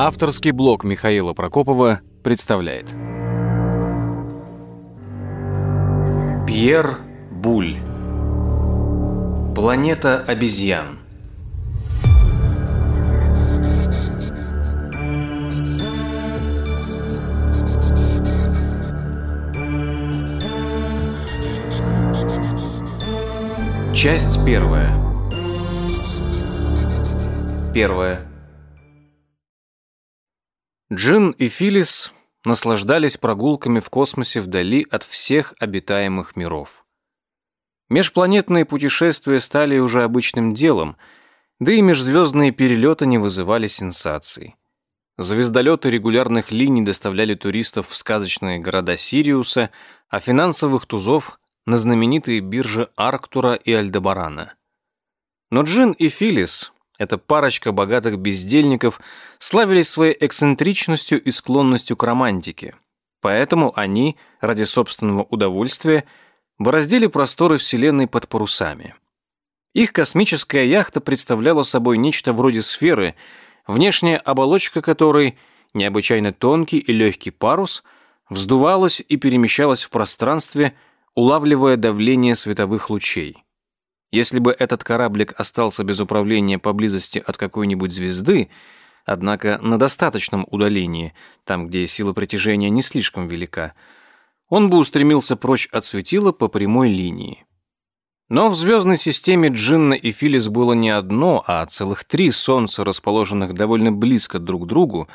Авторский блог Михаила Прокопова представляет. Пьер Буль. Планета обезьян. Часть первая. Первая. Джин и Филис наслаждались прогулками в космосе вдали от всех обитаемых миров. Межпланетные путешествия стали уже обычным делом, да и межзвездные перелеты не вызывали сенсаций. Звездолеты регулярных линий доставляли туристов в сказочные города Сириуса, а финансовых тузов на знаменитые биржи Арктура и Альдебарана. Но Джин и Филис, эта парочка богатых бездельников, славились своей эксцентричностью и склонностью к романтике. Поэтому они, ради собственного удовольствия, бороздили просторы Вселенной под парусами. Их космическая яхта представляла собой нечто вроде сферы, внешняя оболочка которой, необычайно тонкий и легкий парус, вздувалась и перемещалась в пространстве – улавливая давление световых лучей. Если бы этот кораблик остался без управления поблизости от какой-нибудь звезды, однако на достаточном удалении, там, где сила притяжения не слишком велика, он бы устремился прочь от светила по прямой линии. Но в звездной системе Джинна и Филис было не одно, а целых три солнца, расположенных довольно близко друг к другу,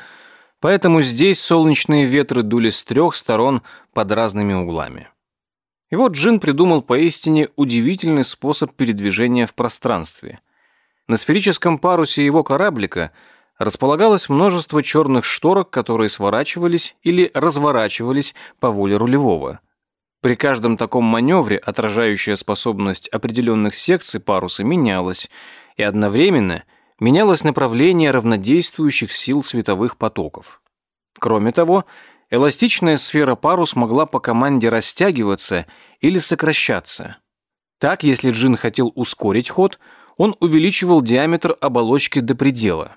поэтому здесь солнечные ветры дули с трех сторон под разными углами. И вот Джин придумал поистине удивительный способ передвижения в пространстве. На сферическом парусе его кораблика располагалось множество черных шторок, которые сворачивались или разворачивались по воле рулевого. При каждом таком маневре отражающая способность определенных секций паруса менялась, и одновременно менялось направление равнодействующих сил световых потоков. Кроме того, эластичная сфера парус могла по команде растягиваться или сокращаться. Так, если джин хотел ускорить ход, он увеличивал диаметр оболочки до предела.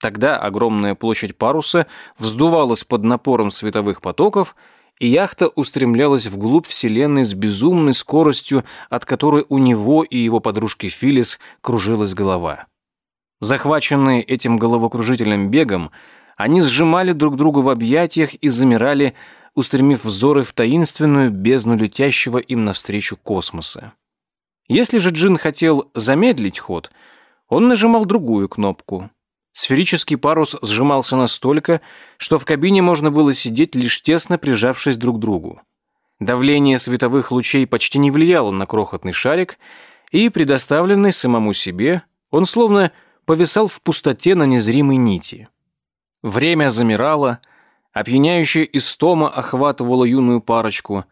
Тогда огромная площадь паруса вздувалась под напором световых потоков, и яхта устремлялась вглубь Вселенной с безумной скоростью, от которой у него и его подружки Филис кружилась голова. Захваченные этим головокружительным бегом, они сжимали друг друга в объятиях и замирали, устремив взоры в таинственную бездну летящего им навстречу космоса. Если же Джин хотел замедлить ход, он нажимал другую кнопку. Сферический парус сжимался настолько, что в кабине можно было сидеть лишь тесно прижавшись друг к другу. Давление световых лучей почти не влияло на крохотный шарик, и, предоставленный самому себе, он словно повисал в пустоте на незримой нити. Время замирало, опьяняющая истома охватывала юную парочку,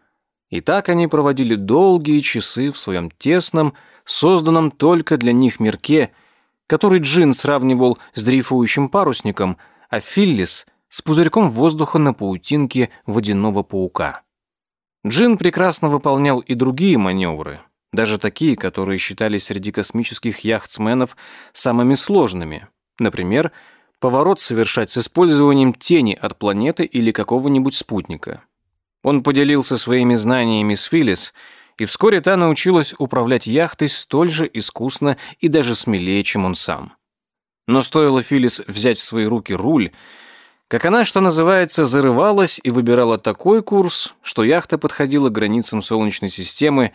и так они проводили долгие часы в своем тесном, созданном только для них мирке, который Джин сравнивал с дрейфующим парусником, а Филлис — с пузырьком воздуха на паутинке водяного паука. Джин прекрасно выполнял и другие маневры, даже такие, которые считались среди космических яхтсменов самыми сложными. Например, поворот совершать с использованием тени от планеты или какого-нибудь спутника. Он поделился своими знаниями с Филлис, и вскоре та научилась управлять яхтой столь же искусно и даже смелее, чем он сам. Но стоило Филлис взять в свои руки руль, как она, что называется, зарывалась и выбирала такой курс, что яхта подходила к границам Солнечной системы,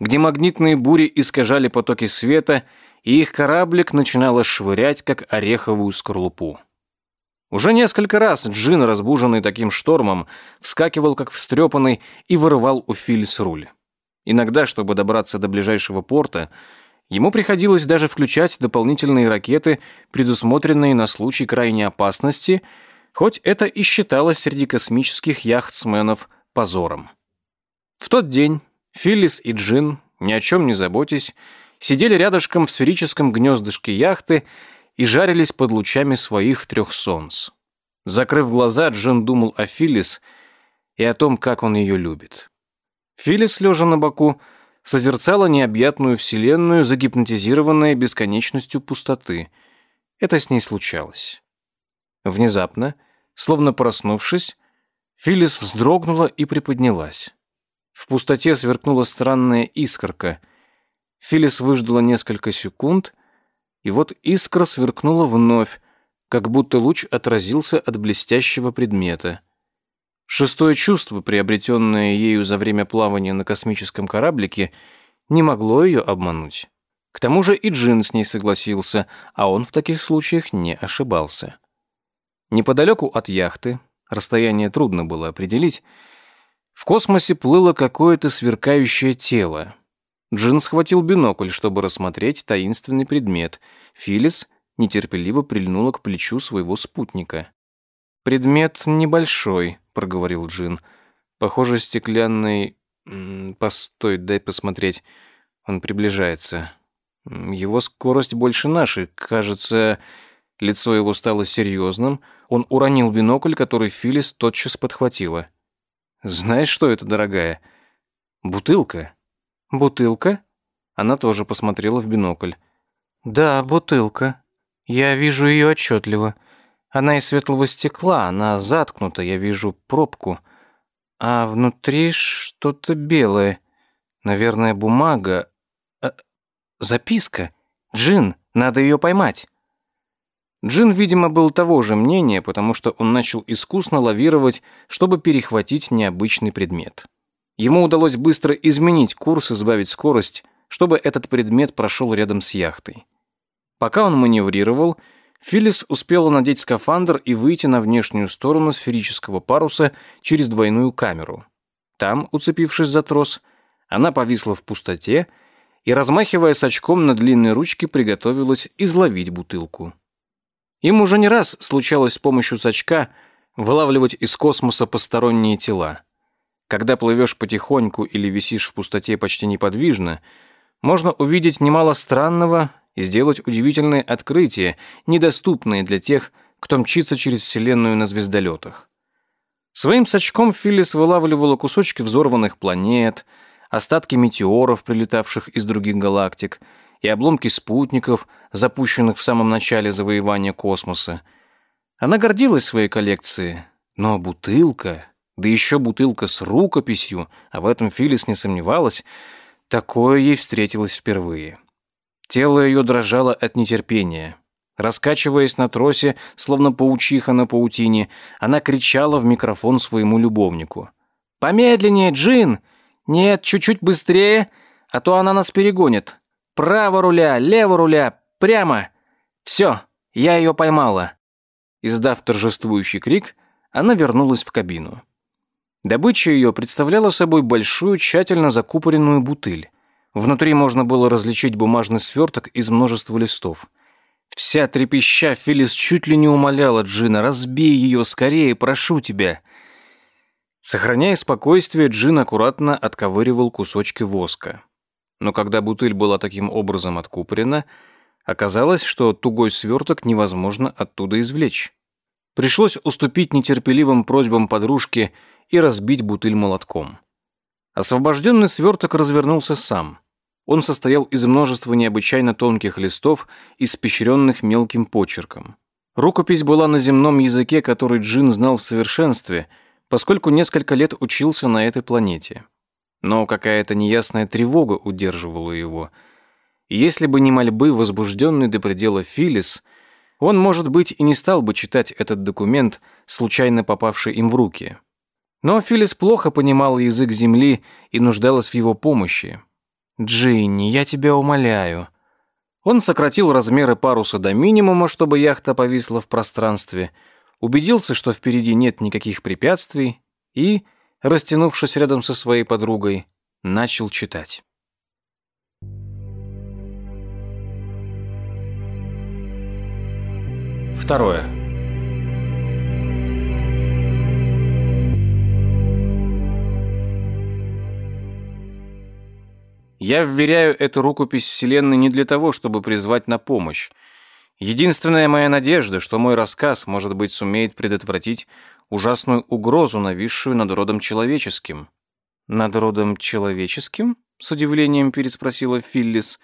где магнитные бури искажали потоки света и их кораблик начинало швырять, как ореховую скорлупу. Уже несколько раз Джин, разбуженный таким штормом, вскакивал, как встрепанный, и вырывал у Фильс руль. Иногда, чтобы добраться до ближайшего порта, ему приходилось даже включать дополнительные ракеты, предусмотренные на случай крайней опасности, хоть это и считалось среди космических яхтсменов позором. В тот день Филлис и Джин, ни о чем не заботясь, сидели рядышком в сферическом гнездышке яхты и жарились под лучами своих трех солнц. Закрыв глаза, Джин думал о Филлис и о том, как он ее любит. Филлис, лежа на боку, созерцала необъятную вселенную, загипнотизированная бесконечностью пустоты. Это с ней случалось. Внезапно, словно проснувшись, Филлис вздрогнула и приподнялась. В пустоте сверкнула странная искорка. Филлис выждала несколько секунд, и вот искра сверкнула вновь, как будто луч отразился от блестящего предмета. Шестое чувство, приобретенное ею за время плавания на космическом кораблике, не могло ее обмануть. К тому же и Джин с ней согласился, а он в таких случаях не ошибался. Неподалеку от яхты, расстояние трудно было определить, в космосе плыло какое-то сверкающее тело. Джин схватил бинокль, чтобы рассмотреть таинственный предмет. Филис нетерпеливо прильнула к плечу своего спутника. «Предмет небольшой», — проговорил Джин. «Похоже, стеклянный... Постой, дай посмотреть. Он приближается. Его скорость больше нашей. Кажется, лицо его стало серьезным. Он уронил бинокль, который Филис тотчас подхватила. «Знаешь, что это, дорогая?» «Бутылка». «Бутылка?» Она тоже посмотрела в бинокль. «Да, бутылка. Я вижу ее отчетливо. Она из светлого стекла, она заткнута, я вижу пробку. А внутри что-то белое. Наверное, бумага. А, записка. Джин, надо ее поймать». Джин, видимо, был того же мнения, потому что он начал искусно лавировать, чтобы перехватить необычный предмет. Ему удалось быстро изменить курс и сбавить скорость, чтобы этот предмет прошел рядом с яхтой. Пока он маневрировал, Филлис успела надеть скафандр и выйти на внешнюю сторону сферического паруса через двойную камеру. Там, уцепившись за трос, она повисла в пустоте и, размахивая с очком на длинной ручке, приготовилась изловить бутылку. Им уже не раз случалось с помощью сачка вылавливать из космоса посторонние тела. Когда плывешь потихоньку или висишь в пустоте почти неподвижно, можно увидеть немало странного и сделать удивительные открытия, недоступные для тех, кто мчится через Вселенную на звездолетах. Своим сачком Филлис вылавливала кусочки взорванных планет, остатки метеоров, прилетавших из других галактик, и обломки спутников, запущенных в самом начале завоевания космоса. Она гордилась своей коллекцией, но бутылка, да еще бутылка с рукописью, а в этом Филлис не сомневалась, такое ей встретилось впервые. Тело ее дрожало от нетерпения. Раскачиваясь на тросе, словно паучиха на паутине, она кричала в микрофон своему любовнику. «Помедленнее, Джин! Нет, чуть-чуть быстрее, а то она нас перегонит. Право руля, лево руля, прямо. Все, я ее поймала». Издав торжествующий крик, она вернулась в кабину. Добыча ее представляла собой большую, тщательно закупоренную бутыль. Внутри можно было различить бумажный сверток из множества листов. Вся трепеща, Филлис чуть ли не умоляла Джина, «Разбей ее скорее, прошу тебя!» Сохраняя спокойствие, Джин аккуратно отковыривал кусочки воска но когда бутыль была таким образом откупорена, оказалось, что тугой сверток невозможно оттуда извлечь. Пришлось уступить нетерпеливым просьбам подружки и разбить бутыль молотком. Освобожденный сверток развернулся сам. Он состоял из множества необычайно тонких листов, испещренных мелким почерком. Рукопись была на земном языке, который Джин знал в совершенстве, поскольку несколько лет учился на этой планете но какая-то неясная тревога удерживала его. если бы не мольбы, возбужденный до предела Филис, он, может быть, и не стал бы читать этот документ, случайно попавший им в руки. Но Филис плохо понимал язык Земли и нуждалась в его помощи. «Джинни, я тебя умоляю». Он сократил размеры паруса до минимума, чтобы яхта повисла в пространстве, убедился, что впереди нет никаких препятствий, и растянувшись рядом со своей подругой, начал читать. Второе. Я вверяю эту рукопись Вселенной не для того, чтобы призвать на помощь. Единственная моя надежда, что мой рассказ, может быть, сумеет предотвратить ужасную угрозу, нависшую над родом человеческим. «Над родом человеческим?» — с удивлением переспросила Филлис.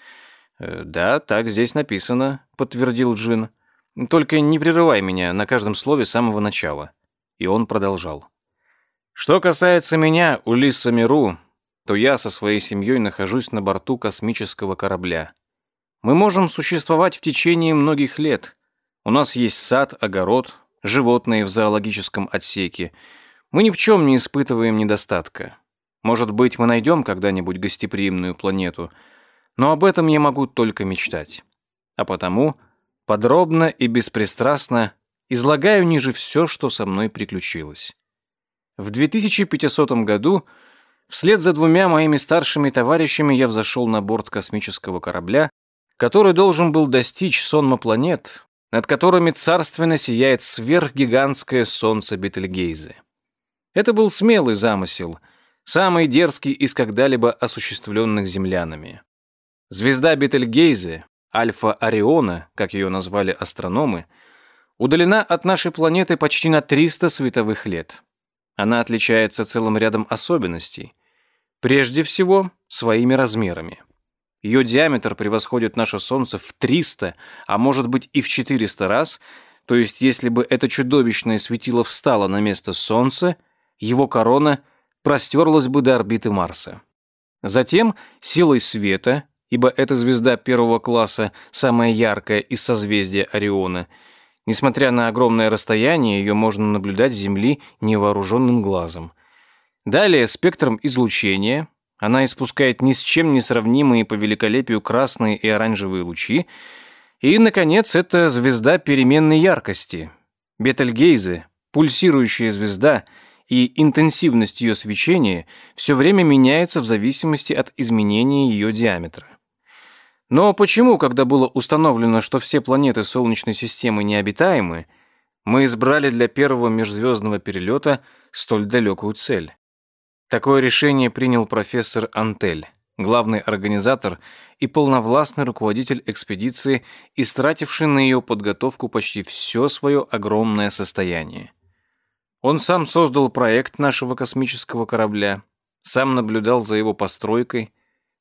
«Э, «Да, так здесь написано», — подтвердил Джин. Только не прерывай меня на каждом слове с самого начала». И он продолжал. «Что касается меня, Улисса Миру, то я со своей семьей нахожусь на борту космического корабля. Мы можем существовать в течение многих лет. У нас есть сад, огород, животные в зоологическом отсеке. Мы ни в чем не испытываем недостатка. Может быть, мы найдем когда-нибудь гостеприимную планету, но об этом я могу только мечтать. А потому подробно и беспристрастно излагаю ниже все, что со мной приключилось. В 2500 году вслед за двумя моими старшими товарищами я взошел на борт космического корабля, который должен был достичь сонма планет, над которыми царственно сияет сверхгигантское солнце Бетельгейзе. Это был смелый замысел, самый дерзкий из когда-либо осуществленных землянами. Звезда Бетельгейзе, Альфа Ориона, как ее назвали астрономы, удалена от нашей планеты почти на 300 световых лет. Она отличается целым рядом особенностей. Прежде всего, своими размерами. Ее диаметр превосходит наше Солнце в 300, а может быть и в 400 раз, то есть если бы это чудовищное светило встало на место Солнца, его корона простерлась бы до орбиты Марса. Затем силой света, ибо эта звезда первого класса самая яркая из созвездия Ориона, несмотря на огромное расстояние, ее можно наблюдать с Земли невооруженным глазом. Далее спектром излучения, она испускает ни с чем не сравнимые по великолепию красные и оранжевые лучи. И, наконец, это звезда переменной яркости. Бетельгейзе, пульсирующая звезда, и интенсивность ее свечения все время меняется в зависимости от изменения ее диаметра. Но почему, когда было установлено, что все планеты Солнечной системы необитаемы, мы избрали для первого межзвездного перелета столь далекую цель? Такое решение принял профессор Антель, главный организатор и полновластный руководитель экспедиции, истративший на ее подготовку почти все свое огромное состояние. Он сам создал проект нашего космического корабля, сам наблюдал за его постройкой,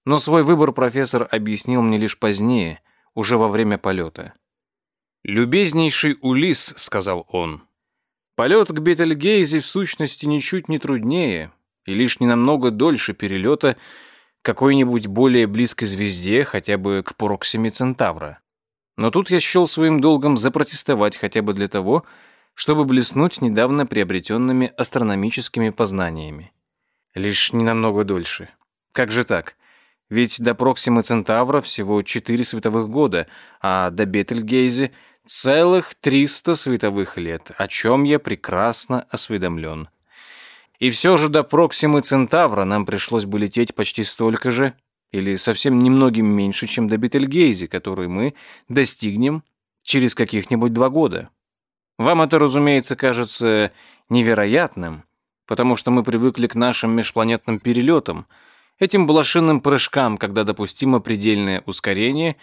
но свой выбор профессор объяснил мне лишь позднее, уже во время полета. «Любезнейший Улис», — сказал он, — «полет к Бетельгейзе в сущности ничуть не труднее, и лишь ненамного дольше перелета какой-нибудь более близкой звезде, хотя бы к Проксиме Центавра. Но тут я счел своим долгом запротестовать хотя бы для того, чтобы блеснуть недавно приобретенными астрономическими познаниями. Лишь ненамного дольше. Как же так? Ведь до Проксимы Центавра всего 4 световых года, а до Бетельгейзе целых 300 световых лет, о чем я прекрасно осведомлен. И все же до Проксимы Центавра нам пришлось бы лететь почти столько же, или совсем немногим меньше, чем до Бетельгейзе, который мы достигнем через каких-нибудь два года. Вам это, разумеется, кажется невероятным, потому что мы привыкли к нашим межпланетным перелетам, этим блошиным прыжкам, когда допустимо предельное ускорение,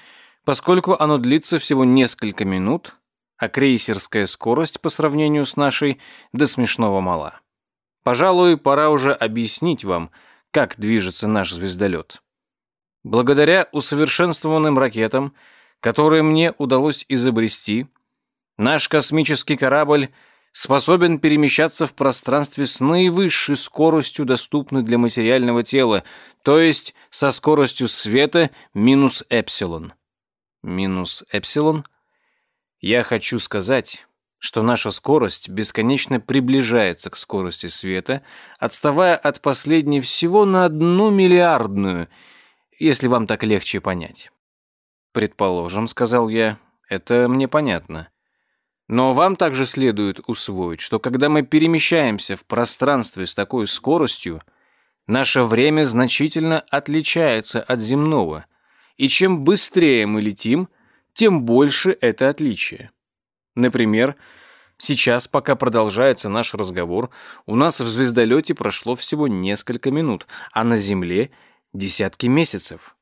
поскольку оно длится всего несколько минут, а крейсерская скорость по сравнению с нашей до смешного мала. Пожалуй, пора уже объяснить вам, как движется наш звездолет. Благодаря усовершенствованным ракетам, которые мне удалось изобрести, наш космический корабль способен перемещаться в пространстве с наивысшей скоростью, доступной для материального тела, то есть со скоростью света минус эпсилон. Минус эпсилон? Я хочу сказать, что наша скорость бесконечно приближается к скорости света, отставая от последней всего на одну миллиардную, если вам так легче понять. «Предположим», — сказал я, — «это мне понятно». Но вам также следует усвоить, что когда мы перемещаемся в пространстве с такой скоростью, наше время значительно отличается от земного, и чем быстрее мы летим, тем больше это отличие. Например, сейчас, пока продолжается наш разговор, у нас в звездолете прошло всего несколько минут, а на Земле — десятки месяцев.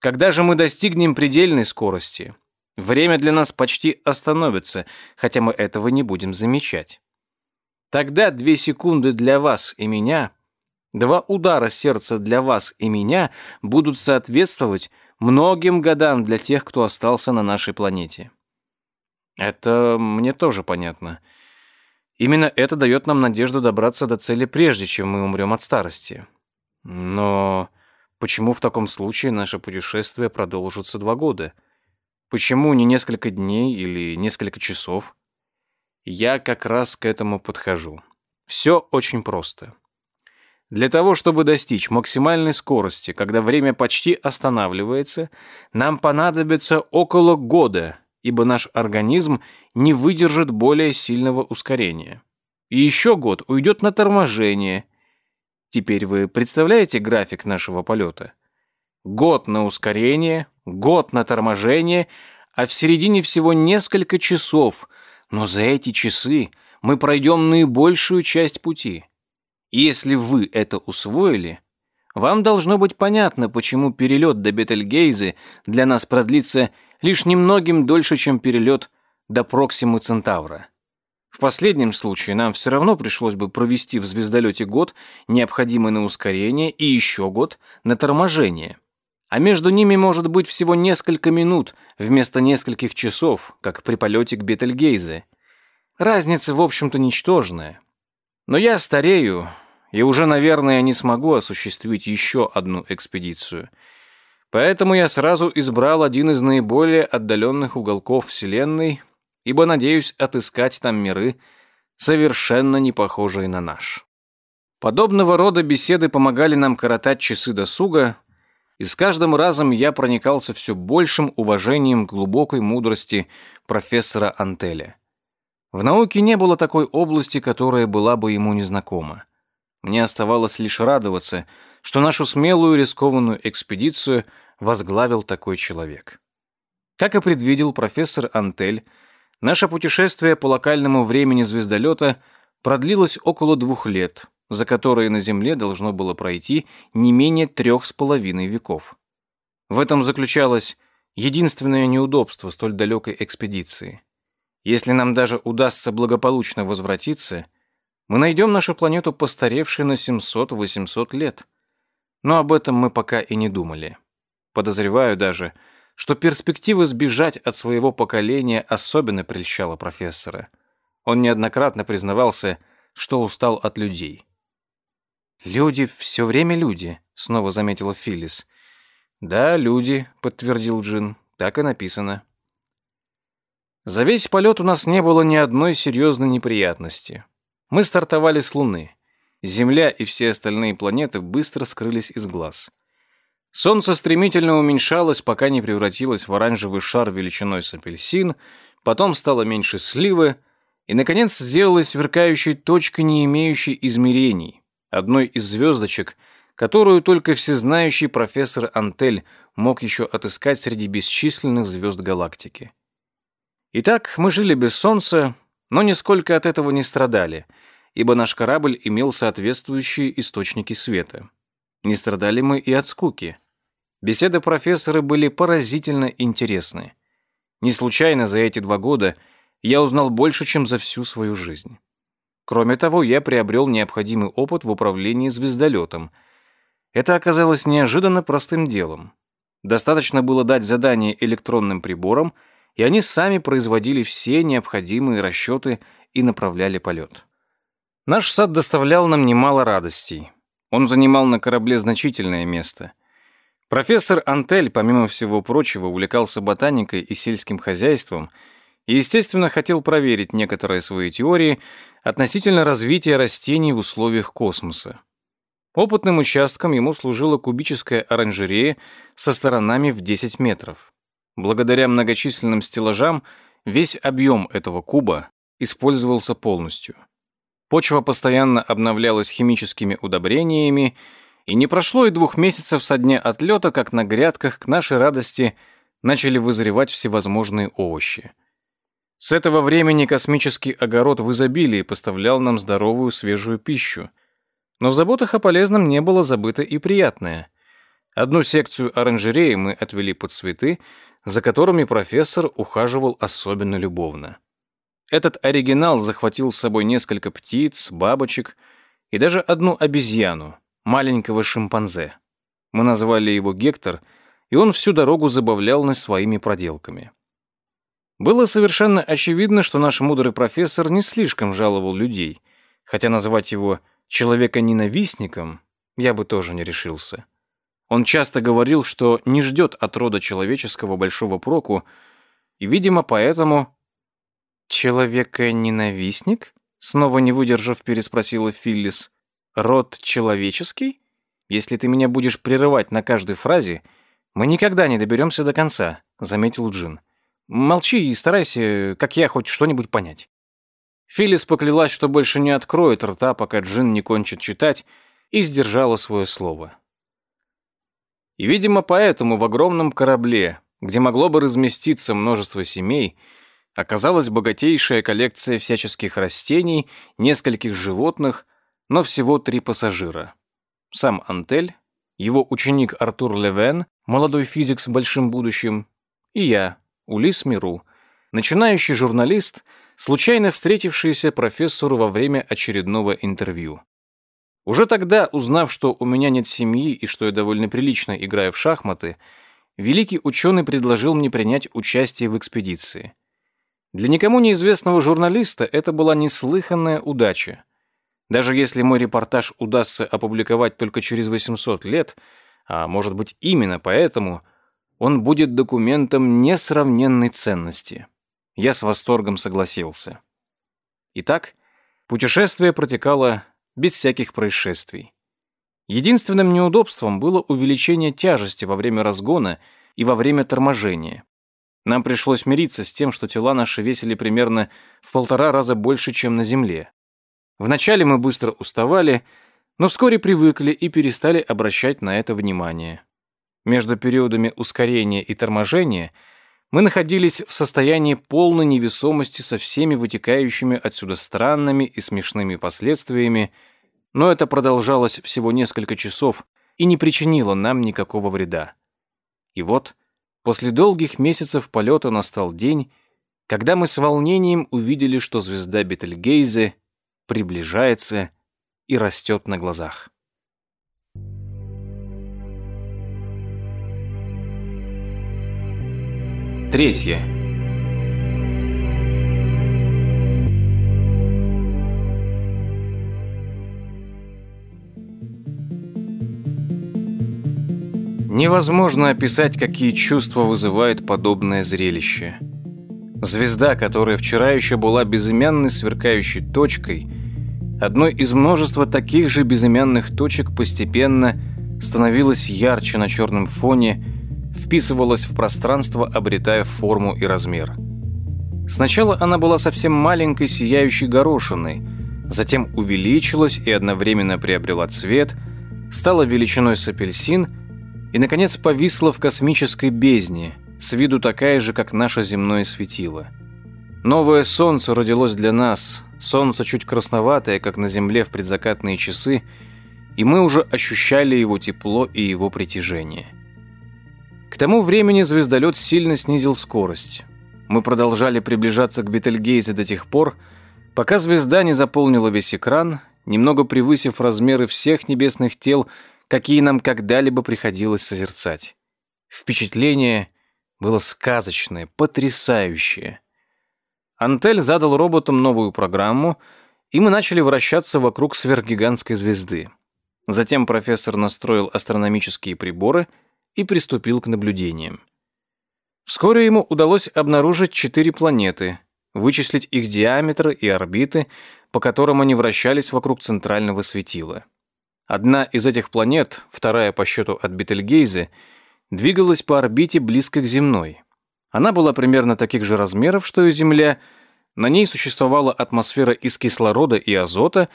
Когда же мы достигнем предельной скорости, время для нас почти остановится, хотя мы этого не будем замечать. Тогда две секунды для вас и меня, два удара сердца для вас и меня будут соответствовать многим годам для тех, кто остался на нашей планете. Это мне тоже понятно. Именно это дает нам надежду добраться до цели прежде, чем мы умрем от старости. Но почему в таком случае наше путешествие продолжится два года? Почему не несколько дней или несколько часов? Я как раз к этому подхожу. Все очень просто. Для того, чтобы достичь максимальной скорости, когда время почти останавливается, нам понадобится около года, ибо наш организм не выдержит более сильного ускорения. И еще год уйдет на торможение. Теперь вы представляете график нашего полета? Год на ускорение, год на торможение, а в середине всего несколько часов, но за эти часы мы пройдем наибольшую часть пути. Если вы это усвоили, вам должно быть понятно, почему перелет до Бетельгейзы для нас продлится лишь немногим дольше, чем перелет до Проксимы Центавра. В последнем случае нам все равно пришлось бы провести в звездолете год, необходимый на ускорение, и еще год на торможение. А между ними может быть всего несколько минут вместо нескольких часов, как при полете к Бетельгейзе. Разница, в общем-то, ничтожная. Но я старею, и уже, наверное, не смогу осуществить еще одну экспедицию. Поэтому я сразу избрал один из наиболее отдаленных уголков Вселенной, ибо надеюсь отыскать там миры, совершенно не похожие на наш. Подобного рода беседы помогали нам коротать часы досуга, и с каждым разом я проникался все большим уважением к глубокой мудрости профессора Антеля. В науке не было такой области, которая была бы ему незнакома. Мне оставалось лишь радоваться, что нашу смелую рискованную экспедицию возглавил такой человек. Как и предвидел профессор Антель, наше путешествие по локальному времени звездолета продлилось около двух лет, за которые на Земле должно было пройти не менее трех с половиной веков. В этом заключалось единственное неудобство столь далекой экспедиции. Если нам даже удастся благополучно возвратиться – мы найдем нашу планету постаревшей на 700-800 лет. Но об этом мы пока и не думали. Подозреваю даже, что перспектива сбежать от своего поколения особенно прельщала профессора. Он неоднократно признавался, что устал от людей. «Люди, все время люди», — снова заметила Филлис. «Да, люди», — подтвердил Джин, — «так и написано». За весь полет у нас не было ни одной серьезной неприятности. Мы стартовали с Луны. Земля и все остальные планеты быстро скрылись из глаз. Солнце стремительно уменьшалось, пока не превратилось в оранжевый шар величиной с апельсин, потом стало меньше сливы и, наконец, сделалось сверкающей точкой, не имеющей измерений, одной из звездочек, которую только всезнающий профессор Антель мог еще отыскать среди бесчисленных звезд галактики. Итак, мы жили без Солнца, но нисколько от этого не страдали — ибо наш корабль имел соответствующие источники света. Не страдали мы и от скуки. Беседы профессора были поразительно интересны. Не случайно за эти два года я узнал больше, чем за всю свою жизнь. Кроме того, я приобрел необходимый опыт в управлении звездолетом. Это оказалось неожиданно простым делом. Достаточно было дать задание электронным приборам, и они сами производили все необходимые расчеты и направляли полет. Наш сад доставлял нам немало радостей. Он занимал на корабле значительное место. Профессор Антель, помимо всего прочего, увлекался ботаникой и сельским хозяйством и, естественно, хотел проверить некоторые свои теории относительно развития растений в условиях космоса. Опытным участком ему служила кубическая оранжерея со сторонами в 10 метров. Благодаря многочисленным стеллажам весь объем этого куба использовался полностью – Почва постоянно обновлялась химическими удобрениями, и не прошло и двух месяцев со дня отлета, как на грядках к нашей радости начали вызревать всевозможные овощи. С этого времени космический огород в изобилии поставлял нам здоровую свежую пищу. Но в заботах о полезном не было забыто и приятное. Одну секцию оранжереи мы отвели под цветы, за которыми профессор ухаживал особенно любовно. Этот оригинал захватил с собой несколько птиц, бабочек и даже одну обезьяну, маленького шимпанзе. Мы назвали его Гектор, и он всю дорогу забавлял нас своими проделками. Было совершенно очевидно, что наш мудрый профессор не слишком жаловал людей, хотя назвать его человека-ненавистником я бы тоже не решился. Он часто говорил, что не ждет от рода человеческого большого проку, и, видимо, поэтому... «Человека-ненавистник?» Снова не выдержав, переспросила Филлис. «Род человеческий? Если ты меня будешь прерывать на каждой фразе, мы никогда не доберемся до конца», — заметил Джин. Молчи и старайся, как я, хоть что-нибудь понять». Филлис поклялась, что больше не откроет рта, пока Джин не кончит читать, и сдержала свое слово. И, видимо, поэтому в огромном корабле, где могло бы разместиться множество семей, оказалась богатейшая коллекция всяческих растений, нескольких животных, но всего три пассажира. Сам Антель, его ученик Артур Левен, молодой физик с большим будущим, и я, Улис Миру, начинающий журналист, случайно встретившийся профессору во время очередного интервью. Уже тогда, узнав, что у меня нет семьи и что я довольно прилично играю в шахматы, великий ученый предложил мне принять участие в экспедиции. Для никому неизвестного журналиста это была неслыханная удача. Даже если мой репортаж удастся опубликовать только через 800 лет, а может быть именно поэтому – он будет документом несравненной ценности. Я с восторгом согласился. Итак, путешествие протекало без всяких происшествий. Единственным неудобством было увеличение тяжести во время разгона и во время торможения. Нам пришлось мириться с тем, что тела наши весили примерно в полтора раза больше, чем на Земле. Вначале мы быстро уставали, но вскоре привыкли и перестали обращать на это внимание. Между периодами ускорения и торможения мы находились в состоянии полной невесомости со всеми вытекающими отсюда странными и смешными последствиями, но это продолжалось всего несколько часов и не причинило нам никакого вреда. И вот, после долгих месяцев полета настал день, когда мы с волнением увидели, что звезда Бетельгейзе приближается и растет на глазах. Третье. Невозможно описать, какие чувства вызывает подобное зрелище. Звезда, которая вчера еще была безымянной сверкающей точкой, одной из множества таких же безымянных точек постепенно становилась ярче на черном фоне – вписывалась в пространство, обретая форму и размер. Сначала она была совсем маленькой сияющей горошиной, затем увеличилась и одновременно приобрела цвет, стала величиной с апельсин и, наконец, повисла в космической бездне, с виду такая же, как наше земное светило. Новое солнце родилось для нас, солнце чуть красноватое, как на Земле в предзакатные часы, и мы уже ощущали его тепло и его притяжение. К тому времени звездолет сильно снизил скорость. Мы продолжали приближаться к Бетельгейзе до тех пор, пока звезда не заполнила весь экран, немного превысив размеры всех небесных тел, какие нам когда-либо приходилось созерцать. Впечатление было сказочное, потрясающее. Антель задал роботам новую программу, и мы начали вращаться вокруг сверхгигантской звезды. Затем профессор настроил астрономические приборы — и приступил к наблюдениям. Вскоре ему удалось обнаружить четыре планеты, вычислить их диаметры и орбиты, по которым они вращались вокруг центрального светила. Одна из этих планет, вторая по счету от Бетельгейзе, двигалась по орбите близко к земной. Она была примерно таких же размеров, что и Земля, на ней существовала атмосфера из кислорода и азота,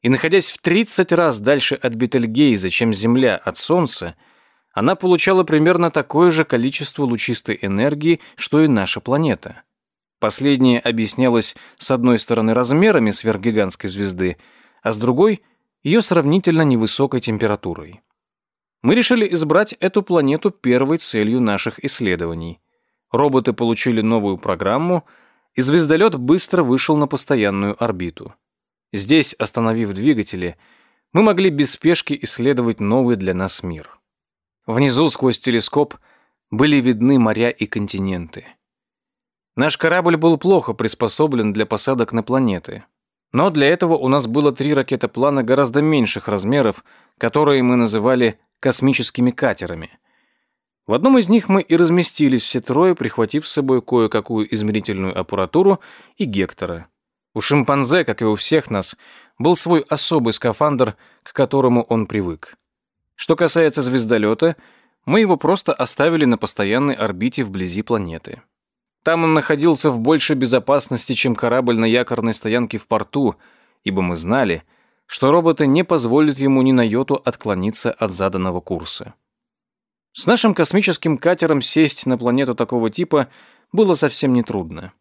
и, находясь в 30 раз дальше от Бетельгейза, чем Земля от Солнца, она получала примерно такое же количество лучистой энергии, что и наша планета. Последнее объяснялось с одной стороны размерами сверхгигантской звезды, а с другой — ее сравнительно невысокой температурой. Мы решили избрать эту планету первой целью наших исследований. Роботы получили новую программу, и звездолет быстро вышел на постоянную орбиту. Здесь, остановив двигатели, мы могли без спешки исследовать новый для нас мир. Внизу сквозь телескоп были видны моря и континенты. Наш корабль был плохо приспособлен для посадок на планеты. Но для этого у нас было три ракетоплана гораздо меньших размеров, которые мы называли космическими катерами. В одном из них мы и разместились все трое, прихватив с собой кое-какую измерительную аппаратуру и Гектора. У шимпанзе, как и у всех нас, был свой особый скафандр, к которому он привык. Что касается звездолета, мы его просто оставили на постоянной орбите вблизи планеты. Там он находился в большей безопасности, чем корабль на якорной стоянке в порту, ибо мы знали, что роботы не позволят ему ни на йоту отклониться от заданного курса. С нашим космическим катером сесть на планету такого типа было совсем нетрудно.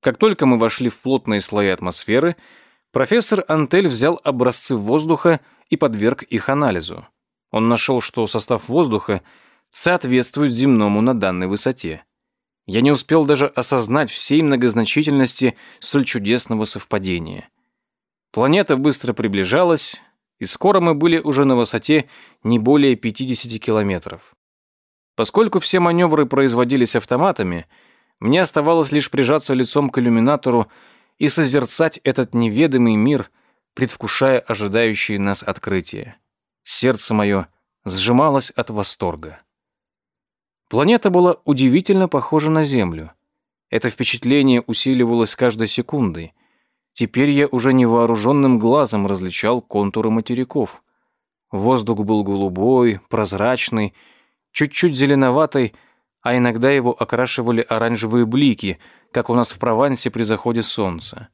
Как только мы вошли в плотные слои атмосферы, профессор Антель взял образцы воздуха и подверг их анализу. Он нашел, что состав воздуха соответствует земному на данной высоте. Я не успел даже осознать всей многозначительности столь чудесного совпадения. Планета быстро приближалась, и скоро мы были уже на высоте не более 50 километров. Поскольку все маневры производились автоматами, мне оставалось лишь прижаться лицом к иллюминатору и созерцать этот неведомый мир, предвкушая ожидающие нас открытия. Сердце мое сжималось от восторга. Планета была удивительно похожа на Землю. Это впечатление усиливалось с каждой секундой. Теперь я уже невооруженным глазом различал контуры материков. Воздух был голубой, прозрачный, чуть-чуть зеленоватый, а иногда его окрашивали оранжевые блики, как у нас в Провансе при заходе солнца.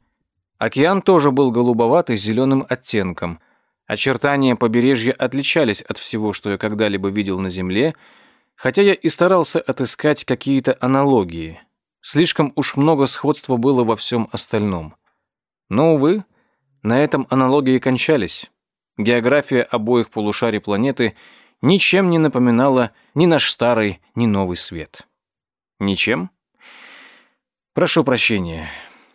Океан тоже был голубоватый с зеленым оттенком. Очертания побережья отличались от всего, что я когда-либо видел на Земле — хотя я и старался отыскать какие-то аналогии. Слишком уж много сходства было во всем остальном. Но, увы, на этом аналогии кончались. География обоих полушарий планеты ничем не напоминала ни наш старый, ни новый свет. Ничем? Прошу прощения.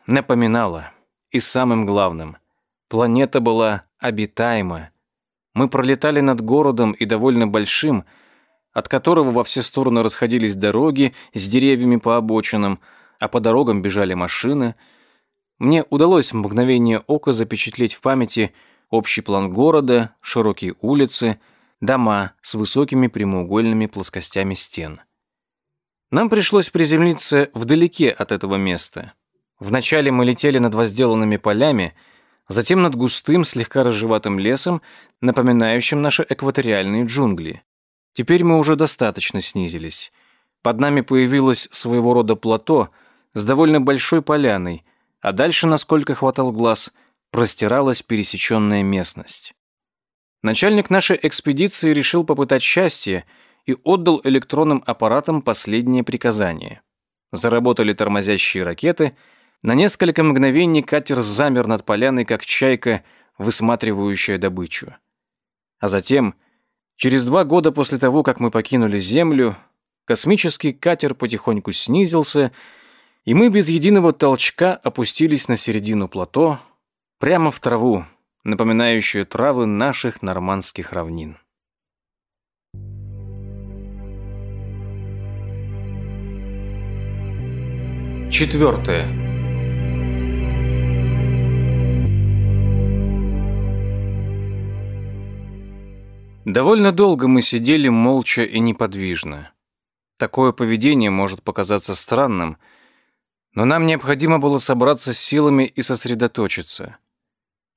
Напоминала. И самым главным, планета была обитаема. Мы пролетали над городом и довольно большим, от которого во все стороны расходились дороги с деревьями по обочинам, а по дорогам бежали машины. Мне удалось в мгновение ока запечатлеть в памяти общий план города, широкие улицы, дома с высокими прямоугольными плоскостями стен. Нам пришлось приземлиться вдалеке от этого места. Вначале мы летели над возделанными полями, затем над густым, слегка рыжеватым лесом, напоминающим наши экваториальные джунгли. Теперь мы уже достаточно снизились. Под нами появилось своего рода плато с довольно большой поляной, а дальше, насколько хватал глаз, простиралась пересеченная местность. Начальник нашей экспедиции решил попытать счастье и отдал электронным аппаратам последнее приказание. Заработали тормозящие ракеты, на несколько мгновений катер замер над поляной, как чайка, высматривающая добычу. А затем Через два года после того, как мы покинули Землю, космический катер потихоньку снизился, и мы без единого толчка опустились на середину плато, прямо в траву, напоминающую травы наших нормандских равнин. Четвертое. Довольно долго мы сидели молча и неподвижно. Такое поведение может показаться странным, но нам необходимо было собраться с силами и сосредоточиться.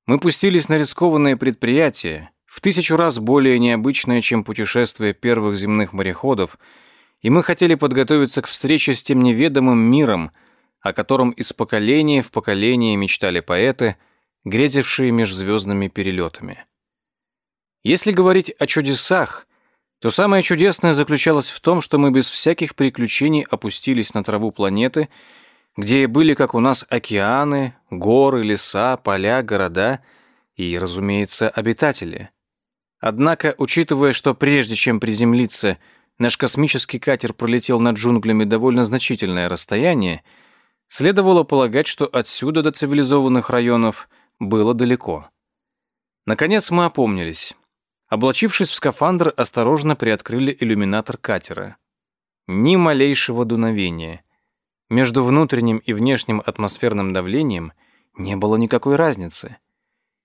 Мы пустились на рискованное предприятие, в тысячу раз более необычное, чем путешествие первых земных мореходов, и мы хотели подготовиться к встрече с тем неведомым миром, о котором из поколения в поколение мечтали поэты, грезившие межзвездными перелетами. Если говорить о чудесах, то самое чудесное заключалось в том, что мы без всяких приключений опустились на траву планеты, где были, как у нас, океаны, горы, леса, поля, города и, разумеется, обитатели. Однако, учитывая, что прежде чем приземлиться, наш космический катер пролетел над джунглями довольно значительное расстояние, следовало полагать, что отсюда до цивилизованных районов было далеко. Наконец мы опомнились. Облачившись в скафандр, осторожно приоткрыли иллюминатор катера. Ни малейшего дуновения. Между внутренним и внешним атмосферным давлением не было никакой разницы.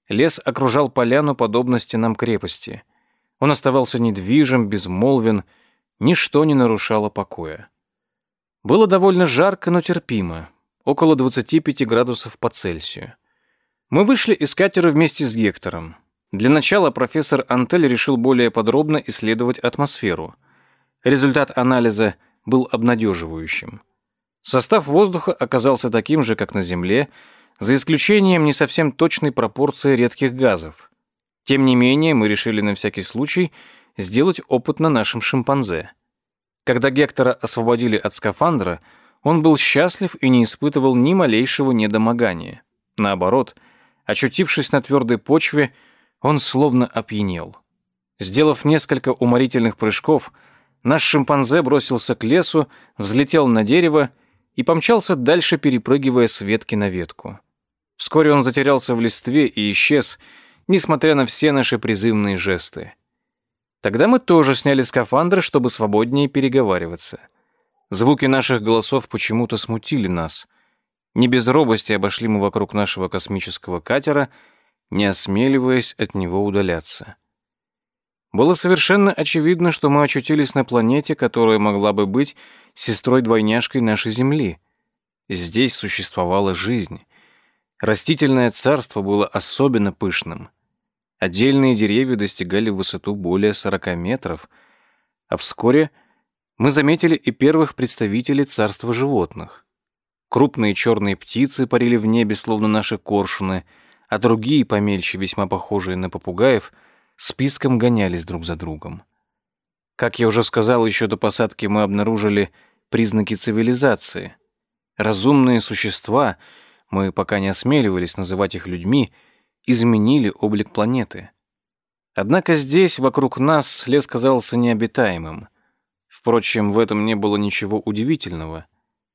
Лес окружал поляну подобно стенам крепости. Он оставался недвижим, безмолвен, ничто не нарушало покоя. Было довольно жарко, но терпимо, около 25 градусов по Цельсию. Мы вышли из катера вместе с Гектором. Для начала профессор Антель решил более подробно исследовать атмосферу. Результат анализа был обнадеживающим. Состав воздуха оказался таким же, как на Земле, за исключением не совсем точной пропорции редких газов. Тем не менее, мы решили на всякий случай сделать опыт на нашем шимпанзе. Когда Гектора освободили от скафандра, он был счастлив и не испытывал ни малейшего недомогания. Наоборот, очутившись на твердой почве, он словно опьянел. Сделав несколько уморительных прыжков, наш шимпанзе бросился к лесу, взлетел на дерево и помчался дальше, перепрыгивая с ветки на ветку. Вскоре он затерялся в листве и исчез, несмотря на все наши призывные жесты. Тогда мы тоже сняли скафандры, чтобы свободнее переговариваться. Звуки наших голосов почему-то смутили нас. Не без робости обошли мы вокруг нашего космического катера, не осмеливаясь от него удаляться. Было совершенно очевидно, что мы очутились на планете, которая могла бы быть сестрой-двойняшкой нашей Земли. Здесь существовала жизнь. Растительное царство было особенно пышным. Отдельные деревья достигали высоту более 40 метров, а вскоре мы заметили и первых представителей царства животных. Крупные черные птицы парили в небе, словно наши коршуны, а другие, помельче, весьма похожие на попугаев, списком гонялись друг за другом. Как я уже сказал, еще до посадки мы обнаружили признаки цивилизации. Разумные существа — мы пока не осмеливались называть их людьми, изменили облик планеты. Однако здесь, вокруг нас, лес казался необитаемым. Впрочем, в этом не было ничего удивительного.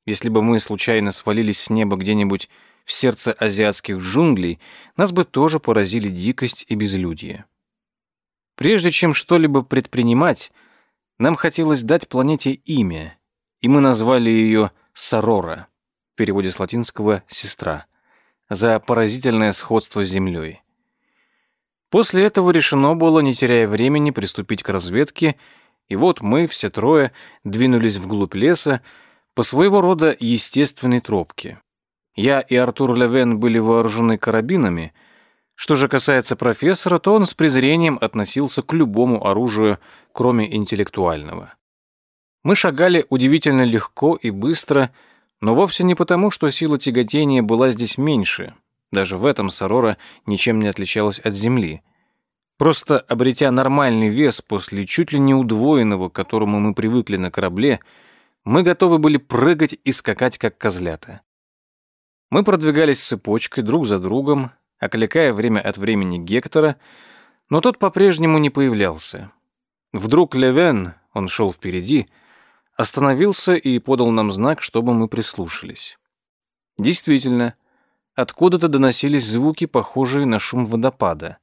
Если бы мы случайно свалились с неба где-нибудь в сердце азиатских джунглей, нас бы тоже поразили дикость и безлюдье. Прежде чем что-либо предпринимать, нам хотелось дать планете имя, и мы назвали ее Сарора в переводе с латинского «сестра», за поразительное сходство с Землей. После этого решено было, не теряя времени, приступить к разведке, и вот мы, все трое, двинулись вглубь леса по своего рода естественной тропке. Я и Артур Левен были вооружены карабинами. Что же касается профессора, то он с презрением относился к любому оружию, кроме интеллектуального. Мы шагали удивительно легко и быстро, но вовсе не потому, что сила тяготения была здесь меньше. Даже в этом Сарора ничем не отличалась от Земли. Просто обретя нормальный вес после чуть ли не удвоенного, к которому мы привыкли на корабле, мы готовы были прыгать и скакать, как козлята. Мы продвигались цепочкой друг за другом, окликая время от времени Гектора, но тот по-прежнему не появлялся. Вдруг Левен, он шел впереди, — остановился и подал нам знак, чтобы мы прислушались. Действительно, откуда-то доносились звуки, похожие на шум водопада.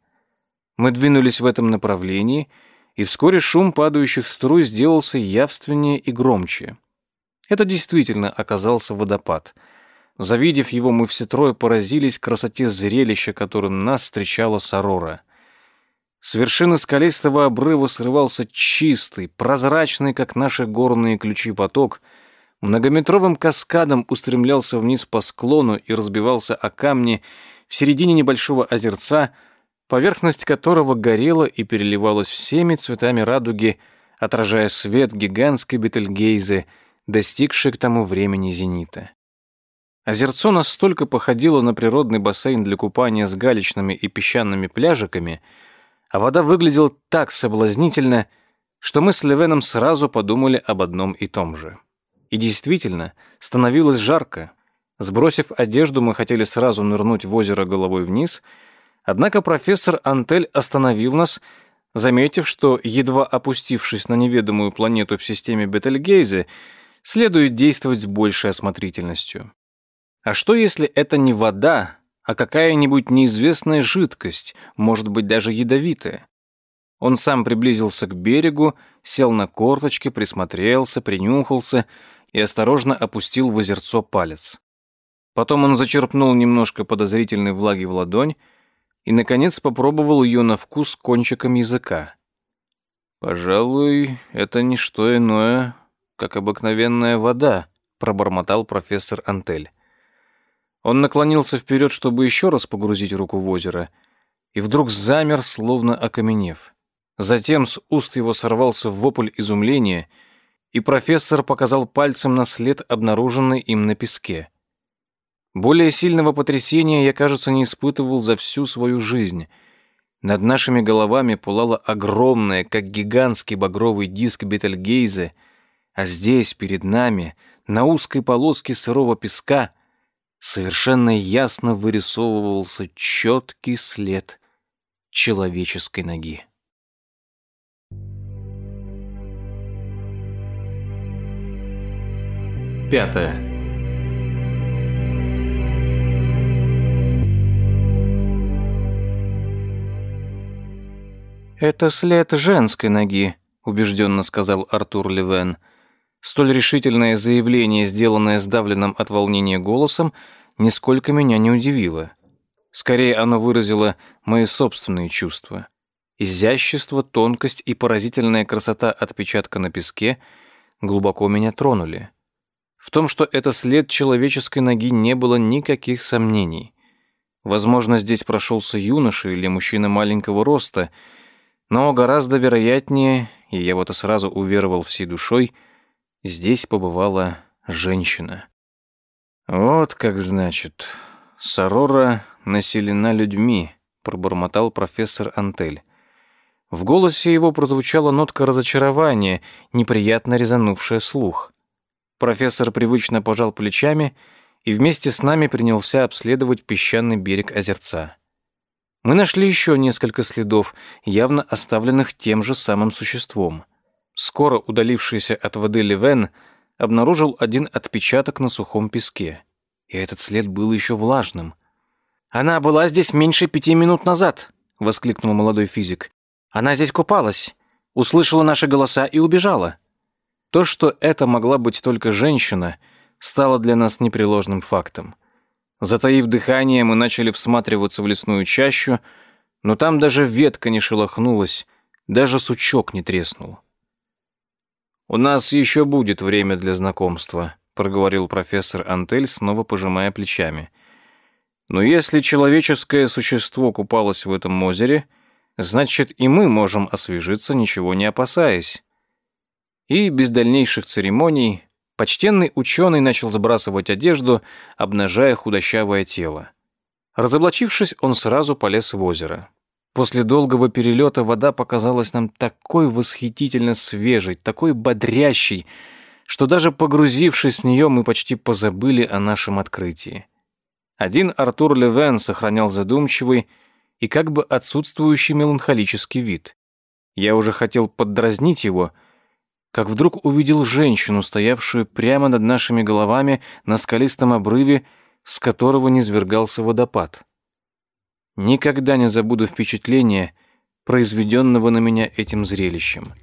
Мы двинулись в этом направлении, и вскоре шум падающих струй сделался явственнее и громче. Это действительно оказался водопад. Завидев его, мы все трое поразились красоте зрелища, которым нас встречала Сарора — с вершины скалистого обрыва срывался чистый, прозрачный, как наши горные ключи, поток. Многометровым каскадом устремлялся вниз по склону и разбивался о камни в середине небольшого озерца, поверхность которого горела и переливалась всеми цветами радуги, отражая свет гигантской Бетельгейзы, достигшей к тому времени зенита. Озерцо настолько походило на природный бассейн для купания с галечными и песчаными пляжиками — а вода выглядела так соблазнительно, что мы с Левеном сразу подумали об одном и том же. И действительно, становилось жарко. Сбросив одежду, мы хотели сразу нырнуть в озеро головой вниз, однако профессор Антель остановил нас, заметив, что, едва опустившись на неведомую планету в системе Бетельгейзе, следует действовать с большей осмотрительностью. А что, если это не вода, а какая-нибудь неизвестная жидкость, может быть, даже ядовитая. Он сам приблизился к берегу, сел на корточки, присмотрелся, принюхался и осторожно опустил в озерцо палец. Потом он зачерпнул немножко подозрительной влаги в ладонь и, наконец, попробовал ее на вкус кончиком языка. «Пожалуй, это не что иное, как обыкновенная вода», — пробормотал профессор Антель. Он наклонился вперед, чтобы еще раз погрузить руку в озеро, и вдруг замер, словно окаменев. Затем с уст его сорвался вопль изумления, и профессор показал пальцем на след, обнаруженный им на песке. Более сильного потрясения я, кажется, не испытывал за всю свою жизнь. Над нашими головами пылало огромное, как гигантский багровый диск Бетельгейзе, а здесь, перед нами, на узкой полоске сырого песка, совершенно ясно вырисовывался четкий след человеческой ноги. Пятое. «Это след женской ноги», — убежденно сказал Артур Левен. Столь решительное заявление, сделанное сдавленным от волнения голосом, нисколько меня не удивило. Скорее, оно выразило мои собственные чувства. Изящество, тонкость и поразительная красота отпечатка на песке глубоко меня тронули. В том, что это след человеческой ноги, не было никаких сомнений. Возможно, здесь прошелся юноша или мужчина маленького роста — но гораздо вероятнее, и я в это сразу уверовал всей душой, здесь побывала женщина. «Вот как значит, Сарора населена людьми», — пробормотал профессор Антель. В голосе его прозвучала нотка разочарования, неприятно резанувшая слух. Профессор привычно пожал плечами и вместе с нами принялся обследовать песчаный берег озерца. Мы нашли еще несколько следов, явно оставленных тем же самым существом. Скоро удалившийся от воды Левен обнаружил один отпечаток на сухом песке. И этот след был еще влажным. «Она была здесь меньше пяти минут назад», — воскликнул молодой физик. «Она здесь купалась, услышала наши голоса и убежала». То, что это могла быть только женщина, стало для нас непреложным фактом. Затаив дыхание, мы начали всматриваться в лесную чащу, но там даже ветка не шелохнулась, даже сучок не треснул. «У нас еще будет время для знакомства», — проговорил профессор Антель, снова пожимая плечами. «Но если человеческое существо купалось в этом озере, значит, и мы можем освежиться, ничего не опасаясь». И без дальнейших церемоний Почтенный ученый начал забрасывать одежду, обнажая худощавое тело. Разоблачившись, он сразу полез в озеро. После долгого перелета вода показалась нам такой восхитительно свежей, такой бодрящей, что даже погрузившись в нее, мы почти позабыли о нашем открытии. Один Артур Левен сохранял задумчивый и как бы отсутствующий меланхолический вид. Я уже хотел поддразнить его — как вдруг увидел женщину, стоявшую прямо над нашими головами на скалистом обрыве, с которого низвергался водопад. Никогда не забуду впечатление, произведенного на меня этим зрелищем.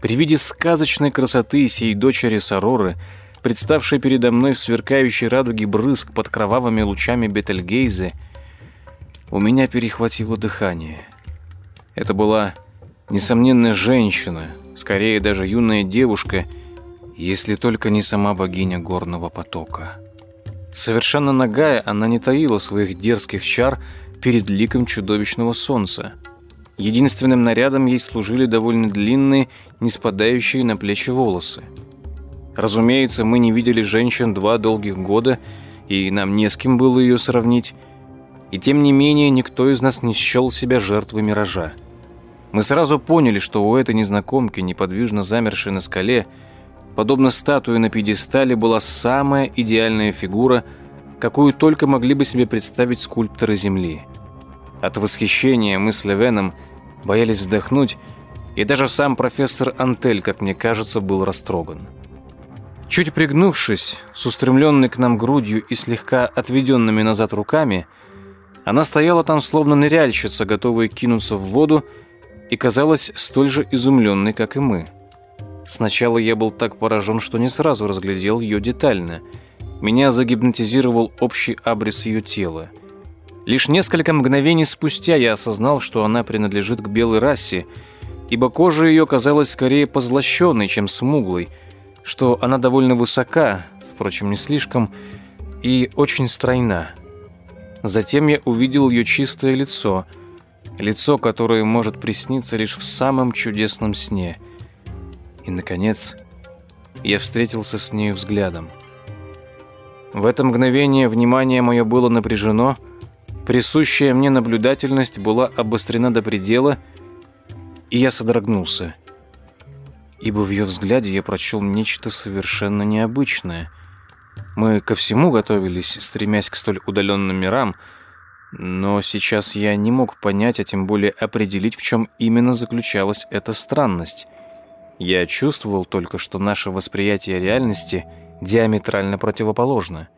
При виде сказочной красоты сей дочери Сароры, представшей передо мной в сверкающей радуге брызг под кровавыми лучами Бетельгейзе, у меня перехватило дыхание. Это была несомненно женщина, скорее даже юная девушка, если только не сама богиня горного потока. Совершенно нагая, она не таила своих дерзких чар перед ликом чудовищного солнца. Единственным нарядом ей служили довольно длинные, не спадающие на плечи волосы. Разумеется, мы не видели женщин два долгих года, и нам не с кем было ее сравнить, и тем не менее никто из нас не счел себя жертвой миража. Мы сразу поняли, что у этой незнакомки, неподвижно замершей на скале, подобно статуе на пьедестале, была самая идеальная фигура, какую только могли бы себе представить скульпторы Земли. От восхищения мы с Левеном боялись вздохнуть, и даже сам профессор Антель, как мне кажется, был растроган. Чуть пригнувшись, с устремленной к нам грудью и слегка отведенными назад руками, она стояла там словно ныряльщица, готовая кинуться в воду и казалась столь же изумленной, как и мы. Сначала я был так поражен, что не сразу разглядел ее детально. Меня загипнотизировал общий абрис ее тела. Лишь несколько мгновений спустя я осознал, что она принадлежит к белой расе, ибо кожа ее казалась скорее позлощенной, чем смуглой, что она довольно высока, впрочем, не слишком, и очень стройна. Затем я увидел ее чистое лицо, лицо, которое может присниться лишь в самом чудесном сне. И, наконец, я встретился с нею взглядом. В это мгновение внимание мое было напряжено, присущая мне наблюдательность была обострена до предела, и я содрогнулся, ибо в ее взгляде я прочел нечто совершенно необычное — мы ко всему готовились, стремясь к столь удаленным мирам, но сейчас я не мог понять, а тем более определить, в чем именно заключалась эта странность. Я чувствовал только, что наше восприятие реальности диаметрально противоположно.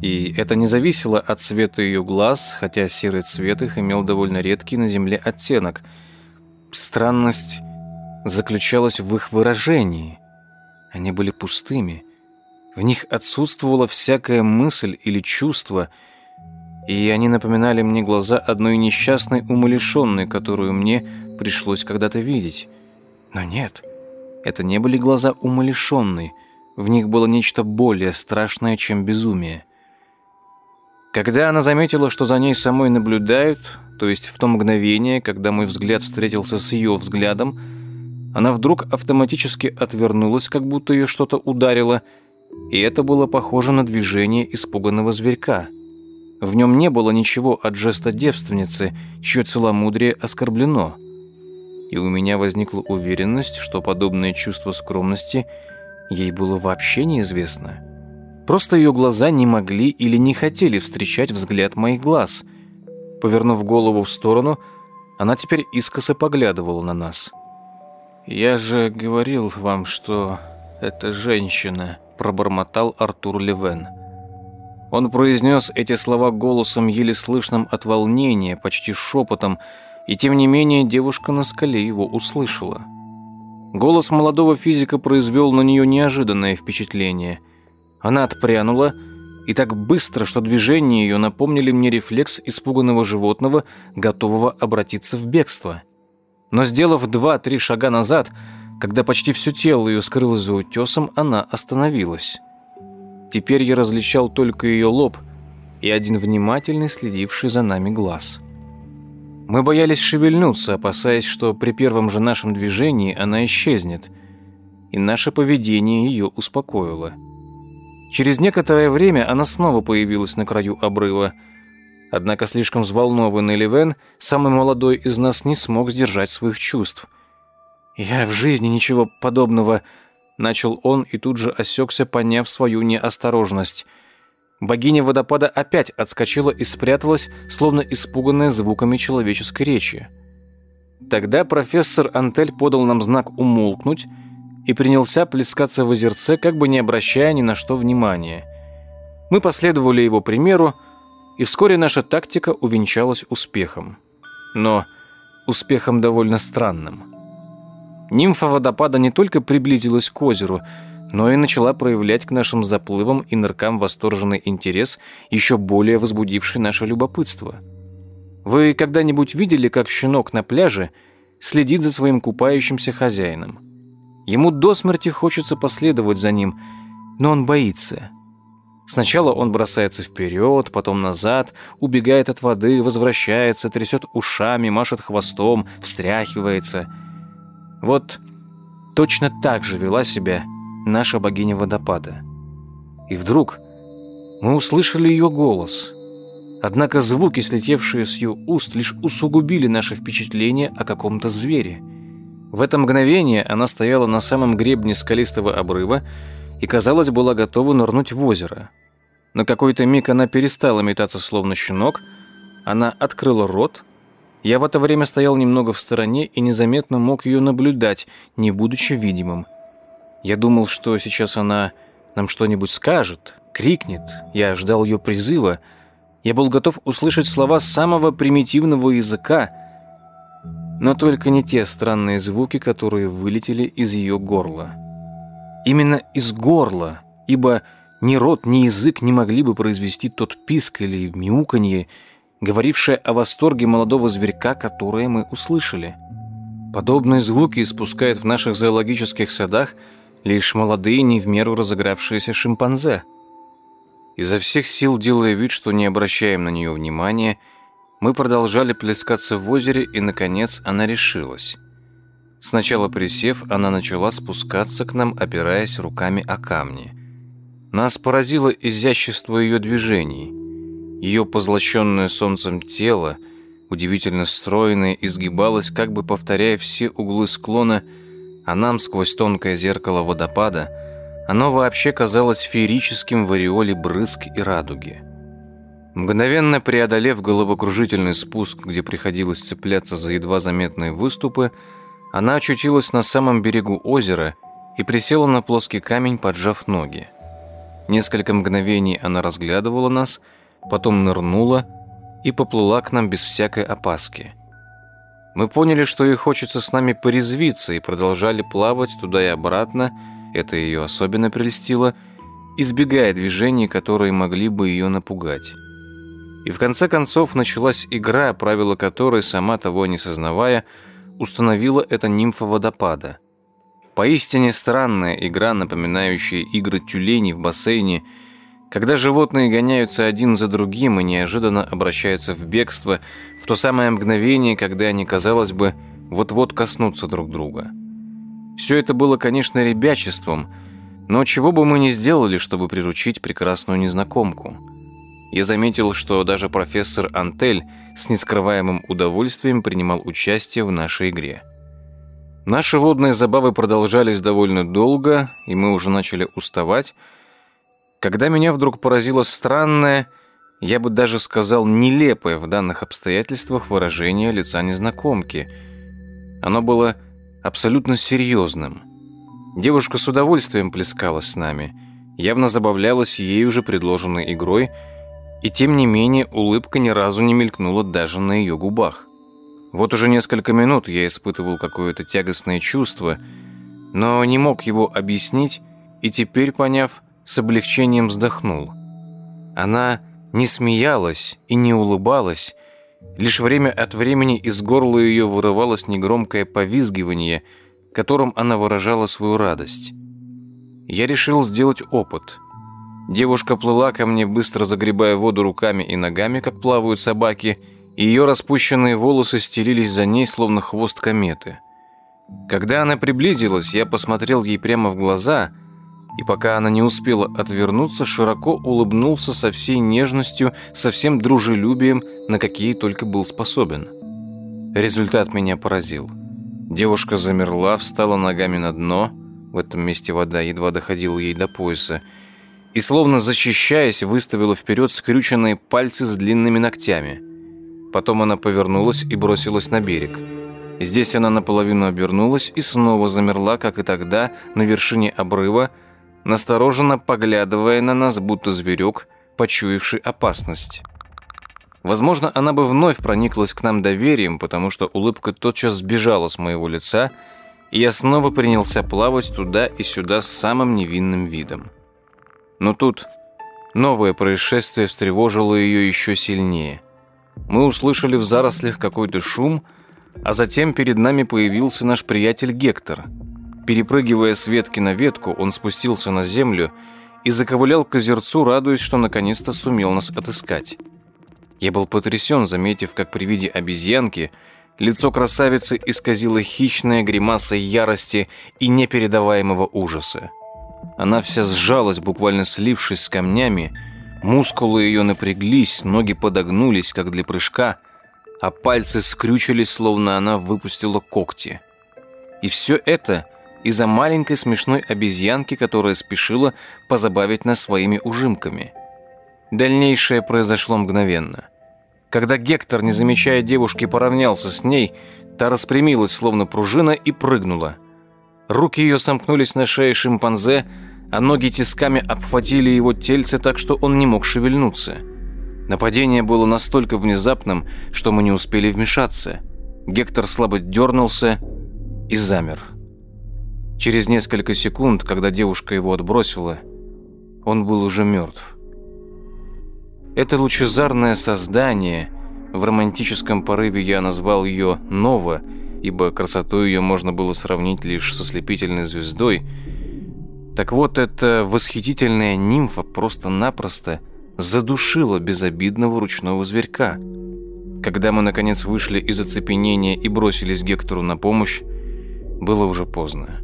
И это не зависело от цвета ее глаз, хотя серый цвет их имел довольно редкий на Земле оттенок. Странность заключалась в их выражении. Они были пустыми, в них отсутствовала всякая мысль или чувство, и они напоминали мне глаза одной несчастной умалишенной, которую мне пришлось когда-то видеть. Но нет, это не были глаза умалишенной, в них было нечто более страшное, чем безумие. Когда она заметила, что за ней самой наблюдают, то есть в то мгновение, когда мой взгляд встретился с ее взглядом, она вдруг автоматически отвернулась, как будто ее что-то ударило, и это было похоже на движение испуганного зверька. В нем не было ничего от жеста девственницы, чье целомудрие оскорблено. И у меня возникла уверенность, что подобное чувство скромности ей было вообще неизвестно. Просто ее глаза не могли или не хотели встречать взгляд моих глаз. Повернув голову в сторону, она теперь искоса поглядывала на нас. «Я же говорил вам, что это женщина», пробормотал Артур Левен. Он произнес эти слова голосом, еле слышным от волнения, почти шепотом, и тем не менее девушка на скале его услышала. Голос молодого физика произвел на нее неожиданное впечатление. Она отпрянула, и так быстро, что движения ее напомнили мне рефлекс испуганного животного, готового обратиться в бегство. Но сделав два-три шага назад, когда почти все тело ее скрылось за утесом, она остановилась. Теперь я различал только ее лоб и один внимательный следивший за нами глаз. Мы боялись шевельнуться, опасаясь, что при первом же нашем движении она исчезнет, и наше поведение ее успокоило. Через некоторое время она снова появилась на краю обрыва, однако слишком взволнованный Левен, самый молодой из нас, не смог сдержать своих чувств – «Я в жизни ничего подобного...» Начал он и тут же осекся, поняв свою неосторожность. Богиня водопада опять отскочила и спряталась, словно испуганная звуками человеческой речи. Тогда профессор Антель подал нам знак умолкнуть и принялся плескаться в озерце, как бы не обращая ни на что внимания. Мы последовали его примеру, и вскоре наша тактика увенчалась успехом. Но успехом довольно странным. Нимфа водопада не только приблизилась к озеру, но и начала проявлять к нашим заплывам и ныркам восторженный интерес, еще более возбудивший наше любопытство. Вы когда-нибудь видели, как щенок на пляже следит за своим купающимся хозяином? Ему до смерти хочется последовать за ним, но он боится. Сначала он бросается вперед, потом назад, убегает от воды, возвращается, трясет ушами, машет хвостом, встряхивается – вот точно так же вела себя наша богиня водопада. И вдруг мы услышали ее голос. Однако звуки, слетевшие с ее уст, лишь усугубили наше впечатление о каком-то звере. В это мгновение она стояла на самом гребне скалистого обрыва и, казалось, была готова нырнуть в озеро. На какой-то миг она перестала метаться, словно щенок, она открыла рот, я в это время стоял немного в стороне и незаметно мог ее наблюдать, не будучи видимым. Я думал, что сейчас она нам что-нибудь скажет, крикнет. Я ждал ее призыва. Я был готов услышать слова самого примитивного языка, но только не те странные звуки, которые вылетели из ее горла. Именно из горла, ибо ни рот, ни язык не могли бы произвести тот писк или мяуканье, говорившее о восторге молодого зверька, которое мы услышали. Подобные звуки испускают в наших зоологических садах лишь молодые, не в меру разыгравшиеся шимпанзе. Изо всех сил делая вид, что не обращаем на нее внимания, мы продолжали плескаться в озере, и, наконец, она решилась. Сначала присев, она начала спускаться к нам, опираясь руками о камни. Нас поразило изящество ее движений. Ее позлощенное солнцем тело, удивительно стройное, изгибалось, как бы повторяя все углы склона, а нам сквозь тонкое зеркало водопада оно вообще казалось феерическим в ореоле брызг и радуги. Мгновенно преодолев головокружительный спуск, где приходилось цепляться за едва заметные выступы, она очутилась на самом берегу озера и присела на плоский камень, поджав ноги. Несколько мгновений она разглядывала нас, потом нырнула и поплыла к нам без всякой опаски. Мы поняли, что ей хочется с нами порезвиться, и продолжали плавать туда и обратно, это ее особенно прельстило, избегая движений, которые могли бы ее напугать. И в конце концов началась игра, правила которой, сама того не сознавая, установила эта нимфа водопада. Поистине странная игра, напоминающая игры тюленей в бассейне, когда животные гоняются один за другим и неожиданно обращаются в бегство в то самое мгновение, когда они, казалось бы, вот-вот коснутся друг друга. Все это было, конечно, ребячеством, но чего бы мы ни сделали, чтобы приручить прекрасную незнакомку – я заметил, что даже профессор Антель с нескрываемым удовольствием принимал участие в нашей игре. Наши водные забавы продолжались довольно долго, и мы уже начали уставать, когда меня вдруг поразило странное, я бы даже сказал нелепое в данных обстоятельствах выражение лица незнакомки. Оно было абсолютно серьезным. Девушка с удовольствием плескалась с нами, явно забавлялась ей уже предложенной игрой – и тем не менее улыбка ни разу не мелькнула даже на ее губах. Вот уже несколько минут я испытывал какое-то тягостное чувство, но не мог его объяснить, и теперь, поняв, с облегчением вздохнул. Она не смеялась и не улыбалась, лишь время от времени из горла ее вырывалось негромкое повизгивание, которым она выражала свою радость. Я решил сделать опыт – Девушка плыла ко мне, быстро загребая воду руками и ногами, как плавают собаки, и ее распущенные волосы стелились за ней, словно хвост кометы. Когда она приблизилась, я посмотрел ей прямо в глаза, и пока она не успела отвернуться, широко улыбнулся со всей нежностью, со всем дружелюбием, на какие только был способен. Результат меня поразил. Девушка замерла, встала ногами на дно, в этом месте вода едва доходила ей до пояса, и, словно защищаясь, выставила вперед скрюченные пальцы с длинными ногтями. Потом она повернулась и бросилась на берег. Здесь она наполовину обернулась и снова замерла, как и тогда, на вершине обрыва, настороженно поглядывая на нас, будто зверек, почуявший опасность. Возможно, она бы вновь прониклась к нам доверием, потому что улыбка тотчас сбежала с моего лица, и я снова принялся плавать туда и сюда с самым невинным видом. Но тут новое происшествие встревожило ее еще сильнее. Мы услышали в зарослях какой-то шум, а затем перед нами появился наш приятель Гектор. Перепрыгивая с ветки на ветку, он спустился на землю и заковылял к озерцу, радуясь, что наконец-то сумел нас отыскать. Я был потрясен, заметив, как при виде обезьянки лицо красавицы исказило хищная гримаса ярости и непередаваемого ужаса. Она вся сжалась, буквально слившись с камнями. Мускулы ее напряглись, ноги подогнулись, как для прыжка, а пальцы скрючились, словно она выпустила когти. И все это из-за маленькой смешной обезьянки, которая спешила позабавить нас своими ужимками. Дальнейшее произошло мгновенно. Когда Гектор, не замечая девушки, поравнялся с ней, та распрямилась, словно пружина, и прыгнула. Руки ее сомкнулись на шее шимпанзе, а ноги тисками обхватили его тельце так, что он не мог шевельнуться. Нападение было настолько внезапным, что мы не успели вмешаться. Гектор слабо дернулся и замер. Через несколько секунд, когда девушка его отбросила, он был уже мертв. Это лучезарное создание, в романтическом порыве я назвал ее «Нова», ибо красоту ее можно было сравнить лишь со слепительной звездой. Так вот, эта восхитительная нимфа просто-напросто задушила безобидного ручного зверька. Когда мы, наконец, вышли из оцепенения и бросились Гектору на помощь, было уже поздно.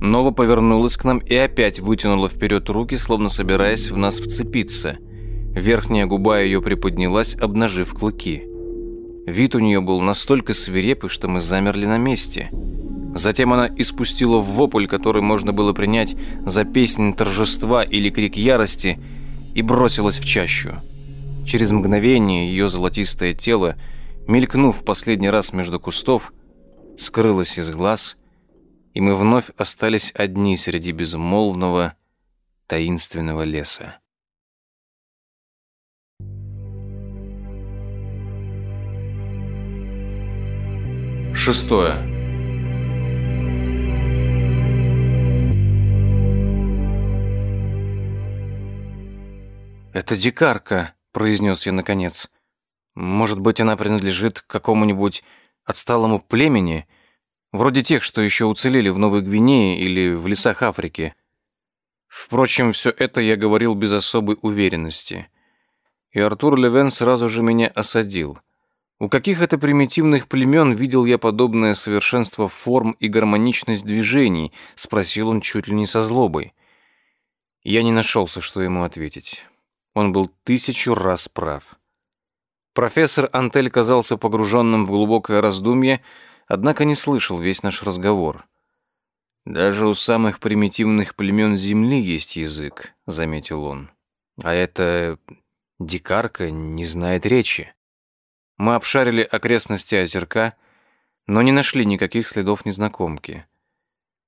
Нова повернулась к нам и опять вытянула вперед руки, словно собираясь в нас вцепиться. Верхняя губа ее приподнялась, обнажив клыки. Вид у нее был настолько свирепый, что мы замерли на месте. Затем она испустила вопль, который можно было принять за песнь торжества или крик ярости, и бросилась в чащу. Через мгновение ее золотистое тело, мелькнув последний раз между кустов, скрылось из глаз, и мы вновь остались одни среди безмолвного, таинственного леса. Шестое. «Это дикарка», — произнес я наконец. «Может быть, она принадлежит какому-нибудь отсталому племени, вроде тех, что еще уцелели в Новой Гвинее или в лесах Африки». Впрочем, все это я говорил без особой уверенности. И Артур Левен сразу же меня осадил — у каких это примитивных племен видел я подобное совершенство форм и гармоничность движений, спросил он чуть ли не со злобой. Я не нашелся, что ему ответить. Он был тысячу раз прав. Профессор Антель казался погруженным в глубокое раздумье, однако не слышал весь наш разговор. «Даже у самых примитивных племен Земли есть язык», — заметил он. «А эта дикарка не знает речи». Мы обшарили окрестности озерка, но не нашли никаких следов незнакомки.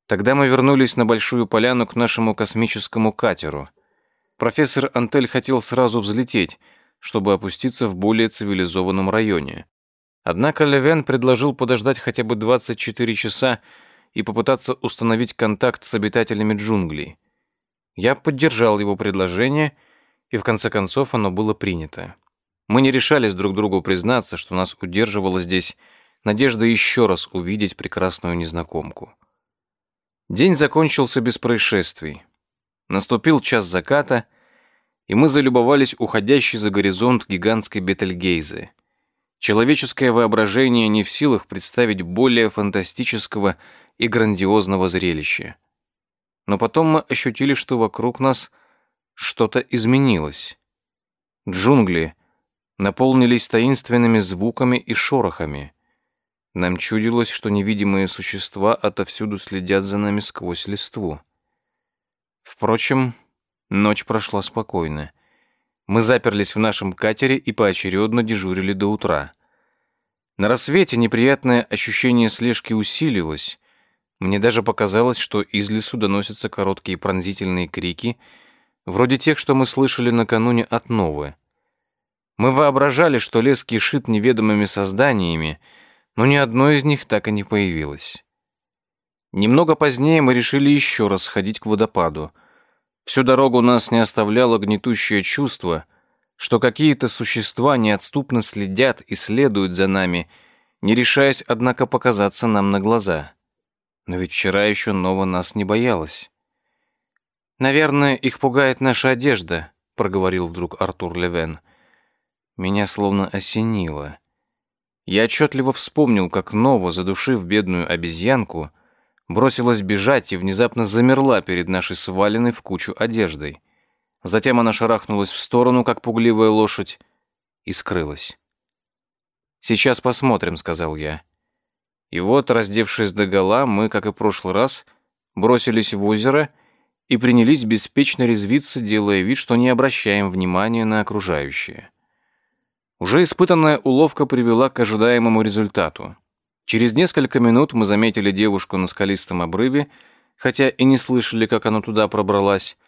Тогда мы вернулись на Большую Поляну к нашему космическому катеру. Профессор Антель хотел сразу взлететь, чтобы опуститься в более цивилизованном районе. Однако Левен предложил подождать хотя бы 24 часа и попытаться установить контакт с обитателями джунглей. Я поддержал его предложение, и в конце концов оно было принято. Мы не решались друг другу признаться, что нас удерживала здесь надежда еще раз увидеть прекрасную незнакомку. День закончился без происшествий. Наступил час заката, и мы залюбовались уходящей за горизонт гигантской Бетельгейзы. Человеческое воображение не в силах представить более фантастического и грандиозного зрелища. Но потом мы ощутили, что вокруг нас что-то изменилось. Джунгли — наполнились таинственными звуками и шорохами. Нам чудилось, что невидимые существа отовсюду следят за нами сквозь листву. Впрочем, ночь прошла спокойно. Мы заперлись в нашем катере и поочередно дежурили до утра. На рассвете неприятное ощущение слежки усилилось. Мне даже показалось, что из лесу доносятся короткие пронзительные крики, вроде тех, что мы слышали накануне от Новы. Мы воображали, что лес кишит неведомыми созданиями, но ни одно из них так и не появилось. Немного позднее мы решили еще раз сходить к водопаду. Всю дорогу нас не оставляло гнетущее чувство, что какие-то существа неотступно следят и следуют за нами, не решаясь, однако, показаться нам на глаза. Но ведь вчера еще Нова нас не боялась. «Наверное, их пугает наша одежда», — проговорил вдруг Артур Левен. — меня словно осенило. Я отчетливо вспомнил, как Нова, задушив бедную обезьянку, бросилась бежать и внезапно замерла перед нашей сваленной в кучу одеждой. Затем она шарахнулась в сторону, как пугливая лошадь, и скрылась. «Сейчас посмотрим», — сказал я. И вот, раздевшись догола, мы, как и в прошлый раз, бросились в озеро и принялись беспечно резвиться, делая вид, что не обращаем внимания на окружающее. Уже испытанная уловка привела к ожидаемому результату. Через несколько минут мы заметили девушку на скалистом обрыве, хотя и не слышали, как она туда пробралась,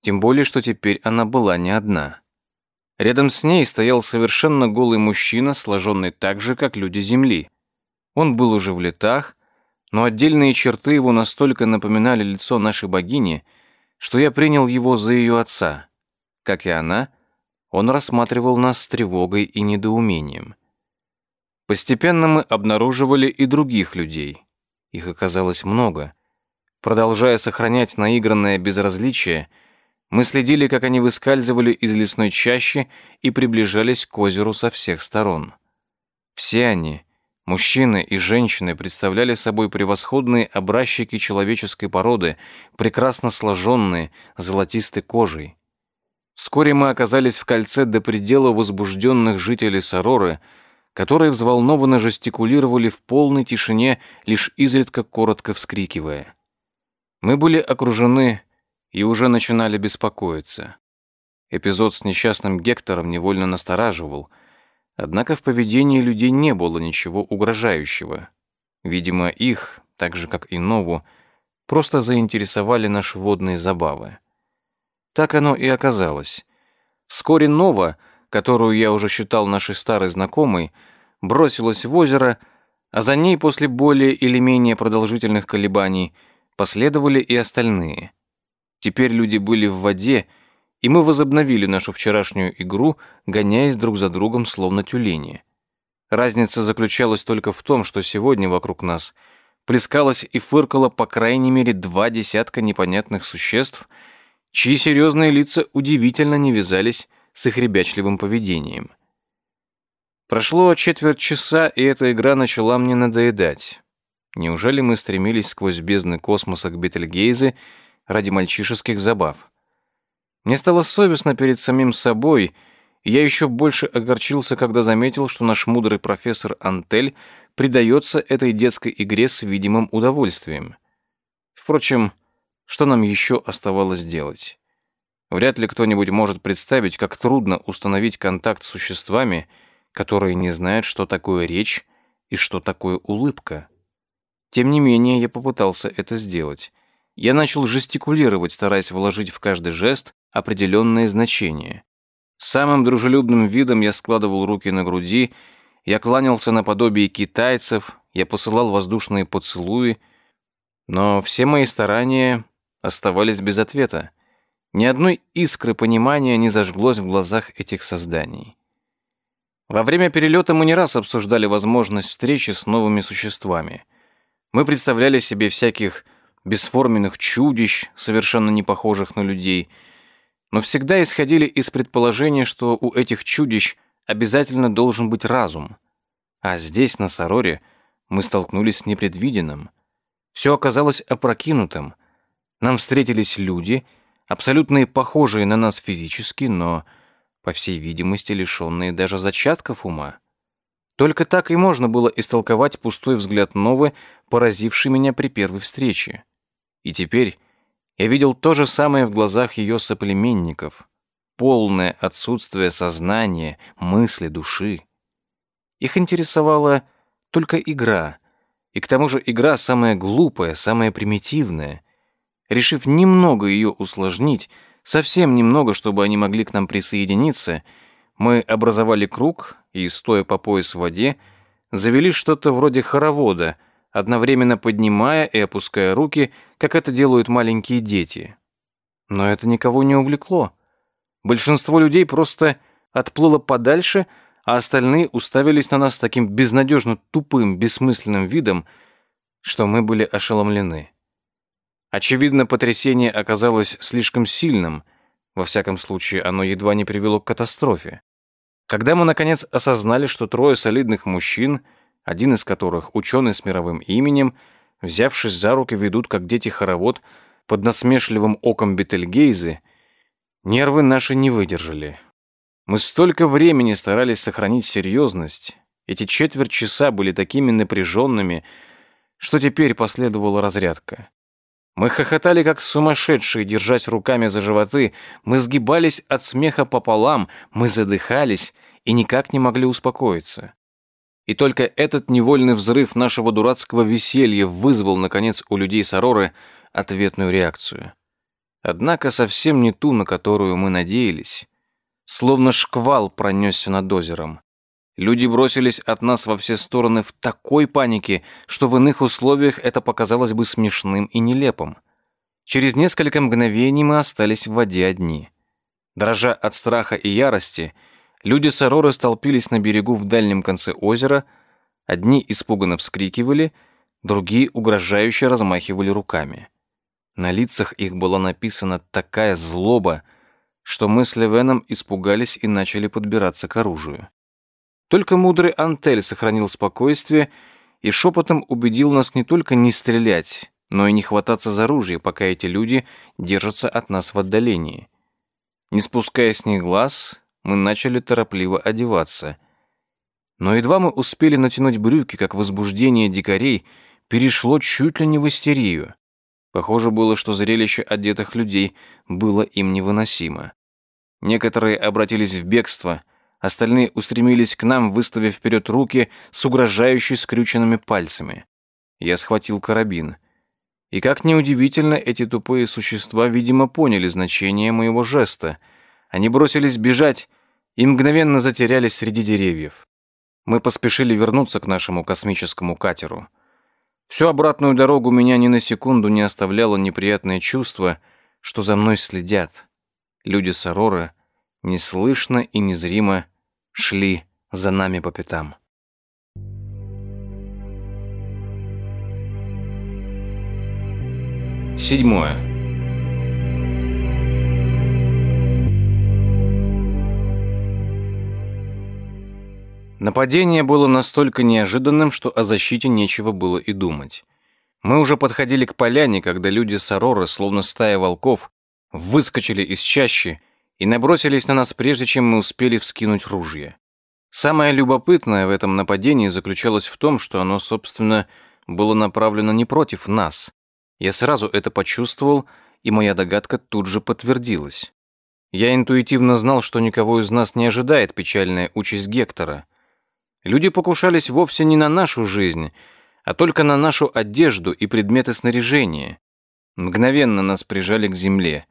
тем более, что теперь она была не одна. Рядом с ней стоял совершенно голый мужчина, сложенный так же, как люди Земли. Он был уже в летах, но отдельные черты его настолько напоминали лицо нашей богини, что я принял его за ее отца. Как и она, он рассматривал нас с тревогой и недоумением. Постепенно мы обнаруживали и других людей. Их оказалось много. Продолжая сохранять наигранное безразличие, мы следили, как они выскальзывали из лесной чащи и приближались к озеру со всех сторон. Все они, мужчины и женщины, представляли собой превосходные образчики человеческой породы, прекрасно сложенные, золотистой кожей. Вскоре мы оказались в кольце до предела возбужденных жителей Сароры, которые взволнованно жестикулировали в полной тишине, лишь изредка коротко вскрикивая. Мы были окружены и уже начинали беспокоиться. Эпизод с несчастным Гектором невольно настораживал, однако в поведении людей не было ничего угрожающего. Видимо, их, так же как и Нову, просто заинтересовали наши водные забавы. Так оно и оказалось. Вскоре Нова, которую я уже считал нашей старой знакомой, бросилась в озеро, а за ней после более или менее продолжительных колебаний последовали и остальные. Теперь люди были в воде, и мы возобновили нашу вчерашнюю игру, гоняясь друг за другом словно тюлени. Разница заключалась только в том, что сегодня вокруг нас плескалось и фыркало по крайней мере два десятка непонятных существ — чьи серьезные лица удивительно не вязались с их ребячливым поведением. Прошло четверть часа, и эта игра начала мне надоедать. Неужели мы стремились сквозь бездны космоса к Бетельгейзе ради мальчишеских забав? Мне стало совестно перед самим собой, и я еще больше огорчился, когда заметил, что наш мудрый профессор Антель предается этой детской игре с видимым удовольствием. Впрочем, что нам еще оставалось делать? Вряд ли кто-нибудь может представить, как трудно установить контакт с существами, которые не знают, что такое речь и что такое улыбка. Тем не менее, я попытался это сделать. Я начал жестикулировать, стараясь вложить в каждый жест определенное значение. Самым дружелюбным видом я складывал руки на груди, я кланялся наподобие китайцев, я посылал воздушные поцелуи, но все мои старания оставались без ответа. Ни одной искры понимания не зажглось в глазах этих созданий. Во время перелета мы не раз обсуждали возможность встречи с новыми существами. Мы представляли себе всяких бесформенных чудищ, совершенно не похожих на людей, но всегда исходили из предположения, что у этих чудищ обязательно должен быть разум. А здесь, на Сароре, мы столкнулись с непредвиденным. Все оказалось опрокинутым — нам встретились люди, абсолютно похожие на нас физически, но, по всей видимости, лишенные даже зачатков ума. Только так и можно было истолковать пустой взгляд Новы, поразивший меня при первой встрече. И теперь я видел то же самое в глазах ее соплеменников. Полное отсутствие сознания, мысли, души. Их интересовала только игра, и к тому же игра самая глупая, самая примитивная — Решив немного ее усложнить, совсем немного, чтобы они могли к нам присоединиться, мы образовали круг и, стоя по пояс в воде, завели что-то вроде хоровода, одновременно поднимая и опуская руки, как это делают маленькие дети. Но это никого не увлекло. Большинство людей просто отплыло подальше, а остальные уставились на нас таким безнадежно тупым, бессмысленным видом, что мы были ошеломлены. Очевидно, потрясение оказалось слишком сильным, во всяком случае, оно едва не привело к катастрофе. Когда мы, наконец, осознали, что трое солидных мужчин, один из которых ученый с мировым именем, взявшись за руки, ведут, как дети хоровод, под насмешливым оком Бетельгейзы, нервы наши не выдержали. Мы столько времени старались сохранить серьезность, эти четверть часа были такими напряженными, что теперь последовала разрядка. Мы хохотали, как сумасшедшие, держась руками за животы. Мы сгибались от смеха пополам, мы задыхались и никак не могли успокоиться. И только этот невольный взрыв нашего дурацкого веселья вызвал, наконец, у людей с Ароры ответную реакцию. Однако совсем не ту, на которую мы надеялись. Словно шквал пронесся над озером. Люди бросились от нас во все стороны в такой панике, что в иных условиях это показалось бы смешным и нелепым. Через несколько мгновений мы остались в воде одни. Дрожа от страха и ярости, люди с Ароры столпились на берегу в дальнем конце озера, одни испуганно вскрикивали, другие угрожающе размахивали руками. На лицах их была написана такая злоба, что мы с Левеном испугались и начали подбираться к оружию. Только мудрый Антель сохранил спокойствие и шепотом убедил нас не только не стрелять, но и не хвататься за ружье, пока эти люди держатся от нас в отдалении. Не спуская с них глаз, мы начали торопливо одеваться. Но едва мы успели натянуть брюки, как возбуждение дикарей перешло чуть ли не в истерию. Похоже было, что зрелище одетых людей было им невыносимо. Некоторые обратились в бегство, остальные устремились к нам, выставив вперед руки с угрожающей скрюченными пальцами. Я схватил карабин. И как неудивительно, эти тупые существа, видимо, поняли значение моего жеста. Они бросились бежать и мгновенно затерялись среди деревьев. Мы поспешили вернуться к нашему космическому катеру. Всю обратную дорогу меня ни на секунду не оставляло неприятное чувство, что за мной следят. Люди с Ароры неслышно и незримо шли за нами по пятам. Седьмое. Нападение было настолько неожиданным, что о защите нечего было и думать. Мы уже подходили к поляне, когда люди с Ароры, словно стая волков, выскочили из чащи и набросились на нас, прежде чем мы успели вскинуть ружья. Самое любопытное в этом нападении заключалось в том, что оно, собственно, было направлено не против нас. Я сразу это почувствовал, и моя догадка тут же подтвердилась. Я интуитивно знал, что никого из нас не ожидает печальная участь Гектора — Люди покушались вовсе не на нашу жизнь, а только на нашу одежду и предметы снаряжения. Мгновенно нас прижали к земле.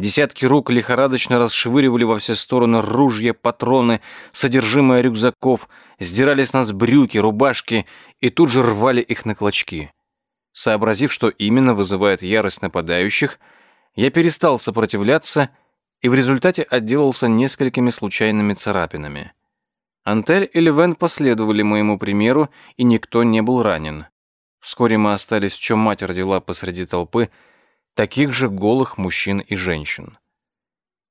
Десятки рук лихорадочно расшвыривали во все стороны ружья, патроны, содержимое рюкзаков, сдирали с нас брюки, рубашки и тут же рвали их на клочки. Сообразив, что именно вызывает ярость нападающих, я перестал сопротивляться и в результате отделался несколькими случайными царапинами. Антель и Левен последовали моему примеру, и никто не был ранен. Вскоре мы остались, в чем мать родила посреди толпы, таких же голых мужчин и женщин.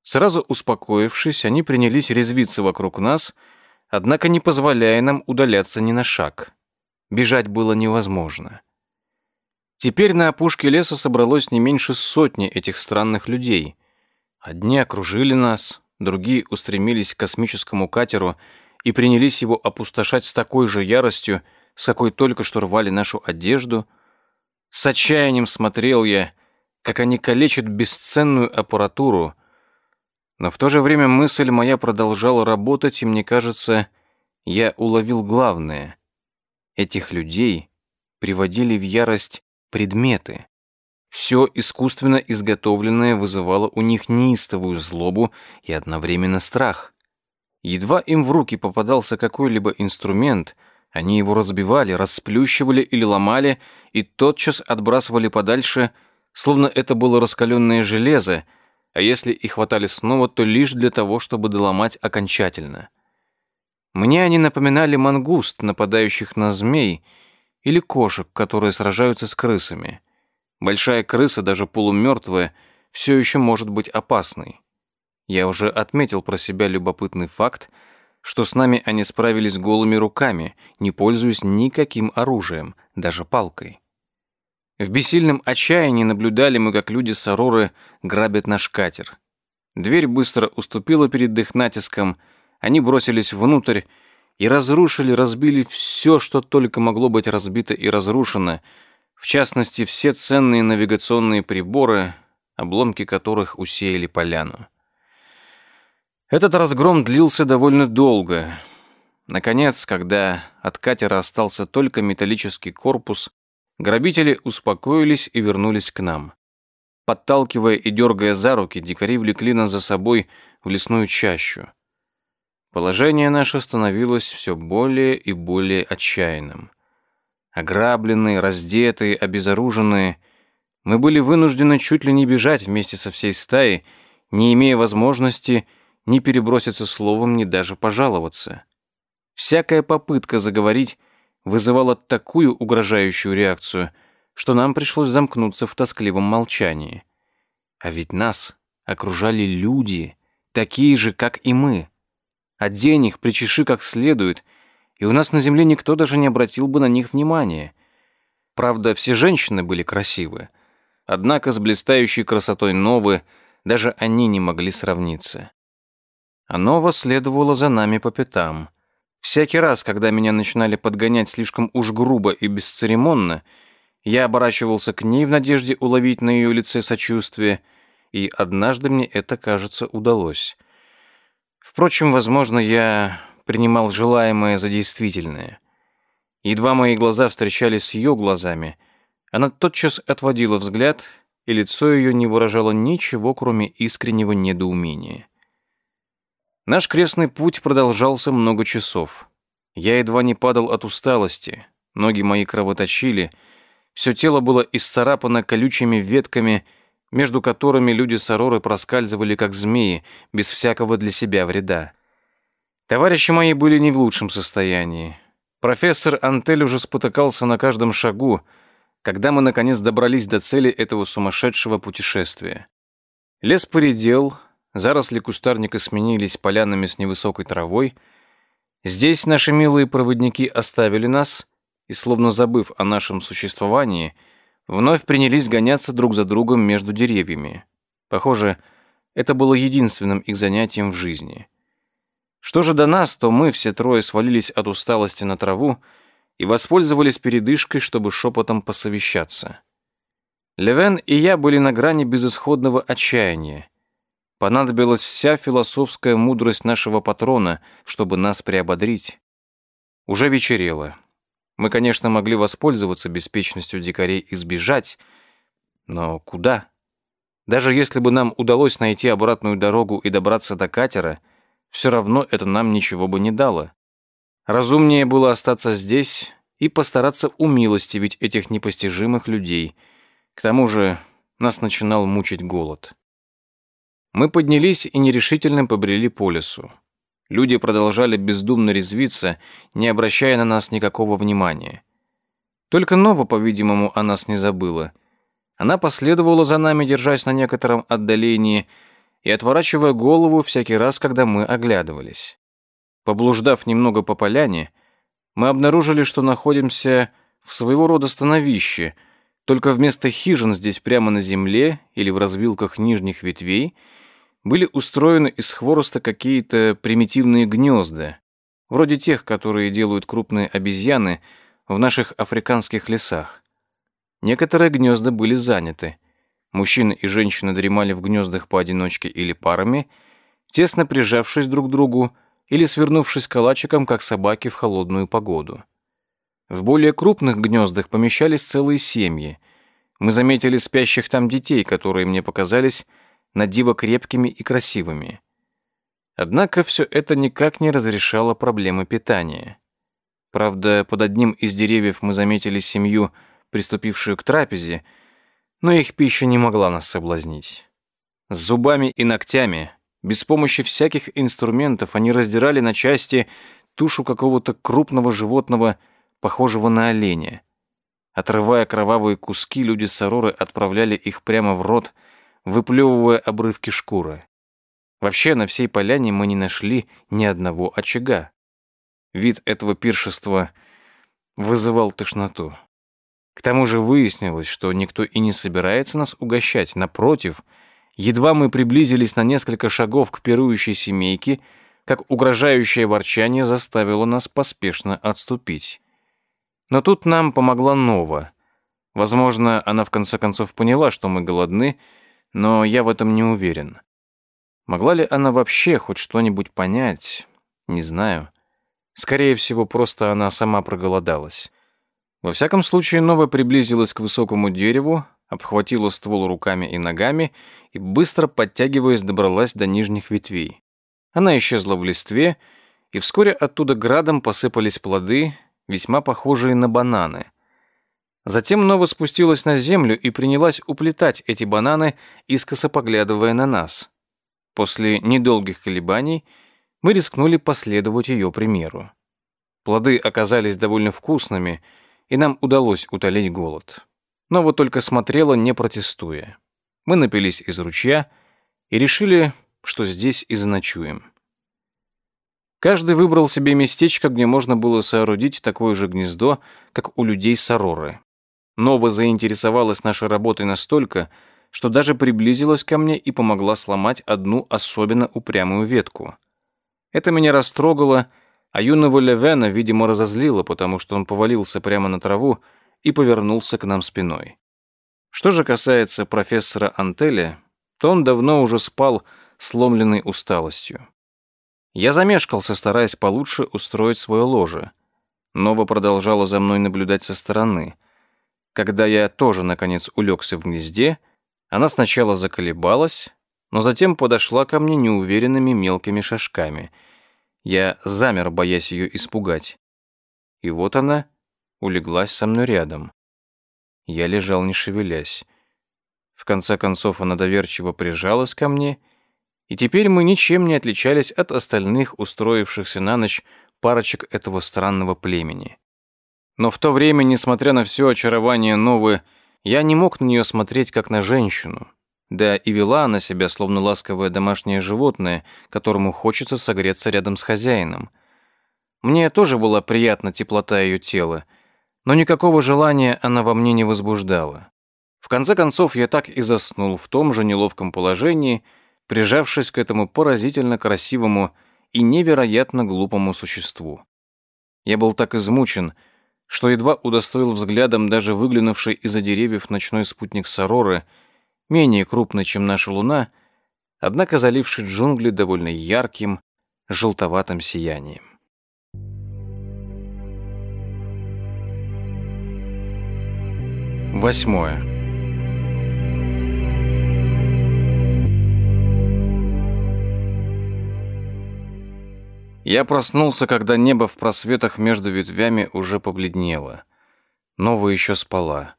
Сразу успокоившись, они принялись резвиться вокруг нас, однако не позволяя нам удаляться ни на шаг. Бежать было невозможно. Теперь на опушке леса собралось не меньше сотни этих странных людей. Одни окружили нас, другие устремились к космическому катеру и принялись его опустошать с такой же яростью, с какой только что рвали нашу одежду. С отчаянием смотрел я, как они калечат бесценную аппаратуру, но в то же время мысль моя продолжала работать, и мне кажется, я уловил главное. Этих людей приводили в ярость предметы. Все искусственно изготовленное вызывало у них неистовую злобу и одновременно страх. Едва им в руки попадался какой-либо инструмент, они его разбивали, расплющивали или ломали и тотчас отбрасывали подальше, словно это было раскаленное железо, а если и хватали снова, то лишь для того, чтобы доломать окончательно. Мне они напоминали мангуст, нападающих на змей, или кошек, которые сражаются с крысами. Большая крыса, даже полумертвая, все еще может быть опасной. Я уже отметил про себя любопытный факт, что с нами они справились голыми руками, не пользуясь никаким оружием, даже палкой. В бессильном отчаянии наблюдали мы, как люди с Ароры грабят наш катер. Дверь быстро уступила перед их натиском, они бросились внутрь и разрушили, разбили все, что только могло быть разбито и разрушено, в частности, все ценные навигационные приборы, обломки которых усеяли поляну. Этот разгром длился довольно долго. Наконец, когда от катера остался только металлический корпус, грабители успокоились и вернулись к нам. Подталкивая и дергая за руки, дикари влекли нас за собой в лесную чащу. Положение наше становилось все более и более отчаянным. Ограбленные, раздетые, обезоруженные, мы были вынуждены чуть ли не бежать вместе со всей стаей, не имея возможности ни переброситься словом, ни даже пожаловаться. Всякая попытка заговорить вызывала такую угрожающую реакцию, что нам пришлось замкнуться в тоскливом молчании. А ведь нас окружали люди, такие же, как и мы. Одень их, причеши как следует, и у нас на земле никто даже не обратил бы на них внимания. Правда, все женщины были красивы. Однако с блистающей красотой Новы даже они не могли сравниться. А Нова следовала за нами по пятам. Всякий раз, когда меня начинали подгонять слишком уж грубо и бесцеремонно, я оборачивался к ней в надежде уловить на ее лице сочувствие, и однажды мне это, кажется, удалось — Впрочем, возможно, я принимал желаемое за действительное. Едва мои глаза встречались с ее глазами, она тотчас отводила взгляд, и лицо ее не выражало ничего, кроме искреннего недоумения. Наш крестный путь продолжался много часов. Я едва не падал от усталости, ноги мои кровоточили, все тело было исцарапано колючими ветками — между которыми люди с Ароры проскальзывали как змеи, без всякого для себя вреда. Товарищи мои были не в лучшем состоянии. Профессор Антель уже спотыкался на каждом шагу, когда мы наконец добрались до цели этого сумасшедшего путешествия. Лес поредел, заросли кустарника сменились полянами с невысокой травой. Здесь наши милые проводники оставили нас и, словно забыв о нашем существовании, — вновь принялись гоняться друг за другом между деревьями. Похоже, это было единственным их занятием в жизни. Что же до нас, то мы все трое свалились от усталости на траву и воспользовались передышкой, чтобы шепотом посовещаться. Левен и я были на грани безысходного отчаяния. Понадобилась вся философская мудрость нашего патрона, чтобы нас приободрить. Уже вечерело. Мы, конечно, могли воспользоваться беспечностью дикарей и сбежать, но куда? Даже если бы нам удалось найти обратную дорогу и добраться до катера, все равно это нам ничего бы не дало. Разумнее было остаться здесь и постараться умилостивить этих непостижимых людей. К тому же нас начинал мучить голод. Мы поднялись и нерешительно побрели по лесу. Люди продолжали бездумно резвиться, не обращая на нас никакого внимания. Только Нова, по-видимому, о нас не забыла. Она последовала за нами, держась на некотором отдалении и отворачивая голову всякий раз, когда мы оглядывались. Поблуждав немного по поляне, мы обнаружили, что находимся в своего рода становище, только вместо хижин здесь прямо на земле или в развилках нижних ветвей — были устроены из хвороста какие-то примитивные гнезда, вроде тех, которые делают крупные обезьяны в наших африканских лесах. Некоторые гнезда были заняты. Мужчины и женщины дремали в гнездах поодиночке или парами, тесно прижавшись друг к другу или свернувшись калачиком, как собаки в холодную погоду. В более крупных гнездах помещались целые семьи. Мы заметили спящих там детей, которые мне показались на диво крепкими и красивыми. Однако все это никак не разрешало проблемы питания. Правда, под одним из деревьев мы заметили семью, приступившую к трапезе, но их пища не могла нас соблазнить. С зубами и ногтями, без помощи всяких инструментов, они раздирали на части тушу какого-то крупного животного, похожего на оленя. Отрывая кровавые куски, люди с Ароры отправляли их прямо в рот – выплевывая обрывки шкуры. Вообще на всей поляне мы не нашли ни одного очага. Вид этого пиршества вызывал тошноту. К тому же выяснилось, что никто и не собирается нас угощать. Напротив, едва мы приблизились на несколько шагов к пирующей семейке, как угрожающее ворчание заставило нас поспешно отступить. Но тут нам помогла Нова. Возможно, она в конце концов поняла, что мы голодны, но я в этом не уверен. Могла ли она вообще хоть что-нибудь понять? Не знаю. Скорее всего, просто она сама проголодалась. Во всяком случае, Нова приблизилась к высокому дереву, обхватила ствол руками и ногами и, быстро подтягиваясь, добралась до нижних ветвей. Она исчезла в листве и вскоре оттуда градом посыпались плоды, весьма похожие на бананы. Затем Нова спустилась на землю и принялась уплетать эти бананы, искоса поглядывая на нас. После недолгих колебаний мы рискнули последовать ее примеру. Плоды оказались довольно вкусными, и нам удалось утолить голод. Но вот только смотрела, не протестуя. Мы напились из ручья и решили, что здесь и заночуем. Каждый выбрал себе местечко, где можно было соорудить такое же гнездо, как у людей с Ароры. Нова заинтересовалась нашей работой настолько, что даже приблизилась ко мне и помогла сломать одну особенно упрямую ветку. Это меня растрогало, а юного Левена, видимо, разозлило, потому что он повалился прямо на траву и повернулся к нам спиной. Что же касается профессора Антеля, то он давно уже спал, сломленный усталостью. Я замешкался, стараясь получше устроить свое ложе. Нова продолжала за мной наблюдать со стороны. Когда я тоже, наконец, улегся в гнезде, она сначала заколебалась, но затем подошла ко мне неуверенными мелкими шажками. Я замер, боясь ее испугать. И вот она улеглась со мной рядом. Я лежал, не шевелясь. В конце концов она доверчиво прижалась ко мне, и теперь мы ничем не отличались от остальных устроившихся на ночь парочек этого странного племени. Но в то время, несмотря на все очарование Новы, я не мог на нее смотреть как на женщину. Да и вела она себя, словно ласковое домашнее животное, которому хочется согреться рядом с хозяином. Мне тоже была приятна теплота ее тела, но никакого желания она во мне не возбуждала. В конце концов, я так и заснул в том же неловком положении, прижавшись к этому поразительно красивому и невероятно глупому существу. Я был так измучен, что едва удостоил взглядом даже выглянувший из-за деревьев ночной спутник Сароры, менее крупный, чем наша Луна, однако заливший джунгли довольно ярким, желтоватым сиянием. Восьмое. Я проснулся, когда небо в просветах между ветвями уже побледнело. Нова еще спала.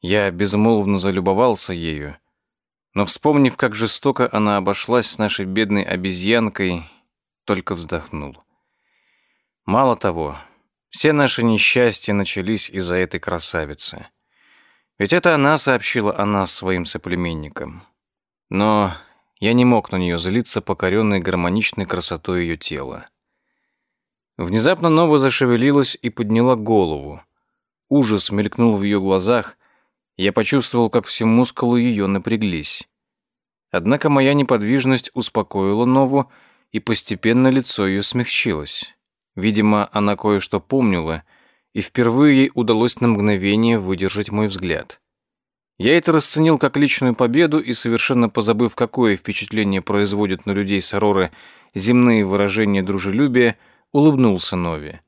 Я безмолвно залюбовался ею, но, вспомнив, как жестоко она обошлась с нашей бедной обезьянкой, только вздохнул. Мало того, все наши несчастья начались из-за этой красавицы. Ведь это она сообщила о нас своим соплеменникам. Но я не мог на нее злиться, покоренной гармоничной красотой ее тела. Внезапно Нова зашевелилась и подняла голову. Ужас мелькнул в ее глазах, я почувствовал, как все мускулы ее напряглись. Однако моя неподвижность успокоила Нову, и постепенно лицо ее смягчилось. Видимо, она кое-что помнила, и впервые ей удалось на мгновение выдержать мой взгляд. Я это расценил как личную победу и, совершенно позабыв, какое впечатление производят на людей с Ароры земные выражения дружелюбия, улыбнулся Нови.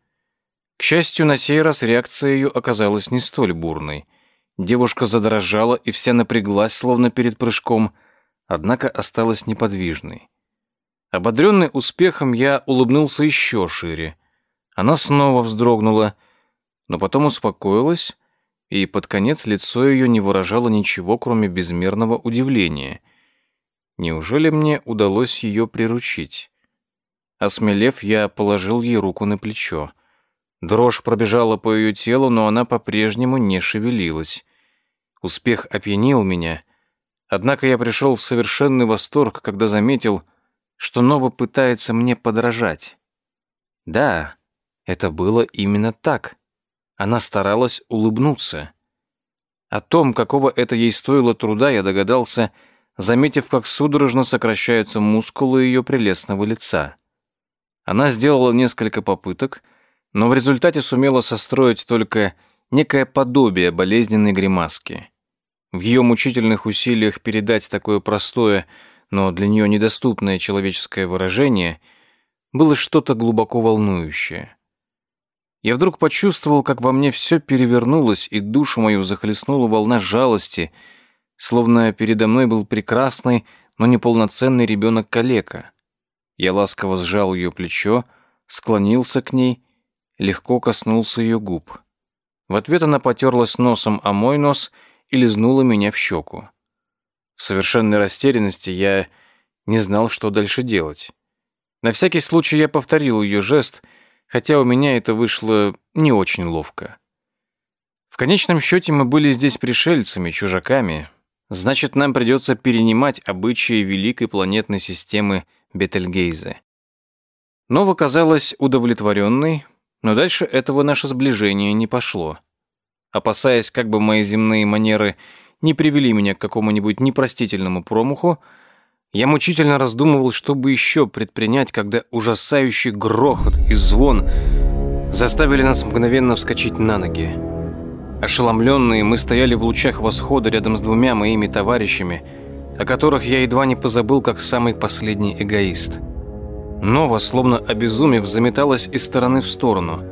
К счастью, на сей раз реакция ее оказалась не столь бурной. Девушка задрожала и вся напряглась, словно перед прыжком, однако осталась неподвижной. Ободренный успехом, я улыбнулся еще шире. Она снова вздрогнула, но потом успокоилась и под конец лицо ее не выражало ничего, кроме безмерного удивления. Неужели мне удалось ее приручить? Осмелев, я положил ей руку на плечо. Дрожь пробежала по ее телу, но она по-прежнему не шевелилась. Успех опьянил меня, однако я пришел в совершенный восторг, когда заметил, что Нова пытается мне подражать. Да, это было именно так. Она старалась улыбнуться. О том, какого это ей стоило труда, я догадался, заметив, как судорожно сокращаются мускулы ее прелестного лица. Она сделала несколько попыток, но в результате сумела состроить только некое подобие болезненной гримаски. В ее мучительных усилиях передать такое простое, но для нее недоступное человеческое выражение было что-то глубоко волнующее. Я вдруг почувствовал, как во мне все перевернулось, и душу мою захлестнула волна жалости, словно передо мной был прекрасный, но неполноценный ребенок-калека. Я ласково сжал ее плечо, склонился к ней, легко коснулся ее губ. В ответ она потерлась носом о мой нос и лизнула меня в щеку. В совершенной растерянности я не знал, что дальше делать. На всякий случай я повторил ее жест, хотя у меня это вышло не очень ловко. В конечном счете мы были здесь пришельцами, чужаками. Значит, нам придется перенимать обычаи великой планетной системы Бетельгейзе. Нова казалась удовлетворенной, но дальше этого наше сближение не пошло. Опасаясь, как бы мои земные манеры не привели меня к какому-нибудь непростительному промаху, я мучительно раздумывал, что бы еще предпринять, когда ужасающий грохот и звон заставили нас мгновенно вскочить на ноги. Ошеломленные, мы стояли в лучах восхода рядом с двумя моими товарищами, о которых я едва не позабыл, как самый последний эгоист. Нова, словно обезумев, заметалась из стороны в сторону.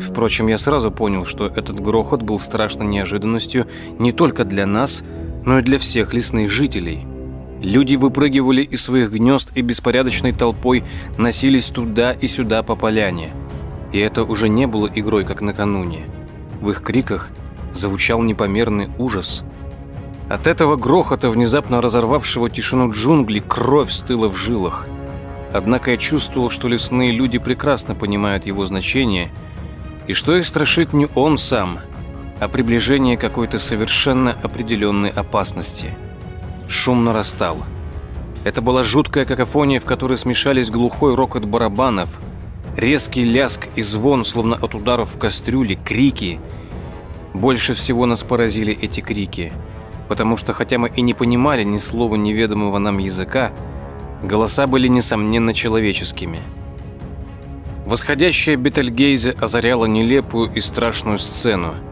Впрочем, я сразу понял, что этот грохот был страшной неожиданностью не только для нас, но и для всех лесных жителей – Люди выпрыгивали из своих гнезд и беспорядочной толпой носились туда и сюда по поляне. И это уже не было игрой, как накануне. В их криках звучал непомерный ужас. От этого грохота, внезапно разорвавшего тишину джунглей, кровь стыла в жилах. Однако я чувствовал, что лесные люди прекрасно понимают его значение, и что их страшит не он сам, а приближение какой-то совершенно определенной опасности – Шум нарастал. Это была жуткая какофония, в которой смешались глухой рокот барабанов, резкий ляск и звон, словно от ударов в кастрюле, крики. Больше всего нас поразили эти крики, потому что, хотя мы и не понимали ни слова неведомого нам языка, голоса были, несомненно, человеческими. Восходящая Бетельгейзе озаряла нелепую и страшную сцену –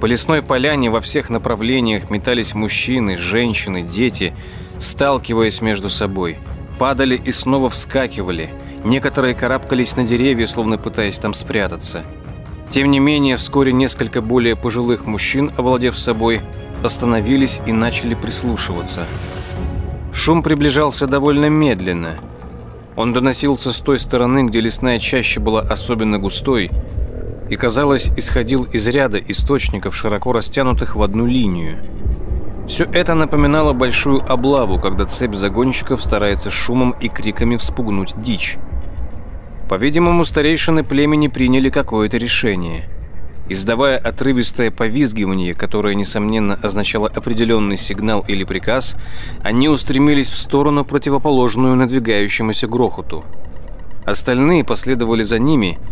по лесной поляне во всех направлениях метались мужчины, женщины, дети, сталкиваясь между собой. Падали и снова вскакивали. Некоторые карабкались на деревья, словно пытаясь там спрятаться. Тем не менее, вскоре несколько более пожилых мужчин, овладев собой, остановились и начали прислушиваться. Шум приближался довольно медленно. Он доносился с той стороны, где лесная чаща была особенно густой, и, казалось, исходил из ряда источников, широко растянутых в одну линию. Все это напоминало большую облаву, когда цепь загонщиков старается шумом и криками вспугнуть дичь. По-видимому, старейшины племени приняли какое-то решение. Издавая отрывистое повизгивание, которое, несомненно, означало определенный сигнал или приказ, они устремились в сторону, противоположную надвигающемуся грохоту. Остальные последовали за ними –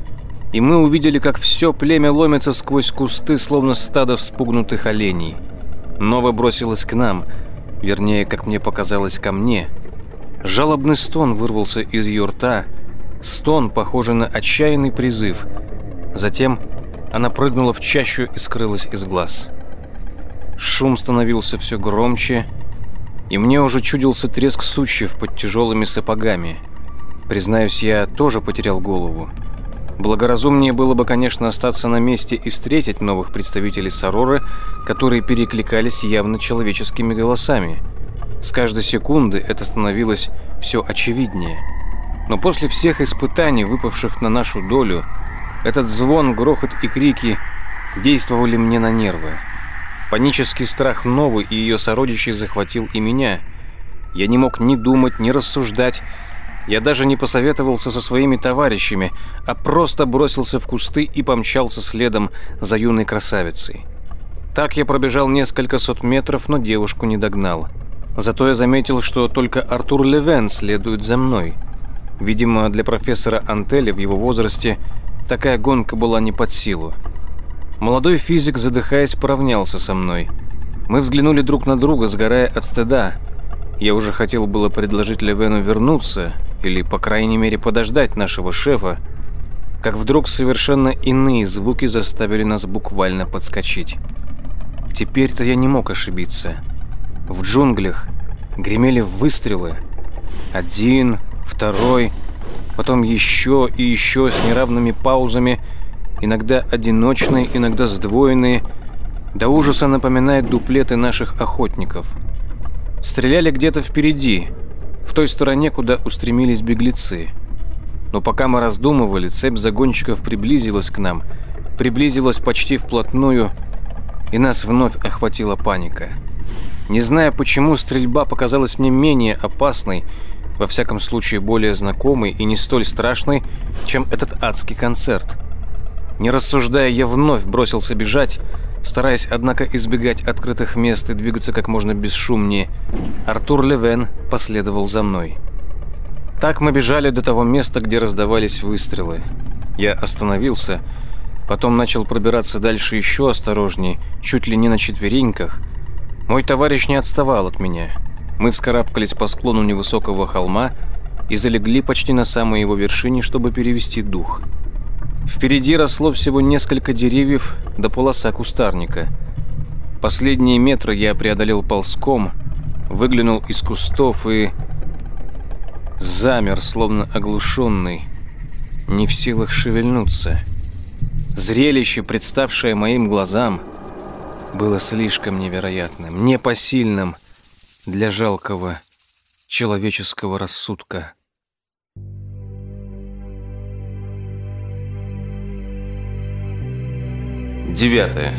и мы увидели, как все племя ломится сквозь кусты, словно стадо вспугнутых оленей. Нова бросилась к нам, вернее, как мне показалось, ко мне. Жалобный стон вырвался из ее рта, стон, похожий на отчаянный призыв. Затем она прыгнула в чащу и скрылась из глаз. Шум становился все громче, и мне уже чудился треск сучьев под тяжелыми сапогами. Признаюсь, я тоже потерял голову. Благоразумнее было бы, конечно, остаться на месте и встретить новых представителей Сароры, которые перекликались явно человеческими голосами. С каждой секунды это становилось все очевиднее. Но после всех испытаний, выпавших на нашу долю, этот звон, грохот и крики действовали мне на нервы. Панический страх Новы и ее сородичей захватил и меня. Я не мог ни думать, ни рассуждать, я даже не посоветовался со своими товарищами, а просто бросился в кусты и помчался следом за юной красавицей. Так я пробежал несколько сот метров, но девушку не догнал. Зато я заметил, что только Артур Левен следует за мной. Видимо, для профессора Антеля в его возрасте такая гонка была не под силу. Молодой физик, задыхаясь, поравнялся со мной. Мы взглянули друг на друга, сгорая от стыда. Я уже хотел было предложить Левену вернуться, или, по крайней мере, подождать нашего шефа, как вдруг совершенно иные звуки заставили нас буквально подскочить. Теперь-то я не мог ошибиться. В джунглях гремели выстрелы. Один, второй, потом еще и еще с неравными паузами, иногда одиночные, иногда сдвоенные, до ужаса напоминает дуплеты наших охотников. Стреляли где-то впереди – той стороне, куда устремились беглецы. Но пока мы раздумывали, цепь загонщиков приблизилась к нам, приблизилась почти вплотную, и нас вновь охватила паника. Не зная почему, стрельба показалась мне менее опасной, во всяком случае более знакомой и не столь страшной, чем этот адский концерт. Не рассуждая, я вновь бросился бежать, стараясь, однако, избегать открытых мест и двигаться как можно бесшумнее. Артур Левен последовал за мной. Так мы бежали до того места, где раздавались выстрелы. Я остановился, потом начал пробираться дальше еще осторожнее, чуть ли не на четвереньках. Мой товарищ не отставал от меня. Мы вскарабкались по склону невысокого холма и залегли почти на самой его вершине, чтобы перевести дух. Впереди росло всего несколько деревьев до полоса кустарника. Последние метры я преодолел ползком, выглянул из кустов и замер, словно оглушенный, не в силах шевельнуться. Зрелище, представшее моим глазам, было слишком невероятным, непосильным для жалкого человеческого рассудка. Девятое.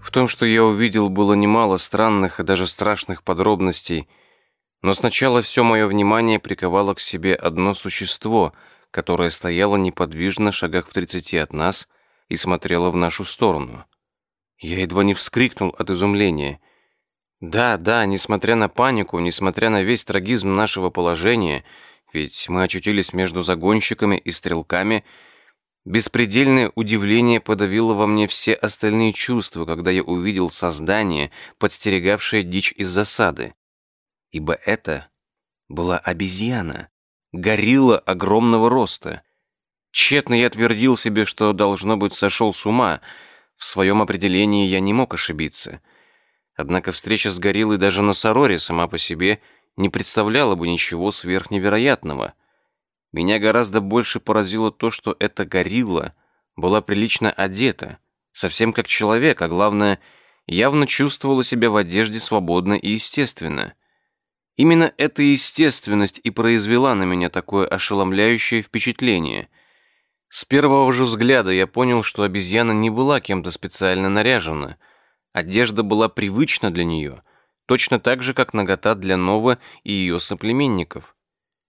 В том, что я увидел, было немало странных и даже страшных подробностей, но сначала все мое внимание приковало к себе одно существо, которое стояло неподвижно шагах в тридцати от нас и смотрело в нашу сторону. Я едва не вскрикнул от изумления. Да, да, несмотря на панику, несмотря на весь трагизм нашего положения, ведь мы очутились между загонщиками и стрелками — Беспредельное удивление подавило во мне все остальные чувства, когда я увидел создание, подстерегавшее дичь из засады. Ибо это была обезьяна, горилла огромного роста. Тщетно я твердил себе, что, должно быть, сошел с ума. В своем определении я не мог ошибиться. Однако встреча с гориллой даже на Сароре сама по себе не представляла бы ничего сверхневероятного — меня гораздо больше поразило то, что эта горилла была прилично одета, совсем как человек, а главное, явно чувствовала себя в одежде свободно и естественно. Именно эта естественность и произвела на меня такое ошеломляющее впечатление. С первого же взгляда я понял, что обезьяна не была кем-то специально наряжена. Одежда была привычна для нее, точно так же, как нагота для Нова и ее соплеменников.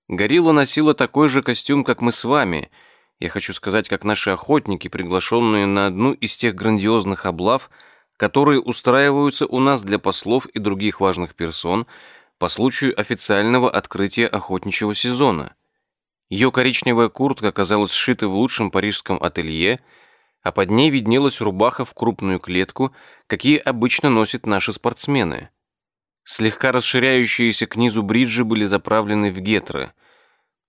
Горилла носила такой же костюм, как мы с вами. Я хочу сказать, как наши охотники, приглашенные на одну из тех грандиозных облав, которые устраиваются у нас для послов и других важных персон по случаю официального открытия охотничьего сезона. Ее коричневая куртка оказалась сшита в лучшем парижском ателье, а под ней виднелась рубаха в крупную клетку, какие обычно носят наши спортсмены. Слегка расширяющиеся к низу бриджи были заправлены в гетры.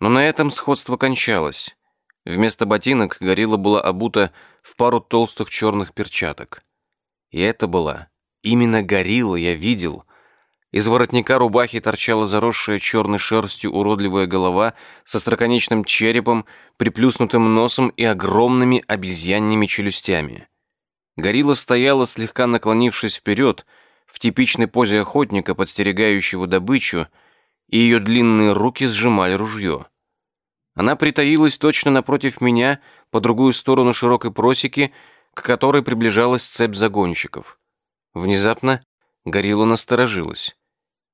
Но на этом сходство кончалось. Вместо ботинок горилла была обута в пару толстых черных перчаток. И это была именно горилла, я видел. Из воротника рубахи торчала заросшая черной шерстью уродливая голова со строконечным черепом, приплюснутым носом и огромными обезьянными челюстями. Горилла стояла, слегка наклонившись вперед, в типичной позе охотника, подстерегающего добычу, и ее длинные руки сжимали ружье. Она притаилась точно напротив меня, по другую сторону широкой просеки, к которой приближалась цепь загонщиков. Внезапно горилла насторожилась.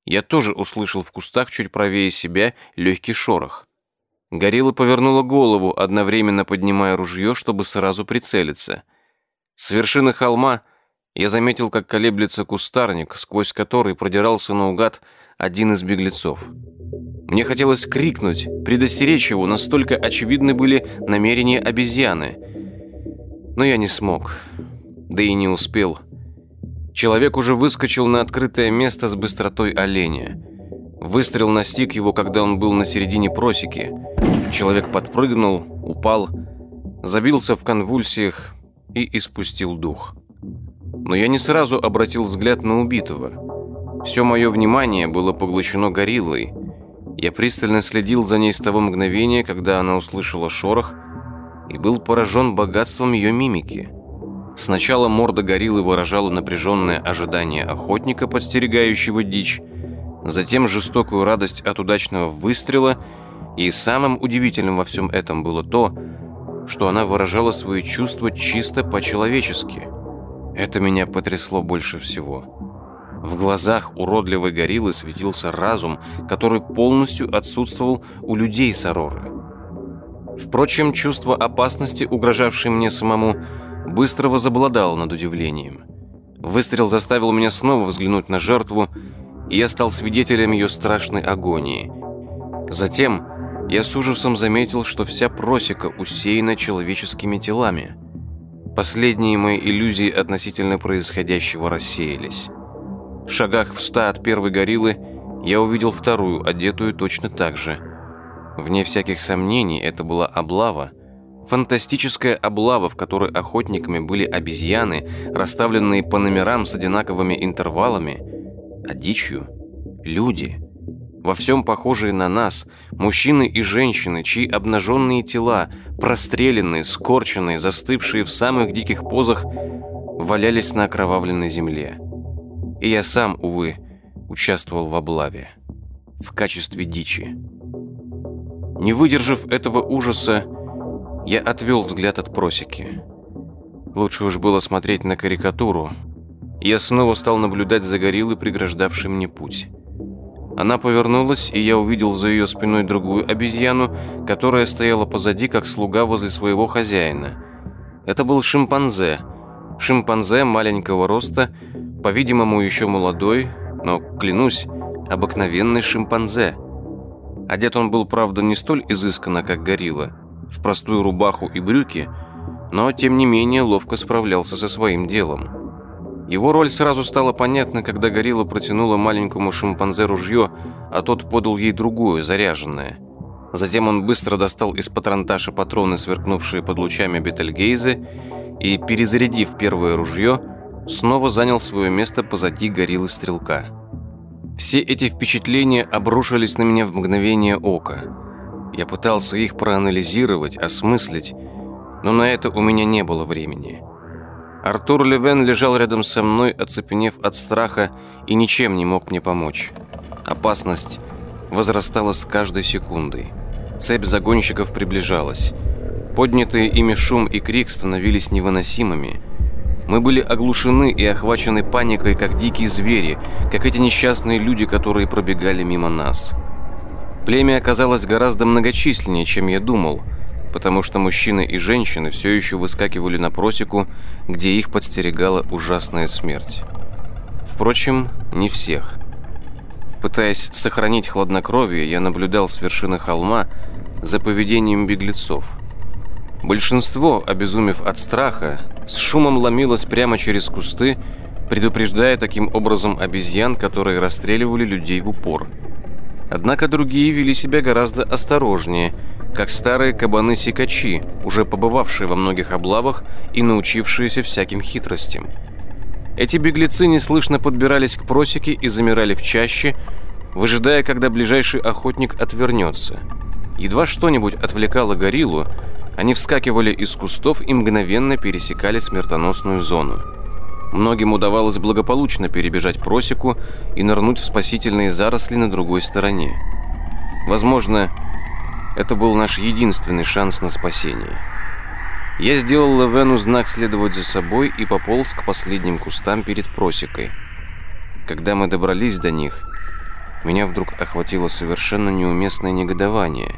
Я тоже услышал в кустах чуть правее себя легкий шорох. Горилла повернула голову, одновременно поднимая ружье, чтобы сразу прицелиться. С вершины холма я заметил, как колеблется кустарник, сквозь который продирался наугад один из беглецов. Мне хотелось крикнуть, предостеречь его, настолько очевидны были намерения обезьяны. Но я не смог, да и не успел. Человек уже выскочил на открытое место с быстротой оленя. Выстрел настиг его, когда он был на середине просеки. Человек подпрыгнул, упал, забился в конвульсиях и испустил дух. Но я не сразу обратил взгляд на убитого. Все мое внимание было поглощено гориллой. Я пристально следил за ней с того мгновения, когда она услышала шорох, и был поражен богатством ее мимики. Сначала морда гориллы выражала напряженное ожидание охотника, подстерегающего дичь, затем жестокую радость от удачного выстрела, и самым удивительным во всем этом было то, что она выражала свои чувства чисто по-человечески. Это меня потрясло больше всего. В глазах уродливой гориллы светился разум, который полностью отсутствовал у людей Сароры. Впрочем, чувство опасности, угрожавшее мне самому, быстро возобладало над удивлением. Выстрел заставил меня снова взглянуть на жертву, и я стал свидетелем ее страшной агонии. Затем я с ужасом заметил, что вся просека усеяна человеческими телами. Последние мои иллюзии относительно происходящего рассеялись. В шагах в ста от первой гориллы я увидел вторую, одетую точно так же. Вне всяких сомнений, это была облава, Фантастическая облава, в которой охотниками были обезьяны, расставленные по номерам с одинаковыми интервалами, а дичью – люди. Во всем похожие на нас, мужчины и женщины, чьи обнаженные тела, простреленные, скорченные, застывшие в самых диких позах, валялись на окровавленной земле. И я сам, увы, участвовал в облаве. В качестве дичи. Не выдержав этого ужаса, я отвел взгляд от просеки. Лучше уж было смотреть на карикатуру. Я снова стал наблюдать за гориллой, преграждавшей мне путь. Она повернулась, и я увидел за ее спиной другую обезьяну, которая стояла позади, как слуга возле своего хозяина. Это был шимпанзе. Шимпанзе маленького роста, по-видимому, еще молодой, но, клянусь, обыкновенный шимпанзе. Одет он был, правда, не столь изысканно, как горилла в простую рубаху и брюки, но, тем не менее, ловко справлялся со своим делом. Его роль сразу стала понятна, когда горилла протянула маленькому шимпанзе ружье, а тот подал ей другое, заряженное. Затем он быстро достал из патронташа патроны, сверкнувшие под лучами Бетельгейзе, и, перезарядив первое ружье, снова занял свое место позади гориллы-стрелка. Все эти впечатления обрушились на меня в мгновение ока – я пытался их проанализировать, осмыслить, но на это у меня не было времени. Артур Левен лежал рядом со мной, оцепенев от страха, и ничем не мог мне помочь. Опасность возрастала с каждой секундой. Цепь загонщиков приближалась. Поднятые ими шум и крик становились невыносимыми. Мы были оглушены и охвачены паникой, как дикие звери, как эти несчастные люди, которые пробегали мимо нас. Племя оказалось гораздо многочисленнее, чем я думал, потому что мужчины и женщины все еще выскакивали на просеку, где их подстерегала ужасная смерть. Впрочем, не всех. Пытаясь сохранить хладнокровие, я наблюдал с вершины холма за поведением беглецов. Большинство, обезумев от страха, с шумом ломилось прямо через кусты, предупреждая таким образом обезьян, которые расстреливали людей в упор – Однако другие вели себя гораздо осторожнее, как старые кабаны-сикачи, уже побывавшие во многих облавах и научившиеся всяким хитростям. Эти беглецы неслышно подбирались к просеке и замирали в чаще, выжидая, когда ближайший охотник отвернется. Едва что-нибудь отвлекало гориллу, они вскакивали из кустов и мгновенно пересекали смертоносную зону. Многим удавалось благополучно перебежать просеку и нырнуть в спасительные заросли на другой стороне. Возможно, это был наш единственный шанс на спасение. Я сделал Левену знак следовать за собой и пополз к последним кустам перед просекой. Когда мы добрались до них, меня вдруг охватило совершенно неуместное негодование.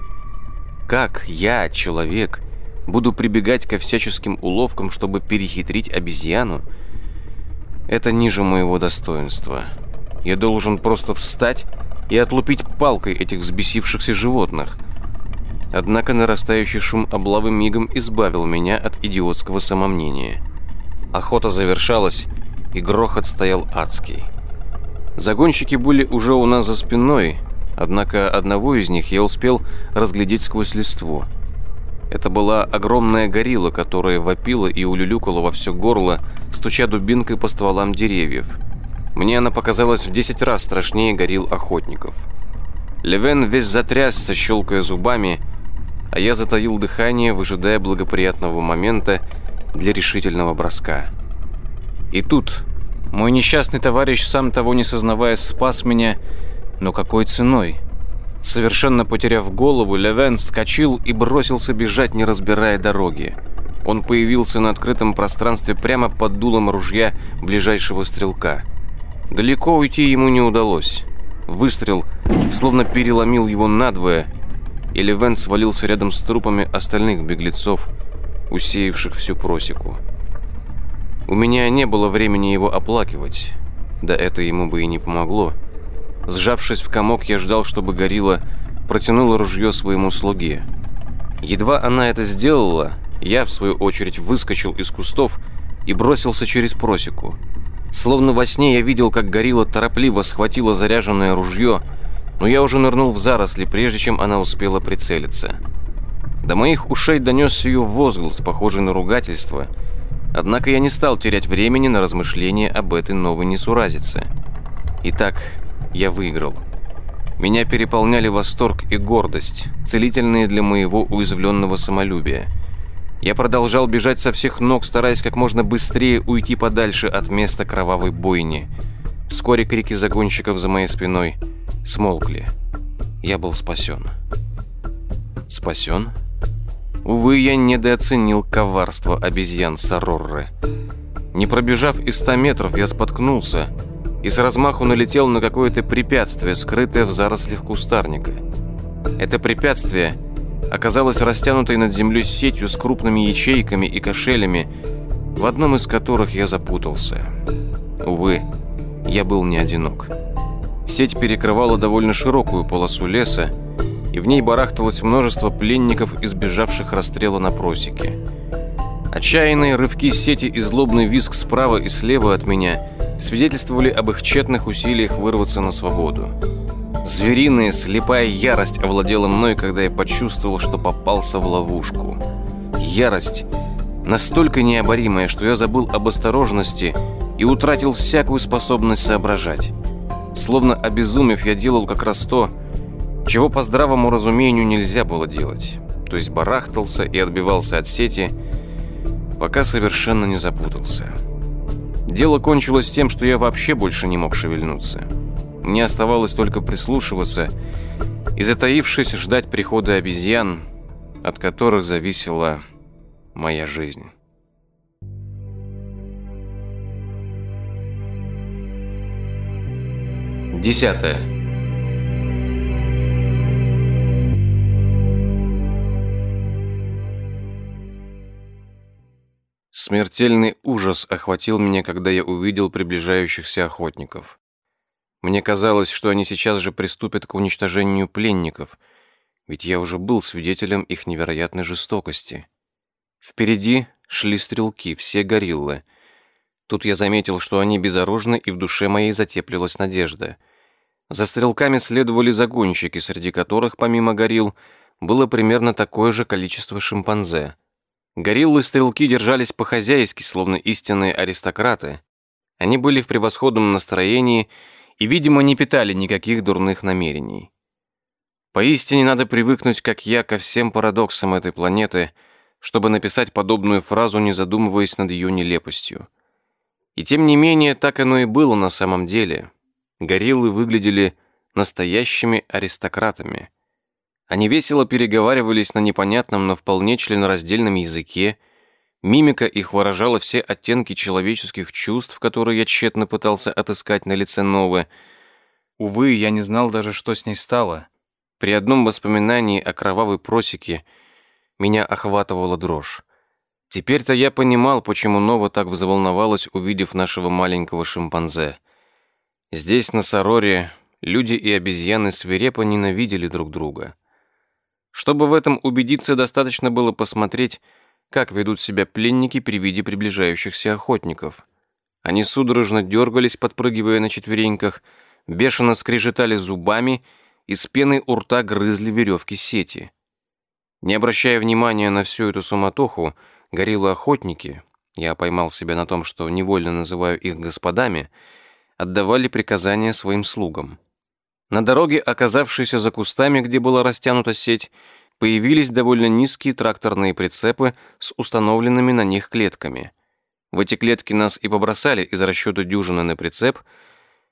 Как я, человек, буду прибегать ко всяческим уловкам, чтобы перехитрить обезьяну, это ниже моего достоинства. Я должен просто встать и отлупить палкой этих взбесившихся животных. Однако нарастающий шум облавы мигом избавил меня от идиотского самомнения. Охота завершалась, и грохот стоял адский. Загонщики были уже у нас за спиной, однако одного из них я успел разглядеть сквозь листву – это была огромная горилла, которая вопила и улюлюкала во все горло, стуча дубинкой по стволам деревьев. Мне она показалась в десять раз страшнее горил охотников. Левен весь затрясся, щелкая зубами, а я затаил дыхание, выжидая благоприятного момента, для решительного броска. И тут мой несчастный товарищ, сам того не сознавая, спас меня, но какой ценой? Совершенно потеряв голову, Левен вскочил и бросился бежать, не разбирая дороги. Он появился на открытом пространстве прямо под дулом ружья ближайшего стрелка. Далеко уйти ему не удалось. Выстрел словно переломил его надвое, и Левен свалился рядом с трупами остальных беглецов, усеявших всю просеку. У меня не было времени его оплакивать, да это ему бы и не помогло. Сжавшись в комок, я ждал, чтобы Горилла протянула ружье своему слуге. Едва она это сделала, я, в свою очередь, выскочил из кустов и бросился через просеку. Словно во сне я видел, как Горилла торопливо схватила заряженное ружье, но я уже нырнул в заросли, прежде чем она успела прицелиться. До моих ушей донесся ее возглас, похожий на ругательство – Однако я не стал терять времени на размышления об этой новой несуразице. Итак, я выиграл. Меня переполняли восторг и гордость, целительные для моего уязвленного самолюбия. Я продолжал бежать со всех ног, стараясь как можно быстрее уйти подальше от места кровавой бойни. Вскоре крики загонщиков за моей спиной смолкли. Я был спасен. Спасен? Увы, я недооценил коварство обезьян Сарорры. Не пробежав и ста метров, я споткнулся и с размаху налетел на какое-то препятствие, скрытое в зарослях кустарника. Это препятствие оказалось растянутой над землей сетью с крупными ячейками и кошелями, в одном из которых я запутался. Увы, я был не одинок. Сеть перекрывала довольно широкую полосу леса, и в ней барахталось множество пленников, избежавших расстрела на просеке. Отчаянные рывки сети и злобный визг справа и слева от меня свидетельствовали об их тщетных усилиях вырваться на свободу. Звериная слепая ярость овладела мной, когда я почувствовал, что попался в ловушку. Ярость настолько необоримая, что я забыл об осторожности и утратил всякую способность соображать. Словно обезумев, я делал как раз то, чего по здравому разумению нельзя было делать. То есть барахтался и отбивался от сети, пока совершенно не запутался. Дело кончилось тем, что я вообще больше не мог шевельнуться. Мне оставалось только прислушиваться и, затаившись, ждать прихода обезьян, от которых зависела моя жизнь. Десятое. Смертельный ужас охватил меня, когда я увидел приближающихся охотников. Мне казалось, что они сейчас же приступят к уничтожению пленников, ведь я уже был свидетелем их невероятной жестокости. Впереди шли стрелки, все гориллы. Тут я заметил, что они безоружны, и в душе моей затеплилась надежда. За стрелками следовали загонщики, среди которых, помимо горилл, было примерно такое же количество шимпанзе — Гориллы-стрелки держались по-хозяйски, словно истинные аристократы. Они были в превосходном настроении и, видимо, не питали никаких дурных намерений. Поистине надо привыкнуть, как я, ко всем парадоксам этой планеты, чтобы написать подобную фразу, не задумываясь над ее нелепостью. И тем не менее, так оно и было на самом деле. Гориллы выглядели настоящими аристократами. Они весело переговаривались на непонятном, но вполне членораздельном языке. Мимика их выражала все оттенки человеческих чувств, которые я тщетно пытался отыскать на лице Новы. Увы, я не знал даже, что с ней стало. При одном воспоминании о кровавой просеке меня охватывала дрожь. Теперь-то я понимал, почему Нова так взволновалась, увидев нашего маленького шимпанзе. Здесь, на Сароре, люди и обезьяны свирепо ненавидели друг друга. Чтобы в этом убедиться, достаточно было посмотреть, как ведут себя пленники при виде приближающихся охотников. Они судорожно дергались, подпрыгивая на четвереньках, бешено скрежетали зубами и с пеной у рта грызли веревки сети. Не обращая внимания на всю эту суматоху, гориллы-охотники, я поймал себя на том, что невольно называю их господами, отдавали приказания своим слугам. На дороге, оказавшейся за кустами, где была растянута сеть, появились довольно низкие тракторные прицепы с установленными на них клетками. В эти клетки нас и побросали из расчета дюжины на прицеп,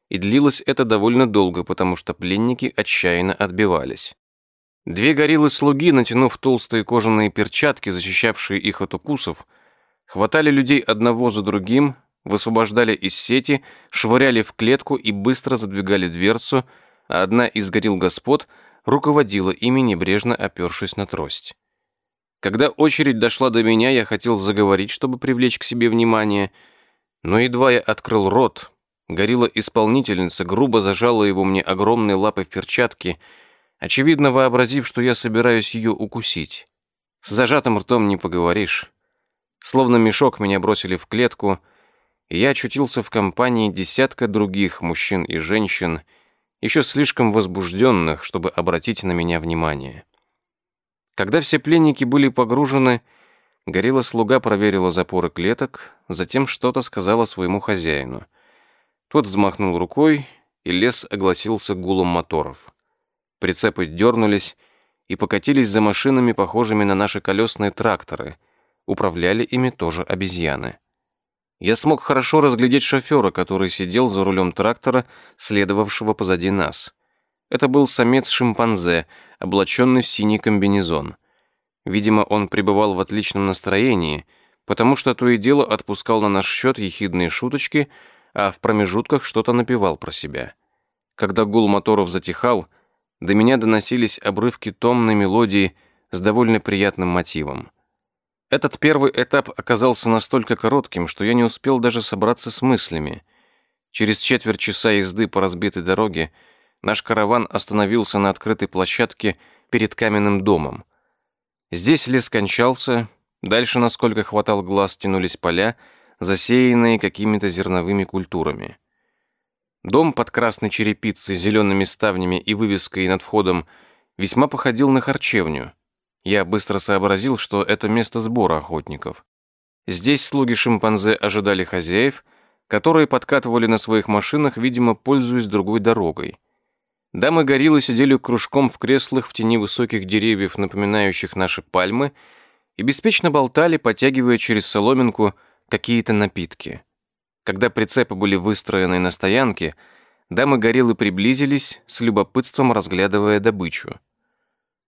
и длилось это довольно долго, потому что пленники отчаянно отбивались. Две гориллы-слуги, натянув толстые кожаные перчатки, защищавшие их от укусов, хватали людей одного за другим, высвобождали из сети, швыряли в клетку и быстро задвигали дверцу, а одна из горил господ руководила ими, небрежно опершись на трость. Когда очередь дошла до меня, я хотел заговорить, чтобы привлечь к себе внимание, но едва я открыл рот, горилла-исполнительница грубо зажала его мне огромной лапой в перчатке, очевидно вообразив, что я собираюсь ее укусить. С зажатым ртом не поговоришь. Словно мешок меня бросили в клетку, я очутился в компании десятка других мужчин и женщин, еще слишком возбужденных, чтобы обратить на меня внимание. Когда все пленники были погружены, горилла-слуга проверила запоры клеток, затем что-то сказала своему хозяину. Тот взмахнул рукой, и лес огласился гулом моторов. Прицепы дернулись и покатились за машинами, похожими на наши колесные тракторы. Управляли ими тоже обезьяны. Я смог хорошо разглядеть шофера, который сидел за рулем трактора, следовавшего позади нас. Это был самец-шимпанзе, облаченный в синий комбинезон. Видимо, он пребывал в отличном настроении, потому что то и дело отпускал на наш счет ехидные шуточки, а в промежутках что-то напевал про себя. Когда гул моторов затихал, до меня доносились обрывки томной мелодии с довольно приятным мотивом. Этот первый этап оказался настолько коротким, что я не успел даже собраться с мыслями. Через четверть часа езды по разбитой дороге наш караван остановился на открытой площадке перед каменным домом. Здесь лес кончался, дальше, насколько хватал глаз, тянулись поля, засеянные какими-то зерновыми культурами. Дом под красной черепицей, зелеными ставнями и вывеской над входом весьма походил на харчевню — я быстро сообразил, что это место сбора охотников. Здесь слуги шимпанзе ожидали хозяев, которые подкатывали на своих машинах, видимо, пользуясь другой дорогой. Дамы-гориллы сидели кружком в креслах в тени высоких деревьев, напоминающих наши пальмы, и беспечно болтали, потягивая через соломинку какие-то напитки. Когда прицепы были выстроены на стоянке, дамы-гориллы приблизились, с любопытством разглядывая добычу.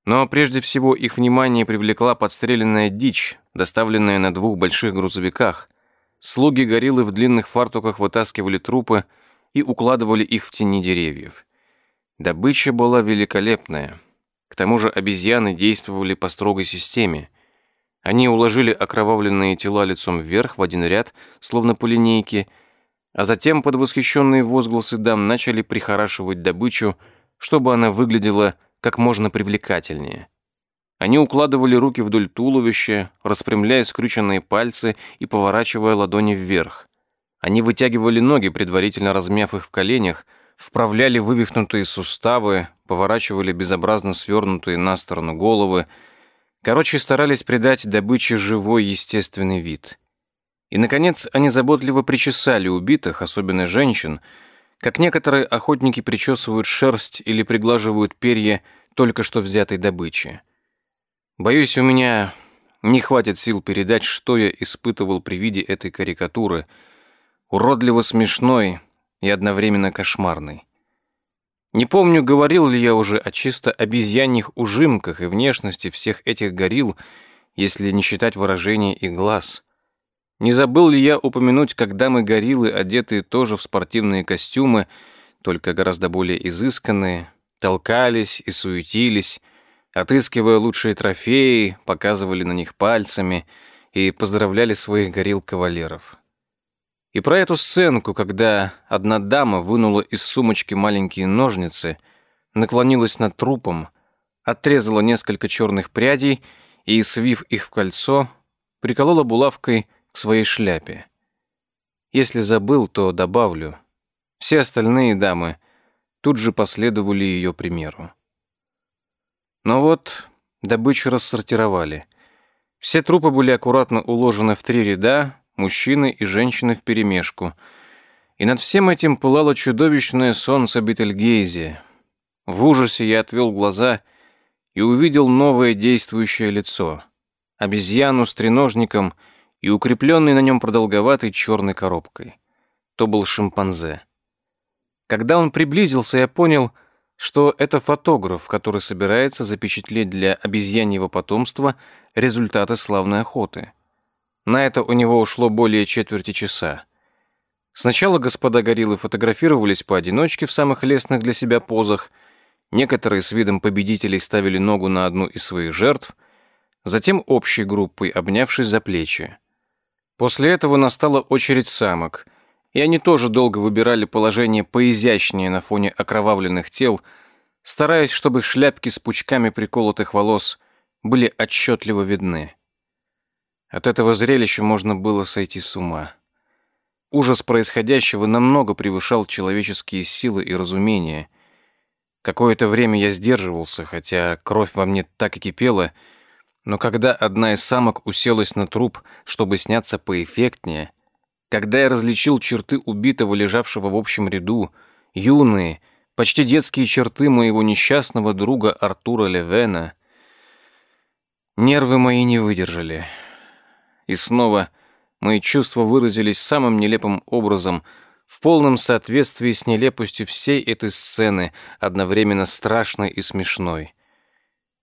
Но прежде всего их внимание привлекла подстреленная дичь, доставленная на двух больших грузовиках. Слуги гориллы в длинных фартуках вытаскивали трупы и укладывали их в тени деревьев. Добыча была великолепная. К тому же обезьяны действовали по строгой системе. Они уложили окровавленные тела лицом вверх в один ряд, словно по линейке, а затем под восхищенные возгласы дам начали прихорашивать добычу, чтобы она выглядела как можно привлекательнее. Они укладывали руки вдоль туловища, распрямляя скрюченные пальцы и поворачивая ладони вверх. Они вытягивали ноги, предварительно размяв их в коленях, вправляли вывихнутые суставы, поворачивали безобразно свернутые на сторону головы. Короче, старались придать добыче живой естественный вид. И, наконец, они заботливо причесали убитых, особенно женщин, как некоторые охотники причесывают шерсть или приглаживают перья только что взятой добычи. Боюсь, у меня не хватит сил передать, что я испытывал при виде этой карикатуры, уродливо смешной и одновременно кошмарной. Не помню, говорил ли я уже о чисто обезьяньих ужимках и внешности всех этих горилл, если не считать выражения и глаз. Не забыл ли я упомянуть, как дамы-гориллы, одетые тоже в спортивные костюмы, только гораздо более изысканные, толкались и суетились, отыскивая лучшие трофеи, показывали на них пальцами и поздравляли своих горилл-кавалеров. И про эту сценку, когда одна дама вынула из сумочки маленькие ножницы, наклонилась над трупом, отрезала несколько черных прядей и, свив их в кольцо, приколола булавкой своей шляпе. Если забыл, то добавлю. Все остальные дамы тут же последовали ее примеру. Но вот добычу рассортировали. Все трупы были аккуратно уложены в три ряда, мужчины и женщины вперемешку. И над всем этим пылало чудовищное солнце Бетельгейзе. В ужасе я отвел глаза и увидел новое действующее лицо. Обезьяну с треножником и укрепленный на нем продолговатой черной коробкой. То был шимпанзе. Когда он приблизился, я понял, что это фотограф, который собирается запечатлеть для обезьяньего потомства результаты славной охоты. На это у него ушло более четверти часа. Сначала господа гориллы фотографировались поодиночке в самых лестных для себя позах, некоторые с видом победителей ставили ногу на одну из своих жертв, затем общей группой, обнявшись за плечи. После этого настала очередь самок, и они тоже долго выбирали положение поизящнее на фоне окровавленных тел, стараясь, чтобы шляпки с пучками приколотых волос были отчетливо видны. От этого зрелища можно было сойти с ума. Ужас происходящего намного превышал человеческие силы и разумение. Какое-то время я сдерживался, хотя кровь во мне так и кипела, но когда одна из самок уселась на труп, чтобы сняться поэффектнее, когда я различил черты убитого, лежавшего в общем ряду, юные, почти детские черты моего несчастного друга Артура Левена, нервы мои не выдержали. И снова Мои чувства выразились самым нелепым образом, в полном соответствии с нелепостью всей этой сцены, одновременно страшной и смешной.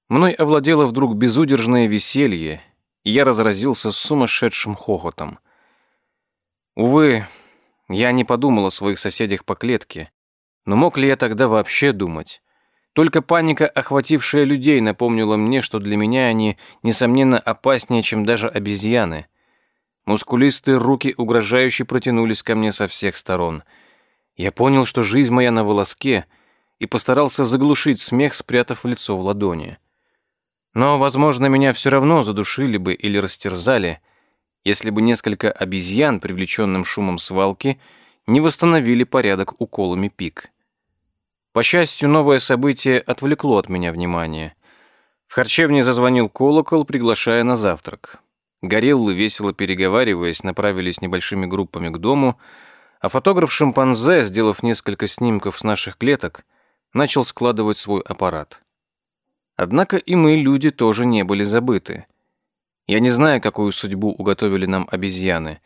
Мной овладело вдруг безудержное веселье, и я разразился сумасшедшим хохотом. Увы, я не подумал о своих соседях по клетке, но мог ли я тогда вообще думать? Только паника, охватившая людей, напомнила мне, что для меня они, несомненно, опаснее, чем даже обезьяны — Мускулистые руки угрожающе протянулись ко мне со всех сторон. Я понял, что жизнь моя на волоске, и постарался заглушить смех, спрятав лицо в ладони. Но, возможно, меня все равно задушили бы или растерзали, если бы несколько обезьян, привлеченным шумом свалки, не восстановили порядок уколами пик. По счастью, новое событие отвлекло от меня внимание. В харчевне зазвонил колокол, приглашая на завтрак. Гориллы, весело переговариваясь, направились небольшими группами к дому, а фотограф-шимпанзе, сделав несколько снимков с наших клеток, начал складывать свой аппарат. Однако и мы, люди, тоже не были забыты. Я не знаю, какую судьбу уготовили нам обезьяны.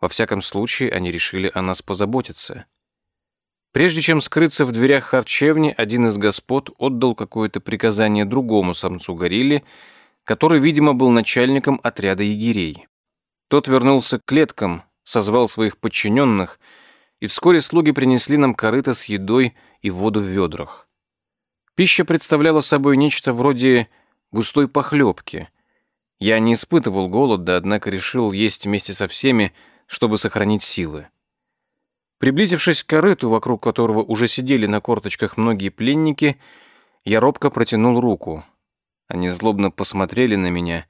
Во всяком случае, они решили о нас позаботиться. Прежде чем скрыться в дверях харчевни, один из господ отдал какое-то приказание другому самцу горилле, который, видимо, был начальником отряда егерей. Тот вернулся к клеткам, созвал своих подчиненных, и вскоре слуги принесли нам корыто с едой и воду в ведрах. Пища представляла собой нечто вроде густой похлебки. Я не испытывал голода, однако решил есть вместе со всеми, чтобы сохранить силы. Приблизившись к корыту, вокруг которого уже сидели на корточках многие пленники, я робко протянул руку. Они злобно посмотрели на меня,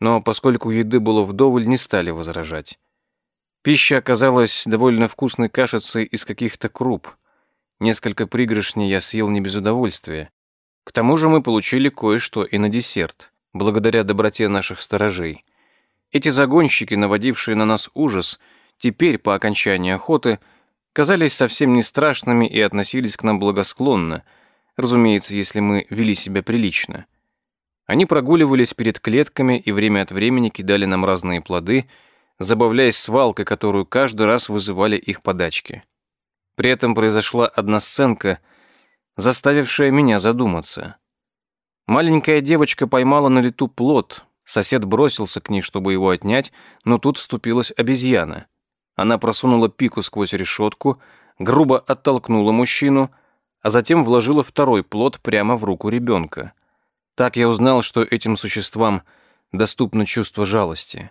но поскольку еды было вдоволь, не стали возражать. Пища оказалась довольно вкусной кашицей из каких-то круп. Несколько пригоршней я съел не без удовольствия. К тому же мы получили кое-что и на десерт, благодаря доброте наших сторожей. Эти загонщики, наводившие на нас ужас, теперь, по окончании охоты, казались совсем не страшными и относились к нам благосклонно, разумеется, если мы вели себя прилично. Они прогуливались перед клетками и время от времени кидали нам разные плоды, забавляясь свалкой, которую каждый раз вызывали их подачки. При этом произошла одна сценка, заставившая меня задуматься. Маленькая девочка поймала на лету плод, сосед бросился к ней, чтобы его отнять, но тут вступилась обезьяна. Она просунула пику сквозь решетку, грубо оттолкнула мужчину, а затем вложила второй плод прямо в руку ребенка. Так я узнал, что этим существам доступно чувство жалости.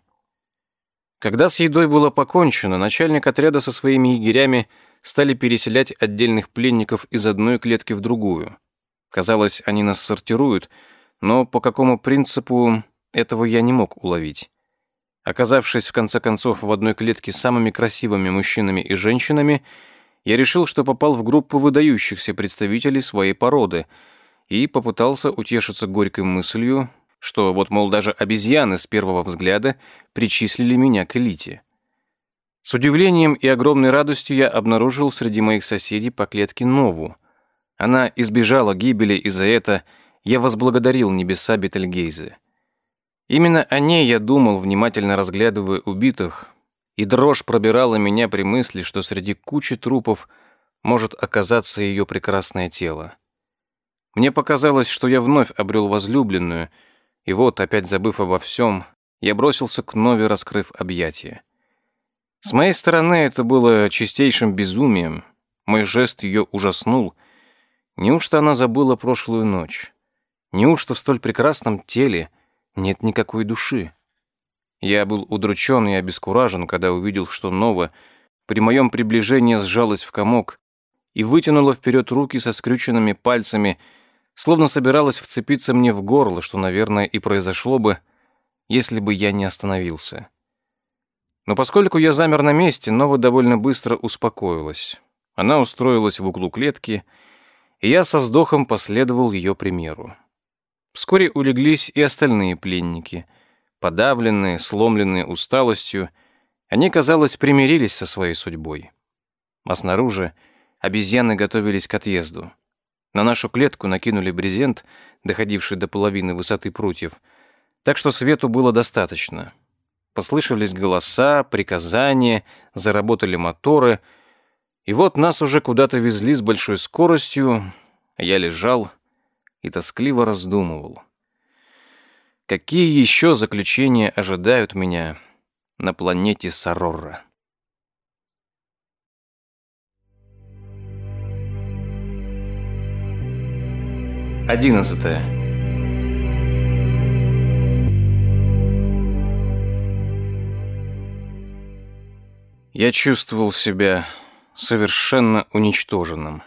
Когда с едой было покончено, начальник отряда со своими егерями стали переселять отдельных пленников из одной клетки в другую. Казалось, они нас сортируют, но по какому принципу этого я не мог уловить. Оказавшись в конце концов в одной клетке с самыми красивыми мужчинами и женщинами, я решил, что попал в группу выдающихся представителей своей породы — и попытался утешиться горькой мыслью, что вот, мол, даже обезьяны с первого взгляда причислили меня к элите. С удивлением и огромной радостью я обнаружил среди моих соседей по клетке Нову. Она избежала гибели, и за это я возблагодарил небеса Бетельгейзе. Именно о ней я думал, внимательно разглядывая убитых, и дрожь пробирала меня при мысли, что среди кучи трупов может оказаться ее прекрасное тело. Мне показалось, что я вновь обрел возлюбленную, и вот, опять забыв обо всем, я бросился к Нове, раскрыв объятия. С моей стороны это было чистейшим безумием. Мой жест ее ужаснул. Неужто она забыла прошлую ночь? Неужто в столь прекрасном теле нет никакой души? Я был удручен и обескуражен, когда увидел, что Нова при моем приближении сжалась в комок и вытянула вперед руки со скрюченными пальцами, словно собиралась вцепиться мне в горло, что, наверное, и произошло бы, если бы я не остановился. Но поскольку я замер на месте, Нова довольно быстро успокоилась. Она устроилась в углу клетки, и я со вздохом последовал ее примеру. Вскоре улеглись и остальные пленники. Подавленные, сломленные усталостью, они, казалось, примирились со своей судьбой. А снаружи обезьяны готовились к отъезду. На нашу клетку накинули брезент, доходивший до половины высоты прутьев, так что свету было достаточно. Послышались голоса, приказания, заработали моторы, и вот нас уже куда-то везли с большой скоростью, а я лежал и тоскливо раздумывал. Какие еще заключения ожидают меня на планете Сарорра? Одиннадцатое. Я чувствовал себя совершенно уничтоженным.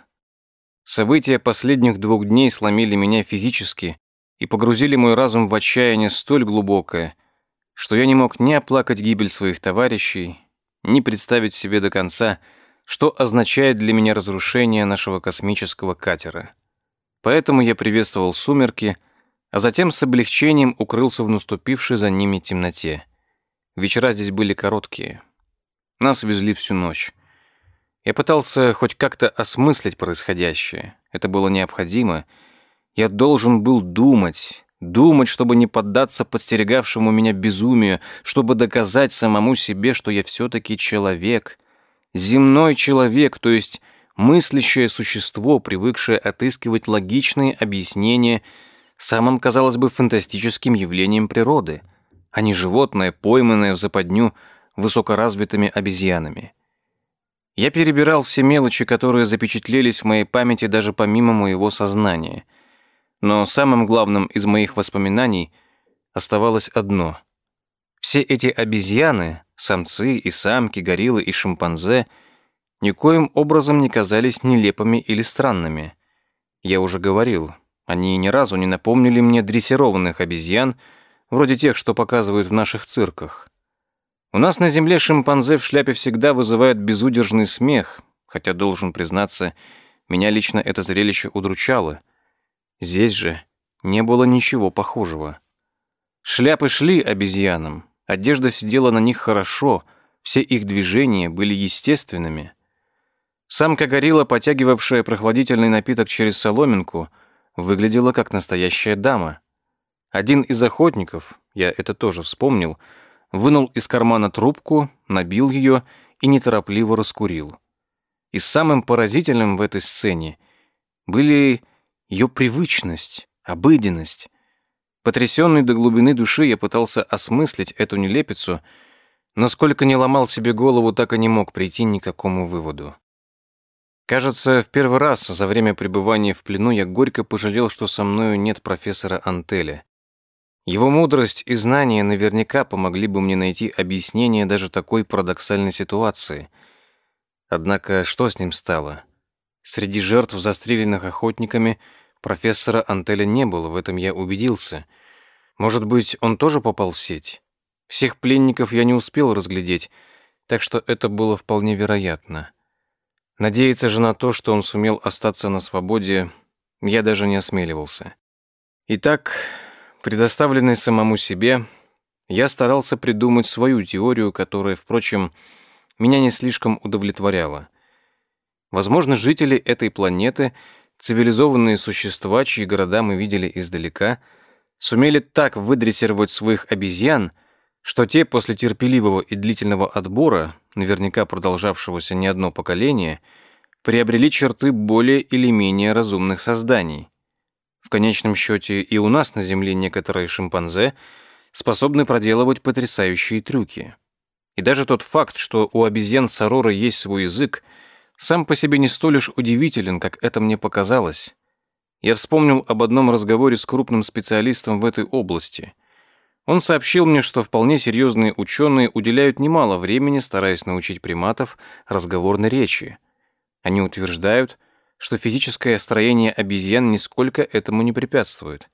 События последних двух дней сломили меня физически и погрузили мой разум в отчаяние столь глубокое, что я не мог ни оплакать гибель своих товарищей, ни представить себе до конца, что означает для меня разрушение нашего космического катера. Поэтому я приветствовал сумерки, а затем с облегчением укрылся в наступившей за ними темноте. Вечера здесь были короткие — нас везли всю ночь. Я пытался хоть как-то осмыслить происходящее. Это было необходимо. Я должен был думать, думать, чтобы не поддаться подстерегавшему меня безумию, чтобы доказать самому себе, что я все-таки человек. Земной человек, то есть мыслящее существо, привыкшее отыскивать логичные объяснения самым, казалось бы, фантастическим явлением природы, а не животное, пойманное в западню – высокоразвитыми обезьянами. Я перебирал все мелочи, которые запечатлелись в моей памяти даже помимо моего сознания. Но самым главным из моих воспоминаний оставалось одно. Все эти обезьяны, самцы и самки, гориллы и шимпанзе, никоим образом не казались нелепыми или странными. Я уже говорил, они ни разу не напомнили мне дрессированных обезьян, вроде тех, что показывают в наших цирках. У нас на земле шимпанзе в шляпе всегда вызывают безудержный смех, хотя, должен признаться, меня лично это зрелище удручало. Здесь же не было ничего похожего. Шляпы шли обезьянам, одежда сидела на них хорошо, все их движения были естественными. Самка горилла, потягивавшая прохладительный напиток через соломинку, выглядела как настоящая дама. Один из охотников, я это тоже вспомнил, — вынул из кармана трубку, набил ее и неторопливо раскурил. И самым поразительным в этой сцене были ее привычность, обыденность. Потрясенный до глубины души я пытался осмыслить эту нелепицу, но сколько не ломал себе голову, так и не мог прийти ни к какому выводу. Кажется, в первый раз за время пребывания в плену я горько пожалел, что со мною нет профессора Антеля. Его мудрость и знания наверняка помогли бы мне найти объяснение даже такой парадоксальной ситуации. Однако что с ним стало? Среди жертв, застреленных охотниками, профессора Антеля не было, в этом я убедился. Может быть, он тоже попал в сеть? Всех пленников я не успел разглядеть, так что это было вполне вероятно. Надеяться же на то, что он сумел остаться на свободе, я даже не осмеливался. Итак, Предоставленный самому себе, я старался придумать свою теорию, которая, впрочем, меня не слишком удовлетворяла. Возможно, жители этой планеты цивилизованные существа, чьи города мы видели издалека, сумели так выдрессировать своих обезьян, что те после терпеливого и длительного отбора, наверняка продолжавшегося не одно поколение, приобрели черты более или менее разумных созданий. В конечном счете и у нас на Земле некоторые шимпанзе способны проделывать потрясающие трюки. И даже тот факт, что у обезьян Сарора есть свой язык, сам по себе не столь уж удивителен, как это мне показалось. Я вспомнил об одном разговоре с крупным специалистом в этой области. Он сообщил мне, что вполне серьезные ученые уделяют немало времени, стараясь научить приматов разговорной речи. Они утверждают, что физическое строение обезьян нисколько этому не препятствует.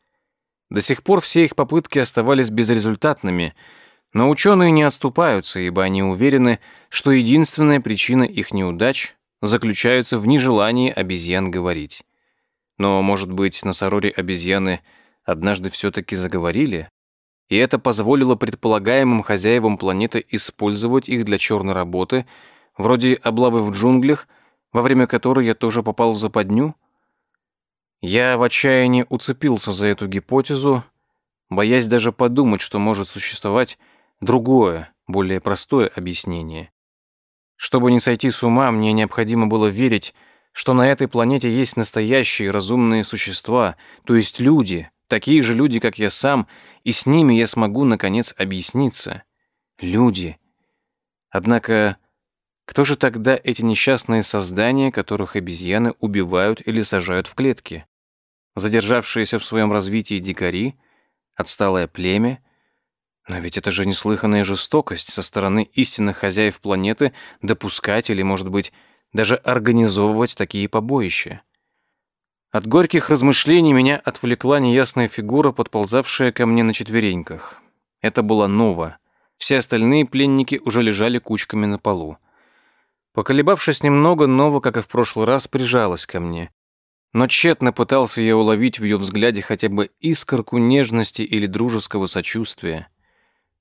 До сих пор все их попытки оставались безрезультатными – но ученые не отступаются, ибо они уверены, что единственная причина их неудач заключается в нежелании обезьян говорить. Но, может быть, на Сароре обезьяны однажды все-таки заговорили, и это позволило предполагаемым хозяевам планеты использовать их для черной работы, вроде облавы в джунглях, во время которой я тоже попал в западню? Я в отчаянии уцепился за эту гипотезу, боясь даже подумать, что может существовать другое, более простое объяснение. Чтобы не сойти с ума, мне необходимо было верить, что на этой планете есть настоящие разумные существа, то есть люди, такие же люди, как я сам, и с ними я смогу, наконец, объясниться. Люди. Однако, кто же тогда эти несчастные создания, которых обезьяны убивают или сажают в клетки? Задержавшиеся в своем развитии дикари? Отсталое племя? Но ведь это же неслыханная жестокость со стороны истинных хозяев планеты допускать или, может быть, даже организовывать такие побоища. От горьких размышлений меня отвлекла неясная фигура, подползавшая ко мне на четвереньках. Это была Нова. Все остальные пленники уже лежали кучками на полу. Поколебавшись немного, Нова, как и в прошлый раз, прижалась ко мне. Но тщетно пытался я уловить в ее взгляде хотя бы искорку нежности или дружеского сочувствия.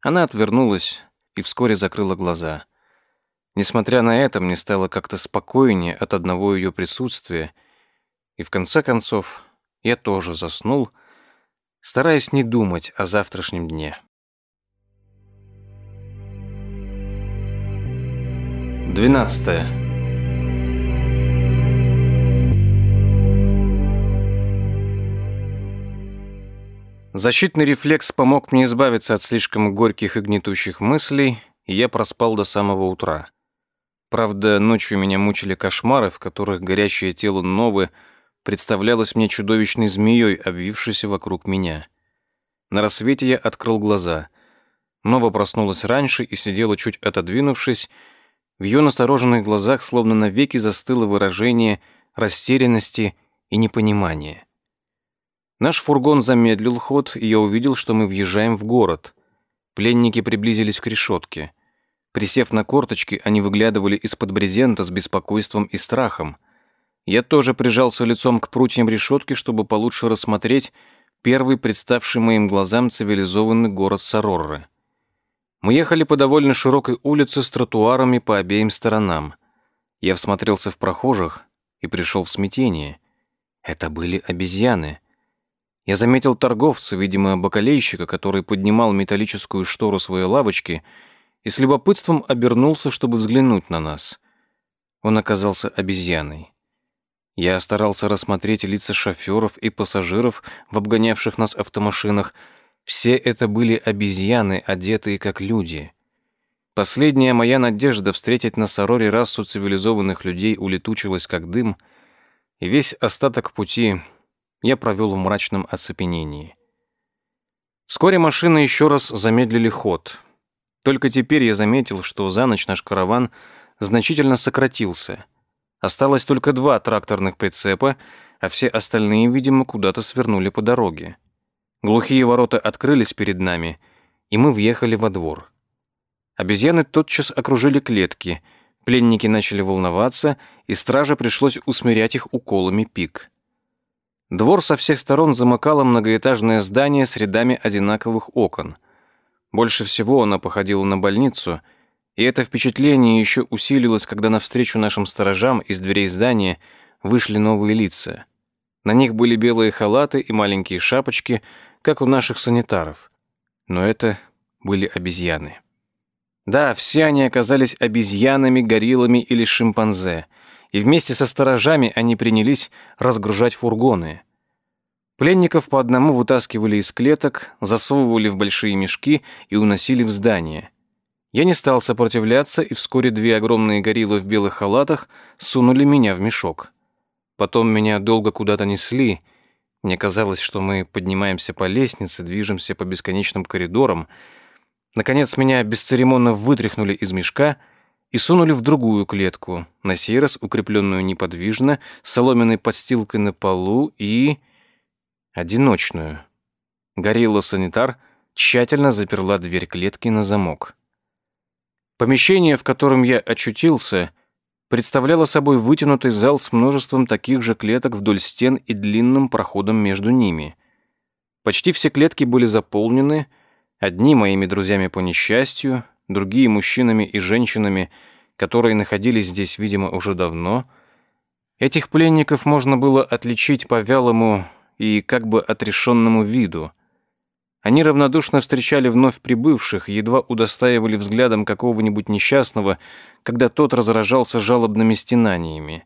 Она отвернулась и вскоре закрыла глаза. Несмотря на это, мне стало как-то спокойнее от одного ее присутствия, и в конце концов я тоже заснул, стараясь не думать о завтрашнем дне. Двенадцатое. Защитный рефлекс помог мне избавиться от слишком горьких и гнетущих мыслей, и я проспал до самого утра. Правда, ночью меня мучили кошмары, в которых горящее тело Новы представлялось мне чудовищной змеей, обвившейся вокруг меня. На рассвете я открыл глаза. Нова проснулась раньше и сидела чуть отодвинувшись. В ее настороженных глазах словно навеки застыло выражение растерянности и непонимания. Наш фургон замедлил ход, и я увидел, что мы въезжаем в город. Пленники приблизились к решетке. Присев на корточки, они выглядывали из-под брезента с беспокойством и страхом. Я тоже прижался лицом к прутьям решетки, чтобы получше рассмотреть первый представший моим глазам цивилизованный город Сарорры. Мы ехали по довольно широкой улице с тротуарами по обеим сторонам. Я всмотрелся в прохожих и пришел в смятение. Это были обезьяны — я заметил торговца, видимо, бакалейщика, который поднимал металлическую штору своей лавочки и с любопытством обернулся, чтобы взглянуть на нас. Он оказался обезьяной. Я старался рассмотреть лица шоферов и пассажиров в обгонявших нас автомашинах. Все это были обезьяны, одетые как люди. Последняя моя надежда встретить на Сароре расу цивилизованных людей улетучилась как дым, и весь остаток пути я провел в мрачном оцепенении. Вскоре машины еще раз замедлили ход. Только теперь я заметил, что за ночь наш караван значительно сократился. Осталось только два тракторных прицепа, а все остальные, видимо, куда-то свернули по дороге. Глухие ворота открылись перед нами, и мы въехали во двор. Обезьяны тотчас окружили клетки, пленники начали волноваться, и страже пришлось усмирять их уколами пик. Двор со всех сторон замыкало многоэтажное здание с рядами одинаковых окон. Больше всего оно походило на больницу, и это впечатление еще усилилось, когда навстречу нашим сторожам из дверей здания вышли новые лица. На них были белые халаты и маленькие шапочки, как у наших санитаров. Но это были обезьяны. Да, все они оказались обезьянами, гориллами или шимпанзе, и вместе со сторожами они принялись разгружать фургоны. Пленников по одному вытаскивали из клеток, засовывали в большие мешки и уносили в здание. Я не стал сопротивляться, и вскоре две огромные гориллы в белых халатах сунули меня в мешок. Потом меня долго куда-то несли. Мне казалось, что мы поднимаемся по лестнице, движемся по бесконечным коридорам. Наконец меня бесцеремонно вытряхнули из мешка и сунули в другую клетку, на сей раз укрепленную неподвижно, с соломенной подстилкой на полу и одиночную. Горилла-санитар тщательно заперла дверь клетки на замок. Помещение, в котором я очутился, представляло собой вытянутый зал с множеством таких же клеток вдоль стен и длинным проходом между ними. Почти все клетки были заполнены, одни моими друзьями по несчастью, другие мужчинами и женщинами, которые находились здесь, видимо, уже давно. Этих пленников можно было отличить по вялому и как бы отрешенному виду. Они равнодушно встречали вновь прибывших, едва удостаивали взглядом какого-нибудь несчастного, когда тот разражался жалобными стенаниями.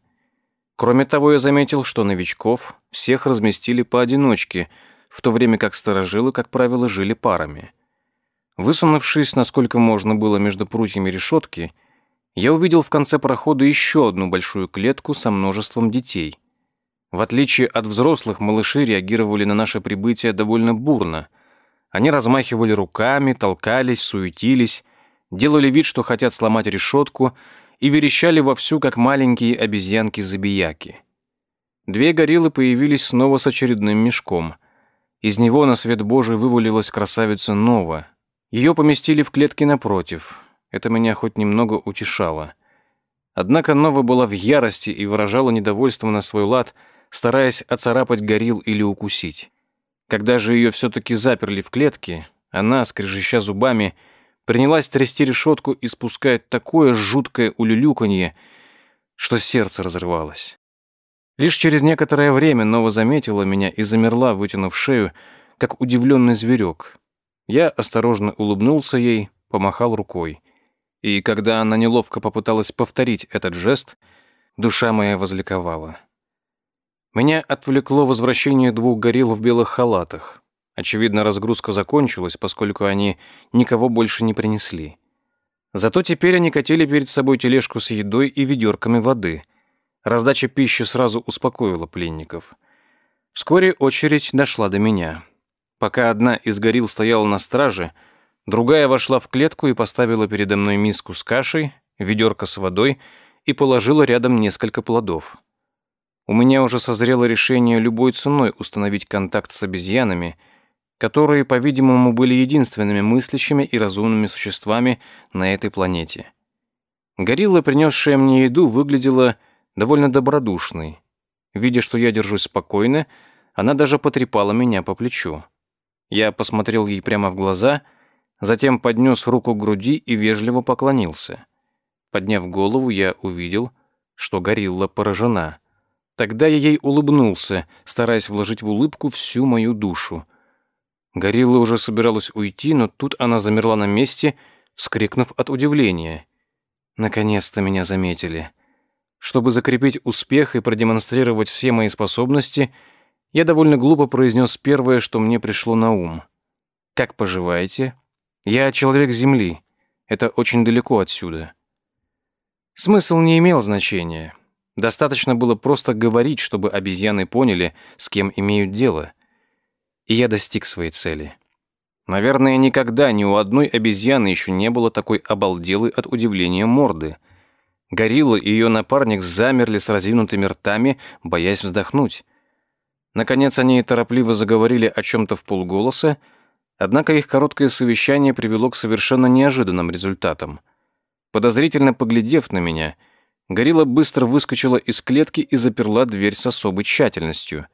Кроме того, я заметил, что новичков всех разместили поодиночке, в то время как сторожилы, как правило, жили парами. Высунувшись, насколько можно было между прутьями решетки, я увидел в конце прохода еще одну большую клетку со множеством детей. В отличие от взрослых, малыши реагировали на наше прибытие довольно бурно. Они размахивали руками, толкались, суетились, делали вид, что хотят сломать решетку, и верещали вовсю, как маленькие обезьянки-забияки. Две гориллы появились снова с очередным мешком. Из него на свет Божий вывалилась красавица Нова. Ее поместили в клетке напротив. Это меня хоть немного утешало. Однако Нова была в ярости и выражала недовольство на свой лад – стараясь оцарапать горил или укусить. Когда же ее все-таки заперли в клетке, она, скрежеща зубами, принялась трясти решетку и спускать такое жуткое улюлюканье, что сердце разрывалось. Лишь через некоторое время Нова заметила меня и замерла, вытянув шею, как удивленный зверек. Я осторожно улыбнулся ей, помахал рукой. И когда она неловко попыталась повторить этот жест, душа моя возликовала. Меня отвлекло возвращение двух горилл в белых халатах. Очевидно, разгрузка закончилась, поскольку они никого больше не принесли. Зато теперь они катили перед собой тележку с едой и ведерками воды. Раздача пищи сразу успокоила пленников. Вскоре очередь дошла до меня. Пока одна из горилл стояла на страже, другая вошла в клетку и поставила передо мной миску с кашей, ведерко с водой и положила рядом несколько плодов. У меня уже созрело решение любой ценой установить контакт с обезьянами, которые, по-видимому, были единственными мыслящими и разумными существами на этой планете. Горилла, принесшая мне еду, выглядела довольно добродушной. Видя, что я держусь спокойно, она даже потрепала меня по плечу. Я посмотрел ей прямо в глаза, затем поднес руку к груди и вежливо поклонился. Подняв голову, я увидел, что горилла поражена. Тогда я ей улыбнулся, стараясь вложить в улыбку всю мою душу. Горилла уже собиралась уйти, но тут она замерла на месте, вскрикнув от удивления. Наконец-то меня заметили. Чтобы закрепить успех и продемонстрировать все мои способности, я довольно глупо произнес первое, что мне пришло на ум. «Как поживаете?» «Я человек Земли. Это очень далеко отсюда». Смысл не имел значения. Достаточно было просто говорить, чтобы обезьяны поняли, с кем имеют дело. И я достиг своей цели. Наверное, никогда ни у одной обезьяны еще не было такой обалделой от удивления морды. Горилла и ее напарник замерли с разинутыми ртами, боясь вздохнуть. Наконец они торопливо заговорили о чем-то в полголоса, однако их короткое совещание привело к совершенно неожиданным результатам. Подозрительно поглядев на меня — Горилла быстро выскочила из клетки и заперла дверь с особой тщательностью.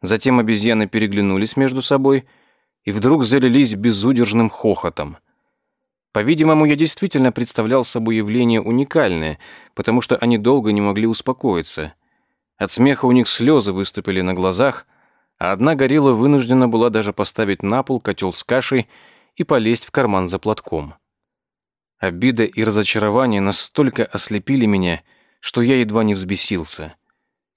Затем обезьяны переглянулись между собой и вдруг залились безудержным хохотом. По-видимому, я действительно представлял собой явление уникальное, потому что они долго не могли успокоиться. От смеха у них слезы выступили на глазах, а одна горилла вынуждена была даже поставить на пол котел с кашей и полезть в карман за платком. Обида и разочарование настолько ослепили меня, что я едва не взбесился.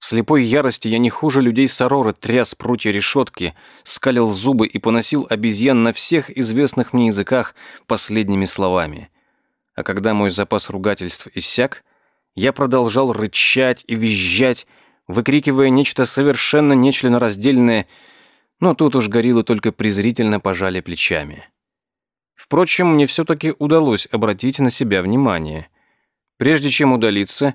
В слепой ярости я не хуже людей с Ароры тряс прутья решетки, скалил зубы и поносил обезьян на всех известных мне языках последними словами. А когда мой запас ругательств иссяк, я продолжал рычать и визжать, выкрикивая нечто совершенно нечленораздельное, но тут уж гориллы только презрительно пожали плечами. Впрочем, мне все-таки удалось обратить на себя внимание. Прежде чем удалиться,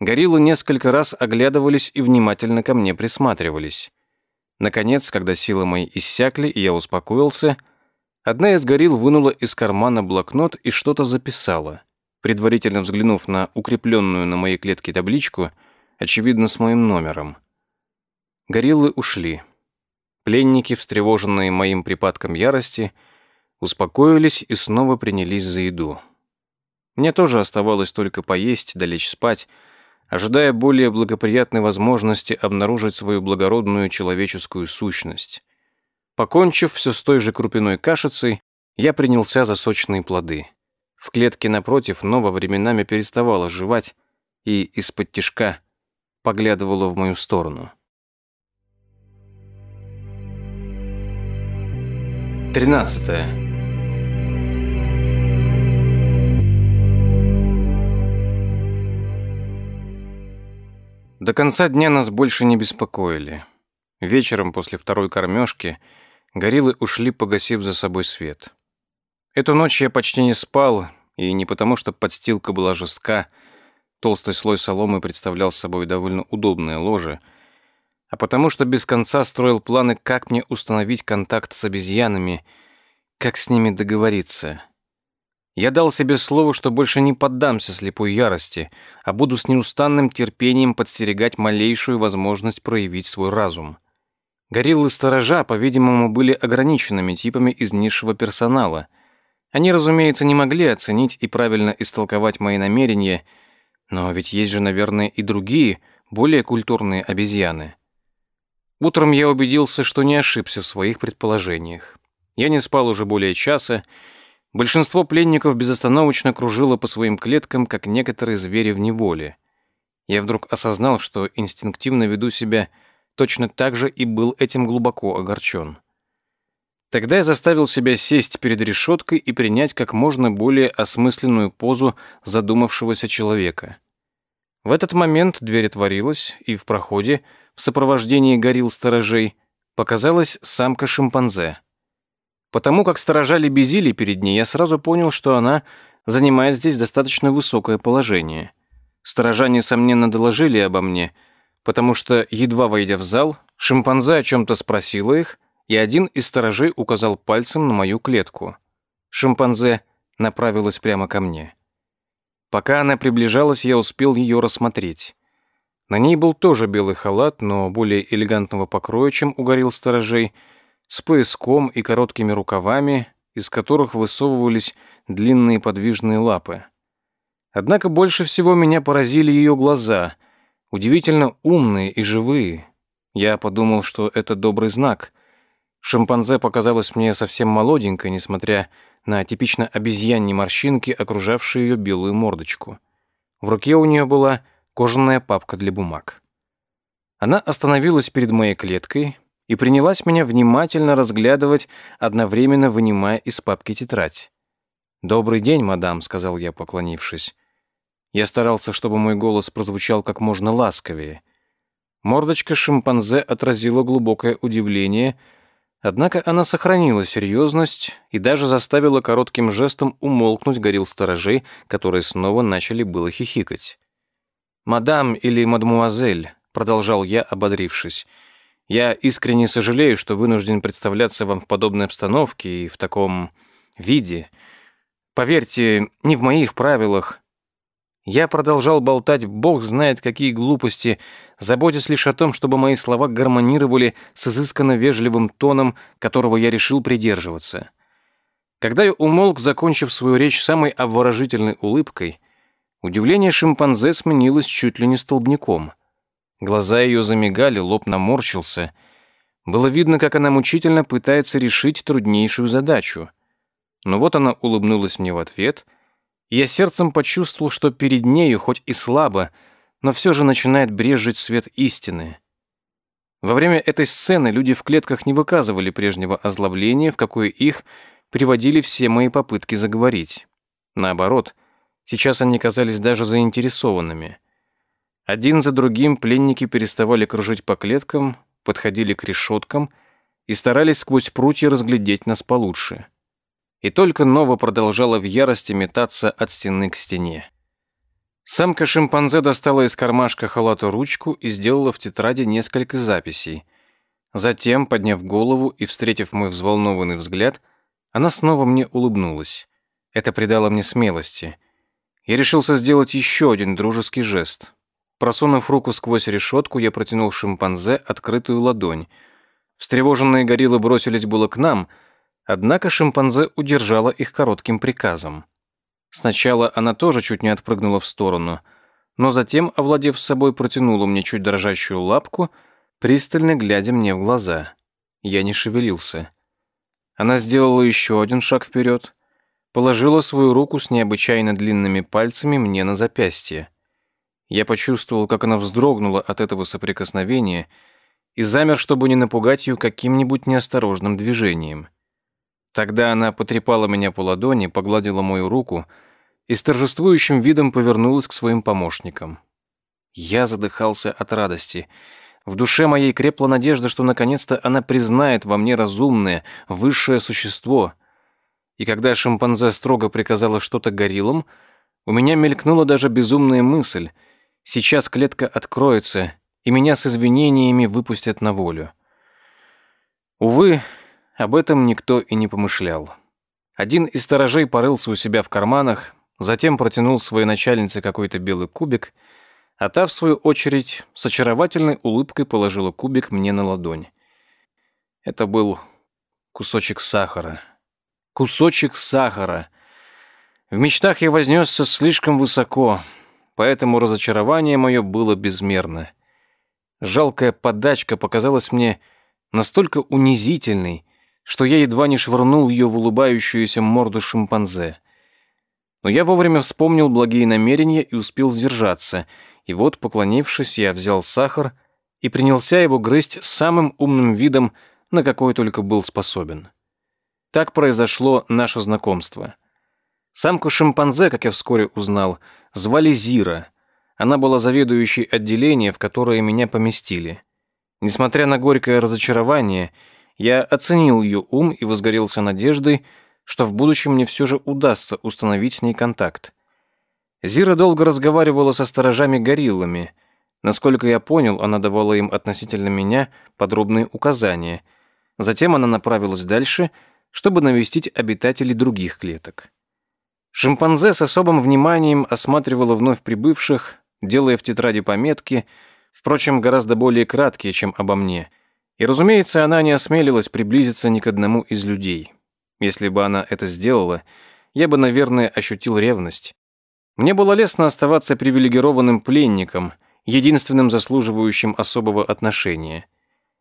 гориллы несколько раз оглядывались и внимательно ко мне присматривались. Наконец, когда силы мои иссякли и я успокоился, одна из горилл вынула из кармана блокнот и что-то записала. Предварительно взглянув на укрепленную на моей клетке табличку, очевидно, с моим номером. Гориллы ушли. Пленники, встревоженные моим припадком ярости, успокоились и снова принялись за еду. Мне тоже оставалось только поесть да лечь спать, ожидая более благоприятной возможности обнаружить свою благородную человеческую сущность. Покончив все с той же крупиной кашицей, я принялся за сочные плоды. В клетке напротив Нова временами переставала жевать и из-под тишка поглядывала в мою сторону. Тринадцатое. До конца дня нас больше не беспокоили. Вечером после второй кормежки гориллы ушли, погасив за собой свет. Эту ночь я почти не спал, и не потому, что подстилка была жестка, толстый слой соломы представлял собой довольно удобное ложе, а потому что без конца строил планы, как мне установить контакт с обезьянами, как с ними договориться — я дал себе слово, что больше не поддамся слепой ярости, а буду с неустанным терпением подстерегать малейшую возможность проявить свой разум. Гориллы-сторожа, по-видимому, были ограниченными типами из низшего персонала. Они, разумеется, не могли оценить и правильно истолковать мои намерения, но ведь есть же, наверное, и другие, более культурные обезьяны. Утром я убедился, что не ошибся в своих предположениях. Я не спал уже более часа, Большинство пленников безостановочно кружило по своим клеткам, как некоторые звери в неволе. Я вдруг осознал, что инстинктивно веду себя точно так же и был этим глубоко огорчен. Тогда я заставил себя сесть перед решеткой и принять как можно более осмысленную позу задумавшегося человека. В этот момент дверь отворилась, и в проходе, в сопровождении горил сторожей, показалась самка шимпанзе. Потому как сторожа лебезили перед ней, я сразу понял, что она занимает здесь достаточно высокое положение. Сторожа, несомненно, доложили обо мне, потому что, едва войдя в зал, шимпанзе о чем-то спросила их, и один из сторожей указал пальцем на мою клетку. Шимпанзе направилась прямо ко мне. Пока она приближалась, я успел ее рассмотреть. На ней был тоже белый халат, но более элегантного покроя, чем угорел сторожей — с пояском и короткими рукавами, из которых высовывались длинные подвижные лапы. Однако больше всего меня поразили ее глаза, удивительно умные и живые. Я подумал, что это добрый знак. Шимпанзе показалась мне совсем молоденькой, несмотря на типично обезьяньи морщинки, окружавшие ее белую мордочку. В руке у нее была кожаная папка для бумаг. Она остановилась перед моей клеткой, и принялась меня внимательно разглядывать, одновременно вынимая из папки тетрадь. «Добрый день, мадам», — сказал я, поклонившись. Я старался, чтобы мой голос прозвучал как можно ласковее. Мордочка шимпанзе отразила глубокое удивление, однако она сохранила серьезность и даже заставила коротким жестом умолкнуть горил сторожей, которые снова начали было хихикать. «Мадам или мадмуазель», — продолжал я, ободрившись, — я искренне сожалею, что вынужден представляться вам в подобной обстановке и в таком виде. Поверьте, не в моих правилах. Я продолжал болтать бог знает какие глупости, заботясь лишь о том, чтобы мои слова гармонировали с изысканно вежливым тоном, которого я решил придерживаться. Когда я умолк, закончив свою речь самой обворожительной улыбкой, удивление шимпанзе сменилось чуть ли не столбняком — Глаза ее замигали, лоб наморщился. Было видно, как она мучительно пытается решить труднейшую задачу. Но вот она улыбнулась мне в ответ, и я сердцем почувствовал, что перед нею, хоть и слабо, но все же начинает брежить свет истины. Во время этой сцены люди в клетках не выказывали прежнего озлобления, в какое их приводили все мои попытки заговорить. Наоборот, сейчас они казались даже заинтересованными. Один за другим пленники переставали кружить по клеткам, подходили к решеткам и старались сквозь прутья разглядеть нас получше. И только Нова продолжала в ярости метаться от стены к стене. Самка шимпанзе достала из кармашка халата ручку и сделала в тетради несколько записей. Затем, подняв голову и встретив мой взволнованный взгляд, она снова мне улыбнулась. Это придало мне смелости. Я решился сделать еще один дружеский жест. Просунув руку сквозь решетку, я протянул шимпанзе открытую ладонь. Встревоженные гориллы бросились было к нам, однако шимпанзе удержала их коротким приказом. Сначала она тоже чуть не отпрыгнула в сторону, но затем, овладев собой, протянула мне чуть дрожащую лапку, пристально глядя мне в глаза. Я не шевелился. Она сделала еще один шаг вперед, положила свою руку с необычайно длинными пальцами мне на запястье. Я почувствовал, как она вздрогнула от этого соприкосновения и замер, чтобы не напугать ее каким-нибудь неосторожным движением. Тогда она потрепала меня по ладони, погладила мою руку и с торжествующим видом повернулась к своим помощникам. Я задыхался от радости. В душе моей крепла надежда, что наконец-то она признает во мне разумное, высшее существо. И когда шимпанзе строго приказала что-то гориллам, у меня мелькнула даже безумная мысль — Сейчас клетка откроется, и меня с извинениями выпустят на волю. Увы, об этом никто и не помышлял. Один из сторожей порылся у себя в карманах, затем протянул своей начальнице какой-то белый кубик, а та, в свою очередь, с очаровательной улыбкой положила кубик мне на ладонь. Это был кусочек сахара. Кусочек сахара. В мечтах я вознесся слишком высоко — поэтому разочарование мое было безмерно. Жалкая подачка показалась мне настолько унизительной, что я едва не швырнул ее в улыбающуюся морду шимпанзе. Но я вовремя вспомнил благие намерения и успел сдержаться, и вот, поклонившись, я взял сахар и принялся его грызть самым умным видом, на какой только был способен. Так произошло наше знакомство. Самку шимпанзе, как я вскоре узнал, звали Зира. Она была заведующей отделения, в которое меня поместили. Несмотря на горькое разочарование, я оценил ее ум и возгорелся надеждой, что в будущем мне все же удастся установить с ней контакт. Зира долго разговаривала со сторожами-гориллами. Насколько я понял, она давала им относительно меня подробные указания. Затем она направилась дальше, чтобы навестить обитателей других клеток. Шимпанзе с особым вниманием осматривала вновь прибывших, делая в тетради пометки, впрочем, гораздо более краткие, чем обо мне. И, разумеется, она не осмелилась приблизиться ни к одному из людей. Если бы она это сделала, я бы, наверное, ощутил ревность. Мне было лестно оставаться привилегированным пленником, единственным заслуживающим особого отношения.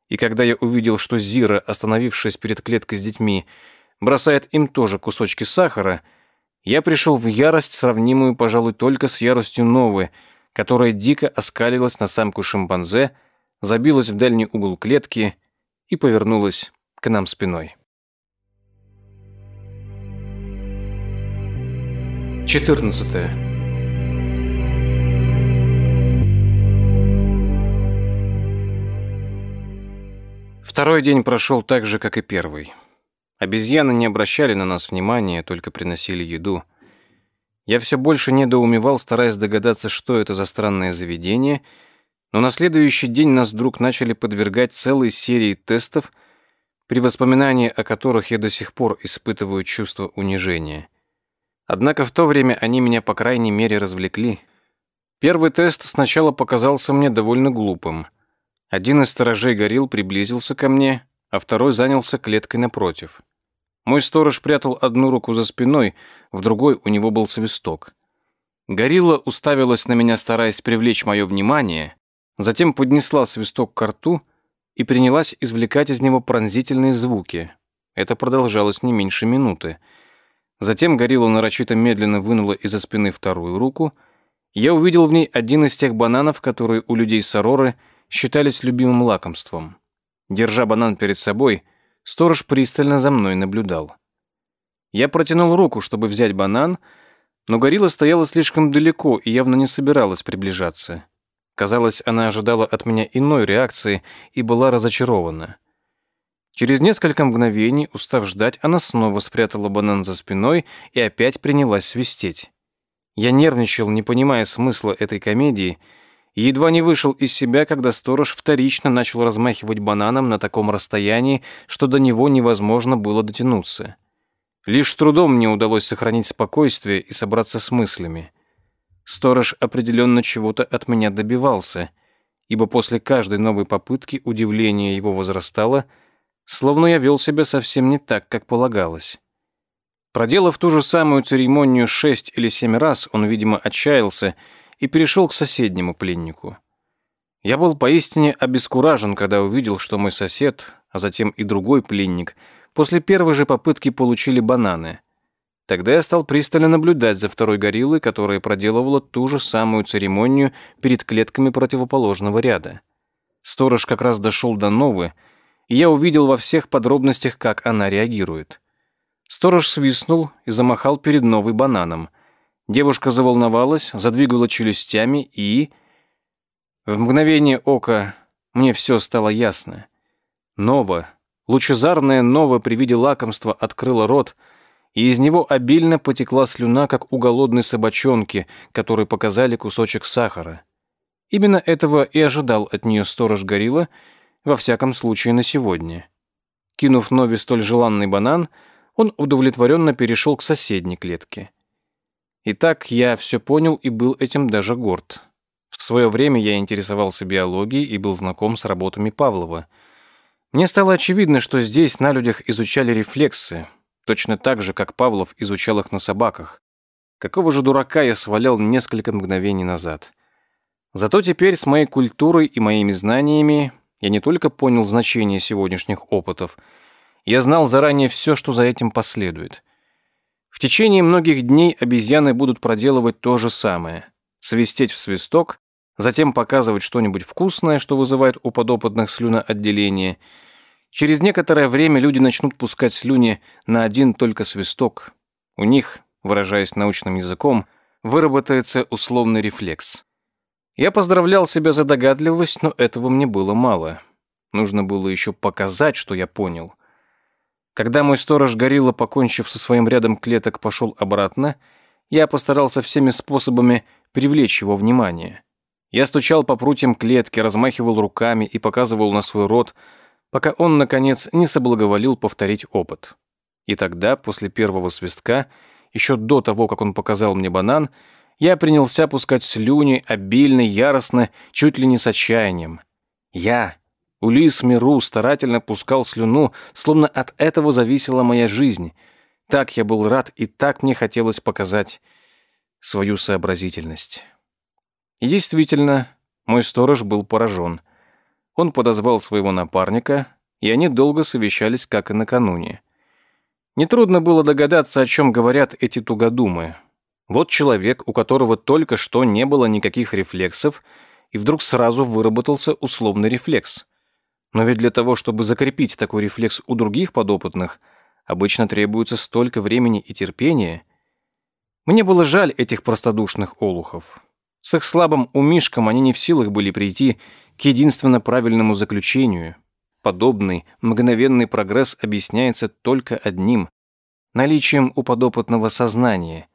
И когда я увидел, что Зира, остановившись перед клеткой с детьми, бросает им тоже кусочки сахара, я пришел в ярость, сравнимую, пожалуй, только с яростью Новы, которая дико оскалилась на самку шимпанзе, забилась в дальний угол клетки и повернулась к нам спиной. 14. Второй день прошел так же, как и первый. Обезьяны не обращали на нас внимания, только приносили еду. Я все больше недоумевал, стараясь догадаться, что это за странное заведение, но на следующий день нас вдруг начали подвергать целой серии тестов, при воспоминании о которых я до сих пор испытываю чувство унижения. Однако в то время они меня, по крайней мере, развлекли. Первый тест сначала показался мне довольно глупым. Один из сторожей горил приблизился ко мне, а второй занялся клеткой напротив. Мой сторож прятал одну руку за спиной, в другой у него был свисток. Горилла уставилась на меня, стараясь привлечь мое внимание, Затем поднесла свисток к рту и принялась извлекать из него пронзительные звуки. Это продолжалось не меньше минуты. Затем горилла нарочито медленно вынула из-за спины вторую руку. Я увидел в ней один из тех бананов, которые у людей с Ароры считались любимым лакомством. Держа банан перед собой, сторож пристально за мной наблюдал. Я протянул руку, чтобы взять банан, но горилла стояла слишком далеко и явно не собиралась приближаться. Казалось, она ожидала от меня иной реакции и была разочарована. Через несколько мгновений, устав ждать, она снова спрятала банан за спиной и опять принялась свистеть. Я нервничал, не понимая смысла этой комедии, едва не вышел из себя, когда сторож вторично начал размахивать бананом на таком расстоянии, что до него невозможно было дотянуться. Лишь трудом мне удалось сохранить спокойствие и собраться с мыслями. Сторож определенно чего-то от меня добивался, ибо после каждой новой попытки удивление его возрастало, словно я вел себя совсем не так, как полагалось. Проделав ту же самую церемонию шесть или семь раз, он, видимо, отчаялся и перешел к соседнему пленнику. Я был поистине обескуражен, когда увидел, что мой сосед, а затем и другой пленник, после первой же попытки получили бананы — Тогда я стал пристально наблюдать за второй гориллой, которая проделывала ту же самую церемонию перед клетками противоположного ряда. Сторож как раз дошел до Новы, и я увидел во всех подробностях, как она реагирует. Сторож свистнул и замахал перед Новой бананом. Девушка заволновалась, задвигала челюстями и... В мгновение ока мне все стало ясно. Нова, лучезарная Нова при виде лакомства открыла рот — и из него обильно потекла слюна, как у голодной собачонки, которой показали кусочек сахара. Именно этого и ожидал от нее сторож горилла, во всяком случае на сегодня. Кинув Нови столь желанный банан, он удовлетворенно перешел к соседней клетке. Итак, я все понял и был этим даже горд. В свое время я интересовался биологией и был знаком с работами Павлова. Мне стало очевидно, что здесь на людях изучали рефлексы, точно так же, как Павлов изучал их на собаках. Какого же дурака я свалял несколько мгновений назад. Зато теперь с моей культурой и моими знаниями я не только понял значение сегодняшних опытов, я знал заранее все, что за этим последует. В течение многих дней обезьяны будут проделывать то же самое. Свистеть в свисток, затем показывать что-нибудь вкусное, что вызывает у подопытных слюноотделение – Через некоторое время люди начнут пускать слюни на один только свисток. У них, выражаясь научным языком, выработается условный рефлекс. Я поздравлял себя за догадливость, но этого мне было мало. Нужно было еще показать, что я понял. Когда мой сторож горилла, покончив со своим рядом клеток, пошел обратно, я постарался всеми способами привлечь его внимание. Я стучал по прутьям клетки, размахивал руками и показывал на свой рот – пока он, наконец, не соблаговолил повторить опыт. И тогда, после первого свистка, еще до того, как он показал мне банан, я принялся пускать слюни, обильно, яростно, чуть ли не с отчаянием. Я, Улис Миру, старательно пускал слюну, словно от этого зависела моя жизнь. Так я был рад и так мне хотелось показать свою сообразительность. И действительно, мой сторож был поражен — он подозвал своего напарника, и они долго совещались, как и накануне. Нетрудно было догадаться, о чем говорят эти тугодумы. Вот человек, у которого только что не было никаких рефлексов, и вдруг сразу выработался условный рефлекс. Но ведь для того, чтобы закрепить такой рефлекс у других подопытных, обычно требуется столько времени и терпения. Мне было жаль этих простодушных олухов. С их слабым умишком они не в силах были прийти к единственно правильному заключению. Подобный мгновенный прогресс объясняется только одним – наличием у подопытного сознания.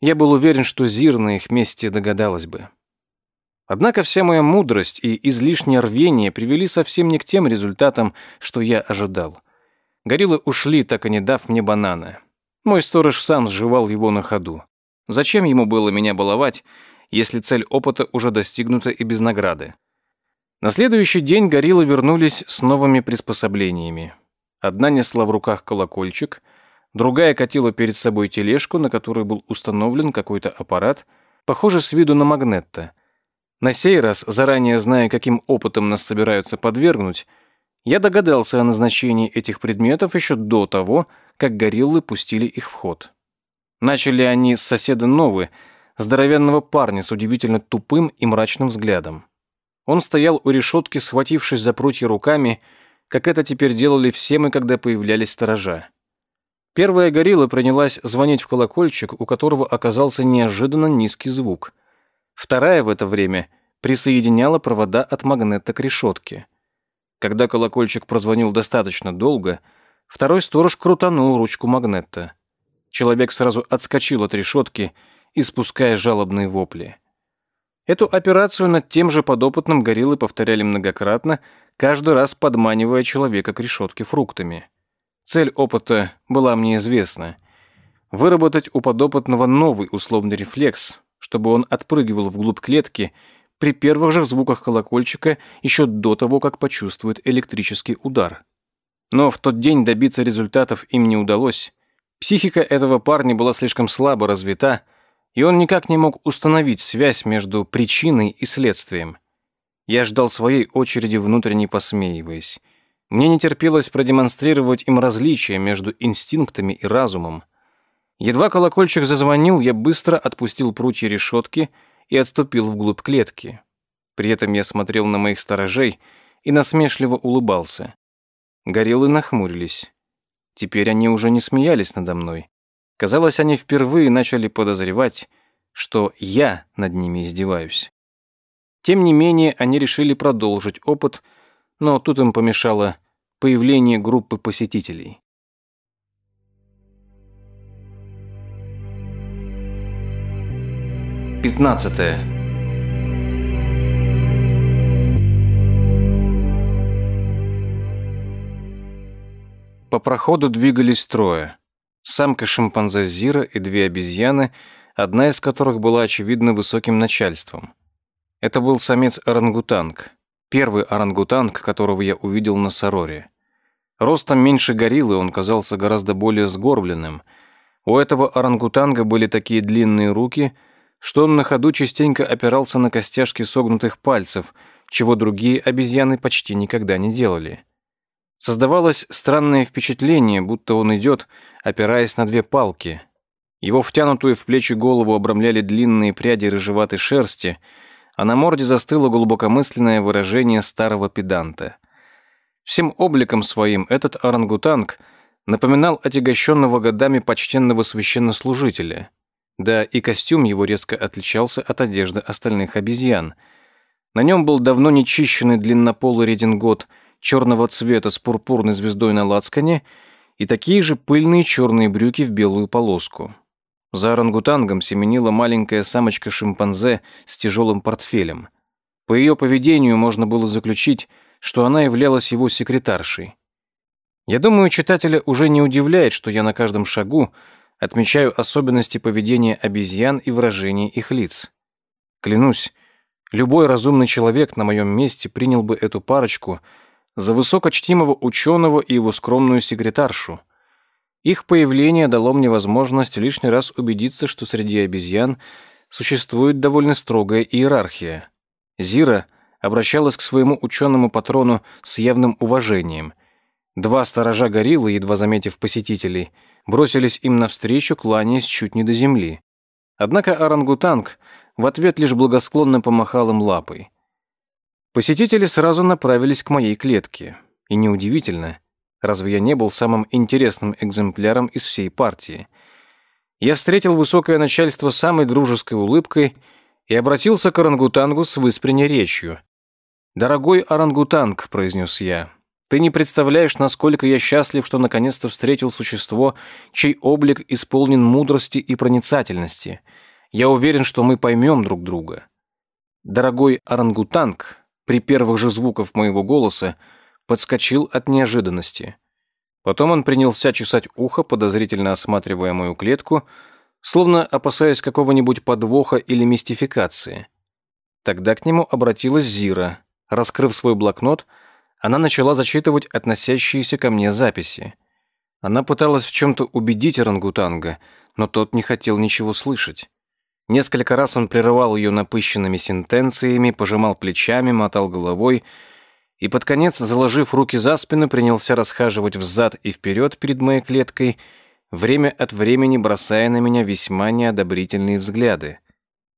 Я был уверен, что Зир на их месте догадалась бы. Однако вся моя мудрость и излишнее рвение привели совсем не к тем результатам, что я ожидал. Гориллы ушли, так и не дав мне банана. Мой сторож сам сживал его на ходу. Зачем ему было меня баловать, если цель опыта уже достигнута и без награды? На следующий день гориллы вернулись с новыми приспособлениями. Одна несла в руках колокольчик, другая катила перед собой тележку, на которой был установлен какой-то аппарат, похожий с виду на магнетто. На сей раз, заранее зная, каким опытом нас собираются подвергнуть, я догадался о назначении этих предметов еще до того, как гориллы пустили их в ход. Начали они с соседа Новы, здоровенного парня с удивительно тупым и мрачным взглядом. Он стоял у решетки, схватившись за прутья руками, как это теперь делали все мы, когда появлялись сторожа. Первая горилла принялась звонить в колокольчик, у которого оказался неожиданно низкий звук. Вторая в это время присоединяла провода от магнета к решетке. Когда колокольчик прозвонил достаточно долго, второй сторож крутанул ручку магнета. Человек сразу отскочил от решетки, испуская жалобные вопли. Эту операцию над тем же подопытным гориллы повторяли многократно, каждый раз подманивая человека к решетке фруктами. Цель опыта была мне известна. Выработать у подопытного новый условный рефлекс, чтобы он отпрыгивал вглубь клетки при первых же звуках колокольчика еще до того, как почувствует электрический удар. Но в тот день добиться результатов им не удалось. Психика этого парня была слишком слабо развита, и он никак не мог установить связь между причиной и следствием. Я ждал своей очереди, внутренне посмеиваясь. Мне не терпелось продемонстрировать им различия между инстинктами и разумом. Едва колокольчик зазвонил, я быстро отпустил прутья решетки и отступил вглубь клетки. При этом я смотрел на моих сторожей и насмешливо улыбался. Гориллы нахмурились. Теперь они уже не смеялись надо мной. Казалось, они впервые начали подозревать, что я над ними издеваюсь. Тем не менее, они решили продолжить опыт, но тут им помешало появление группы посетителей. Пятнадцатое. По проходу двигались трое самка шимпанзе Зира и две обезьяны, одна из которых была, очевидно, высоким начальством. Это был самец-орангутанг, первый орангутанг, которого я увидел на Сароре. Ростом меньше гориллы он казался гораздо более сгорбленным. У этого орангутанга были такие длинные руки, что он на ходу частенько опирался на костяшки согнутых пальцев, чего другие обезьяны почти никогда не делали. Создавалось странное впечатление, будто он идет, опираясь на две палки. Его втянутую в плечи голову обрамляли длинные пряди рыжеватой шерсти, а на морде застыло глубокомысленное выражение старого педанта. Всем обликом своим этот орангутанг напоминал отягощенного годами почтенного священнослужителя. Да и костюм его резко отличался от одежды остальных обезьян. На нем был давно нечищенный длиннополый редингот – черного цвета с пурпурной звездой на лацкане и такие же пыльные черные брюки в белую полоску. За орангутангом семенила маленькая самочка-шимпанзе с тяжелым портфелем. По ее поведению можно было заключить, что она являлась его секретаршей. Я думаю, читателя уже не удивляет, что я на каждом шагу отмечаю особенности поведения обезьян и выражения их лиц. Клянусь, любой разумный человек на моем месте принял бы эту парочку – за высокочтимого ученого и его скромную секретаршу. Их появление дало мне возможность лишний раз убедиться, что среди обезьян существует довольно строгая иерархия. Зира обращалась к своему ученому патрону с явным уважением. Два сторожа гориллы, едва заметив посетителей, бросились им навстречу, кланяясь чуть не до земли. Однако орангутанг в ответ лишь благосклонно помахал им лапой. Посетители сразу направились к моей клетке. И неудивительно, разве я не был самым интересным экземпляром из всей партии? Я встретил высокое начальство самой дружеской улыбкой и обратился к орангутангу с выспренней речью. «Дорогой орангутанг», — произнес я, — «ты не представляешь, насколько я счастлив, что наконец-то встретил существо, чей облик исполнен мудрости и проницательности. Я уверен, что мы поймем друг друга». «Дорогой орангутанг», при первых же звуках моего голоса подскочил от неожиданности. Потом он принялся чесать ухо, подозрительно осматривая мою клетку, словно опасаясь какого-нибудь подвоха или мистификации. Тогда к нему обратилась Зира. Раскрыв свой блокнот, она начала зачитывать относящиеся ко мне записи. Она пыталась в чем-то убедить орангутанга, но тот не хотел ничего слышать. Несколько раз он прерывал ее напыщенными сентенциями, пожимал плечами, мотал головой и под конец, заложив руки за спину, принялся расхаживать взад и вперед перед моей клеткой, время от времени бросая на меня весьма неодобрительные взгляды.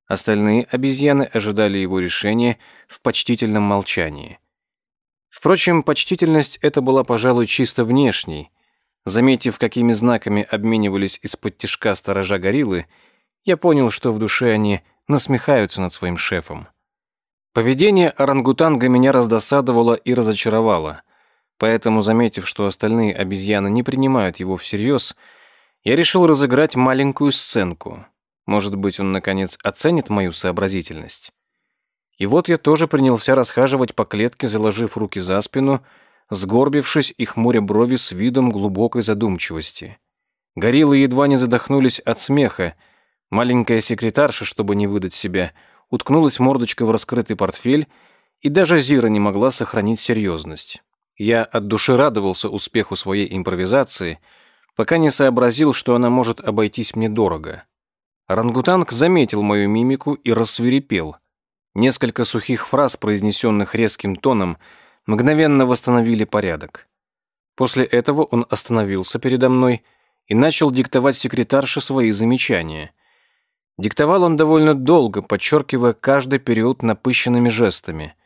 Остальные обезьяны ожидали его решения в почтительном молчании. Впрочем, почтительность эта была, пожалуй, чисто внешней. Заметив, какими знаками обменивались из-под тишка сторожа гориллы, я понял, что в душе они насмехаются над своим шефом. Поведение орангутанга меня раздосадовало и разочаровало, поэтому, заметив, что остальные обезьяны не принимают его всерьез, я решил разыграть маленькую сценку. Может быть, он, наконец, оценит мою сообразительность. И вот я тоже принялся расхаживать по клетке, заложив руки за спину, сгорбившись и хмуря брови с видом глубокой задумчивости. Гориллы едва не задохнулись от смеха, Маленькая секретарша, чтобы не выдать себя, уткнулась мордочкой в раскрытый портфель, и даже Зира не могла сохранить серьезность. Я от души радовался успеху своей импровизации, пока не сообразил, что она может обойтись мне дорого. Рангутанг заметил мою мимику и рассверепел. Несколько сухих фраз, произнесенных резким тоном, мгновенно восстановили порядок. После этого он остановился передо мной и начал диктовать секретарше свои замечания. Диктовал он довольно долго, подчеркивая каждый период напыщенными жестами.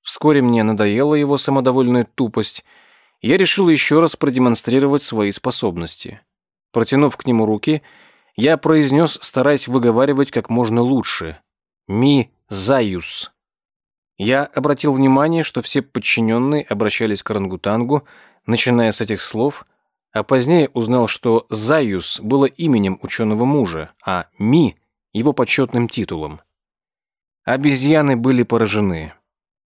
Вскоре мне надоела его самодовольная тупость, и я решил еще раз продемонстрировать свои способности. Протянув к нему руки, я произнес, стараясь выговаривать как можно лучше. «Ми заюс». Я обратил внимание, что все подчиненные обращались к орангутангу, начиная с этих слов, а позднее узнал, что «заюс» было именем ученого мужа, а «ми» его почетным титулом. Обезьяны были поражены.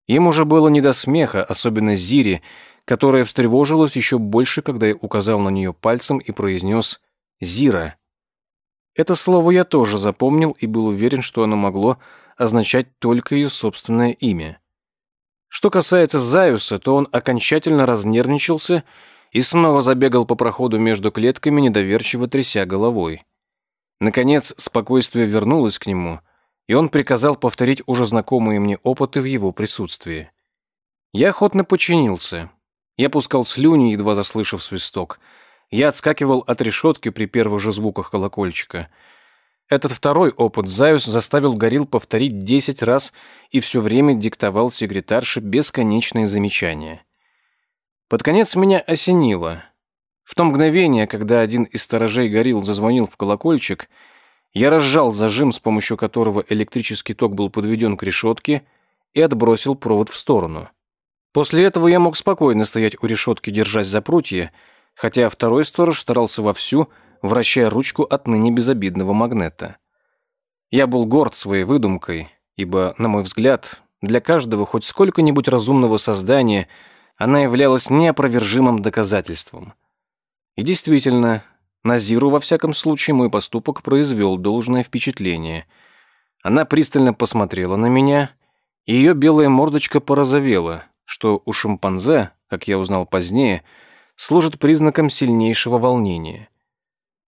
Им уже было не до смеха, особенно Зире, которая встревожилась еще больше, когда я указал на нее пальцем и произнес «Зира». Это слово я тоже запомнил и был уверен, что оно могло означать только ее собственное имя. Что касается Заюса, то он окончательно разнервничался и снова забегал по проходу между клетками, недоверчиво тряся головой. Наконец, спокойствие вернулось к нему, и он приказал повторить уже знакомые мне опыты в его присутствии. Я охотно подчинился. Я пускал слюни, едва заслышав свисток. Я отскакивал от решетки при первых же звуках колокольчика. Этот второй опыт Заюс заставил Горил повторить десять раз и все время диктовал секретарше бесконечные замечания. Под конец меня осенило. В то мгновение, когда один из сторожей горил зазвонил в колокольчик, я разжал зажим, с помощью которого электрический ток был подведен к решетке, и отбросил провод в сторону. После этого я мог спокойно стоять у решетки, держась за прутья, хотя второй сторож старался вовсю, вращая ручку отныне безобидного магнета. Я был горд своей выдумкой, ибо, на мой взгляд, для каждого хоть сколько-нибудь разумного создания она являлась неопровержимым доказательством. И действительно, на Зиру, во всяком случае, мой поступок произвел должное впечатление. Она пристально посмотрела на меня, и ее белая мордочка порозовела, что у шимпанзе, как я узнал позднее, служит признаком сильнейшего волнения.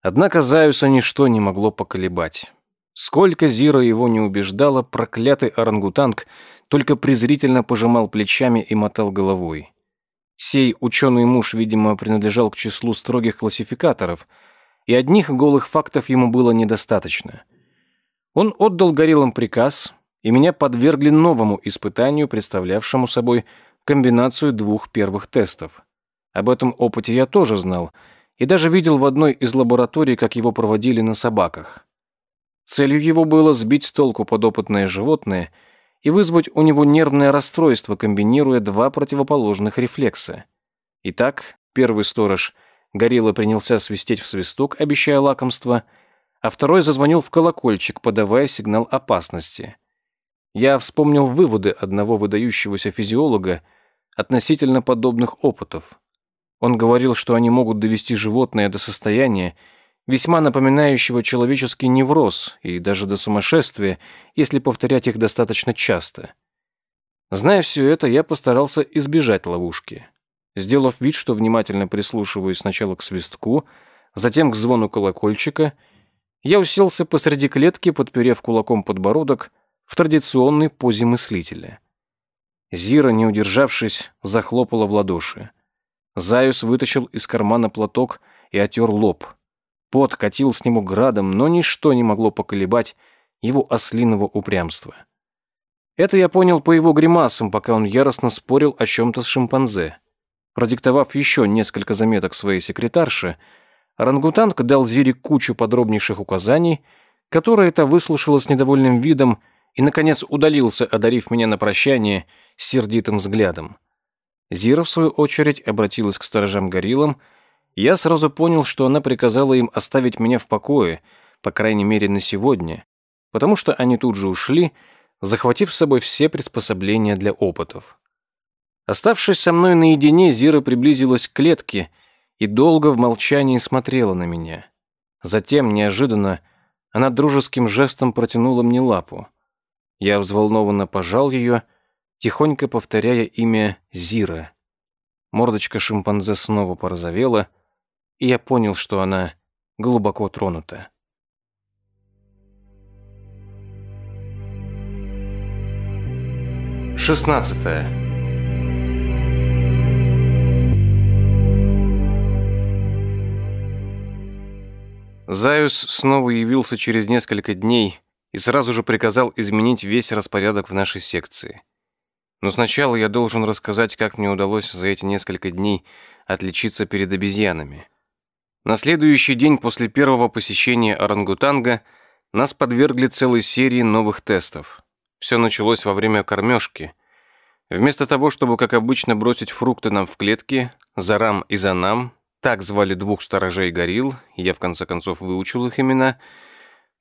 Однако Заюса ничто не могло поколебать. Сколько Зира его не убеждала, проклятый орангутанг только презрительно пожимал плечами и мотал головой. Сей ученый муж, видимо, принадлежал к числу строгих классификаторов, и одних голых фактов ему было недостаточно. Он отдал гориллам приказ, и меня подвергли новому испытанию, представлявшему собой комбинацию двух первых тестов. Об этом опыте я тоже знал, и даже видел в одной из лабораторий, как его проводили на собаках. Целью его было сбить с толку подопытное животное – и вызвать у него нервное расстройство, комбинируя два противоположных рефлекса. Итак, первый сторож горилла принялся свистеть в свисток, обещая лакомство, а второй зазвонил в колокольчик, подавая сигнал опасности. Я вспомнил выводы одного выдающегося физиолога относительно подобных опытов. Он говорил, что они могут довести животное до состояния, весьма напоминающего человеческий невроз и даже до сумасшествия, если повторять их достаточно часто. Зная все это, я постарался избежать ловушки. Сделав вид, что внимательно прислушиваюсь сначала к свистку, затем к звону колокольчика, Я уселся посреди клетки, подперев кулаком подбородок в традиционной позе мыслителя. Зира, не удержавшись, захлопала в ладоши. Заюс вытащил из кармана платок и отер лоб. Пот катил с него градом, но ничто не могло поколебать его ослиного упрямства. Это я понял по его гримасам, пока он яростно спорил о чем-то с шимпанзе. Продиктовав еще несколько заметок своей секретарше, орангутанг дал Зире кучу подробнейших указаний, которые та выслушала с недовольным видом и, наконец, удалился, одарив меня на прощание сердитым взглядом. Зира, в свою очередь, обратилась к сторожам гориллам, я сразу понял, что она приказала им оставить меня в покое, по крайней мере, на сегодня, потому что они тут же ушли, захватив с собой все приспособления для опытов. Оставшись со мной наедине, Зира приблизилась к клетке и долго в молчании смотрела на меня. Затем, неожиданно, она дружеским жестом протянула мне лапу. Я взволнованно пожал ее, тихонько повторяя имя Зира. Мордочка шимпанзе снова порозовела, и я понял, что она глубоко тронута. Шестнадцатое. Заюс снова явился через несколько дней и сразу же приказал изменить весь распорядок в нашей секции. Но сначала я должен рассказать, как мне удалось за эти несколько дней отличиться перед обезьянами. На следующий день после первого посещения орангутанга нас подвергли целой серии новых тестов. Все началось во время кормежки. Вместо того, чтобы, как обычно, бросить фрукты нам в клетки, Зарам и Занам, так звали двух сторожей горилл, я в конце концов выучил их имена,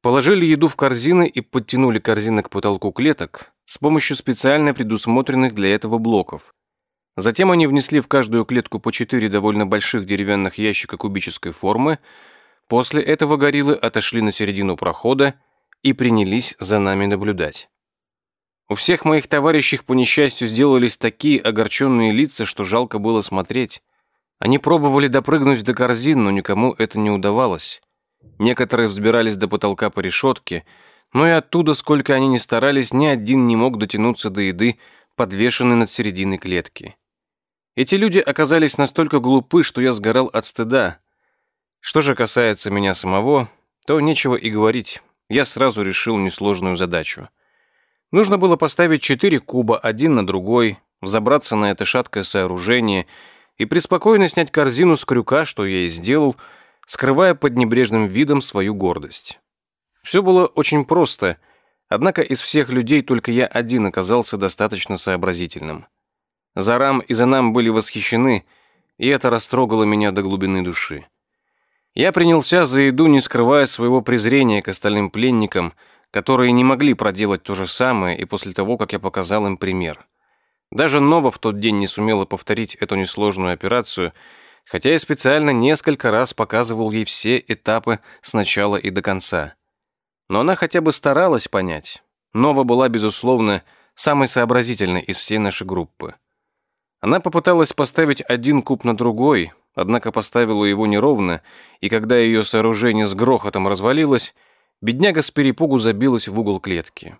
положили еду в корзины и подтянули корзины к потолку клеток с помощью специально предусмотренных для этого блоков. Затем они внесли в каждую клетку по четыре довольно больших деревянных ящика кубической формы, после этого гориллы отошли на середину прохода и принялись за нами наблюдать. У всех моих товарищей по несчастью сделались такие огорченные лица, что жалко было смотреть. Они пробовали допрыгнуть до корзин, но никому это не удавалось. Некоторые взбирались до потолка по решетке, но и оттуда, сколько они ни старались, ни один не мог дотянуться до еды, подвешенной над серединой клетки. Эти люди оказались настолько глупы, что я сгорал от стыда. Что же касается меня самого, то нечего и говорить. Я сразу решил несложную задачу. Нужно было поставить четыре куба один на другой, взобраться на это шаткое сооружение — и преспокойно снять корзину с крюка, что я и сделал, скрывая под небрежным видом свою гордость. Все было очень просто, однако из всех людей только я один оказался достаточно сообразительным. Зарам и Занам были восхищены, и это растрогало меня до глубины души. Я принялся за еду, не скрывая своего презрения к остальным пленникам, которые не могли проделать то же самое и после того, как я показал им пример. Даже Нова в тот день не сумела повторить эту несложную операцию, хотя я специально несколько раз показывал ей все этапы с начала и до конца. Но она хотя бы старалась понять. Нова была, безусловно, самой сообразительной из всей нашей группы. Она попыталась поставить один куб на другой, однако поставила его неровно, и когда ее сооружение с грохотом развалилось, бедняга с перепугу забилась в угол клетки.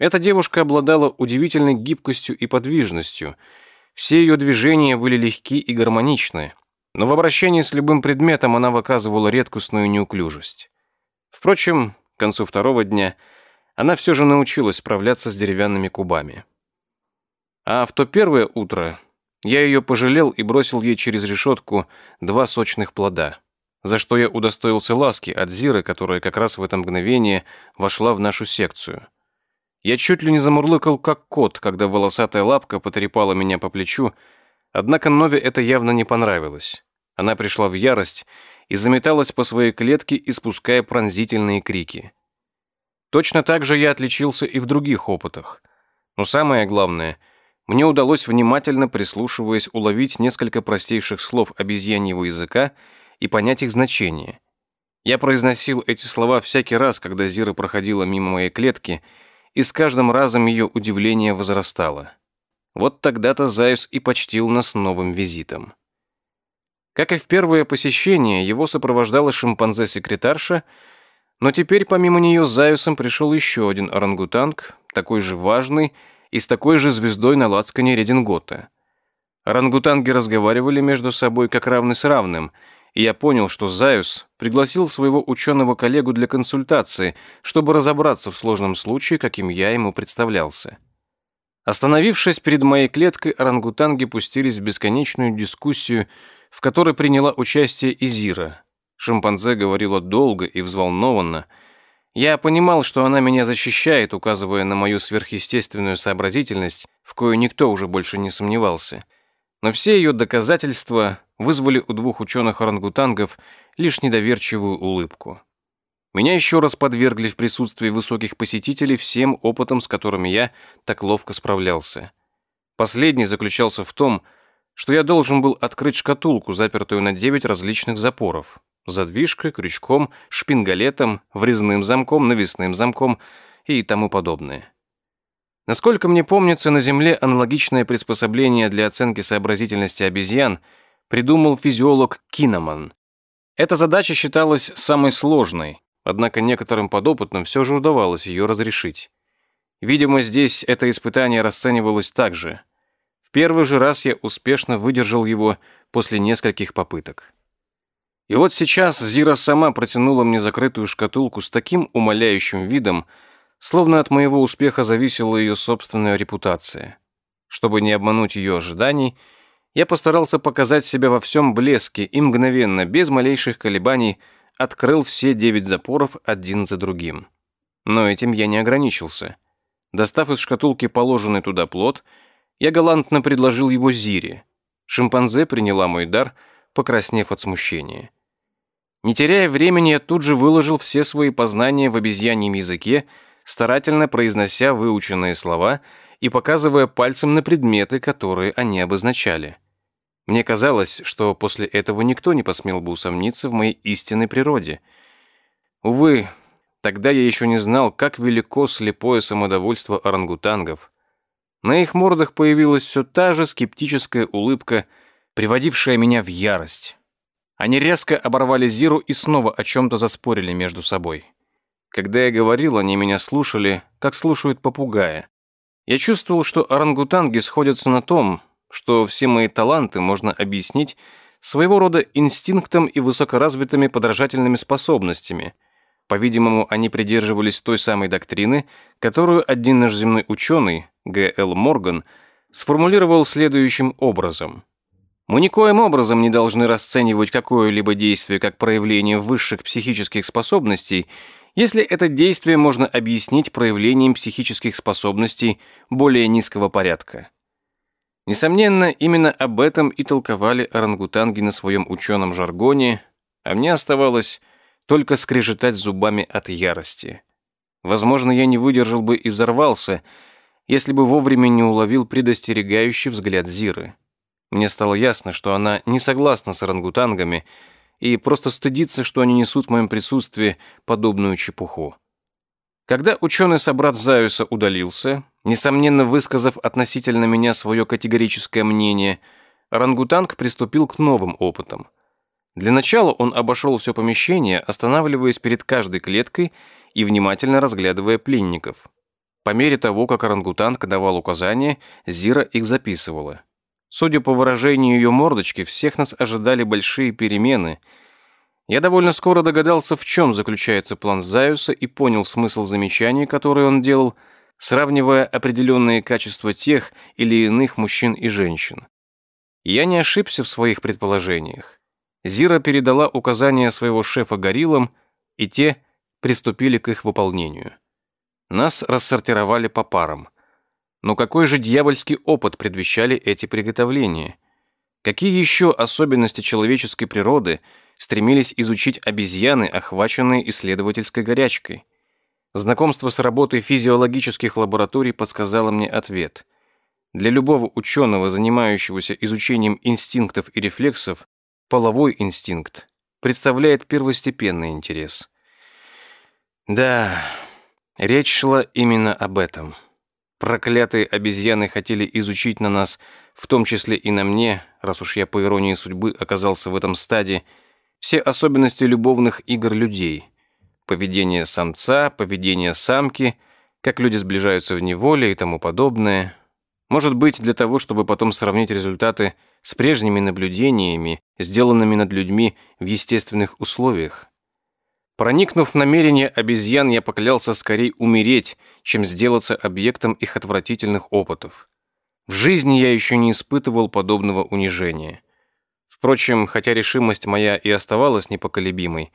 Эта девушка обладала удивительной гибкостью и подвижностью. Все ее движения были легки и гармоничны, но в обращении с любым предметом она выказывала редкостную неуклюжесть. Впрочем, концу второго дня она все же научилась справляться с деревянными кубами. А в то первое утро я ее пожалел и бросил ей через решетку два сочных плода, за что я удостоился ласки от Зиры, которая как раз в это мгновение вошла в нашу секцию. Я чуть ли не замурлыкал, как кот, когда волосатая лапка потрепала меня по плечу, однако Нове это явно не понравилось. Она пришла в ярость и заметалась по своей клетке, испуская пронзительные крики. Точно так же я отличился и в других опытах. Но самое главное, мне удалось внимательно прислушиваясь уловить несколько простейших слов обезьяньего языка и понять их значение. Я произносил эти слова всякий раз, когда Зира проходила мимо моей клетки — и с каждым разом ее удивление возрастало. Вот тогда-то Заюс и почтил нас новым визитом. Как и в первое посещение, его сопровождала шимпанзе-секретарша, Но теперь помимо нее Заюсом пришел еще один орангутанг, такой же важный и с такой же звездой на лацкане Редингота. Орангутанги разговаривали между собой как равный с равным, и я понял, что Заюс пригласил своего ученого коллегу для консультации, чтобы разобраться в сложном случае, каким я ему представлялся. Остановившись перед моей клеткой, орангутанги пустились в бесконечную дискуссию, в которой приняла участие Изира. Шимпанзе говорила долго и взволнованно. Я понимал, что она меня защищает, указывая на мою сверхъестественную сообразительность, в кою никто уже больше не сомневался. Но все ее доказательства вызвали у двух ученых-орангутангов лишь недоверчивую улыбку. Меня еще раз подвергли в присутствии высоких посетителей всем опытом, с которыми я так ловко справлялся. Последний заключался в том, что я должен был открыть шкатулку, запертую на девять различных запоров. Задвижкой, крючком, шпингалетом, врезным замком, навесным замком и тому подобное. Насколько мне помнится, на Земле аналогичное приспособление для оценки сообразительности обезьян придумал физиолог Киноман. Эта задача считалась самой сложной, Однако некоторым подопытным все же удавалось ее разрешить. Видимо, здесь это испытание расценивалось так же. В первый же раз я успешно выдержал его после нескольких попыток. И вот сейчас Зира сама протянула мне закрытую шкатулку с таким умоляющим видом, словно от моего успеха зависела ее собственная репутация. Чтобы не обмануть ее ожиданий, я постарался показать себя во всем блеске и мгновенно, без малейших колебаний, открыл все девять запоров один за другим. Но этим я не ограничился. Достав из шкатулки положенный туда плод, я галантно предложил его Зире. Шимпанзе приняла мой дар, покраснев от смущения. Не теряя времени, я тут же выложил все свои познания в обезьяньем языке, старательно произнося выученные слова и показывая пальцем на предметы, которые они обозначали. Мне казалось, что после этого никто не посмел бы усомниться в моей истинной природе. Увы, тогда я еще не знал, как велико слепое самодовольство орангутангов. На их мордах появилась все та же скептическая улыбка, приводившая меня в ярость. Они резко оборвали Зиру и снова о чем-то заспорили между собой. Когда я говорил, они меня слушали, как слушают попугая. Я чувствовал, что орангутанги сходятся на том, что все мои таланты можно объяснить своего рода инстинктом и высокоразвитыми подражательными способностями. По-видимому, они придерживались той самой доктрины, которую один наш земной ученый, Г.Л. Морган, сформулировал следующим образом. Мы никоим образом не должны расценивать какое-либо действие как проявление высших психических способностей, если это действие можно объяснить проявлением психических способностей более низкого порядка. Несомненно, именно об этом и толковали орангутанги на своем ученом жаргоне, а мне оставалось только скрежетать зубами от ярости. Возможно, я не выдержал бы и взорвался, если бы вовремя не уловил предостерегающий взгляд Зиры. Мне стало ясно, что она не согласна с орангутангами и просто стыдится, что они несут в моем присутствии подобную чепуху. Когда ученый-собрат Заюса удалился, несомненно высказав относительно меня свое категорическое мнение, орангутанг приступил к новым опытам. Для начала он обошел все помещение, останавливаясь перед каждой клеткой и внимательно разглядывая пленников. По мере того, как орангутанг давал указания, Зира их записывала. Судя по выражению ее мордочки, всех нас ожидали большие перемены – я довольно скоро догадался, в чем заключается план Заюса и понял смысл замечаний, которые он делал, сравнивая определенные качества тех или иных мужчин и женщин. Я не ошибся в своих предположениях. Зира передала указания своего шефа гориллам, и те приступили к их выполнению. Нас рассортировали по парам. Но какой же дьявольский опыт предвещали эти приготовления? Какие еще особенности человеческой природы – стремились изучить обезьяны, охваченные исследовательской горячкой. Знакомство с работой физиологических лабораторий подсказало мне ответ. Для любого ученого, занимающегося изучением инстинктов и рефлексов, половой инстинкт представляет первостепенный интерес. Да, речь шла именно об этом. Проклятые обезьяны хотели изучить на нас, в том числе и на мне, раз уж я по иронии судьбы оказался в этом стадии, все особенности любовных игр людей. Поведение самца, поведение самки, как люди сближаются в неволе и тому подобное. Может быть, для того, чтобы потом сравнить результаты с прежними наблюдениями, сделанными над людьми в естественных условиях. Проникнув в намерение обезьян, я поклялся скорее умереть, чем сделаться объектом их отвратительных опытов. В жизни я еще не испытывал подобного унижения. Впрочем, хотя решимость моя и оставалась непоколебимой,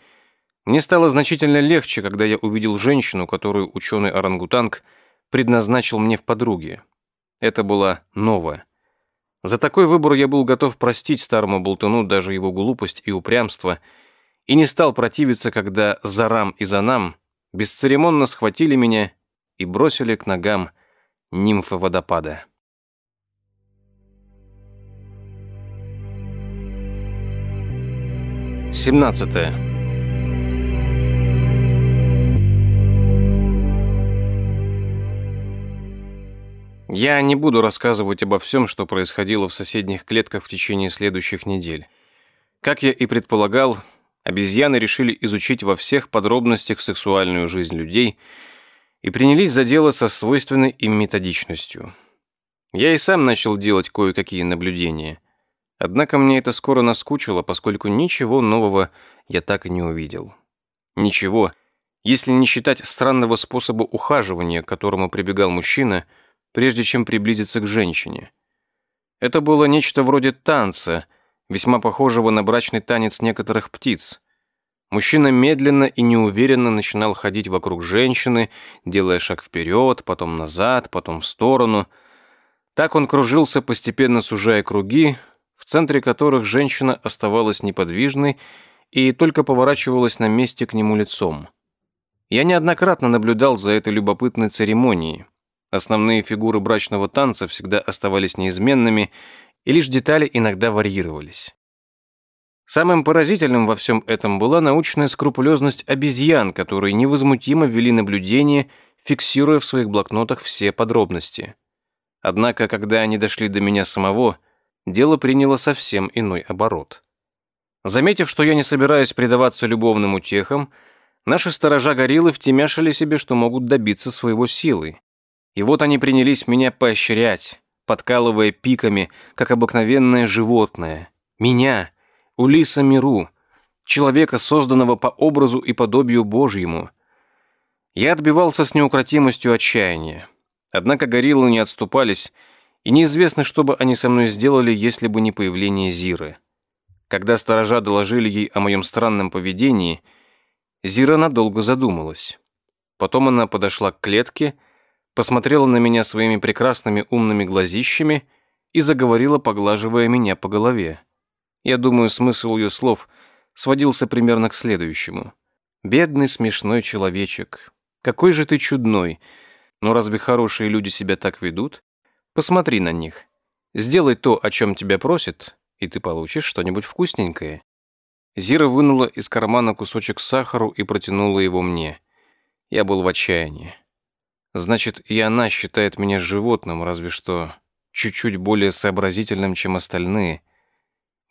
мне стало значительно легче, когда я увидел женщину, которую ученый-орангутанг предназначил мне в подруге. Это была новая. За такой выбор я был готов простить старому болтуну даже его глупость и упрямство и не стал противиться, когда Зарам и Занам бесцеремонно схватили меня и бросили к ногам нимфы водопада. 17. Я не буду рассказывать обо всем, что происходило в соседних клетках в течение следующих недель. Как я и предполагал, обезьяны решили изучить во всех подробностях сексуальную жизнь людей и принялись за дело со свойственной им методичностью. Я и сам начал делать кое-какие наблюдения – Однако мне это скоро наскучило, поскольку ничего нового я так и не увидел. Ничего, если не считать странного способа ухаживания, к которому прибегал мужчина, прежде чем приблизиться к женщине. Это было нечто вроде танца, весьма похожего на брачный танец некоторых птиц. Мужчина медленно и неуверенно начинал ходить вокруг женщины, делая шаг вперед, потом назад, потом в сторону. Так он кружился, постепенно сужая круги, центре которых женщина оставалась неподвижной и только поворачивалась на месте к нему лицом. Я неоднократно наблюдал за этой любопытной церемонией. Основные фигуры брачного танца всегда оставались неизменными, и лишь детали иногда варьировались. Самым поразительным во всем этом была научная скрупулезность обезьян, которые невозмутимо вели наблюдение, фиксируя в своих блокнотах все подробности. Однако, когда они дошли до меня самого, дело приняло совсем иной оборот. Заметив, что я не собираюсь предаваться любовным утехам, наши сторожа гориллы втемяшили себе, что могут добиться своего силы. И вот они принялись меня поощрять, подкалывая пиками, как обыкновенное животное. Меня, Улиса Миру, человека, созданного по образу и подобию Божьему. Я отбивался с неукротимостью отчаяния. Однако гориллы не отступались, и неизвестно, что бы они со мной сделали, если бы не появление Зиры. Когда сторожа доложили ей о моем странном поведении, Зира надолго задумалась. Потом она подошла к клетке, посмотрела на меня своими прекрасными умными глазищами и заговорила, поглаживая меня по голове. Я думаю, смысл ее слов сводился примерно к следующему. «Бедный смешной человечек, какой же ты чудной! Но разве хорошие люди себя так ведут? Посмотри на них. Сделай то, о чем тебя просят, и ты получишь что-нибудь вкусненькое». Зира вынула из кармана кусочек сахару и протянула его мне. Я был в отчаянии. Значит, и она считает меня животным, разве что чуть-чуть более сообразительным, чем остальные.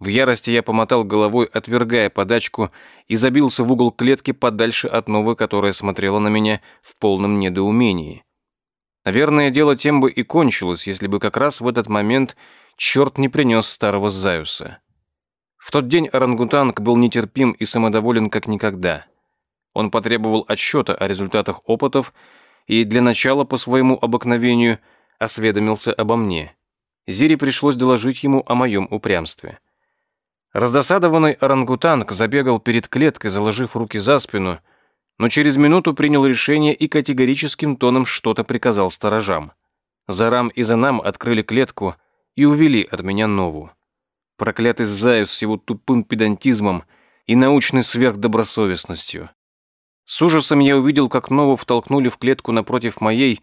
В ярости я помотал головой, отвергая подачку, и забился в угол клетки подальше от новой, которая смотрела на меня в полном недоумении. Наверное, дело тем бы и кончилось, если бы как раз в этот момент черт не принес старого Заюса. В тот день орангутанг был нетерпим и самодоволен как никогда. Он потребовал отчета о результатах опытов и для начала по своему обыкновению осведомился обо мне. Зире пришлось доложить ему о моем упрямстве. Раздосадованный орангутанг забегал перед клеткой, заложив руки за спину – но через минуту принял решение и категорическим тоном что-то приказал сторожам. Зарам и Занам открыли клетку и увели от меня нову. Проклятый Заюс с его тупым педантизмом и научной сверхдобросовестностью. С ужасом я увидел, как Нову втолкнули в клетку напротив моей,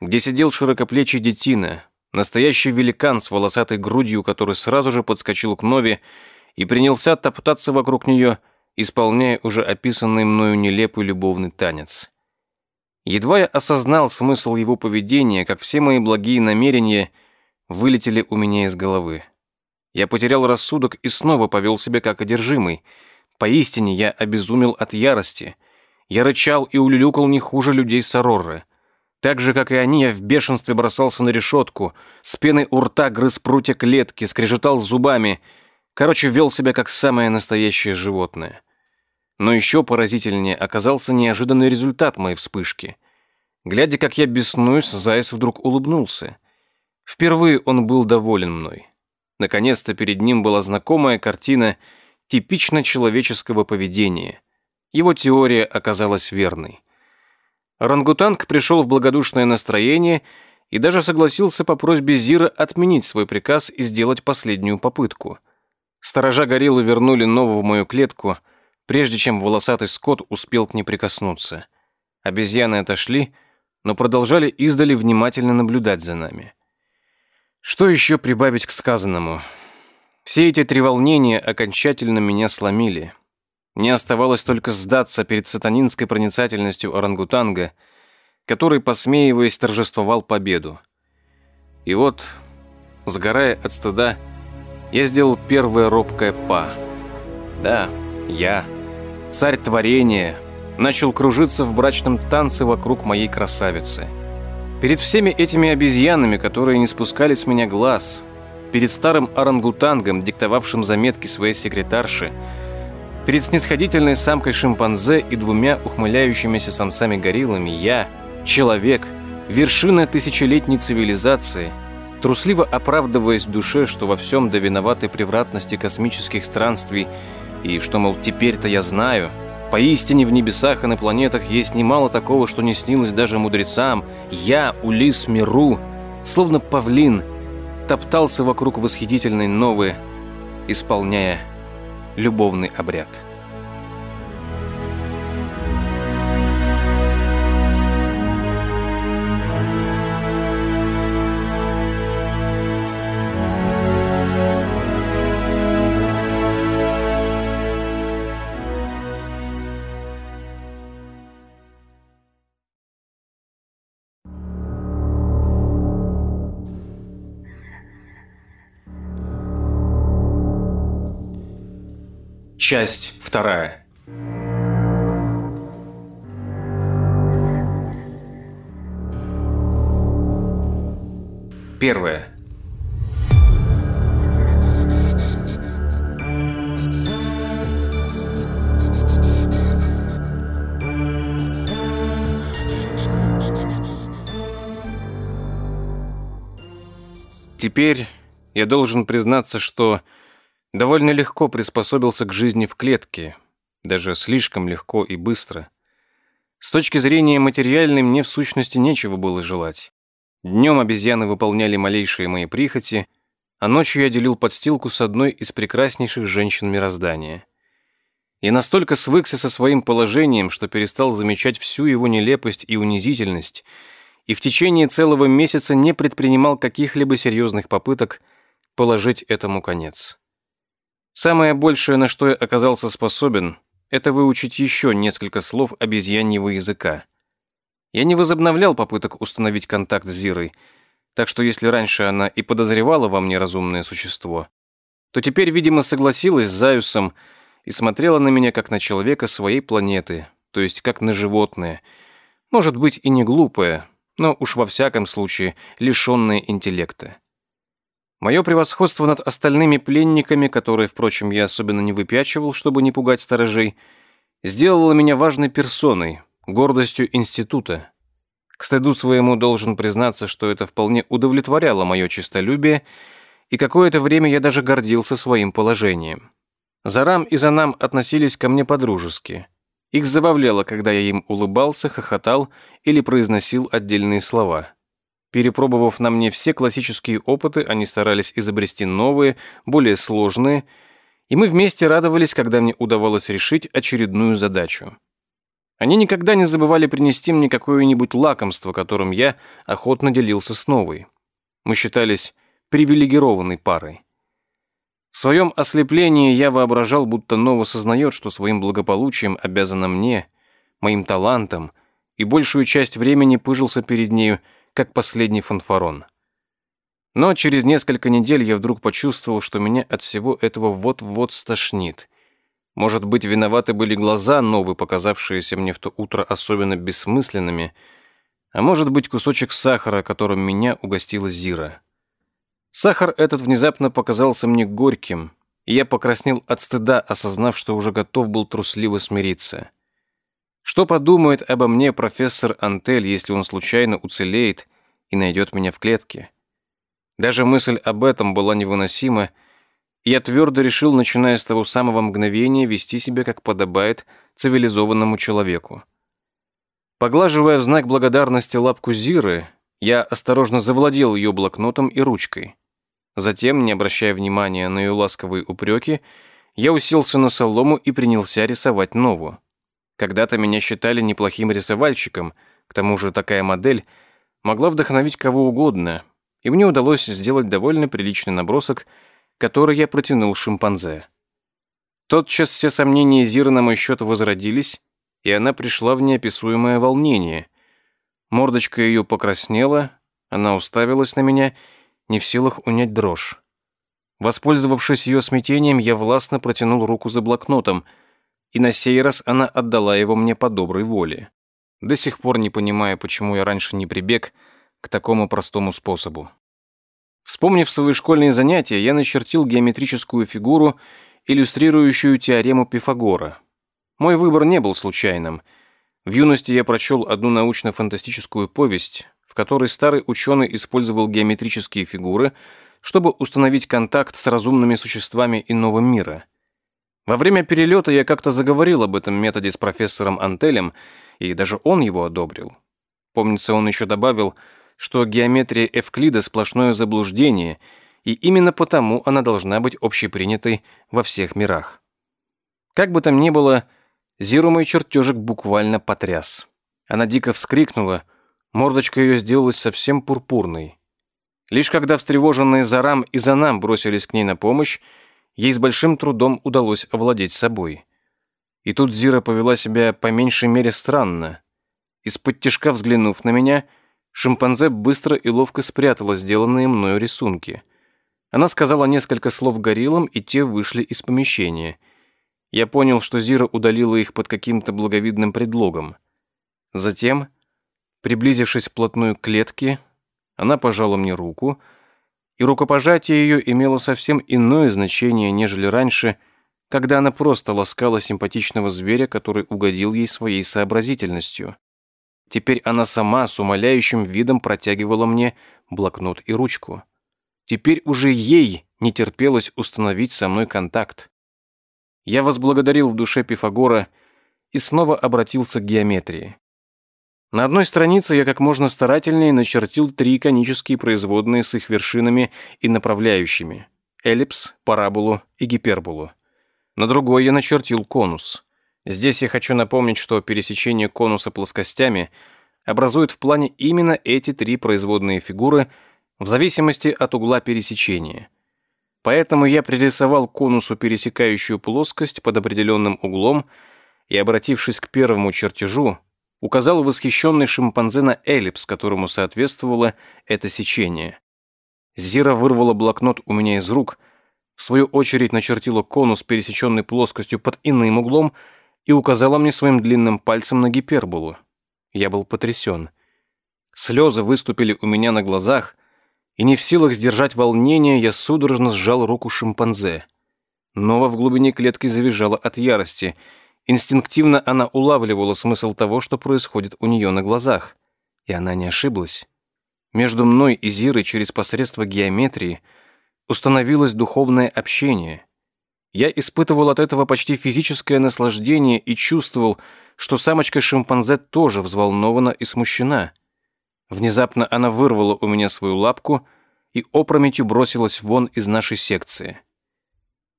где сидел широкоплечий детина, настоящий великан с волосатой грудью, который сразу же подскочил к Нове и принялся топтаться вокруг нее, исполняя уже описанный мною нелепый любовный танец. Едва я осознал смысл его поведения, как все мои благие намерения вылетели у меня из головы. Я потерял рассудок и снова повел себя как одержимый. Поистине я обезумел от ярости. Я рычал и улюлюкал не хуже людей с Арорры. Так же, как и они, я в бешенстве бросался на решетку, с пеной у рта грыз прутья клетки, скрежетал зубами. Короче, вел себя как самое настоящее животное. Но еще поразительнее оказался неожиданный результат моей вспышки. Глядя, как я беснуюсь, Заяц вдруг улыбнулся. Впервые он был доволен мной. Наконец-то перед ним была знакомая картина типично человеческого поведения. Его теория оказалась верной. Рангутанг пришел в благодушное настроение и даже согласился по просьбе Зира отменить свой приказ и сделать последнюю попытку. Сторожа гориллы вернули новую в мою клетку, прежде чем волосатый скот успел к ней прикоснуться. Обезьяны отошли, но продолжали издали внимательно наблюдать за нами. Что еще прибавить к сказанному? Все эти треволнения окончательно меня сломили. Мне оставалось только сдаться перед сатанинской проницательностью орангутанга, который, посмеиваясь, торжествовал победу. И вот, сгорая от стыда, я сделал первое робкое «па». Да, я, царь творения, начал кружиться в брачном танце вокруг моей красавицы. Перед всеми этими обезьянами, которые не спускали с меня глаз, перед старым орангутангом, диктовавшим заметки своей секретарши, перед снисходительной самкой шимпанзе и двумя ухмыляющимися самцами-гориллами я, человек, вершина тысячелетней цивилизации, трусливо оправдываясь в душе, что во всем до виноватой превратности космических странствий и что, мол, теперь-то я знаю – Поистине в небесах и на планетах есть немало такого, что не снилось даже мудрецам. Я, Улис Миру, словно павлин, топтался вокруг восхитительной новой, исполняя любовный обряд. Часть вторая. Первое. Теперь я должен признаться, что довольно легко приспособился к жизни в клетке, даже слишком легко и быстро. С точки зрения материальной мне в сущности нечего было желать. Днем обезьяны выполняли малейшие мои прихоти, а ночью я делил подстилку с одной из прекраснейших женщин мироздания. Я настолько свыкся со своим положением, что перестал замечать всю его нелепость и унизительность, и в течение целого месяца не предпринимал каких-либо серьезных попыток положить этому конец. Самое большее, на что я оказался способен, это выучить еще несколько слов обезьяньего языка. Я не возобновлял попыток установить контакт с Зирой, так что если раньше она и подозревала во мне разумное существо, то теперь, видимо, согласилась с Заюсом и смотрела на меня как на человека своей планеты, то есть как на животное, может быть и не глупое, но уж во всяком случае лишенное интеллекта. Мое превосходство над остальными пленниками, которые, впрочем, я особенно не выпячивал, чтобы не пугать сторожей, сделало меня важной персоной, гордостью института. К стыду своему должен признаться, что это вполне удовлетворяло мое честолюбие, и какое-то время я даже гордился своим положением. Зарам и Занам относились ко мне по-дружески. Их забавляло, когда я им улыбался, хохотал или произносил отдельные слова. Перепробовав на мне все классические опыты, они старались изобрести новые, более сложные, и мы вместе радовались, когда мне удавалось решить очередную задачу. Они никогда не забывали принести мне какое-нибудь лакомство, которым я охотно делился с новой. Мы считались привилегированной парой. В своем ослеплении я воображал, будто Нова сознает, что своим благополучием обязана мне, моим талантом, и большую часть времени пыжился перед нею, как последний фанфарон. Но через несколько недель я вдруг почувствовал, что меня от всего этого вот-вот стошнит. Может быть, виноваты были глаза новые, показавшиеся мне в то утро особенно бессмысленными, а может быть, кусочек сахара, которым меня угостила Зира. Сахар этот внезапно показался мне горьким, и я покраснел от стыда, осознав, что уже готов был трусливо смириться. Что подумает обо мне профессор Антель, если он случайно уцелеет и найдет меня в клетке? Даже мысль об этом была невыносима, и я твердо решил, начиная с того самого мгновения, вести себя, как подобает цивилизованному человеку. Поглаживая в знак благодарности лапку Зиры, я осторожно завладел ее блокнотом и ручкой. Затем, не обращая внимания на ее ласковые упреки, я уселся на солому и принялся рисовать новую. Когда-то меня считали неплохим рисовальщиком, к тому же такая модель могла вдохновить кого угодно, и мне удалось сделать довольно приличный набросок, который я протянул шимпанзе. Тотчас все сомнения Зиры на мой счет возродились, и она пришла в неописуемое волнение. Мордочка ее покраснела, она уставилась на меня, не в силах унять дрожь. Воспользовавшись ее смятением, я властно протянул руку за блокнотом, и на сей раз она отдала его мне по доброй воле. До сих пор не понимая, почему я раньше не прибег к такому простому способу. Вспомнив свои школьные занятия, я начертил геометрическую фигуру, иллюстрирующую теорему Пифагора. Мой выбор не был случайным. В юности я прочел одну научно-фантастическую повесть, в которой старый ученый использовал геометрические фигуры, чтобы установить контакт с разумными существами иного мира. Во время перелета я как-то заговорил об этом методе с профессором Антелем, и даже он его одобрил. Помнится, он еще добавил – что геометрия Эвклида сплошное заблуждение, и именно потому она должна быть общепринятой во всех мирах. Как бы там ни было, Зиру мой чертежик буквально потряс. Она дико вскрикнула, мордочка ее сделалась совсем пурпурной. Лишь когда встревоженные Зарам и Занам бросились к ней на помощь, ей с большим трудом удалось овладеть собой. И тут Зира повела себя по меньшей мере странно. Из-под тишка взглянув на меня — Шимпанзе быстро и ловко спрятала сделанные мною рисунки. Она сказала несколько слов гориллам, и те вышли из помещения. Я понял, что Зира удалила их под каким-то благовидным предлогом. Затем, приблизившись вплотную к клетке, она пожала мне руку, и рукопожатие ее имело совсем иное значение, нежели раньше, когда она просто ласкала симпатичного зверя, который угодил ей своей сообразительностью. Теперь она сама с умоляющим видом протягивала мне блокнот и ручку. Теперь уже ей не терпелось установить со мной контакт. Я возблагодарил в душе Пифагора и снова обратился к геометрии. На одной странице я как можно старательнее начертил три конические производные с их вершинами и направляющими – эллипс, параболу и гиперболу. На другой я начертил конус. Здесь я хочу напомнить, что пересечение конуса плоскостями образует в плане именно эти три производные фигуры в зависимости от угла пересечения. Поэтому я пририсовал конусу пересекающую плоскость под определенным углом и, обратившись к первому чертежу, указал восхищенный шимпанзе на эллипс, которому соответствовало это сечение. Зира вырвала блокнот у меня из рук, в свою очередь начертила конус, пересеченный плоскостью под иным углом, и указала мне своим длинным пальцем на гиперболу. Я был потрясен. Слезы выступили у меня на глазах, и не в силах сдержать волнение, я судорожно сжал руку шимпанзе. Нова в глубине клетки завизжала от ярости. Инстинктивно она улавливала смысл того, что происходит у нее на глазах. И она не ошиблась. Между мной и Зирой через посредство геометрии установилось духовное общение. Я испытывал от этого почти физическое наслаждение и чувствовал, что самочка-шимпанзе тоже взволнована и смущена. Внезапно она вырвала у меня свою лапку и опрометью бросилась вон из нашей секции.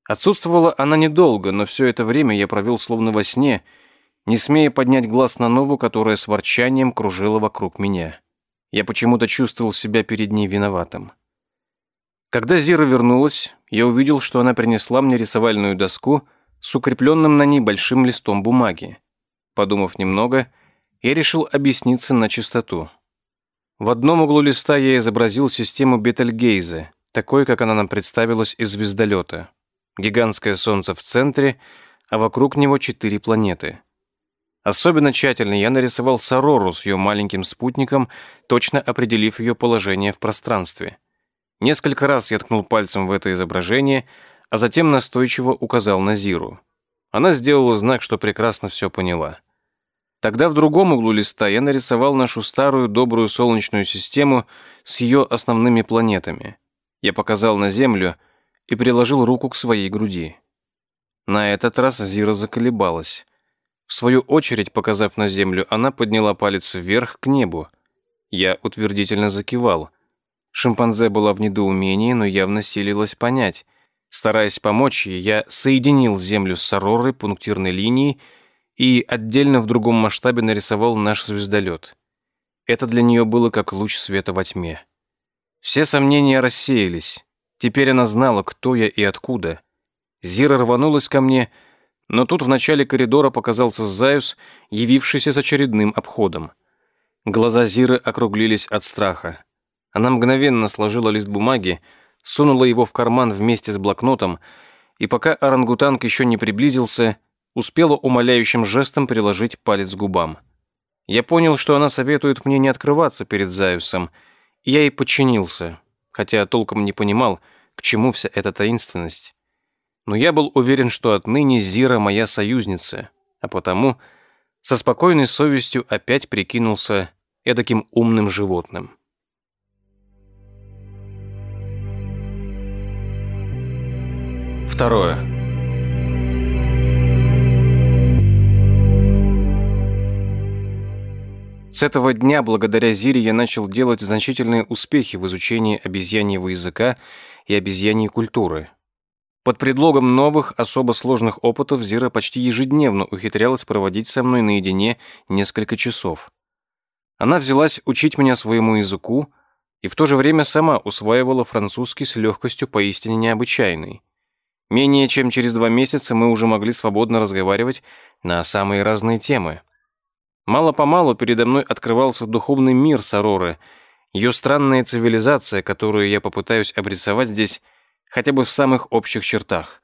Отсутствовала она недолго, но все это время я провел словно во сне, не смея поднять глаз на Нову, которая с ворчанием кружила вокруг меня. Я почему-то чувствовал себя перед ней виноватым. Когда Зира вернулась, я увидел, что она принесла мне рисовальную доску с укрепленным на ней большим листом бумаги. Подумав немного, я решил объясниться на чистоту. В одном углу листа я изобразил систему Бетельгейзе, такой, как она нам представилась из звездолета. Гигантское солнце в центре, а вокруг него четыре планеты. Особенно тщательно я нарисовал Сарору с ее маленьким спутником, точно определив ее положение в пространстве. Несколько раз я ткнул пальцем в это изображение, а затем настойчиво указал на Зиру. Она сделала знак, что прекрасно все поняла. Тогда в другом углу листа я нарисовал нашу старую добрую Солнечную систему с ее основными планетами. Я показал на Землю и приложил руку к своей груди. На этот раз Зира заколебалась. В свою очередь, показав на Землю, она подняла палец вверх к небу. Я утвердительно закивал. Шимпанзе была в недоумении, но явно силилась понять. Стараясь помочь ей, я соединил Землю с Саророй пунктирной линией и отдельно в другом масштабе нарисовал наш звездолет. Это для нее было как луч света во тьме. Все сомнения рассеялись. Теперь она знала, кто я и откуда. Зира рванулась ко мне, но тут в начале коридора показался Заюс, явившийся с очередным обходом. Глаза Зиры округлились от страха. Она мгновенно сложила лист бумаги, сунула его в карман вместе с блокнотом, и пока орангутанг еще не приблизился, успела умоляющим жестом приложить палец к губам. Я понял, что она советует мне не открываться перед Заюсом, и я ей подчинился, хотя толком не понимал, к чему вся эта таинственность. Но я был уверен, что отныне Зира моя союзница, а потому со спокойной совестью опять прикинулся эдаким умным животным. Второе. С этого дня, благодаря Зире, я начал делать значительные успехи в изучении обезьяньего языка и обезьяньей культуры. Под предлогом новых, особо сложных опытов Зира почти ежедневно ухитрялась проводить со мной наедине несколько часов. Она взялась учить меня своему языку и в то же время сама усваивала французский с легкостью поистине необычайной. Менее чем через два месяца мы уже могли свободно разговаривать на самые разные темы. Мало-помалу передо мной открывался духовный мир Сароры, ее странная цивилизация, которую я попытаюсь обрисовать здесь хотя бы в самых общих чертах.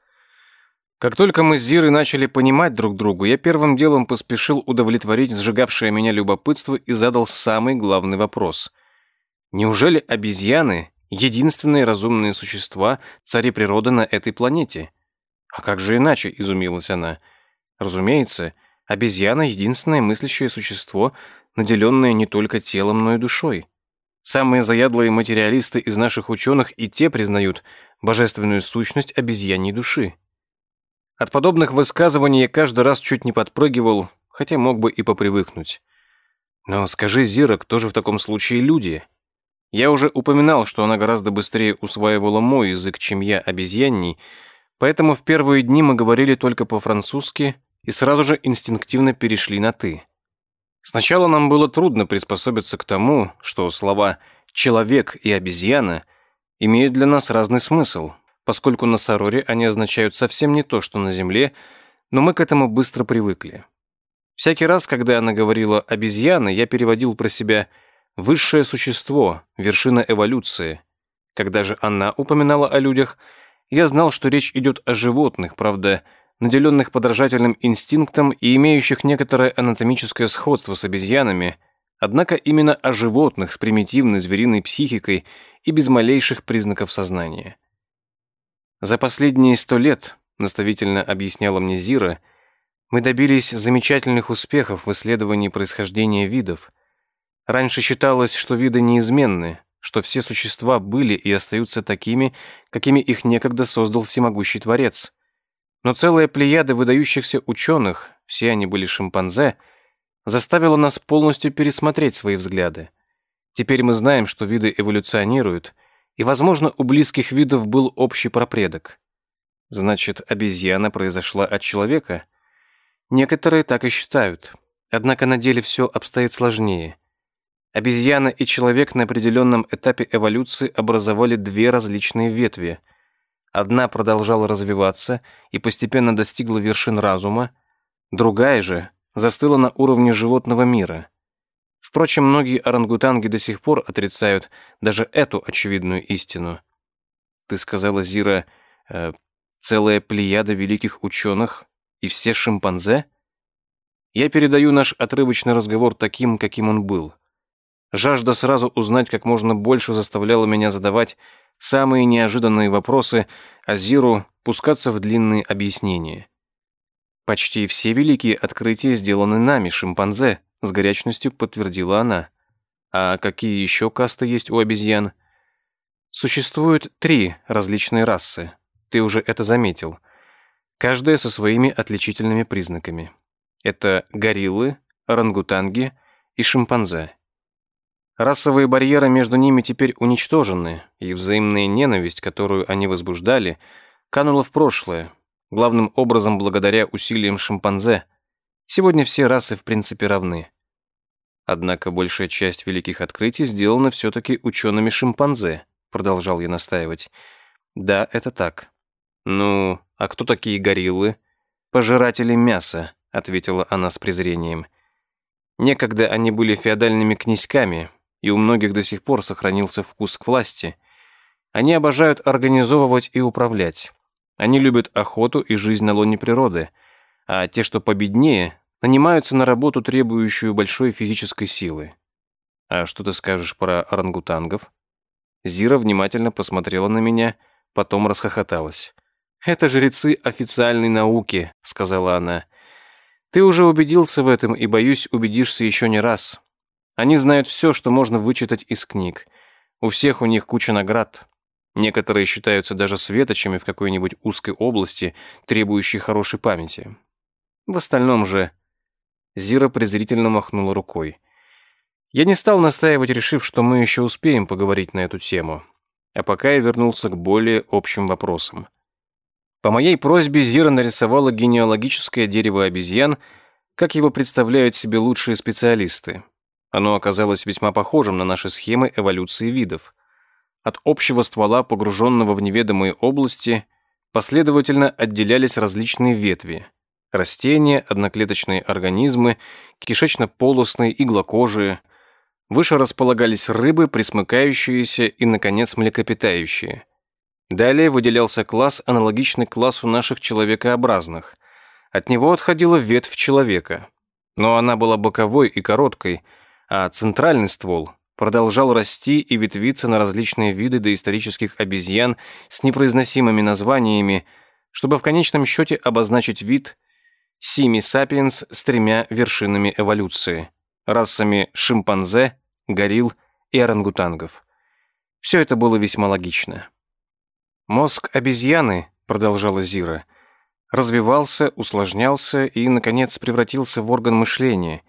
Как только мы с Зирой начали понимать друг друга, я первым делом поспешил удовлетворить сжигавшее меня любопытство и задал самый главный вопрос. Неужели обезьяны единственные разумные существа, цари природы на этой планете. А как же иначе, изумилась она. Разумеется, обезьяна — единственное мыслящее существо, наделенное не только телом, но и душой. Самые заядлые материалисты из наших ученых и те признают божественную сущность обезьяньей души. От подобных высказываний я каждый раз чуть не подпрыгивал, хотя мог бы и попривыкнуть. Но скажи, Зира, кто же в таком случае люди? Я уже упоминал, что она гораздо быстрее усваивала мой язык, чем я обезьянний, поэтому в первые дни мы говорили только по-французски и сразу же инстинктивно перешли на «ты». Сначала нам было трудно приспособиться к тому, что слова «человек» и «обезьяна» имеют для нас разный смысл, поскольку на Сароре они означают совсем не то, что на Земле, но мы к этому быстро привыкли. Всякий раз, когда она говорила «обезьяна», я переводил про себя Высшее существо, вершина эволюции. Когда же она упоминала о людях, я знал, что речь идет о животных, правда, наделенных подражательным инстинктом и имеющих некоторое анатомическое сходство с обезьянами, однако именно о животных с примитивной звериной психикой и без малейших признаков сознания. За последние сто лет, наставительно объясняла мне Зира, мы добились замечательных успехов в исследовании происхождения видов – Раньше считалось, что виды неизменны, что все существа были и остаются такими, какими их некогда создал всемогущий Творец. Но целая плеяда выдающихся ученых, все они были шимпанзе, заставила нас полностью пересмотреть свои взгляды. Теперь мы знаем, что виды эволюционируют, и, возможно, у близких видов был общий пропредок. Значит, обезьяна произошла от человека? Некоторые так и считают. Однако на деле все обстоит сложнее – Обезьяна и человек на определенном этапе эволюции образовали две различные ветви. Одна продолжала развиваться и постепенно достигла вершин разума, другая же застыла на уровне животного мира. Впрочем, многие орангутанги до сих пор отрицают даже эту очевидную истину. Ты сказала, Зира, э, целая плеяда великих ученых, и все шимпанзе? Я передаю наш отрывочный разговор таким, каким он был. Жажда сразу узнать как можно больше заставляла меня задавать самые неожиданные вопросы, а Зиру пускаться в длинные объяснения. «Почти все великие открытия сделаны нами, шимпанзе», с горячностью подтвердила она. «А какие еще касты есть у обезьян?» Существуют три различные расы. Ты уже это заметил. Каждая со своими отличительными признаками. Это гориллы, орангутанги и шимпанзе. Расовые барьеры между ними теперь уничтожены, и взаимная ненависть, которую они возбуждали, канула в прошлое, главным образом благодаря усилиям шимпанзе. Сегодня все расы в принципе равны. Однако большая часть великих открытий сделана все-таки учеными шимпанзе продолжал я настаивать. Да, это так. Ну, а кто такие гориллы? Пожиратели мяса, ответила она с презрением. Некогда они были феодальными князьками, и у многих до сих пор сохранился вкус к власти. Они обожают организовывать и управлять. Они любят охоту и жизнь на лоне природы, а те, что победнее, нанимаются на работу, требующую большой физической силы. А что ты скажешь про орангутангов? Зира внимательно посмотрела на меня, потом расхохоталась. «Это жрецы официальной науки», — сказала она. «Ты уже убедился в этом и, боюсь, убедишься еще не раз. Они знают все, что можно вычитать из книг. У всех у них куча наград. Некоторые считаются даже светочами в какой-нибудь узкой области, требующей хорошей памяти. В остальном же...» Зира презрительно махнула рукой. Я не стал настаивать, решив, что мы еще успеем поговорить на эту тему. А пока я вернулся к более общим вопросам. По моей просьбе Зира нарисовала генеалогическое дерево обезьян, как его представляют себе лучшие специалисты. Оно оказалось весьма похожим на наши схемы эволюции видов. От общего ствола, погруженного в неведомые области, последовательно отделялись различные ветви. Растения, одноклеточные организмы, кишечно-полостные, иглокожие – Выше располагались рыбы, присмыкающиеся и, наконец, млекопитающие. Далее выделялся класс, аналогичный классу наших человекообразных. От него отходила ветвь человека. Но она была боковой и короткой, а центральный ствол продолжал расти и ветвиться на различные виды доисторических обезьян с непроизносимыми названиями, чтобы в конечном счете обозначить вид Сими сапиенс с тремя вершинами эволюции расами шимпанзе, горилл и орангутангов. Все это было весьма логично. «Мозг обезьяны», — продолжала Зира, развивался, усложнялся и, наконец, превратился в орган мышления,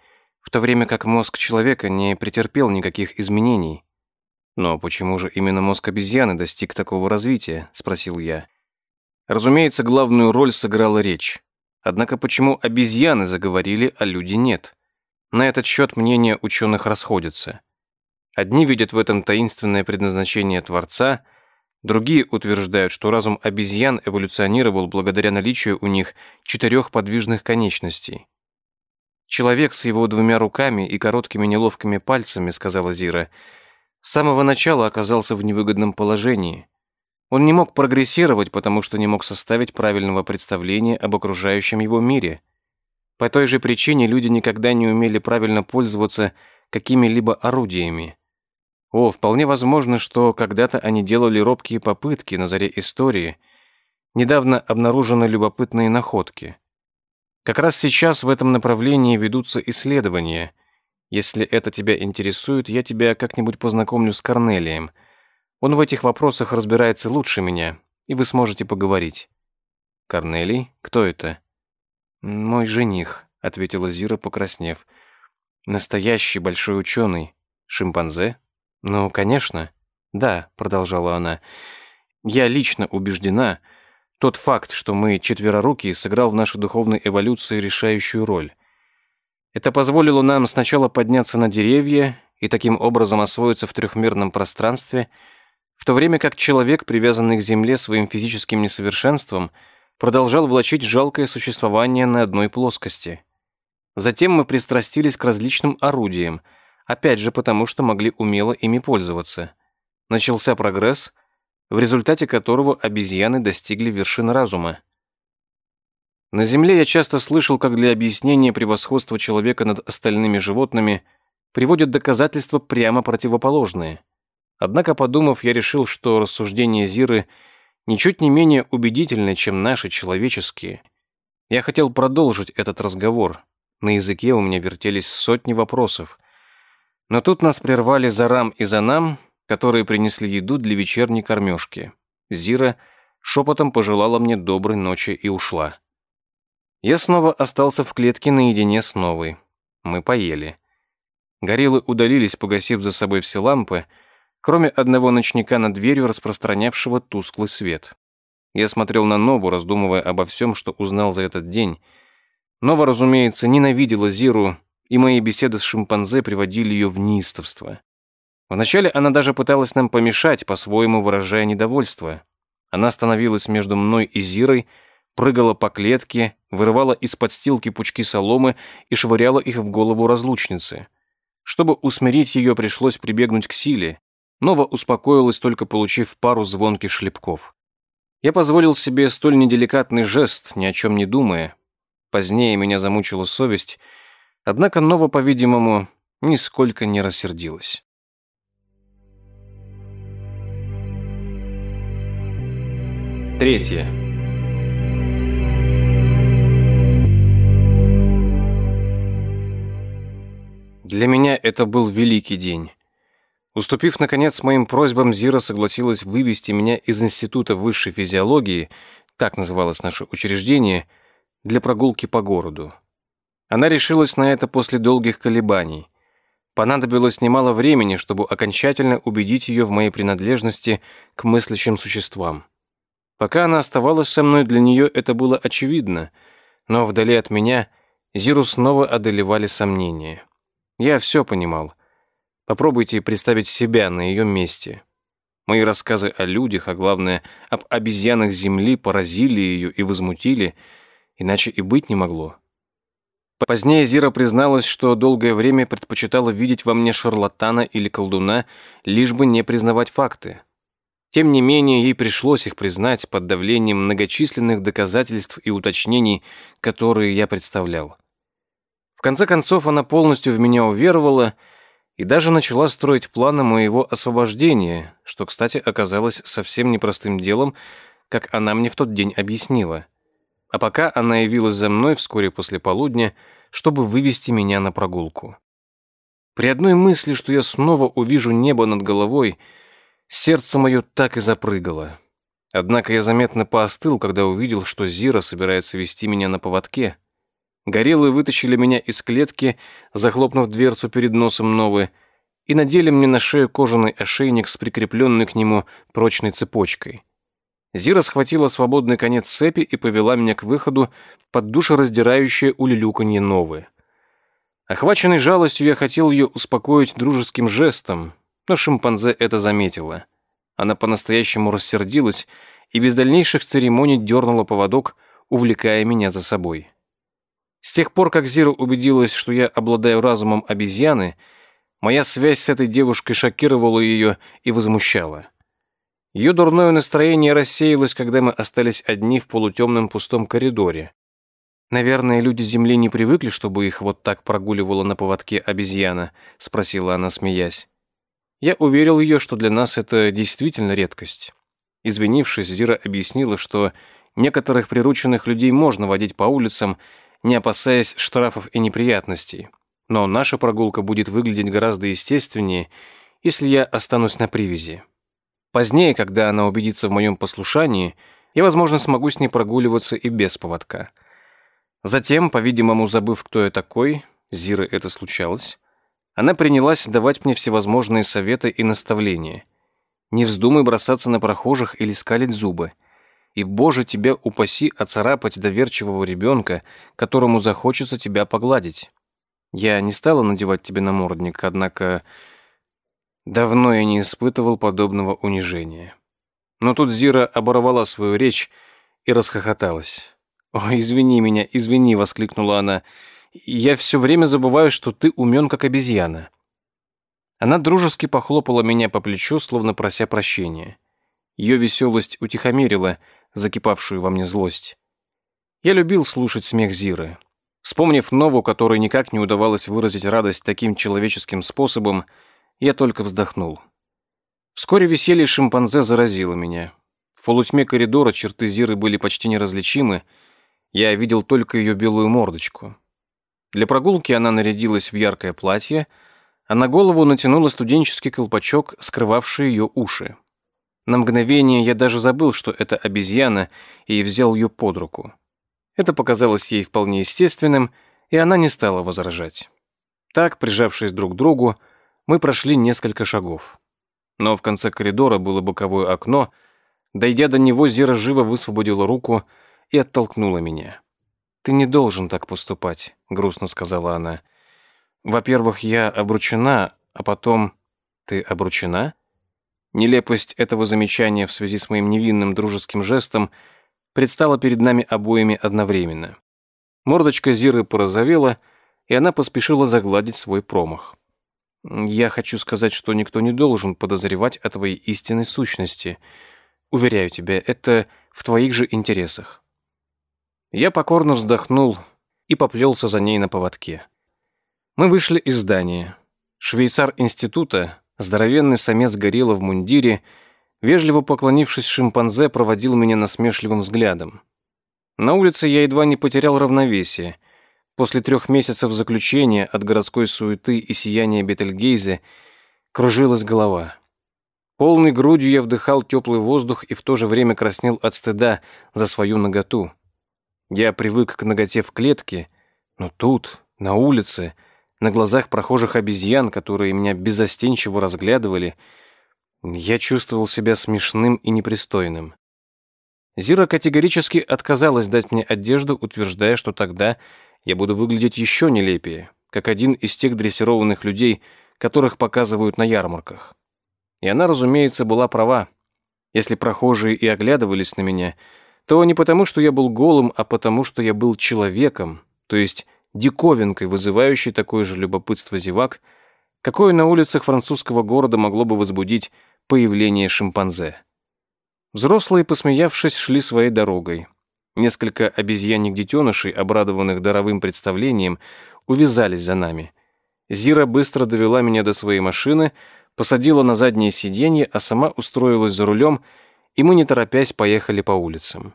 в то время как мозг человека не претерпел никаких изменений. «Но почему же именно мозг обезьяны достиг такого развития?» — спросил я. Разумеется, главную роль сыграла речь. Однако почему обезьяны заговорили, а люди нет? На этот счет мнения ученых расходятся. Одни видят в этом таинственное предназначение Творца, другие утверждают, что разум обезьян эволюционировал благодаря наличию у них четырех подвижных конечностей. «Человек с его двумя руками и короткими неловкими пальцами», — сказала Зира, «с самого начала оказался в невыгодном положении. Он не мог прогрессировать, потому что не мог составить правильного представления об окружающем его мире». По той же причине люди никогда не умели правильно пользоваться какими-либо орудиями. О, вполне возможно, что когда-то они делали робкие попытки на заре истории. Недавно обнаружены любопытные находки. Как раз сейчас в этом направлении ведутся исследования. Если это тебя интересует, я тебя как-нибудь познакомлю с Корнелием. Он в этих вопросах разбирается лучше меня, и вы сможете поговорить. Корнелий? Кто это? «Мой жених», — ответила Зира, покраснев. «Настоящий большой ученый. Шимпанзе?» «Ну, конечно». «Да», — продолжала она. «Я лично убеждена, тот факт, что мы четверорукие, сыграл в нашей духовной эволюции решающую роль. Это позволило нам сначала подняться на деревья и таким образом освоиться в трехмерном пространстве, в то время как человек, привязанный к Земле своим физическим несовершенством, — продолжал влачить жалкое существование на одной плоскости. Затем мы пристрастились к различным орудиям, опять же потому, что могли умело ими пользоваться. Начался прогресс, в результате которого обезьяны достигли вершин разума. На Земле я часто слышал, как для объяснения превосходства человека над остальными животными приводят доказательства прямо противоположные. Однако, подумав, я решил, что рассуждения Зиры ничуть не менее убедительны, чем наши человеческие. Я хотел продолжить этот разговор. На языке у меня вертелись сотни вопросов. Но тут нас прервали Зарам и Занам, которые принесли еду для вечерней кормежки. Зира шепотом пожелала мне доброй ночи и ушла. Я снова остался в клетке наедине с новой. Мы поели. Гориллы удалились, погасив за собой все лампы, кроме одного ночника над дверью, распространявшего тусклый свет. Я смотрел на Нову, раздумывая обо всем, что узнал за этот день. Нова, разумеется, ненавидела Зиру, и мои беседы с шимпанзе приводили ее в неистовство. Вначале она даже пыталась нам помешать, по-своему выражая недовольство. Она становилась между мной и Зирой, прыгала по клетке, вырывала из подстилки пучки соломы и швыряла их в голову разлучницы. Чтобы усмирить ее, пришлось прибегнуть к силе. Нова успокоилась, только получив пару звонких шлепков. Я позволил себе столь неделикатный жест, ни о чем не думая. Позднее меня замучила совесть, однако Нова, по-видимому, нисколько не рассердилась. Третье. Для меня это был великий день. Уступив, наконец, моим просьбам, Зира согласилась вывести меня из Института высшей физиологии, так называлось наше учреждение, для прогулки по городу. Она решилась на это после долгих колебаний. Понадобилось немало времени, чтобы окончательно убедить ее в моей принадлежности к мыслящим существам. Пока она оставалась со мной, для нее это было очевидно, но вдали от меня Зиру снова одолевали сомнения. Я все понимал. Попробуйте представить себя на ее месте. Мои рассказы о людях, а главное, об обезьянах Земли поразили ее и возмутили, иначе и быть не могло. Позднее Зира призналась, что долгое время предпочитала видеть во мне шарлатана или колдуна, лишь бы не признавать факты. Тем не менее, ей пришлось их признать под давлением многочисленных доказательств и уточнений, которые я представлял. В конце концов, она полностью в меня уверовала и даже начала строить планы моего освобождения, что, кстати, оказалось совсем непростым делом, как она мне в тот день объяснила. А пока она явилась за мной вскоре после полудня, чтобы вывести меня на прогулку. При одной мысли, что я снова увижу небо над головой — Сердце мое так и запрыгало. Однако я заметно поостыл, когда увидел, что Зира собирается вести меня на поводке. Гориллы вытащили меня из клетки, захлопнув дверцу перед носом Новы, и надели мне на шею кожаный ошейник с прикрепленной к нему прочной цепочкой. Зира схватила свободный конец цепи и повела меня к выходу под душераздирающее улюлюканье Новы. Охваченный жалостью, я хотел ее успокоить дружеским жестом, но шимпанзе это заметила. Она по-настоящему рассердилась и без дальнейших церемоний дернула поводок, увлекая меня за собой. С тех пор, как Зира убедилась, что я обладаю разумом обезьяны, моя связь с этой девушкой шокировала ее и возмущала. Ее дурное настроение рассеялось, когда мы остались одни в полутемном пустом коридоре. «Наверное, люди Земли не привыкли, чтобы их вот так прогуливала на поводке обезьяна», — спросила она, смеясь. Я уверил ее, что для нас это действительно редкость. Извинившись, Зира объяснила, что некоторых прирученных людей можно водить по улицам, не опасаясь штрафов и неприятностей. Но наша прогулка будет выглядеть гораздо естественнее, если я останусь на привязи. Позднее, когда она убедится в моем послушании, я, возможно, смогу с ней прогуливаться и без поводка. Затем, по-видимому, забыв, кто я такой, Зира это случалось, она принялась давать мне всевозможные советы и наставления. Не вздумай бросаться на прохожих или скалить зубы. И, Боже, тебя упаси оцарапать доверчивого ребенка, которому захочется тебя погладить. Я не стала надевать тебе намордник, однако давно я не испытывал подобного унижения. Но тут Зира оборвала свою речь и расхохоталась. «О, извини меня, извини!» — воскликнула она — я все время забываю, что ты умен, как обезьяна». Она дружески похлопала меня по плечу, словно прося прощения. Ее веселость утихомирила закипавшую во мне злость. Я любил слушать смех Зиры. Вспомнив Нову, которой никак не удавалось выразить радость таким человеческим способом, я только вздохнул. Вскоре веселье шимпанзе заразило меня. В полутьме коридора черты Зиры были почти неразличимы, я видел только ее белую мордочку. Для прогулки она нарядилась в яркое платье, а на голову натянула студенческий колпачок, скрывавший ее уши. На мгновение я даже забыл, что это обезьяна, и взял ее под руку. Это показалось ей вполне естественным, и она не стала возражать. Так, прижавшись друг к другу, мы прошли несколько шагов. Но в конце коридора было боковое окно. Дойдя до него, Зира живо высвободила руку и оттолкнула меня. «Ты не должен так поступать», — грустно сказала она. «Во-первых, я обручена, а потом...» «Ты обручена?» Нелепость этого замечания в связи с моим невинным дружеским жестом предстала перед нами обоими одновременно. Мордочка Зиры порозовела, и она поспешила загладить свой промах. «Я хочу сказать, что никто не должен подозревать о твоей истинной сущности. Уверяю тебя, это в твоих же интересах». Я покорно вздохнул и поплелся за ней на поводке. Мы вышли из здания. Швейцар института, здоровенный самец горилла в мундире, Вежливо поклонившись шимпанзе, проводил меня насмешливым взглядом. На улице я едва не потерял равновесие. После трех месяцев заключения от городской суеты и сияния Бетельгейзе кружилась голова. Полной грудью я вдыхал теплый воздух и в то же время краснел от стыда за свою наготу. Я привык к наготе в клетке, но тут, на улице, на глазах прохожих обезьян, которые меня безостенчиво разглядывали — я чувствовал себя смешным и непристойным. Зира категорически отказалась дать мне одежду, утверждая, что тогда я буду выглядеть еще нелепее, как один из тех дрессированных людей, которых показывают на ярмарках. И она, разумеется, была права. Если прохожие и оглядывались на меня, то не потому, что я был голым, а потому, что я был человеком, то есть диковинкой, вызывающей такое же любопытство зевак, какое на улицах французского города могло бы возбудить появление шимпанзе. Взрослые, посмеявшись, шли своей дорогой. Несколько обезьяньих детенышей, обрадованных даровым представлением, увязались за нами. Зира быстро довела меня до своей машины, посадила на заднее сиденье, а сама устроилась за рулем, и мы, не торопясь, поехали по улицам.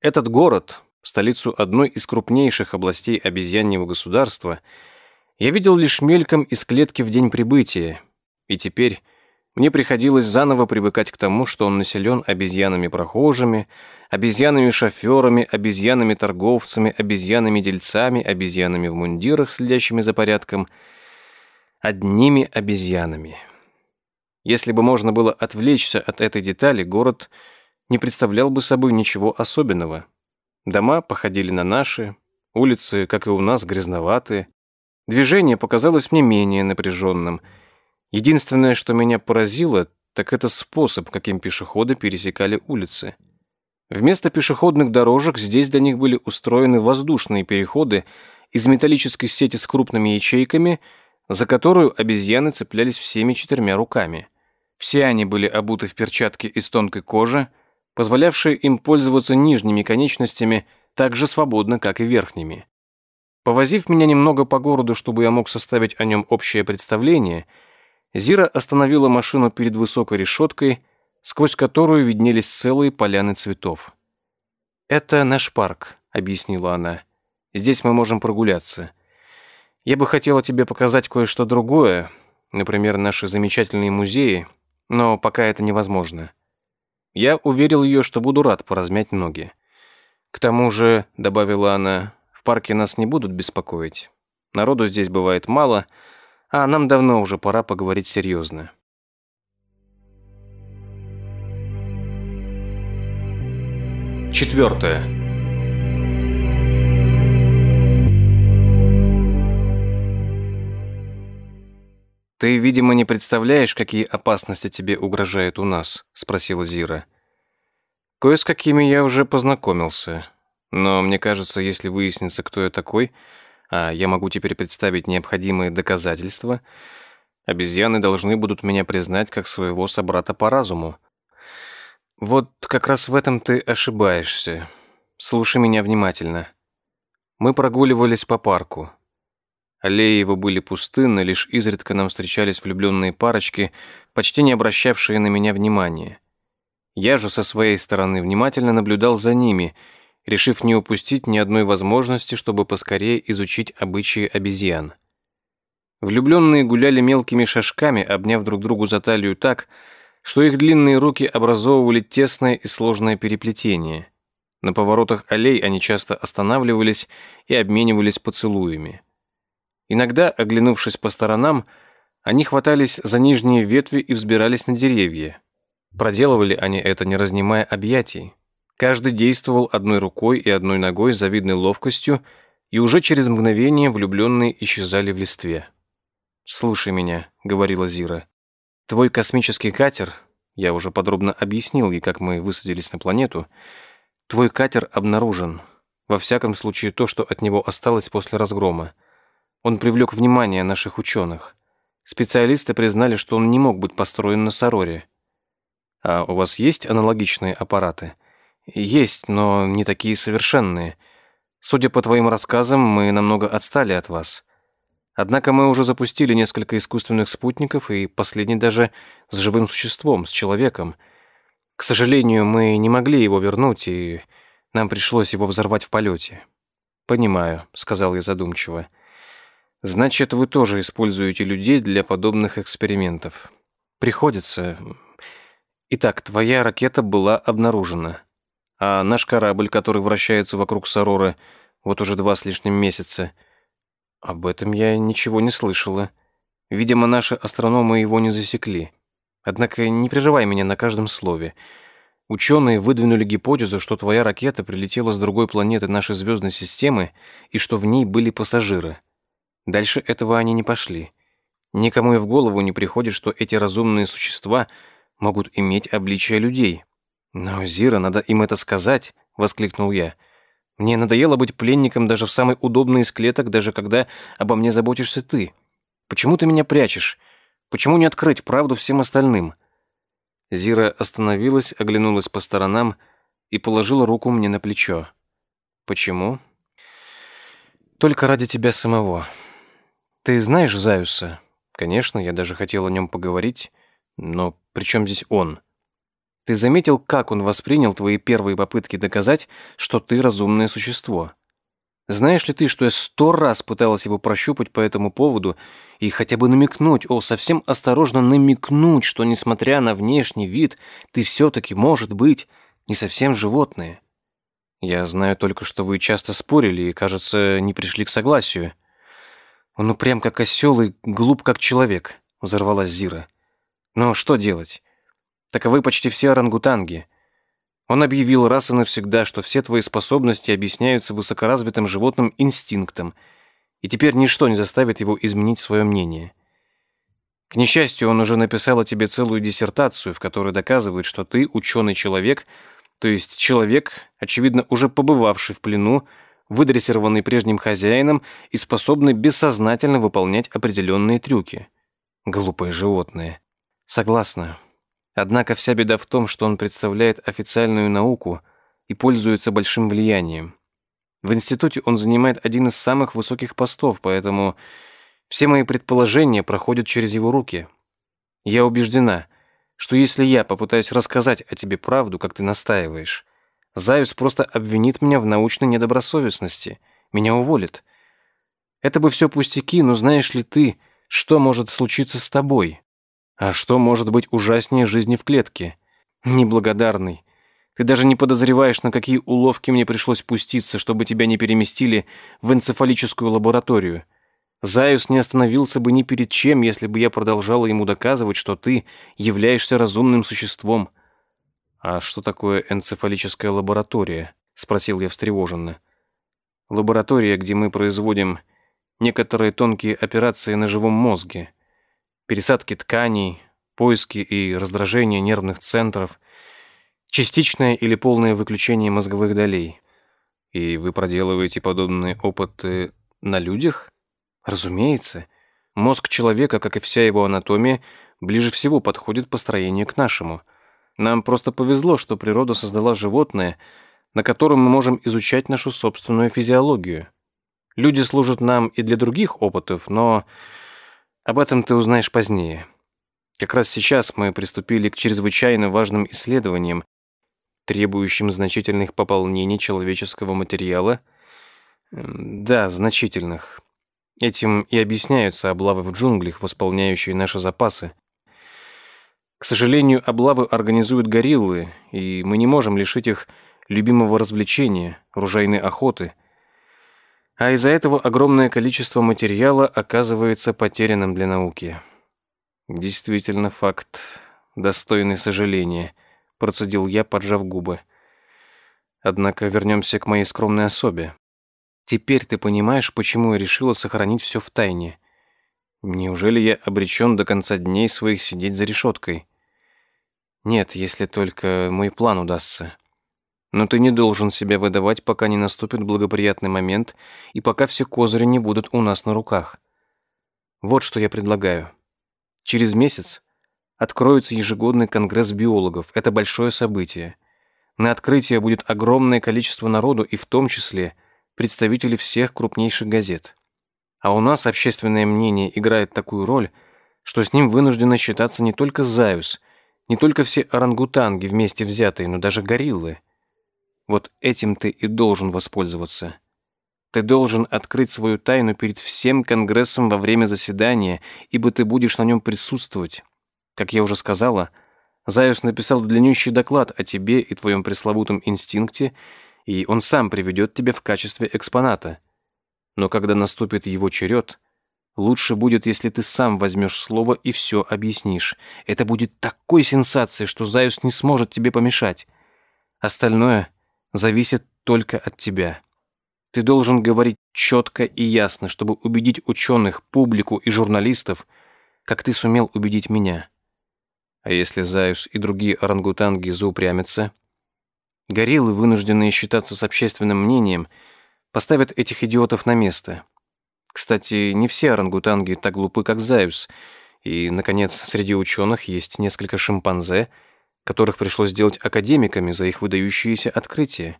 Этот город, столицу одной из крупнейших областей обезьяньего государства, я видел лишь мельком из клетки в день прибытия, и теперь мне приходилось заново привыкать к тому, что он населен обезьянами-прохожими, обезьянами-шоферами, обезьянами-торговцами, обезьянами-дельцами, обезьянами в мундирах, следящими за порядком, одними обезьянами. Если бы можно было отвлечься от этой детали, город не представлял бы собой ничего особенного. Дома походили на наши, улицы, как и у нас, грязноватые. Движение показалось мне менее напряженным – Единственное, что меня поразило, так это способ, каким пешеходы пересекали улицы. Вместо пешеходных дорожек здесь для них были устроены воздушные переходы из металлической сети с крупными ячейками, за которую обезьяны цеплялись всеми четырьмя руками. Все они были обуты в перчатки из тонкой кожи, позволявшие им пользоваться нижними конечностями так же свободно, как и верхними. Повозив меня немного по городу, чтобы я мог составить о нем общее представление – Зира остановила машину перед высокой решеткой, сквозь которую виднелись целые поляны цветов. «Это наш парк», — объяснила она. «Здесь мы можем прогуляться. Я бы хотела тебе показать кое-что другое, например, наши замечательные музеи, но пока это невозможно». Я уверил ее, что буду рад поразмять ноги. «К тому же», — добавила она, — «в парке нас не будут беспокоить. Народу здесь бывает мало, — а нам давно уже пора поговорить серьезно. Четвертое. «Ты, видимо, не представляешь, какие опасности тебе угрожают у нас?» — спросила Зира. «Кое с какими я уже познакомился. Но мне кажется, если выяснится, кто я такой, а я могу теперь представить необходимые доказательства, обезьяны должны будут меня признать как своего собрата по разуму. Вот как раз в этом ты ошибаешься. слушай меня внимательно. Мы прогуливались по парку. Аллеи его были пустынны, лишь изредка нам встречались влюбленные парочки, почти не обращавшие на меня внимания. Я же со своей стороны внимательно наблюдал за ними, решив не упустить ни одной возможности, чтобы поскорее изучить обычаи обезьян. Влюбленные гуляли мелкими шажками, обняв друг другу за талию так, что их длинные руки образовывали тесное и сложное переплетение. На поворотах аллей они часто останавливались и обменивались поцелуями. Иногда, оглянувшись по сторонам, они хватались за нижние ветви и взбирались на деревья. Проделывали они это, не разнимая объятий. Каждый действовал одной рукой и одной ногой с завидной ловкостью, и уже через мгновение влюбленные исчезали в листве. «Слушай меня», — говорила Зира. «Твой космический катер, я уже подробно объяснил ей, как мы высадились на планету, твой катер обнаружен. Во всяком случае, то, что от него осталось после разгрома. Он привлек внимание наших ученых. Специалисты признали, что он не мог быть построен на Сароре. А у вас есть аналогичные аппараты? Есть, но не такие совершенные. Судя по твоим рассказам, мы намного отстали от вас. Однако мы уже запустили несколько искусственных спутников, и последний даже с живым существом, с человеком. К сожалению, мы не могли его вернуть, и нам пришлось его взорвать в полете. «Понимаю», — сказал я задумчиво. Значит, вы тоже используете людей для подобных экспериментов. Приходится. Итак, твоя ракета была обнаружена. А наш корабль, который вращается вокруг Сароры вот уже два с лишним месяца, об этом я ничего не слышала. Видимо, наши астрономы его не засекли. Однако не прерывай меня на каждом слове. Ученые выдвинули гипотезу, что твоя ракета прилетела с другой планеты нашей звездной системы и что в ней были пассажиры. Дальше этого они не пошли. Никому и в голову не приходит, что эти разумные существа могут иметь обличие людей. «Но, Зира, надо им это сказать», — воскликнул я. «Мне надоело быть пленником даже в самой удобной из клеток, даже когда обо мне заботишься ты. Почему ты меня прячешь? Почему не открыть правду всем остальным?» Зира остановилась, оглянулась по сторонам и положила руку мне на плечо. «Почему?» «Только ради тебя самого. Ты знаешь Заюса? Конечно, я даже хотел о нем поговорить, но при чем здесь он? Ты заметил, как он воспринял твои первые попытки доказать, что ты разумное существо? Знаешь ли ты, что я сто раз пыталась его прощупать по этому поводу и хотя бы намекнуть, о, совсем осторожно намекнуть, что, несмотря на внешний вид, ты все-таки, может быть, не совсем животное? Я знаю только, что вы часто спорили и, кажется, не пришли к согласию. Он упрям как осел и глуп как человек», — взорвалась Зира. «Но что делать? Таковы почти все орангутанги. Он объявил раз и навсегда, что все твои способности объясняются высокоразвитым животным инстинктом, и теперь ничто не заставит его изменить свое мнение. К несчастью, он уже написал о тебе целую диссертацию, в которой доказывает, что ты ученый-человек, то есть человек, очевидно, уже побывавший в плену, выдрессированный прежним хозяином и способный бессознательно выполнять определенные трюки. Глупые животные. Согласна. Однако вся беда в том, что он представляет официальную науку и пользуется большим влиянием. В институте он занимает один из самых высоких постов, поэтому все мои предположения проходят через его руки. Я убеждена, что если я попытаюсь рассказать о тебе правду, как ты настаиваешь, Заюс просто обвинит меня в научной недобросовестности. Меня уволит. Это бы все пустяки, но знаешь ли ты, что может случиться с тобой? А что может быть ужаснее жизни в клетке? Неблагодарный. Ты даже не подозреваешь, на какие уловки мне пришлось пуститься, чтобы тебя не переместили в энцефалическую лабораторию. Заюс не остановился бы ни перед чем, если бы я продолжала ему доказывать, что ты являешься разумным существом. «А что такое энцефалическая лаборатория?» — спросил я встревоженно. «Лаборатория, где мы производим некоторые тонкие операции на живом мозге, пересадки тканей, поиски и раздражение нервных центров, частичное или полное выключение мозговых долей. И вы проделываете подобные опыты на людях? Разумеется. Мозг человека, как и вся его анатомия, ближе всего подходит по строению к нашему — нам просто повезло, что природа создала животное, на котором мы можем изучать нашу собственную физиологию. Люди служат нам и для других опытов, но об этом ты узнаешь позднее. Как раз сейчас мы приступили к чрезвычайно важным исследованиям, требующим значительных пополнений человеческого материала. Да, значительных. Этим и объясняются облавы в джунглях, восполняющие наши запасы. К сожалению, облавы организуют гориллы, и мы не можем лишить их любимого развлечения, ружейной охоты. А из-за этого огромное количество материала оказывается потерянным для науки. Действительно факт, достойный сожаления, процедил я, поджав губы. Однако вернемся к моей скромной особе. Теперь ты понимаешь, почему я решила сохранить все в тайне. Неужели я обречен до конца дней своих сидеть за решеткой? Нет, если только мой план удастся. Но ты не должен себя выдавать, пока не наступит благоприятный момент и пока все козыри не будут у нас на руках. Вот что я предлагаю. Через месяц откроется ежегодный конгресс биологов. Это большое событие. На открытие будет огромное количество народу и в том числе представители всех крупнейших газет. А у нас общественное мнение играет такую роль, что с ним вынуждены считаться не только Заюс – не только все орангутанги вместе взятые, но даже гориллы. Вот этим ты и должен воспользоваться. Ты должен открыть свою тайну перед всем Конгрессом во время заседания, ибо ты будешь на нем присутствовать. Как я уже сказала, Заюс написал длиннющий доклад о тебе и твоем пресловутом инстинкте, и он сам приведет тебя в качестве экспоната. Но когда наступит его черед, Лучше будет, если ты сам возьмешь слово и все объяснишь. Это будет такой сенсацией, что Заюс не сможет тебе помешать. Остальное зависит только от тебя. Ты должен говорить четко и ясно, чтобы убедить ученых, публику и журналистов, как ты сумел убедить меня. А если Заюс и другие орангутанги заупрямятся? Гориллы, вынужденные считаться с общественным мнением, поставят этих идиотов на место — кстати, не все орангутанги так глупы, как Заюс. И, наконец, среди ученых есть несколько шимпанзе, которых пришлось сделать академиками за их выдающиеся открытия.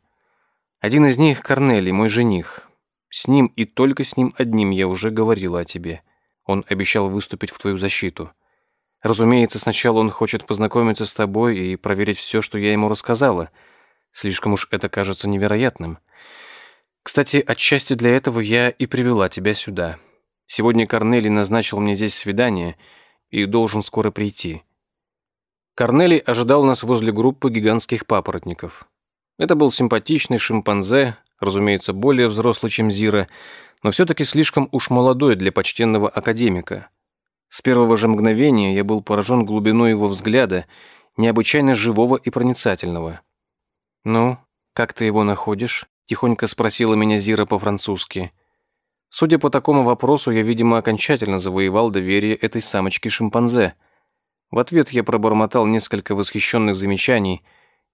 Один из них — Корнелий, мой жених. С ним и только с ним одним я уже говорила о тебе. Он обещал выступить в твою защиту. Разумеется, сначала он хочет познакомиться с тобой и проверить все, что я ему рассказала. Слишком уж это кажется невероятным. Кстати, отчасти для этого я и привела тебя сюда. Сегодня Корнелий назначил мне здесь свидание и должен скоро прийти. Корнелий ожидал нас возле группы гигантских папоротников. Это был симпатичный шимпанзе, разумеется, более взрослый, чем Зира, но все-таки слишком уж молодой для почтенного академика. С первого же мгновения я был поражен глубиной его взгляда, необычайно живого и проницательного. «Ну, как ты его находишь?» Тихонько спросила меня Зира по-французски. Судя по такому вопросу, я, видимо, окончательно завоевал доверие этой самочки-шимпанзе. В ответ я пробормотал несколько восхищенных замечаний,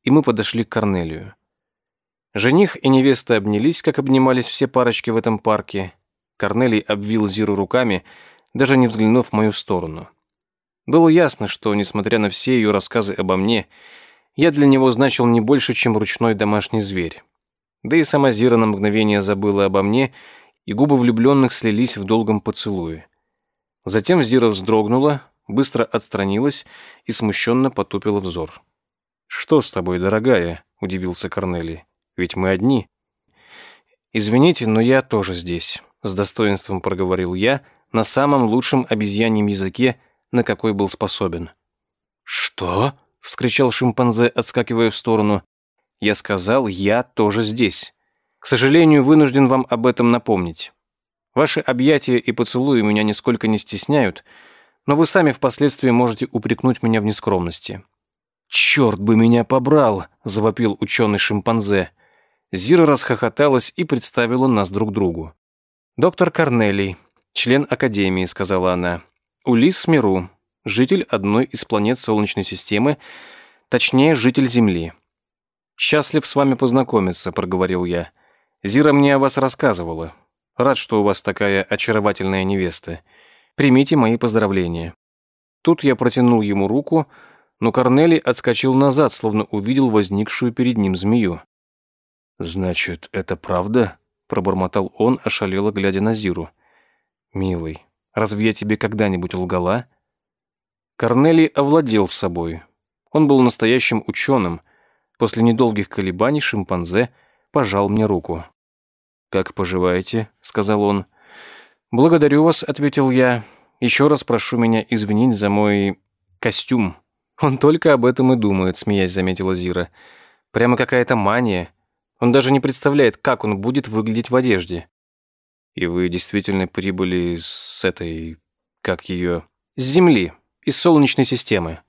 и мы подошли к Корнелию. Жених и невеста обнялись, как обнимались все парочки в этом парке. Корнелий обвил Зиру руками, даже не взглянув в мою сторону. Было ясно, что, несмотря на все ее рассказы обо мне, я для него значил не больше, чем ручной домашний зверь. Да и сама Зира на мгновение забыла обо мне, и губы влюбленных слились в долгом поцелуе. Затем Зира вздрогнула, быстро отстранилась и смущенно потупила взор. «Что с тобой, дорогая?» — удивился Корнелий. «Ведь мы одни». «Извините, но я тоже здесь», — с достоинством проговорил я на самом лучшем обезьяньем языке, на какой был способен. «Что?» — вскричал шимпанзе, отскакивая в сторону. Я сказал, я тоже здесь. К сожалению, вынужден вам об этом напомнить. Ваши объятия и поцелуи меня нисколько не стесняют, но вы сами впоследствии можете упрекнуть меня в нескромности». «Черт бы меня побрал!» — завопил ученый-шимпанзе. Зира расхохоталась и представила нас друг другу. «Доктор Корнелий, член Академии», — сказала она. «Улис Миру, житель одной из планет Солнечной системы, точнее, житель Земли. «Счастлив с вами познакомиться», — проговорил я. «Зира мне о вас рассказывала. Рад, что у вас такая очаровательная невеста. Примите мои поздравления». Тут я протянул ему руку, но Корнелий отскочил назад, словно увидел возникшую перед ним змею. «Значит, это правда?» — пробормотал он, ошалело глядя на Зиру. «Милый, разве я тебе когда-нибудь лгала?» Корнелий овладел собой. Он был настоящим ученым. После недолгих колебаний шимпанзе пожал мне руку. «Как поживаете?» — сказал он. «Благодарю вас», — ответил я. «Еще раз прошу меня извинить за мой костюм». «Он только об этом и думает», — смеясь заметила Зира. «Прямо какая-то мания. Он даже не представляет, как он будет выглядеть в одежде». «И вы действительно прибыли с этой... как ее... с Земли, из Солнечной системы».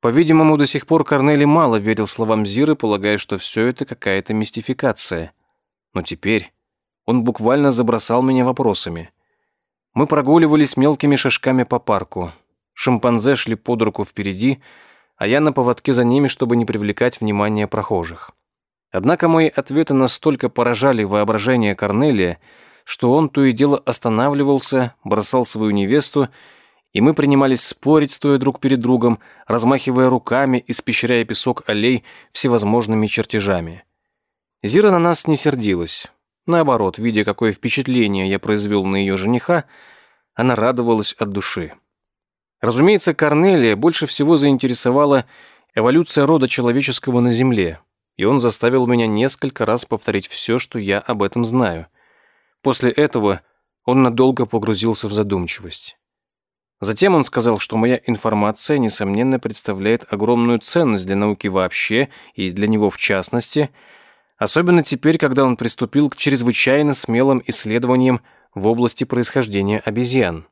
По-видимому, до сих пор Корнели мало верил словам Зиры, полагая, что все это какая-то мистификация. Но теперь он буквально забросал меня вопросами. Мы прогуливались мелкими шажками по парку. Шимпанзе шли под руку впереди, а я на поводке за ними, чтобы не привлекать внимание прохожих. Однако мои ответы настолько поражали воображение Корнелия, что он то и дело останавливался, бросал свою невесту, и мы принимались спорить, стоя друг перед другом, размахивая руками, испещряя песок аллей всевозможными чертежами. Зира на нас не сердилась. Наоборот, видя, какое впечатление я произвел на ее жениха, она радовалась от души. Разумеется, Корнелия больше всего заинтересовала эволюция рода человеческого на Земле, и он заставил меня несколько раз повторить все, что я об этом знаю. После этого он надолго погрузился в задумчивость. Затем он сказал, что моя информация, несомненно, представляет огромную ценность для науки вообще и для него в частности, особенно теперь, когда он приступил к чрезвычайно смелым исследованиям в области происхождения обезьян.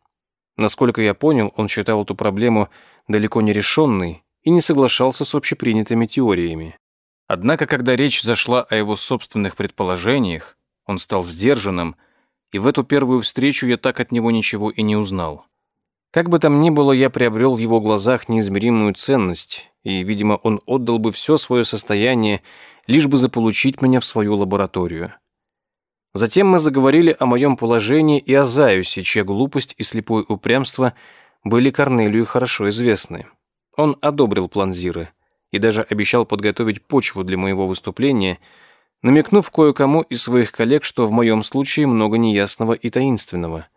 Насколько я понял, он считал эту проблему далеко не решенной и не соглашался с общепринятыми теориями. Однако, когда речь зашла о его собственных предположениях, он стал сдержанным, и в эту первую встречу я так от него ничего и не узнал. Как бы там ни было, я приобрел в его глазах неизмеримую ценность, и, видимо, он отдал бы все свое состояние, лишь бы заполучить меня в свою лабораторию. Затем мы заговорили о моем положении и о Заюсе, чья глупость и слепое упрямство были Корнелию хорошо известны. Он одобрил план Зиры и даже обещал подготовить почву для моего выступления, намекнув кое-кому из своих коллег, что в моем случае много неясного и таинственного.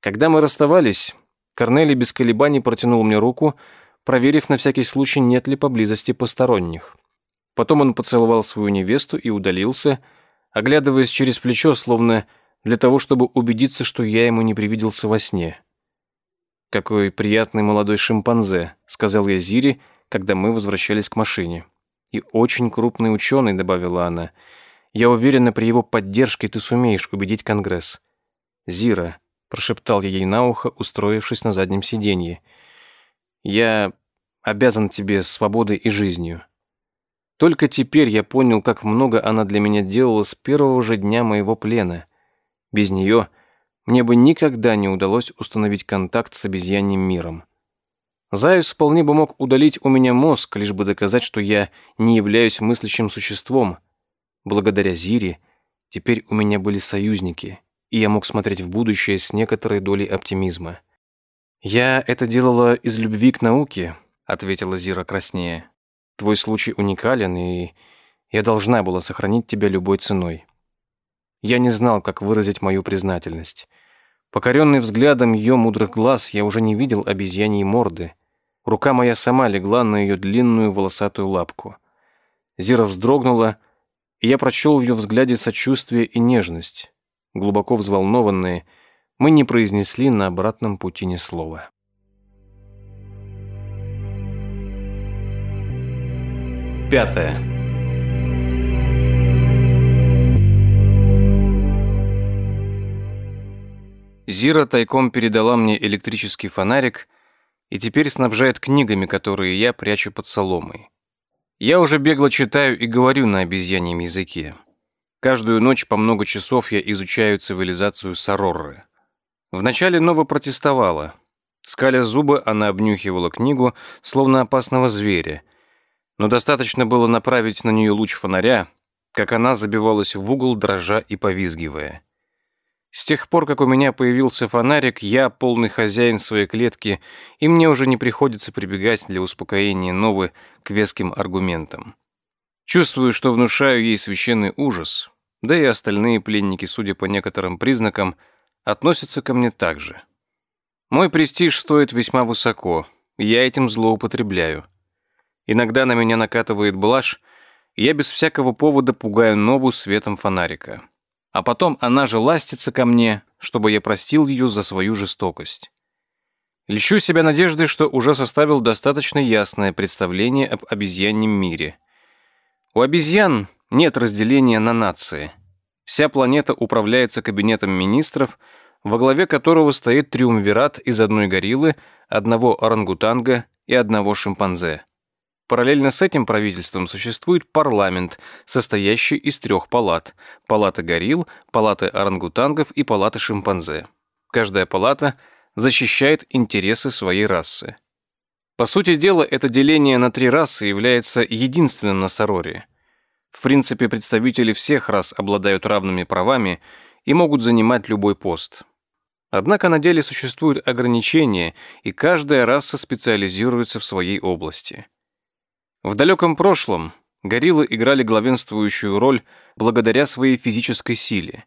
Когда мы расставались, Корнелий без колебаний протянул мне руку, проверив на всякий случай, нет ли поблизости посторонних. Потом он поцеловал свою невесту и удалился, оглядываясь через плечо, словно для того, чтобы убедиться, что я ему не привиделся во сне. «Какой приятный молодой шимпанзе», — сказал я Зире, когда мы возвращались к машине. «И очень крупный ученый», — добавила она. «Я уверена, при его поддержке ты сумеешь убедить Конгресс». «Зира», — прошептал я ей на ухо, устроившись на заднем сиденье. «Я обязан тебе свободой и жизнью. Только теперь я понял, как много она для меня делала с первого же дня моего плена. Без нее мне бы никогда не удалось установить контакт с обезьяньим миром. Заюс вполне бы мог удалить у меня мозг, лишь бы доказать, что я не являюсь мыслящим существом. Благодаря Зире теперь у меня были союзники, и я мог смотреть в будущее с некоторой долей оптимизма. «Я это делала из любви к науке», — ответила Зира краснее. Твой случай уникален, и я должна была сохранить тебя любой ценой. Я не знал, как выразить мою признательность. Покоренный взглядом ее мудрых глаз, я уже не видел обезьяньей морды. Рука моя сама легла на ее длинную волосатую лапку. Зира вздрогнула, и я прочел в ее взгляде сочувствие и нежность. Глубоко взволнованные, мы не произнесли на обратном пути ни слова. Пятое. Зира тайком передала мне электрический фонарик и теперь снабжает книгами, которые я прячу под соломой. Я уже бегло читаю и говорю на обезьяньем языке. Каждую ночь по много часов я изучаю цивилизацию Сарорры. Вначале Нова протестовала. Скаля зубы, она обнюхивала книгу, словно опасного зверя, но достаточно было направить на нее луч фонаря, как она забивалась в угол, дрожа и повизгивая. С тех пор, как у меня появился фонарик, я полный хозяин своей клетки, и мне уже не приходится прибегать для успокоения Новы к веским аргументам. Чувствую, что внушаю ей священный ужас, да и остальные пленники, судя по некоторым признакам, относятся ко мне так же. Мой престиж стоит весьма высоко, я этим злоупотребляю. Иногда на меня накатывает блажь, и я без всякого повода пугаю Нобу светом фонарика. А потом она же ластится ко мне, чтобы я простил ее за свою жестокость. Лечу себя надеждой, что уже составил достаточно ясное представление об обезьяньем мире. У обезьян нет разделения на нации. Вся планета управляется кабинетом министров, во главе которого стоит триумвират из одной гориллы, одного орангутанга и одного шимпанзе. Параллельно с этим правительством существует парламент, состоящий из трех палат – палаты горилл, палаты орангутангов и палаты шимпанзе. Каждая палата защищает интересы своей расы. По сути дела, это деление на три расы является единственным на Сароре. В принципе, представители всех рас обладают равными правами и могут занимать любой пост. Однако на деле существуют ограничения, и каждая раса специализируется в своей области – в далеком прошлом гориллы играли главенствующую роль благодаря своей физической силе.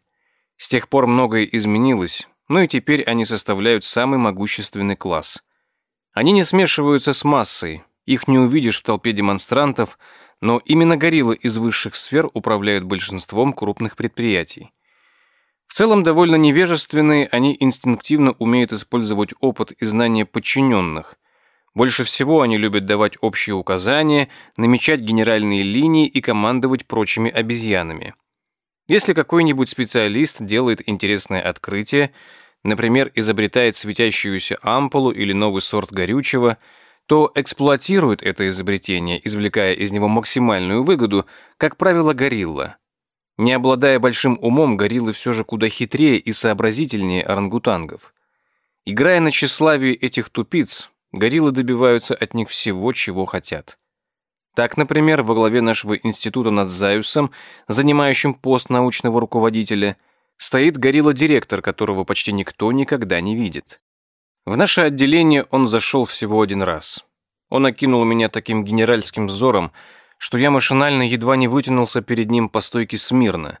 С тех пор многое изменилось, но и теперь они составляют самый могущественный класс. Они не смешиваются с массой, их не увидишь в толпе демонстрантов, но именно гориллы из высших сфер управляют большинством крупных предприятий. В целом довольно невежественные, они инстинктивно умеют использовать опыт и знания подчиненных, больше всего они любят давать общие указания, намечать генеральные линии и командовать прочими обезьянами. Если какой-нибудь специалист делает интересное открытие, например, изобретает светящуюся ампулу или новый сорт горючего, то эксплуатирует это изобретение, извлекая из него максимальную выгоду, как правило, горилла. Не обладая большим умом, гориллы все же куда хитрее и сообразительнее орангутангов. Играя на тщеславии этих тупиц, гориллы добиваются от них всего, чего хотят. Так, например, во главе нашего института над Заюсом, занимающим пост научного руководителя, стоит горилла-директор, которого почти никто никогда не видит. В наше отделение он зашел всего один раз. Он окинул меня таким генеральским взором, что я машинально едва не вытянулся перед ним по стойке смирно.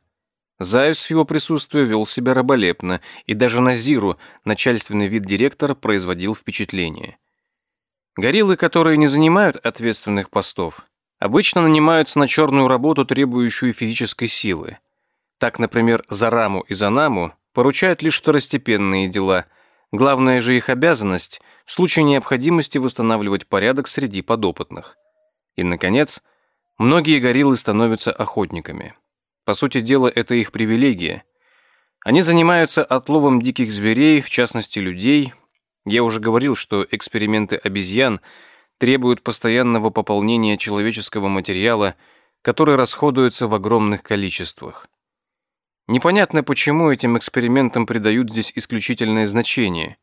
Заюс в его присутствии вел себя раболепно, и даже на Зиру начальственный вид директора производил впечатление. Гориллы, которые не занимают ответственных постов, обычно нанимаются на черную работу, требующую физической силы. Так, например, Зараму и Занаму поручают лишь второстепенные дела. Главная же их обязанность – в случае необходимости восстанавливать порядок среди подопытных. И, наконец, многие гориллы становятся охотниками. По сути дела, это их привилегия. Они занимаются отловом диких зверей, в частности людей, я уже говорил, что эксперименты обезьян требуют постоянного пополнения человеческого материала, который расходуется в огромных количествах. Непонятно, почему этим экспериментам придают здесь исключительное значение.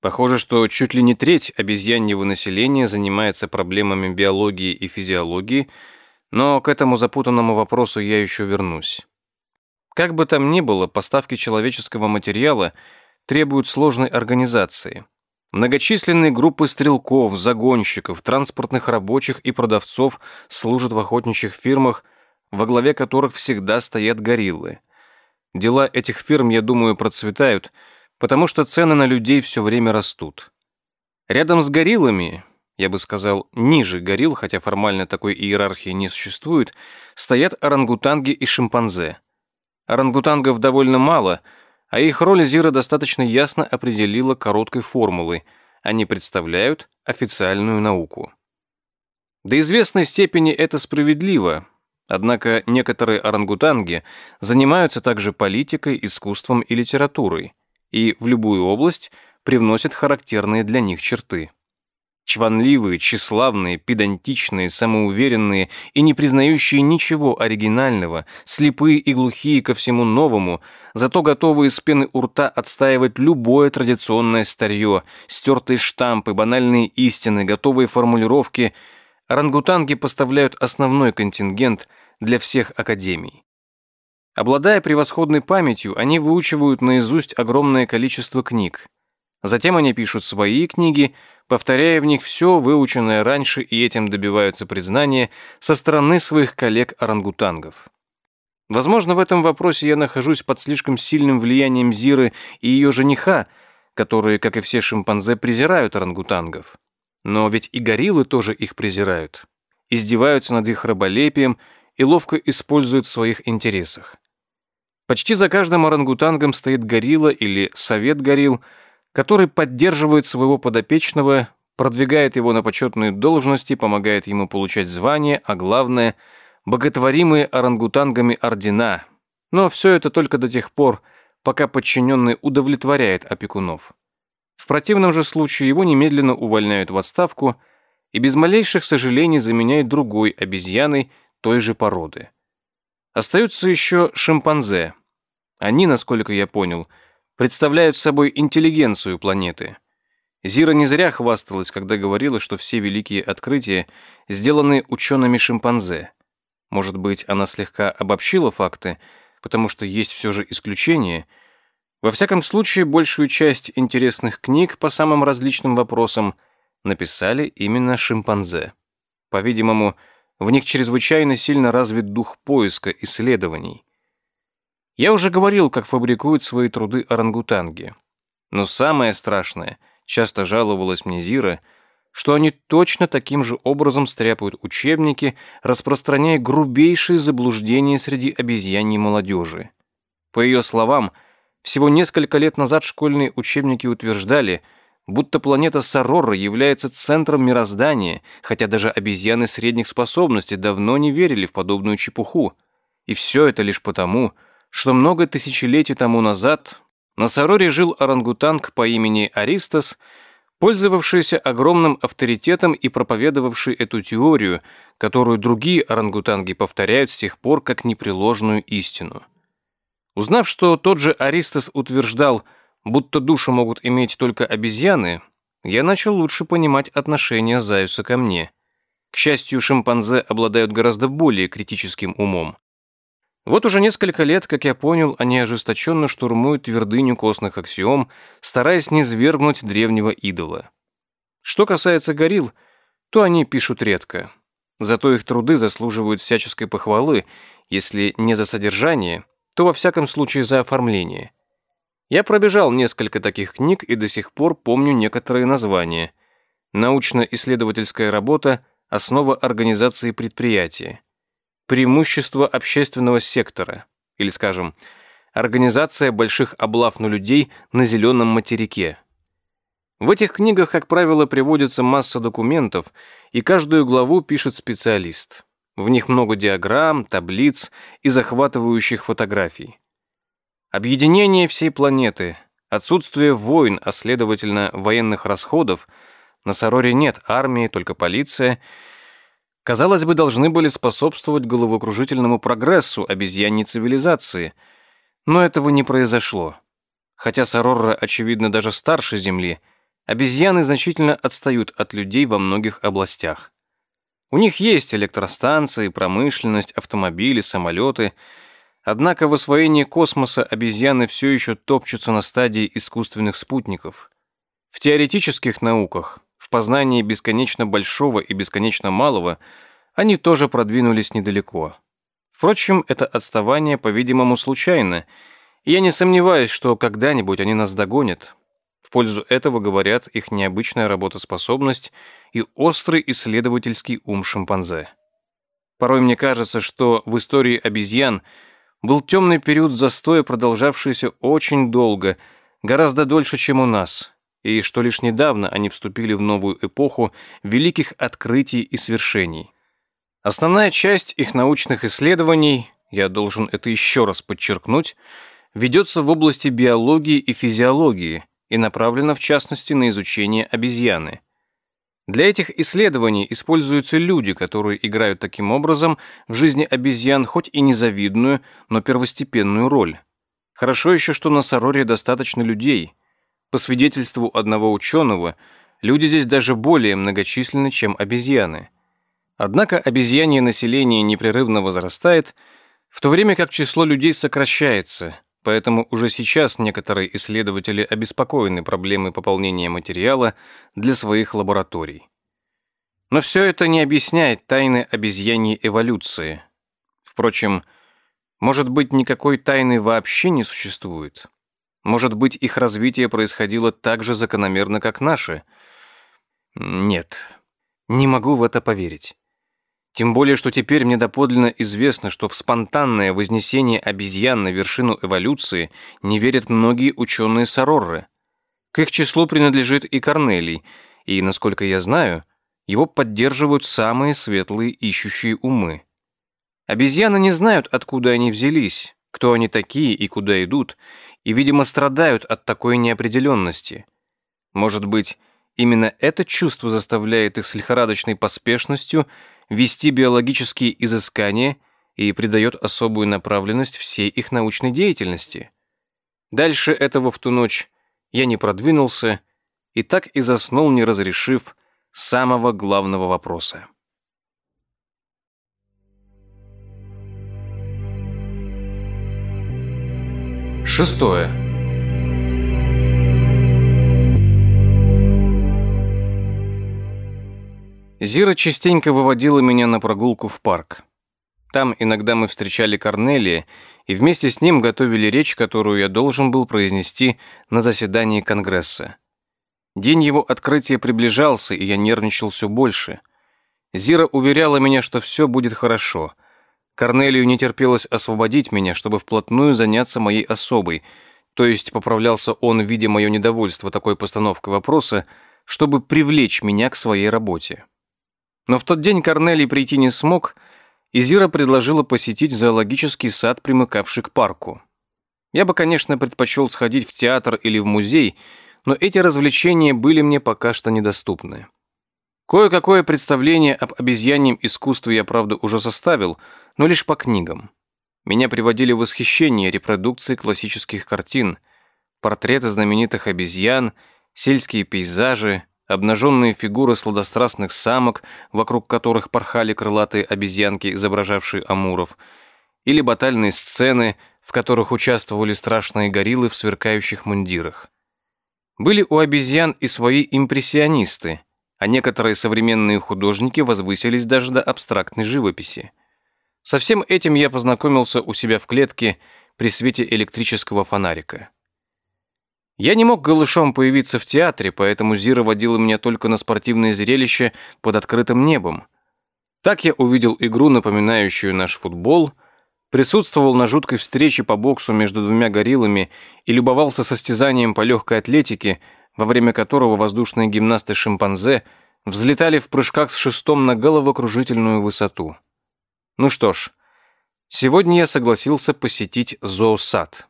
Похоже, что чуть ли не треть обезьяньего населения занимается проблемами биологии и физиологии, но к этому запутанному вопросу я еще вернусь. Как бы там ни было, поставки человеческого материала – требуют сложной организации. Многочисленные группы стрелков, загонщиков, транспортных рабочих и продавцов служат в охотничьих фирмах, во главе которых всегда стоят гориллы. Дела этих фирм, я думаю, процветают, потому что цены на людей все время растут. Рядом с гориллами, я бы сказал, ниже горилл, хотя формально такой иерархии не существует, стоят орангутанги и шимпанзе. Орангутангов довольно мало – а их роль Зира достаточно ясно определила короткой формулой. Они представляют официальную науку. До известной степени это справедливо, однако некоторые орангутанги занимаются также политикой, искусством и литературой, и в любую область привносят характерные для них черты. Чванливые, тщеславные, педантичные, самоуверенные и не признающие ничего оригинального, слепые и глухие ко всему новому, зато готовые с пены у рта отстаивать любое традиционное старье, стертые штампы, банальные истины, готовые формулировки, орангутанги поставляют основной контингент для всех академий. Обладая превосходной памятью, они выучивают наизусть огромное количество книг. Затем они пишут свои книги, повторяя в них все, выученное раньше, и этим добиваются признания со стороны своих коллег-орангутангов. Возможно, в этом вопросе я нахожусь под слишком сильным влиянием Зиры и ее жениха, которые, как и все шимпанзе, презирают орангутангов. Но ведь и гориллы тоже их презирают, издеваются над их раболепием и ловко используют в своих интересах. Почти за каждым орангутангом стоит горилла или совет горилл, который поддерживает своего подопечного, продвигает его на почетные должности, помогает ему получать звания, а главное – боготворимые орангутангами ордена. Но все это только до тех пор, пока подчиненный удовлетворяет опекунов. В противном же случае его немедленно увольняют в отставку и без малейших сожалений заменяют другой обезьяной той же породы. Остаются еще шимпанзе. Они, насколько я понял, представляют собой интеллигенцию планеты. Зира не зря хвасталась, когда говорила, что все великие открытия сделаны учеными-шимпанзе. Может быть, она слегка обобщила факты, потому что есть все же исключения. Во всяком случае, большую часть интересных книг по самым различным вопросам написали именно шимпанзе. По-видимому, в них чрезвычайно сильно развит дух поиска, исследований. Я уже говорил, как фабрикуют свои труды орангутанги. Но самое страшное, часто жаловалась мне Зира – что они точно таким же образом стряпают учебники, распространяя грубейшие заблуждения среди обезьяньей молодежи. По ее словам, всего несколько лет назад школьные учебники утверждали, будто планета Сарора является центром мироздания, хотя даже обезьяны средних способностей давно не верили в подобную чепуху. И все это лишь потому, что много тысячелетий тому назад на Сароре жил орангутанг по имени Аристос, пользовавшийся огромным авторитетом и проповедовавший эту теорию, которую другие орангутанги повторяют с тех пор как непреложную истину. Узнав, что тот же Аристос утверждал, будто душу могут иметь только обезьяны, я начал лучше понимать отношение Заюса ко мне. К счастью, шимпанзе обладают гораздо более критическим умом. Вот уже несколько лет, как я понял, они ожесточенно штурмуют твердыню костных аксиом, стараясь не свергнуть древнего идола. Что касается горилл, то они пишут редко. Зато их труды заслуживают всяческой похвалы, если не за содержание, то во всяком случае за оформление. Я пробежал несколько таких книг и до сих пор помню некоторые названия. Научно-исследовательская работа «Основа организации предприятия», преимущество общественного сектора, или, скажем, организация больших облав на людей на зеленом материке. В этих книгах, как правило, приводится масса документов, и каждую главу пишет специалист. В них много диаграмм, таблиц и захватывающих фотографий. Объединение всей планеты, отсутствие войн, а следовательно военных расходов, на Сароре нет армии, только полиция – казалось бы, должны были способствовать головокружительному прогрессу обезьяньей цивилизации. Но этого не произошло. Хотя Сарорра, очевидно, даже старше Земли, обезьяны значительно отстают от людей во многих областях. У них есть электростанции, промышленность, автомобили, самолеты. Однако в освоении космоса обезьяны все еще топчутся на стадии искусственных спутников. В теоретических науках в познании бесконечно большого и бесконечно малого они тоже продвинулись недалеко. Впрочем, это отставание, по-видимому, случайно, и я не сомневаюсь, что когда-нибудь они нас догонят. Пользу этого говорят их необычная работоспособность и острый исследовательский ум шимпанзе. Порой мне кажется, что в истории обезьян был темный период застоя, продолжавшийся очень долго, гораздо дольше, чем у нас, и что лишь недавно они вступили в новую эпоху великих открытий и свершений. Основная часть их научных исследований, я должен это еще раз подчеркнуть, ведется в области биологии и физиологии и направлена в частности на изучение обезьяны. Для этих исследований используются люди, которые играют таким образом в жизни обезьян хоть и незавидную, но первостепенную роль. Хорошо еще, что на Сароре достаточно людей – по свидетельству одного ученого, люди здесь даже более многочисленны, чем обезьяны. Однако обезьянье население непрерывно возрастает, в то время как число людей сокращается, поэтому уже сейчас некоторые исследователи обеспокоены проблемой пополнения материала для своих лабораторий. Но все это не объясняет тайны обезьяньей эволюции. Впрочем, может быть, никакой тайны вообще не существует? Может быть, их развитие происходило так же закономерно, как наше? Нет, не могу в это поверить. Тем более, что теперь мне доподлинно известно, что в спонтанное вознесение обезьян на вершину эволюции не верят многие ученые Сорорры. К их числу принадлежит и Корнелий, и, насколько я знаю, его поддерживают самые светлые ищущие умы. Обезьяны не знают, откуда они взялись, кто они такие и куда идут, и, видимо, страдают от такой неопределенности. Может быть, именно это чувство заставляет их с лихорадочной поспешностью – вести биологические изыскания и придает особую направленность всей их научной деятельности. Дальше этого в ту ночь я не продвинулся и так и заснул, не разрешив самого главного вопроса. Шестое. Зира частенько выводила меня на прогулку в парк. Там иногда мы встречали Корнелия и вместе с ним готовили речь, которую я должен был произнести на заседании Конгресса. День его открытия приближался, и я нервничал все больше. Зира уверяла меня, что все будет хорошо. Корнелию не терпелось освободить меня, чтобы вплотную заняться моей особой, то есть поправлялся он, видя мое недовольство такой постановкой вопроса, чтобы привлечь меня к своей работе. Но в тот день Корнелий прийти не смог, и Зира предложила посетить зоологический сад, примыкавший к парку. Я бы, конечно, предпочел сходить в театр или в музей, но эти развлечения были мне пока что недоступны. Кое-какое представление об обезьяньем искусстве я, правда, уже составил, но лишь по книгам. Меня приводили в восхищение репродукции классических картин, портреты знаменитых обезьян, сельские пейзажи, обнаженные фигуры сладострастных самок, вокруг которых порхали крылатые обезьянки, изображавшие амуров, или батальные сцены, в которых участвовали страшные гориллы в сверкающих мундирах. Были у обезьян и свои импрессионисты, а некоторые современные художники возвысились даже до абстрактной живописи. Со всем этим я познакомился у себя в клетке при свете электрического фонарика. Я не мог голышом появиться в театре, поэтому Зира водила меня только на спортивные зрелища под открытым небом. Так я увидел игру, напоминающую наш футбол, присутствовал на жуткой встрече по боксу между двумя гориллами и любовался состязанием по легкой атлетике, во время которого воздушные гимнасты-шимпанзе взлетали в прыжках с шестом на головокружительную высоту. Ну что ж, сегодня я согласился посетить зоосад.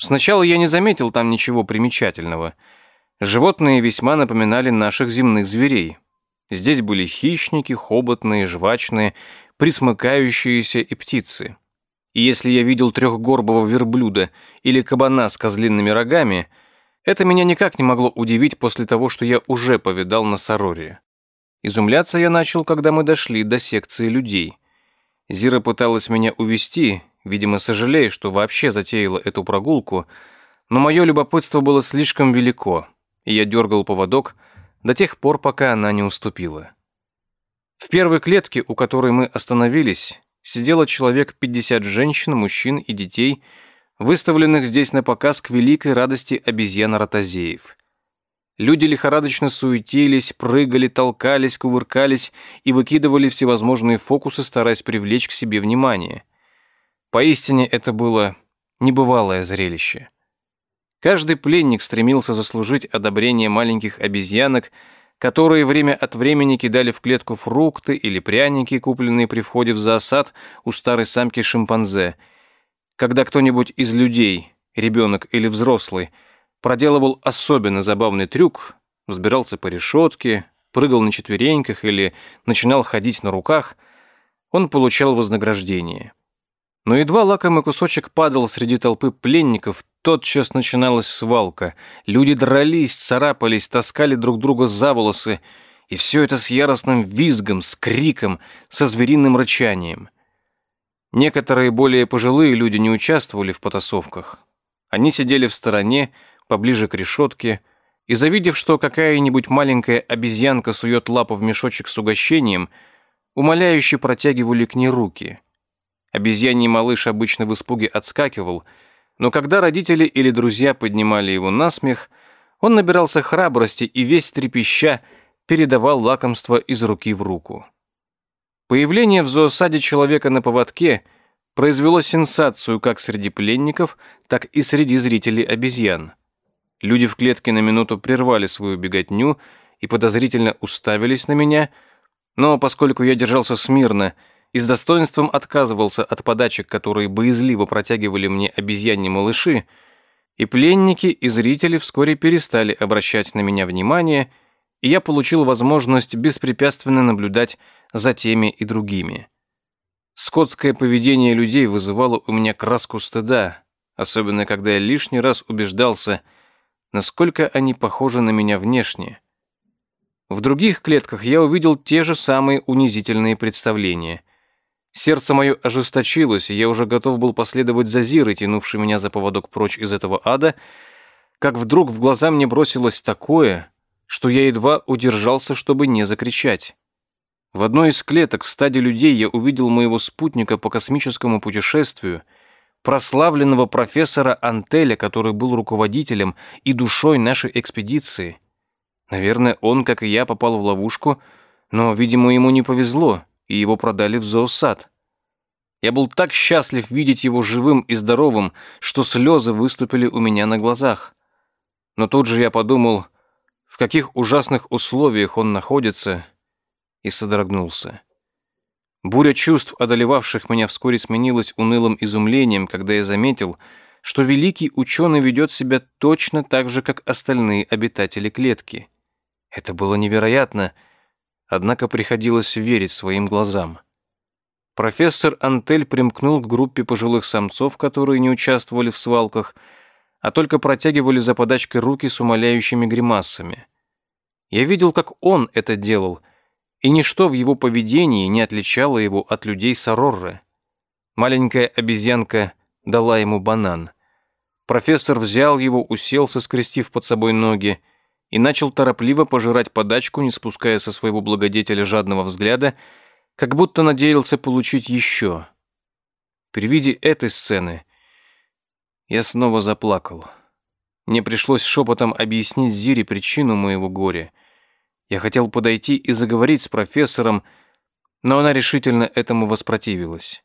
Сначала я не заметил там ничего примечательного. Животные весьма напоминали наших земных зверей. Здесь были хищники, хоботные, жвачные, присмыкающиеся и птицы. И если я видел трехгорбого верблюда или кабана с козлиными рогами, это меня никак не могло удивить после того, что я уже повидал на Сороре. Изумляться я начал, когда мы дошли до секции людей. Зира пыталась меня увести, видимо, сожалея, что вообще затеяла эту прогулку, но мое любопытство было слишком велико, и я дергал поводок до тех пор, пока она не уступила. В первой клетке, у которой мы остановились, сидело человек 50 женщин, мужчин и детей, выставленных здесь на показ к великой радости обезьян-ротозеев. Люди лихорадочно суетились, прыгали, толкались, кувыркались и выкидывали всевозможные фокусы, стараясь привлечь к себе внимание. Поистине это было небывалое зрелище. Каждый пленник стремился заслужить одобрение маленьких обезьянок, которые время от времени кидали в клетку фрукты или пряники, купленные при входе в зоосад у старой самки шимпанзе. Когда кто-нибудь из людей, ребенок или взрослый, проделывал особенно забавный трюк, взбирался по решетке, прыгал на четвереньках или начинал ходить на руках, он получал вознаграждение. Но едва лакомый кусочек падал среди толпы пленников, тотчас начиналась свалка. Люди дрались, царапались, таскали друг друга за волосы, и все это с яростным визгом, с криком, со звериным рычанием. Некоторые более пожилые люди не участвовали в потасовках. Они сидели в стороне, поближе к решетке, и, завидев, что какая-нибудь маленькая обезьянка сует лапу в мешочек с угощением, умоляюще протягивали к ней руки. Обезьяний малыш обычно в испуге отскакивал, но когда родители или друзья поднимали его на смех, он набирался храбрости и весь трепеща передавал лакомство из руки в руку. Появление в зоосаде человека на поводке произвело сенсацию как среди пленников, так и среди зрителей обезьян. Люди в клетке на минуту прервали свою беготню и подозрительно уставились на меня, но поскольку я держался смирно и с достоинством отказывался от подачек, которые боязливо протягивали мне обезьяньи малыши, и пленники, и зрители вскоре перестали обращать на меня внимание, и я получил возможность беспрепятственно наблюдать за теми и другими. Скотское поведение людей вызывало у меня краску стыда, особенно когда я лишний раз убеждался – насколько они похожи на меня внешне. В других клетках я увидел те же самые унизительные представления. Сердце мое ожесточилось, и я уже готов был последовать за Зирой, тянувшей меня за поводок прочь из этого ада, как вдруг в глаза мне бросилось такое, что я едва удержался, чтобы не закричать. В одной из клеток в стаде людей я увидел моего спутника по космическому путешествию — прославленного профессора Антеля, который был руководителем и душой нашей экспедиции. Наверное, он, как и я, попал в ловушку, но, видимо, ему не повезло, и его продали в зоосад. Я был так счастлив видеть его живым и здоровым, что слезы выступили у меня на глазах. Но тут же я подумал, в каких ужасных условиях он находится, и содрогнулся. Буря чувств, одолевавших меня, вскоре сменилась унылым изумлением, когда я заметил, что великий ученый ведет себя точно так же, как остальные обитатели клетки. Это было невероятно, однако приходилось верить своим глазам. Профессор Антель примкнул к группе пожилых самцов, которые не участвовали в свалках, а только протягивали за подачкой руки с умоляющими гримасами. Я видел, как он это делал — и ничто в его поведении не отличало его от людей Сарорры. Маленькая обезьянка дала ему банан. Профессор взял его, уселся, скрестив под собой ноги, и начал торопливо пожирать подачку, не спуская со своего благодетеля жадного взгляда, как будто надеялся получить еще. При виде этой сцены я снова заплакал. Мне пришлось шепотом объяснить Зире причину моего горя — я хотел подойти и заговорить с профессором, но она решительно этому воспротивилась.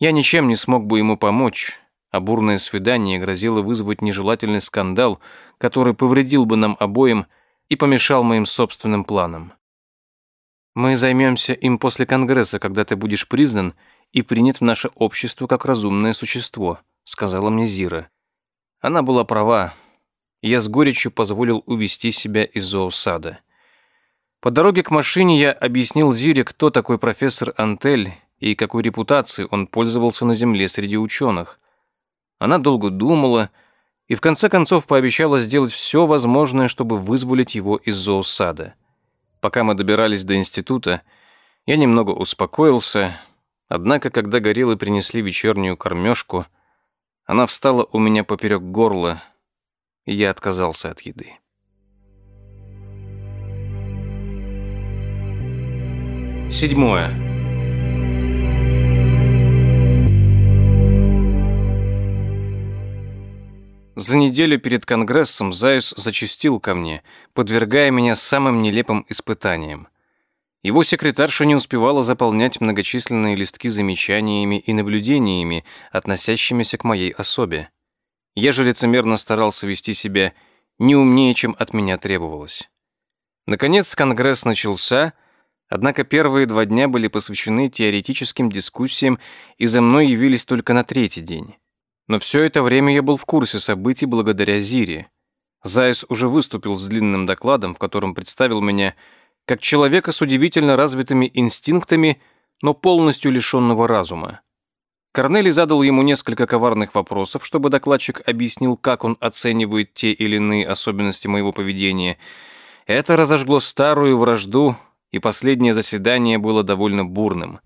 Я ничем не смог бы ему помочь, а бурное свидание грозило вызвать нежелательный скандал, который повредил бы нам обоим и помешал моим собственным планам. Мы займемся им после Конгресса, когда ты будешь признан и принят в наше общество как разумное существо», сказала мне Зира. Она была права. Я с горечью позволил увести себя из зоосада. По дороге к машине я объяснил Зире, кто такой профессор Антель и какой репутацией он пользовался на Земле среди ученых. Она долго думала и в конце концов пообещала сделать все возможное, чтобы вызволить его из зоосада. Пока мы добирались до института, я немного успокоился, однако, когда горелы принесли вечернюю кормежку, она встала у меня поперек горла, и я отказался от еды. Седьмое. За неделю перед Конгрессом Заюс зачастил ко мне, подвергая меня самым нелепым испытаниям. Его секретарша не успевала заполнять многочисленные листки замечаниями и наблюдениями, относящимися к моей особе. Я же лицемерно старался вести себя не умнее, чем от меня требовалось. Наконец Конгресс начался — Однако первые два дня были посвящены теоретическим дискуссиям и за мной явились только на третий день. Но все это время я был в курсе событий благодаря Зире. Зайс уже выступил с длинным докладом, в котором представил меня как человека с удивительно развитыми инстинктами, но полностью лишенного разума. Корнелий задал ему несколько коварных вопросов, чтобы докладчик объяснил, как он оценивает те или иные особенности моего поведения. Это разожгло старую вражду, и последнее заседание было довольно бурным.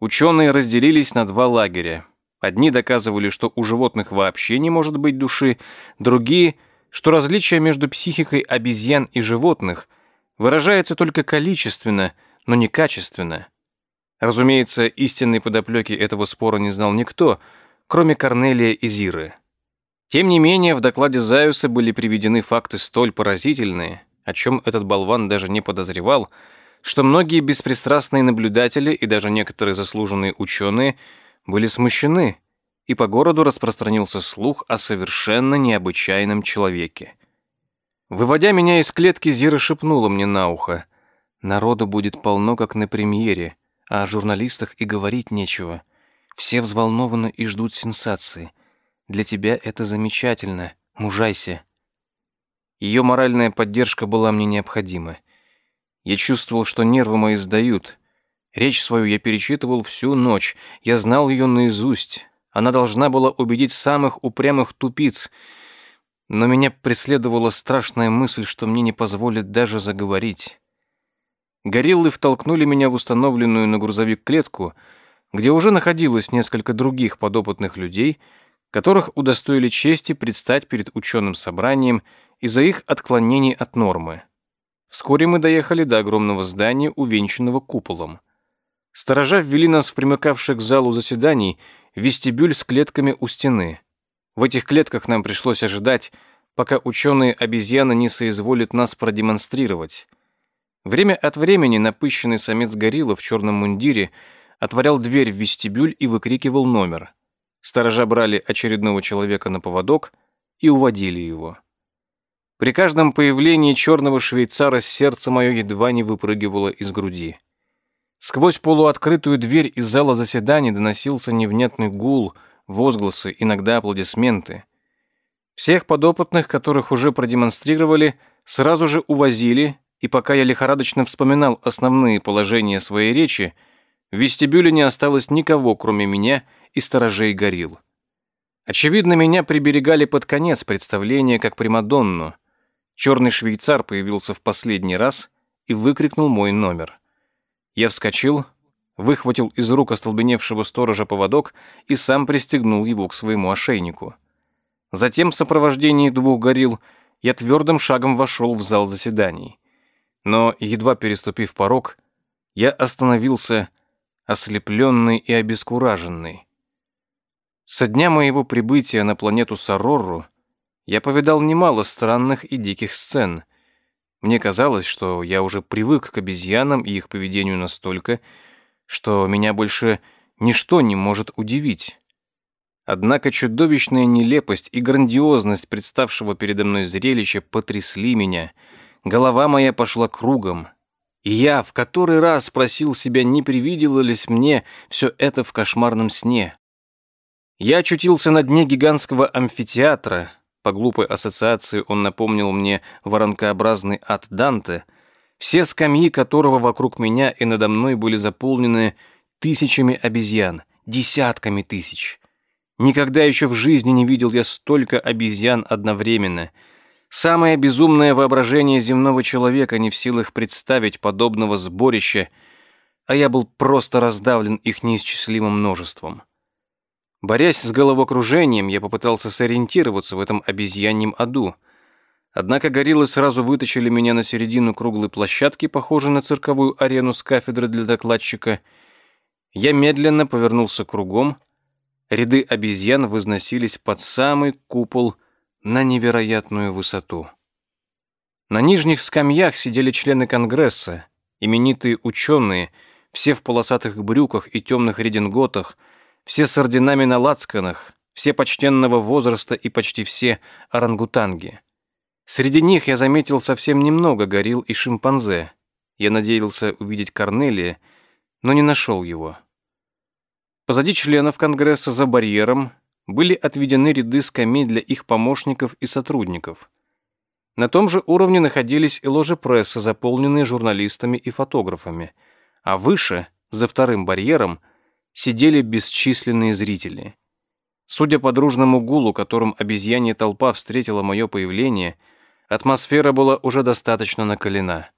Ученые разделились на два лагеря. Одни доказывали, что у животных вообще не может быть души, другие, что различие между психикой обезьян и животных выражается только количественно, но не качественно. Разумеется, истинной подоплеки этого спора не знал никто, кроме Корнелия и Зиры. Тем не менее, в докладе Заюса были приведены факты столь поразительные, о чем этот болван даже не подозревал, что многие беспристрастные наблюдатели и даже некоторые заслуженные ученые были смущены, и по городу распространился слух о совершенно необычайном человеке. Выводя меня из клетки, Зира шепнула мне на ухо. «Народу будет полно, как на премьере, а о журналистах и говорить нечего. Все взволнованы и ждут сенсации. Для тебя это замечательно. Мужайся». Ее моральная поддержка была мне необходима. Я чувствовал, что нервы мои сдают. Речь свою я перечитывал всю ночь. Я знал ее наизусть. Она должна была убедить самых упрямых тупиц. Но меня преследовала страшная мысль, что мне не позволят даже заговорить. Гориллы втолкнули меня в установленную на грузовик клетку, где уже находилось несколько других подопытных людей, которых удостоили чести предстать перед ученым собранием из-за их отклонений от нормы. Вскоре мы доехали до огромного здания, увенчанного куполом. Сторожа ввели нас в примыкавший к залу заседаний вестибюль с клетками у стены. В этих клетках нам пришлось ожидать, пока ученые-обезьяны не соизволят нас продемонстрировать. Время от времени напыщенный самец горилла в черном мундире отворял дверь в вестибюль и выкрикивал номер. Сторожа брали очередного человека на поводок и уводили его. При каждом появлении черного швейцара сердце мое едва не выпрыгивало из груди. Сквозь полуоткрытую дверь из зала заседаний доносился невнятный гул, возгласы, иногда аплодисменты. Всех подопытных, которых уже продемонстрировали, сразу же увозили, и пока я лихорадочно вспоминал основные положения своей речи, в вестибюле не осталось никого, кроме меня и сторожей горил. Очевидно, меня приберегали под конец представления как Примадонну — Черный швейцар появился в последний раз и выкрикнул мой номер. Я вскочил, выхватил из рук остолбеневшего сторожа поводок и сам пристегнул его к своему ошейнику. Затем в сопровождении двух горил я твердым шагом вошел в зал заседаний. Но, едва переступив порог, я остановился, ослепленный и обескураженный. Со дня моего прибытия на планету Сарорру я повидал немало странных и диких сцен. Мне казалось, что я уже привык к обезьянам и их поведению настолько, что меня больше ничто не может удивить. Однако чудовищная нелепость и грандиозность представшего передо мной зрелища потрясли меня. Голова моя пошла кругом. И я в который раз спросил себя, не привиделось мне все это в кошмарном сне. Я очутился на дне гигантского амфитеатра, по глупой ассоциации он напомнил мне воронкообразный ад Данте, все скамьи которого вокруг меня и надо мной были заполнены тысячами обезьян, десятками тысяч. Никогда еще в жизни не видел я столько обезьян одновременно. Самое безумное воображение земного человека не в силах представить подобного сборища, а я был просто раздавлен их неисчислимым множеством. Борясь с головокружением, я попытался сориентироваться в этом обезьяньем аду. Однако гориллы сразу вытащили меня на середину круглой площадки, похожей на цирковую арену с кафедры для докладчика. Я медленно повернулся кругом. Ряды обезьян возносились под самый купол на невероятную высоту. На нижних скамьях сидели члены Конгресса, именитые ученые, все в полосатых брюках и темных рединготах – все с орденами на лацканах, все почтенного возраста и почти все орангутанги. Среди них я заметил совсем немного горилл и шимпанзе. Я надеялся увидеть Корнелия, но не нашел его. Позади членов Конгресса за барьером были отведены ряды скамей для их помощников и сотрудников. На том же уровне находились и ложи прессы, заполненные журналистами и фотографами, а выше, за вторым барьером, сидели бесчисленные зрители. Судя по дружному гулу, которым обезьянья толпа встретила мое появление, атмосфера была уже достаточно накалена.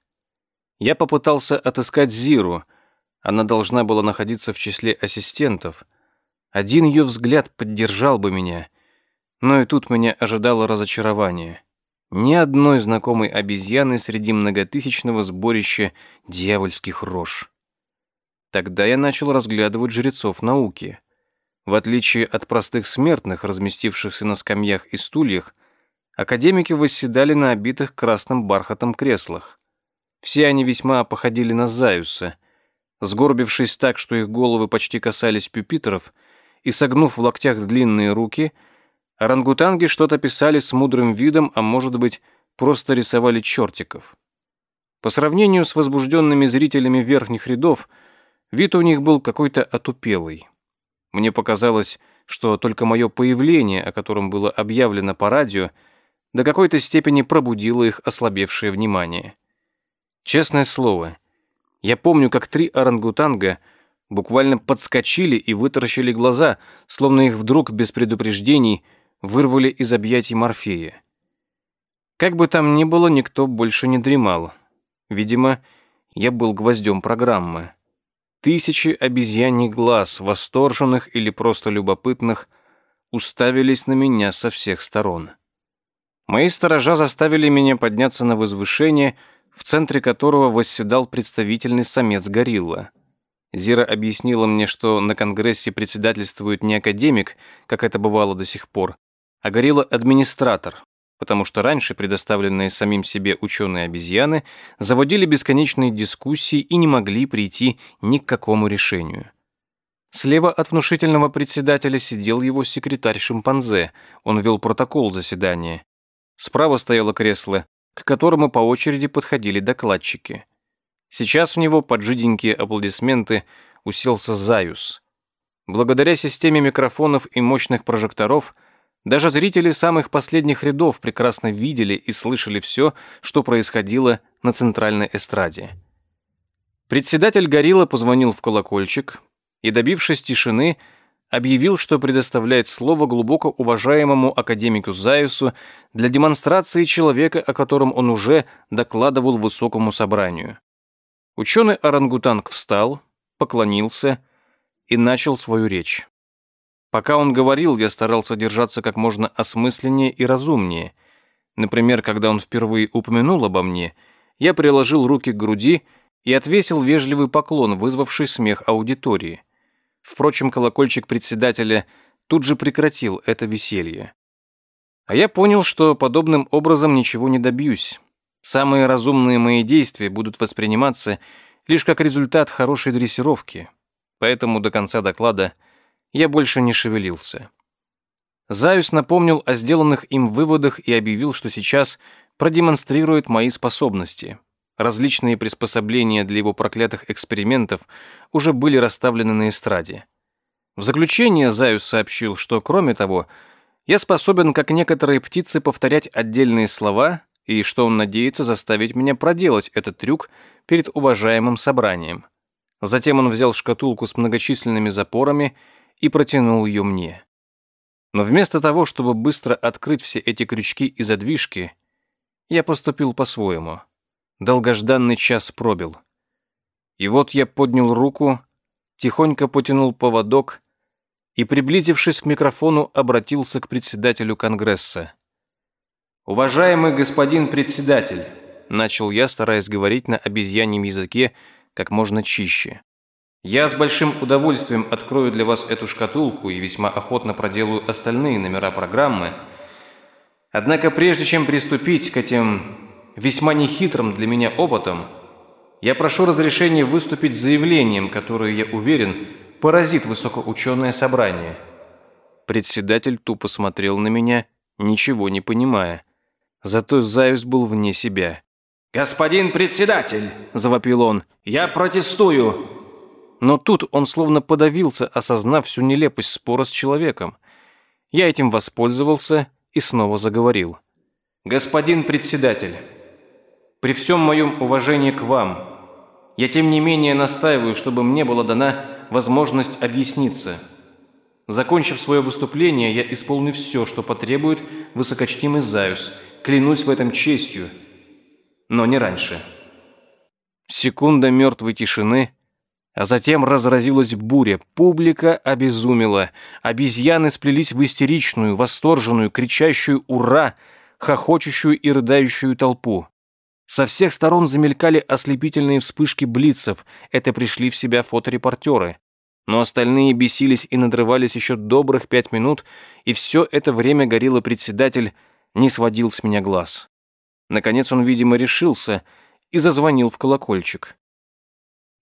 Я попытался отыскать Зиру, она должна была находиться в числе ассистентов, Один ее взгляд поддержал бы меня, но и тут меня ожидало разочарование. Ни одной знакомой обезьяны среди многотысячного сборища дьявольских рож. Тогда я начал разглядывать жрецов науки. В отличие от простых смертных, разместившихся на скамьях и стульях, академики восседали на обитых красным бархатом креслах. Все они весьма походили на Заюса. Сгорбившись так, что их головы почти касались пюпитеров, и согнув в локтях длинные руки, орангутанги что-то писали с мудрым видом, а может быть, просто рисовали чертиков. По сравнению с возбужденными зрителями верхних рядов, вид у них был какой-то отупелый. Мне показалось, что только мое появление, о котором было объявлено по радио, до какой-то степени пробудило их ослабевшее внимание. Честное слово, я помню, как три орангутанга буквально подскочили и вытаращили глаза, словно их вдруг без предупреждений вырвали из объятий Морфея. Как бы там ни было, никто больше не дремал. Видимо, я был гвоздем программы. Тысячи обезьяний глаз, восторженных или просто любопытных, уставились на меня со всех сторон. Мои сторожа заставили меня подняться на возвышение — в центре которого восседал представительный самец горилла. Зира объяснила мне, что на Конгрессе председательствует не академик, как это бывало до сих пор, а горилла-администратор, потому что раньше предоставленные самим себе ученые-обезьяны заводили бесконечные дискуссии и не могли прийти ни к какому решению. Слева от внушительного председателя сидел его секретарь-шимпанзе, он вел протокол заседания. Справа стояло кресло к которому по очереди подходили докладчики. Сейчас в него под жиденькие аплодисменты уселся Заюс. Благодаря системе микрофонов и мощных прожекторов даже зрители самых последних рядов прекрасно видели и слышали все, что происходило на центральной эстраде. Председатель Горилла позвонил в колокольчик и, добившись тишины, объявил, что предоставляет слово глубоко уважаемому академику Заюсу для демонстрации человека, о котором он уже докладывал высокому собранию. Ученый-орангутанг встал, поклонился и начал свою речь. Пока он говорил, я старался держаться как можно осмысленнее и разумнее. Например, когда он впервые упомянул обо мне, я приложил руки к груди и отвесил вежливый поклон, вызвавший смех аудитории. Впрочем, колокольчик председателя тут же прекратил это веселье. А я понял, что подобным образом ничего не добьюсь. Самые разумные мои действия будут восприниматься лишь как результат хорошей дрессировки. Поэтому до конца доклада я больше не шевелился. Заюс напомнил о сделанных им выводах и объявил, что сейчас продемонстрирует мои способности — Различные приспособления для его проклятых экспериментов уже были расставлены на эстраде. В заключение Заюс сообщил, что, кроме того, я способен, как некоторые птицы, повторять отдельные слова, и что он надеется заставить меня проделать этот трюк перед уважаемым собранием. Затем он взял шкатулку с многочисленными запорами и протянул ее мне. Но вместо того, чтобы быстро открыть все эти крючки и задвижки, я поступил по-своему. Долгожданный час пробил. И вот я поднял руку, тихонько потянул поводок и, приблизившись к микрофону, обратился к председателю Конгресса. «Уважаемый господин председатель», — начал я, стараясь говорить на обезьяньем языке как можно чище. «Я с большим удовольствием открою для вас эту шкатулку и весьма охотно проделаю остальные номера программы. Однако прежде чем приступить к этим весьма нехитрым для меня опытом, я прошу разрешения выступить с заявлением, которое, я уверен, поразит высокоученое собрание». Председатель тупо смотрел на меня, ничего не понимая. Зато Заюс был вне себя. «Господин председатель!» – завопил он. «Я протестую!» Но тут он словно подавился, осознав всю нелепость спора с человеком. Я этим воспользовался и снова заговорил. «Господин председатель, при всем моем уважении к вам, я тем не менее настаиваю, чтобы мне была дана возможность объясниться. Закончив свое выступление, я исполню все, что потребует высокочтимый Заюс. Клянусь в этом честью, но не раньше. Секунда мертвой тишины, А затем разразилась буря, публика обезумела, обезьяны сплелись в истеричную, восторженную, кричащую «Ура!», хохочущую и рыдающую толпу. Со всех сторон замелькали ослепительные вспышки блицев, это пришли в себя фоторепортеры. Но остальные бесились и надрывались еще добрых пять минут, и все это время горилла председатель не сводил с меня глаз. Наконец он, видимо, решился и зазвонил в колокольчик.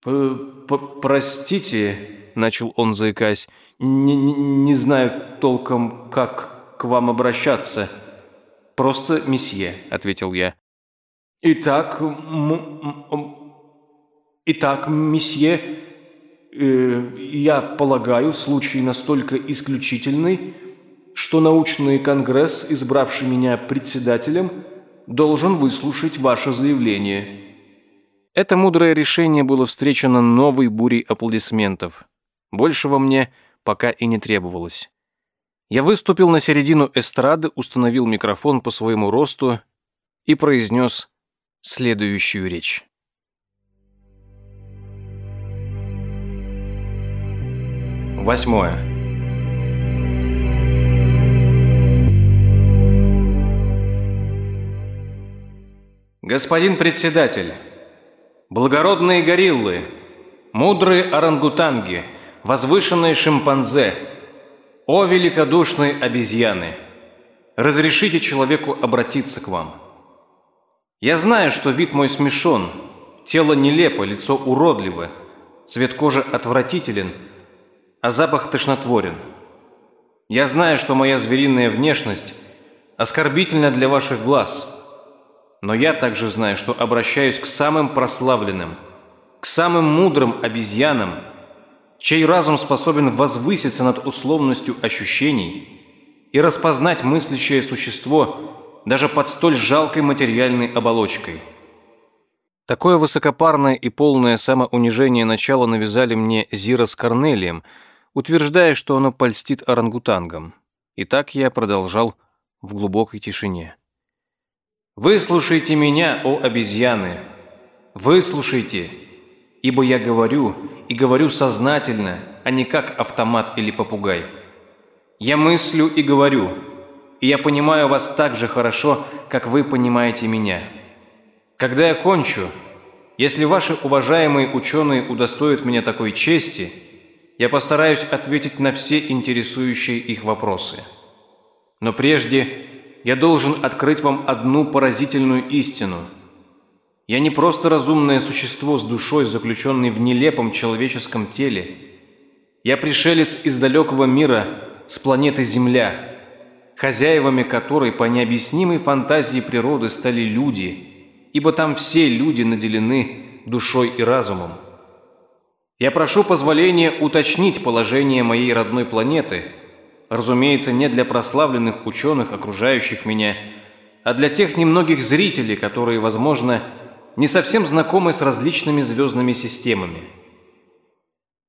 «Простите», — начал он, заикаясь, не, «не знаю толком, как к вам обращаться. Просто месье», — ответил я. «Итак, итак, месье, э, я полагаю, случай настолько исключительный, что научный конгресс, избравший меня председателем, должен выслушать ваше заявление». Это мудрое решение было встречено новой бурей аплодисментов. Большего мне пока и не требовалось. Я выступил на середину эстрады, установил микрофон по своему росту и произнес следующую речь. Восьмое. Господин председатель, благородные гориллы, мудрые орангутанги, возвышенные шимпанзе, о великодушные обезьяны, разрешите человеку обратиться к вам. Я знаю, что вид мой смешон, тело нелепо, лицо уродливо, цвет кожи отвратителен, а запах тошнотворен. Я знаю, что моя звериная внешность оскорбительна для ваших глаз, но я также знаю, что обращаюсь к самым прославленным, к самым мудрым обезьянам, чей разум способен возвыситься над условностью ощущений и распознать мыслящее существо даже под столь жалкой материальной оболочкой. Такое высокопарное и полное самоунижение начало навязали мне Зира с Корнелием, утверждая, что оно польстит орангутангам. И так я продолжал в глубокой тишине. «Выслушайте меня, о обезьяны! Выслушайте, ибо я говорю, и говорю сознательно, а не как автомат или попугай. Я мыслю и говорю, и я понимаю вас так же хорошо, как вы понимаете меня. Когда я кончу, если ваши уважаемые ученые удостоят меня такой чести, я постараюсь ответить на все интересующие их вопросы. Но прежде я должен открыть вам одну поразительную истину. Я не просто разумное существо с душой, заключенной в нелепом человеческом теле. Я пришелец из далекого мира с планеты Земля – хозяевами которой по необъяснимой фантазии природы стали люди, ибо там все люди наделены душой и разумом. Я прошу позволения уточнить положение моей родной планеты, разумеется, не для прославленных ученых, окружающих меня, а для тех немногих зрителей, которые, возможно, не совсем знакомы с различными звездными системами.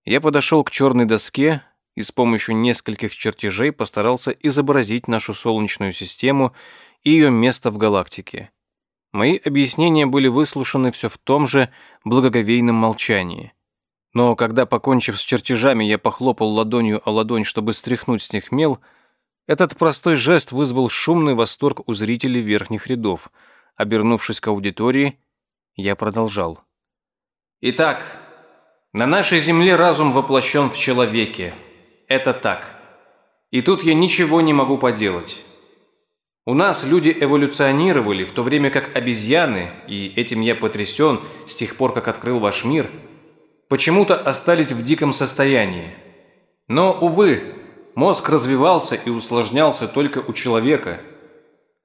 Я подошел к черной доске, и с помощью нескольких чертежей постарался изобразить нашу Солнечную систему и ее место в галактике. Мои объяснения были выслушаны все в том же благоговейном молчании. Но когда, покончив с чертежами, я похлопал ладонью о ладонь, чтобы стряхнуть с них мел, этот простой жест вызвал шумный восторг у зрителей верхних рядов. Обернувшись к аудитории, я продолжал. «Итак, на нашей Земле разум воплощен в человеке, это так. И тут я ничего не могу поделать. У нас люди эволюционировали, в то время как обезьяны, и этим я потрясен с тех пор, как открыл ваш мир, почему-то остались в диком состоянии. Но, увы, мозг развивался и усложнялся только у человека.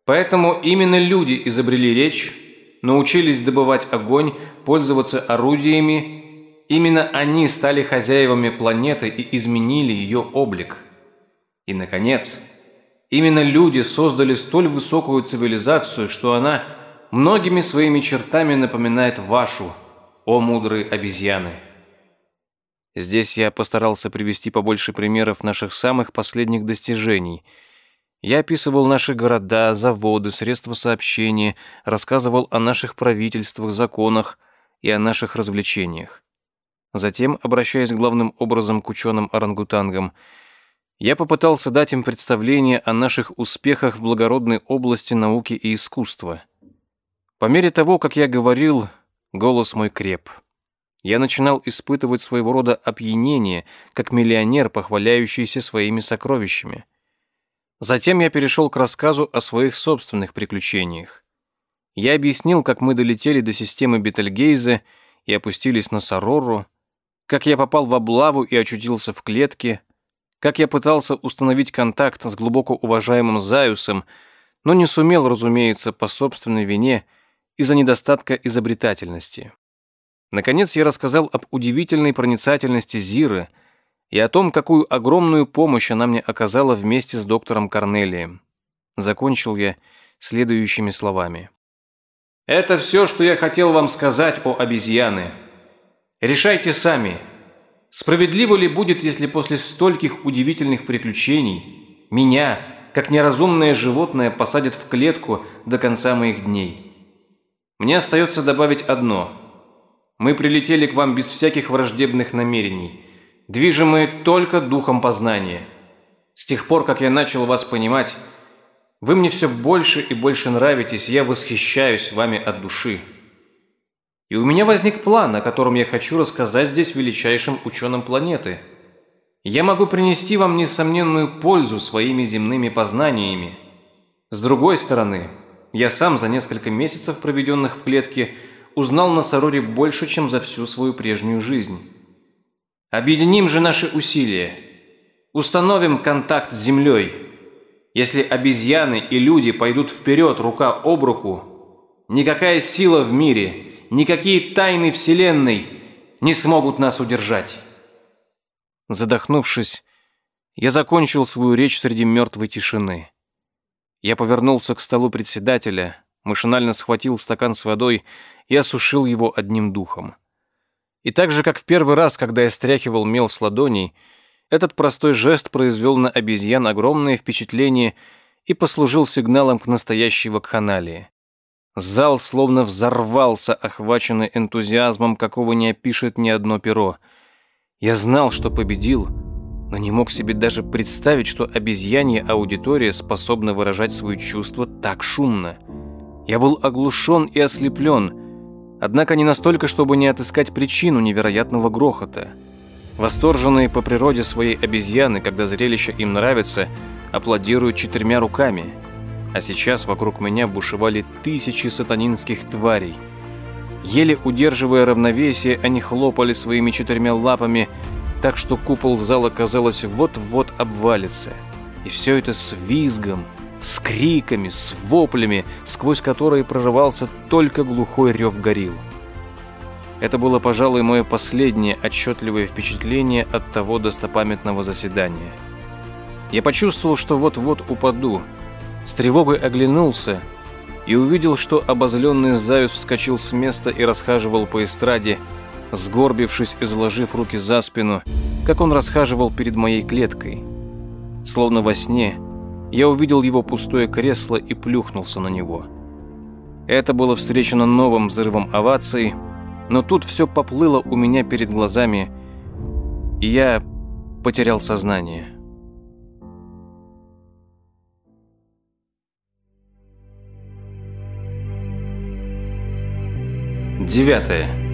Поэтому именно люди изобрели речь, научились добывать огонь, пользоваться орудиями Именно они стали хозяевами планеты и изменили ее облик. И, наконец, именно люди создали столь высокую цивилизацию, что она многими своими чертами напоминает вашу, о мудрые обезьяны. Здесь я постарался привести побольше примеров наших самых последних достижений. Я описывал наши города, заводы, средства сообщения, рассказывал о наших правительствах, законах и о наших развлечениях. Затем, обращаясь главным образом к ученым-орангутангам, я попытался дать им представление о наших успехах в благородной области науки и искусства. По мере того, как я говорил, голос мой креп. Я начинал испытывать своего рода опьянение, как миллионер, похваляющийся своими сокровищами. Затем я перешел к рассказу о своих собственных приключениях. Я объяснил, как мы долетели до системы Бетельгейзе и опустились на Сарору, как я попал в облаву и очутился в клетке, как я пытался установить контакт с глубоко уважаемым Заюсом, но не сумел, разумеется, по собственной вине из-за недостатка изобретательности. Наконец я рассказал об удивительной проницательности Зиры и о том, какую огромную помощь она мне оказала вместе с доктором Корнелием. Закончил я следующими словами. «Это все, что я хотел вам сказать о обезьяны. Решайте сами, справедливо ли будет, если после стольких удивительных приключений меня, как неразумное животное, посадят в клетку до конца моих дней? Мне остается добавить одно. Мы прилетели к вам без всяких враждебных намерений, движимые только духом познания. С тех пор, как я начал вас понимать, вы мне все больше и больше нравитесь, я восхищаюсь вами от души. И у меня возник план, о котором я хочу рассказать здесь величайшим ученым планеты. Я могу принести вам несомненную пользу своими земными познаниями. С другой стороны, я сам за несколько месяцев, проведенных в клетке, узнал на Сароре больше, чем за всю свою прежнюю жизнь. Объединим же наши усилия. Установим контакт с Землей. Если обезьяны и люди пойдут вперед рука об руку, никакая сила в мире – никакие тайны Вселенной не смогут нас удержать. Задохнувшись, я закончил свою речь среди мертвой тишины. Я повернулся к столу председателя, машинально схватил стакан с водой и осушил его одним духом. И так же, как в первый раз, когда я стряхивал мел с ладоней, этот простой жест произвел на обезьян огромное впечатление и послужил сигналом к настоящей вакханалии. Зал словно взорвался, охваченный энтузиазмом, какого не опишет ни одно перо. Я знал, что победил, но не мог себе даже представить, что обезьянья аудитория способна выражать свои чувства так шумно. Я был оглушен и ослеплен, однако не настолько, чтобы не отыскать причину невероятного грохота. Восторженные по природе своей обезьяны, когда зрелище им нравится, аплодируют четырьмя руками – а сейчас вокруг меня бушевали тысячи сатанинских тварей. Еле удерживая равновесие, они хлопали своими четырьмя лапами, так что купол зала, казалось, вот-вот обвалится. И все это с визгом, с криками, с воплями, сквозь которые прорывался только глухой рев горилл. Это было, пожалуй, мое последнее отчетливое впечатление от того достопамятного заседания. Я почувствовал, что вот-вот упаду, с тревогой оглянулся и увидел, что обозленный Заюс вскочил с места и расхаживал по эстраде, сгорбившись и заложив руки за спину, как он расхаживал перед моей клеткой. Словно во сне, я увидел его пустое кресло и плюхнулся на него. Это было встречено новым взрывом оваций, но тут все поплыло у меня перед глазами, и я потерял сознание. Девятое.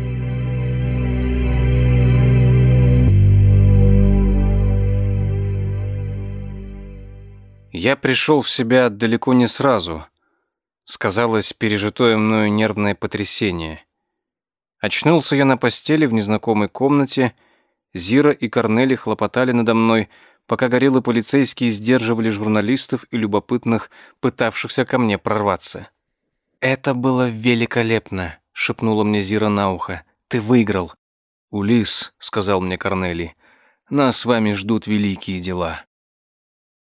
Я пришел в себя далеко не сразу. Сказалось пережитое мною нервное потрясение. Очнулся я на постели в незнакомой комнате. Зира и Корнели хлопотали надо мной, пока гориллы полицейские сдерживали журналистов и любопытных, пытавшихся ко мне прорваться. Это было великолепно. — шепнула мне Зира на ухо. «Ты выиграл». «Улис», — сказал мне Корнелий, — «нас с вами ждут великие дела».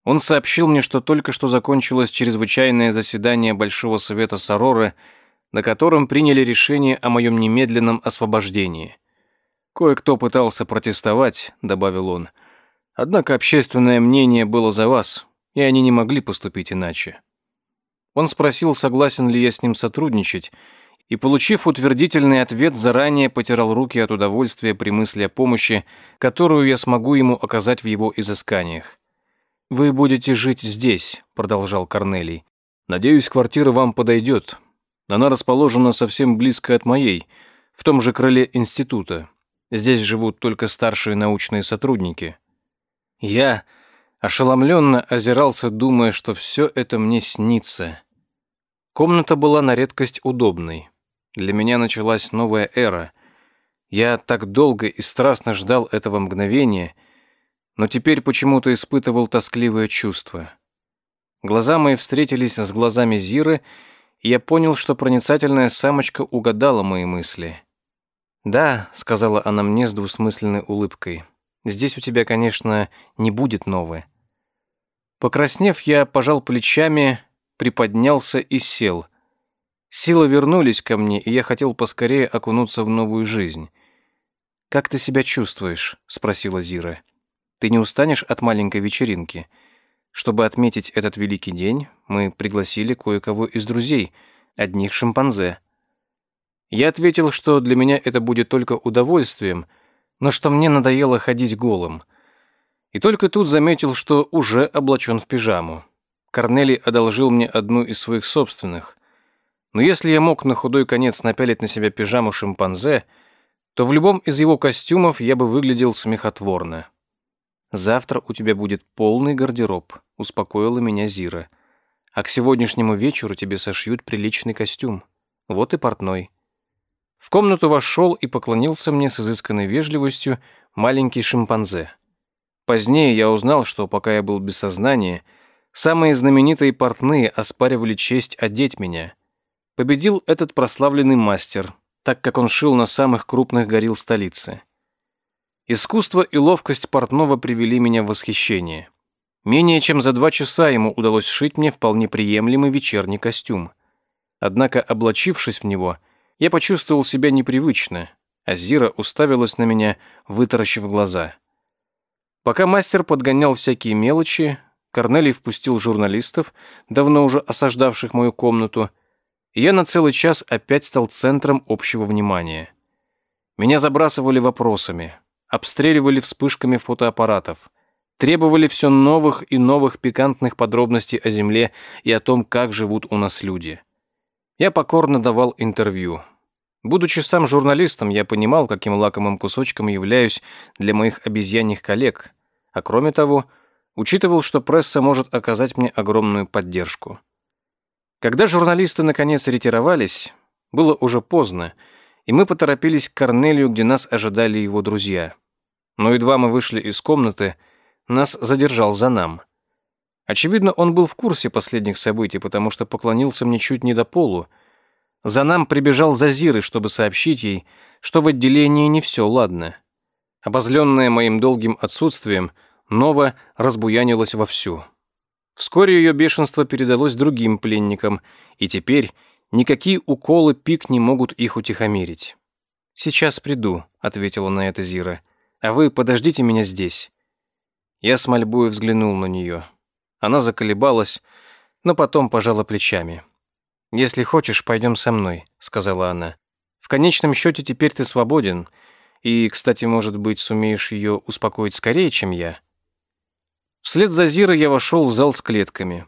Он сообщил мне, что только что закончилось чрезвычайное заседание Большого Совета Сароры, на котором приняли решение о моем немедленном освобождении. «Кое-кто пытался протестовать», — добавил он, — «однако общественное мнение было за вас, и они не могли поступить иначе». Он спросил, согласен ли я с ним сотрудничать, и, получив утвердительный ответ, заранее потирал руки от удовольствия при мысли о помощи, которую я смогу ему оказать в его изысканиях. «Вы будете жить здесь», — продолжал Корнелий. «Надеюсь, квартира вам подойдет. Она расположена совсем близко от моей, в том же крыле института. Здесь живут только старшие научные сотрудники». Я ошеломленно озирался, думая, что все это мне снится. Комната была на редкость удобной. Для меня началась новая эра. Я так долго и страстно ждал этого мгновения — но теперь почему-то испытывал тоскливое чувство. Глаза мои встретились с глазами Зиры, и я понял, что проницательная самочка угадала мои мысли. «Да», — сказала она мне с двусмысленной улыбкой, — «здесь у тебя, конечно, не будет новое». Покраснев, я пожал плечами, приподнялся и сел. Силы вернулись ко мне, и я хотел поскорее окунуться в новую жизнь. «Как ты себя чувствуешь?» — спросила Зира. Ты не устанешь от маленькой вечеринки? Чтобы отметить этот великий день, мы пригласили кое-кого из друзей, одних шимпанзе. Я ответил, что для меня это будет только удовольствием, но что мне надоело ходить голым. И только тут заметил, что уже облачен в пижаму. Корнелий одолжил мне одну из своих собственных. Но если я мог на худой конец напялить на себя пижаму шимпанзе, то в любом из его костюмов я бы выглядел смехотворно. Завтра у тебя будет полный гардероб», — успокоила меня Зира. «А к сегодняшнему вечеру тебе сошьют приличный костюм. Вот и портной». В комнату вошел и поклонился мне с изысканной вежливостью маленький шимпанзе. Позднее я узнал, что пока я был без сознания, самые знаменитые портные оспаривали честь одеть меня. Победил этот прославленный мастер, так как он шил на самых крупных горил столицы. Искусство и ловкость портного привели меня в восхищение. Менее чем за два часа ему удалось сшить мне вполне приемлемый вечерний костюм. Однако, облачившись в него, я почувствовал себя непривычно, а Зира уставилась на меня, вытаращив глаза. Пока мастер подгонял всякие мелочи, Корнелий впустил журналистов, давно уже осаждавших мою комнату, и я на целый час опять стал центром общего внимания. Меня забрасывали вопросами — обстреливали вспышками фотоаппаратов, требовали все новых и новых пикантных подробностей о Земле и о том, как живут у нас люди. Я покорно давал интервью. Будучи сам журналистом, я понимал, каким лакомым кусочком являюсь для моих обезьяньих коллег, а кроме того, учитывал, что пресса может оказать мне огромную поддержку. Когда журналисты наконец ретировались, было уже поздно, и мы поторопились к Корнелию, где нас ожидали его друзья. Но едва мы вышли из комнаты, нас задержал за нам. Очевидно, он был в курсе последних событий, потому что поклонился мне чуть не до полу. За нам прибежал Зазиры, чтобы сообщить ей, что в отделении не все ладно. Обозленная моим долгим отсутствием, Нова разбуянилась вовсю. Вскоре ее бешенство передалось другим пленникам, и теперь Никакие уколы пик не могут их утихомирить. «Сейчас приду», — ответила на это Зира. «А вы подождите меня здесь». Я с мольбой взглянул на нее. Она заколебалась, но потом пожала плечами. «Если хочешь, пойдем со мной», — сказала она. «В конечном счете теперь ты свободен, и, кстати, может быть, сумеешь ее успокоить скорее, чем я». Вслед за Зирой я вошел в зал с клетками.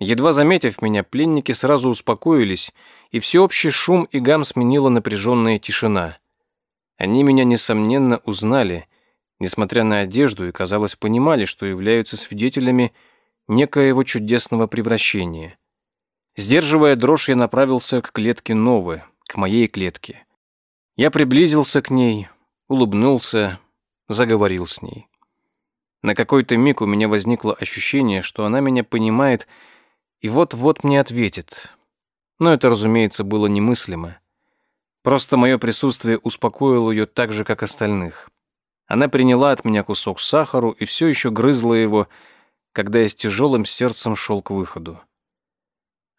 Едва заметив меня, пленники сразу успокоились, и всеобщий шум и гам сменила напряженная тишина. Они меня, несомненно, узнали, несмотря на одежду, и, казалось, понимали, что являются свидетелями некоего чудесного превращения. Сдерживая дрожь, я направился к клетке Новы, к моей клетке. Я приблизился к ней, улыбнулся, заговорил с ней. На какой-то миг у меня возникло ощущение, что она меня понимает и вот-вот мне ответит. Но это, разумеется, было немыслимо. Просто мое присутствие успокоило ее так же, как остальных. Она приняла от меня кусок сахару и все еще грызла его, когда я с тяжелым сердцем шел к выходу.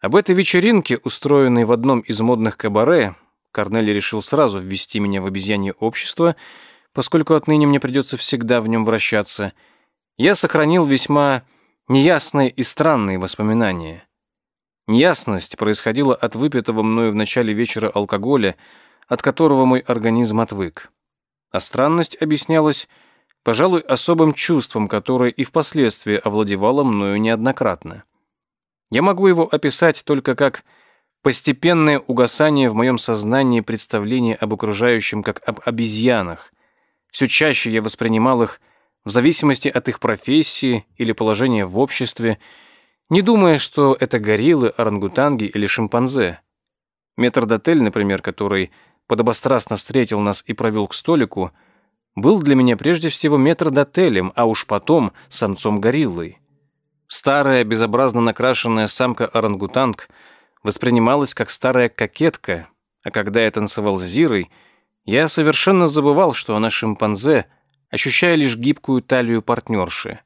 Об этой вечеринке, устроенной в одном из модных кабаре, Корнелий решил сразу ввести меня в обезьянье общество, поскольку отныне мне придется всегда в нем вращаться, я сохранил весьма неясные и странные воспоминания. Неясность происходила от выпитого мною в начале вечера алкоголя, от которого мой организм отвык. А странность объяснялась, пожалуй, особым чувством, которое и впоследствии овладевало мною неоднократно. Я могу его описать только как постепенное угасание в моем сознании представления об окружающем как об обезьянах. Все чаще я воспринимал их в зависимости от их профессии или положения в обществе, не думая, что это гориллы, орангутанги или шимпанзе. Метрдотель, например, который подобострастно встретил нас и провел к столику, был для меня прежде всего метрдотелем, а уж потом самцом-гориллой. Старая, безобразно накрашенная самка орангутанг воспринималась как старая кокетка, а когда я танцевал с Зирой, я совершенно забывал, что она шимпанзе, ощущая лишь гибкую талию партнерши.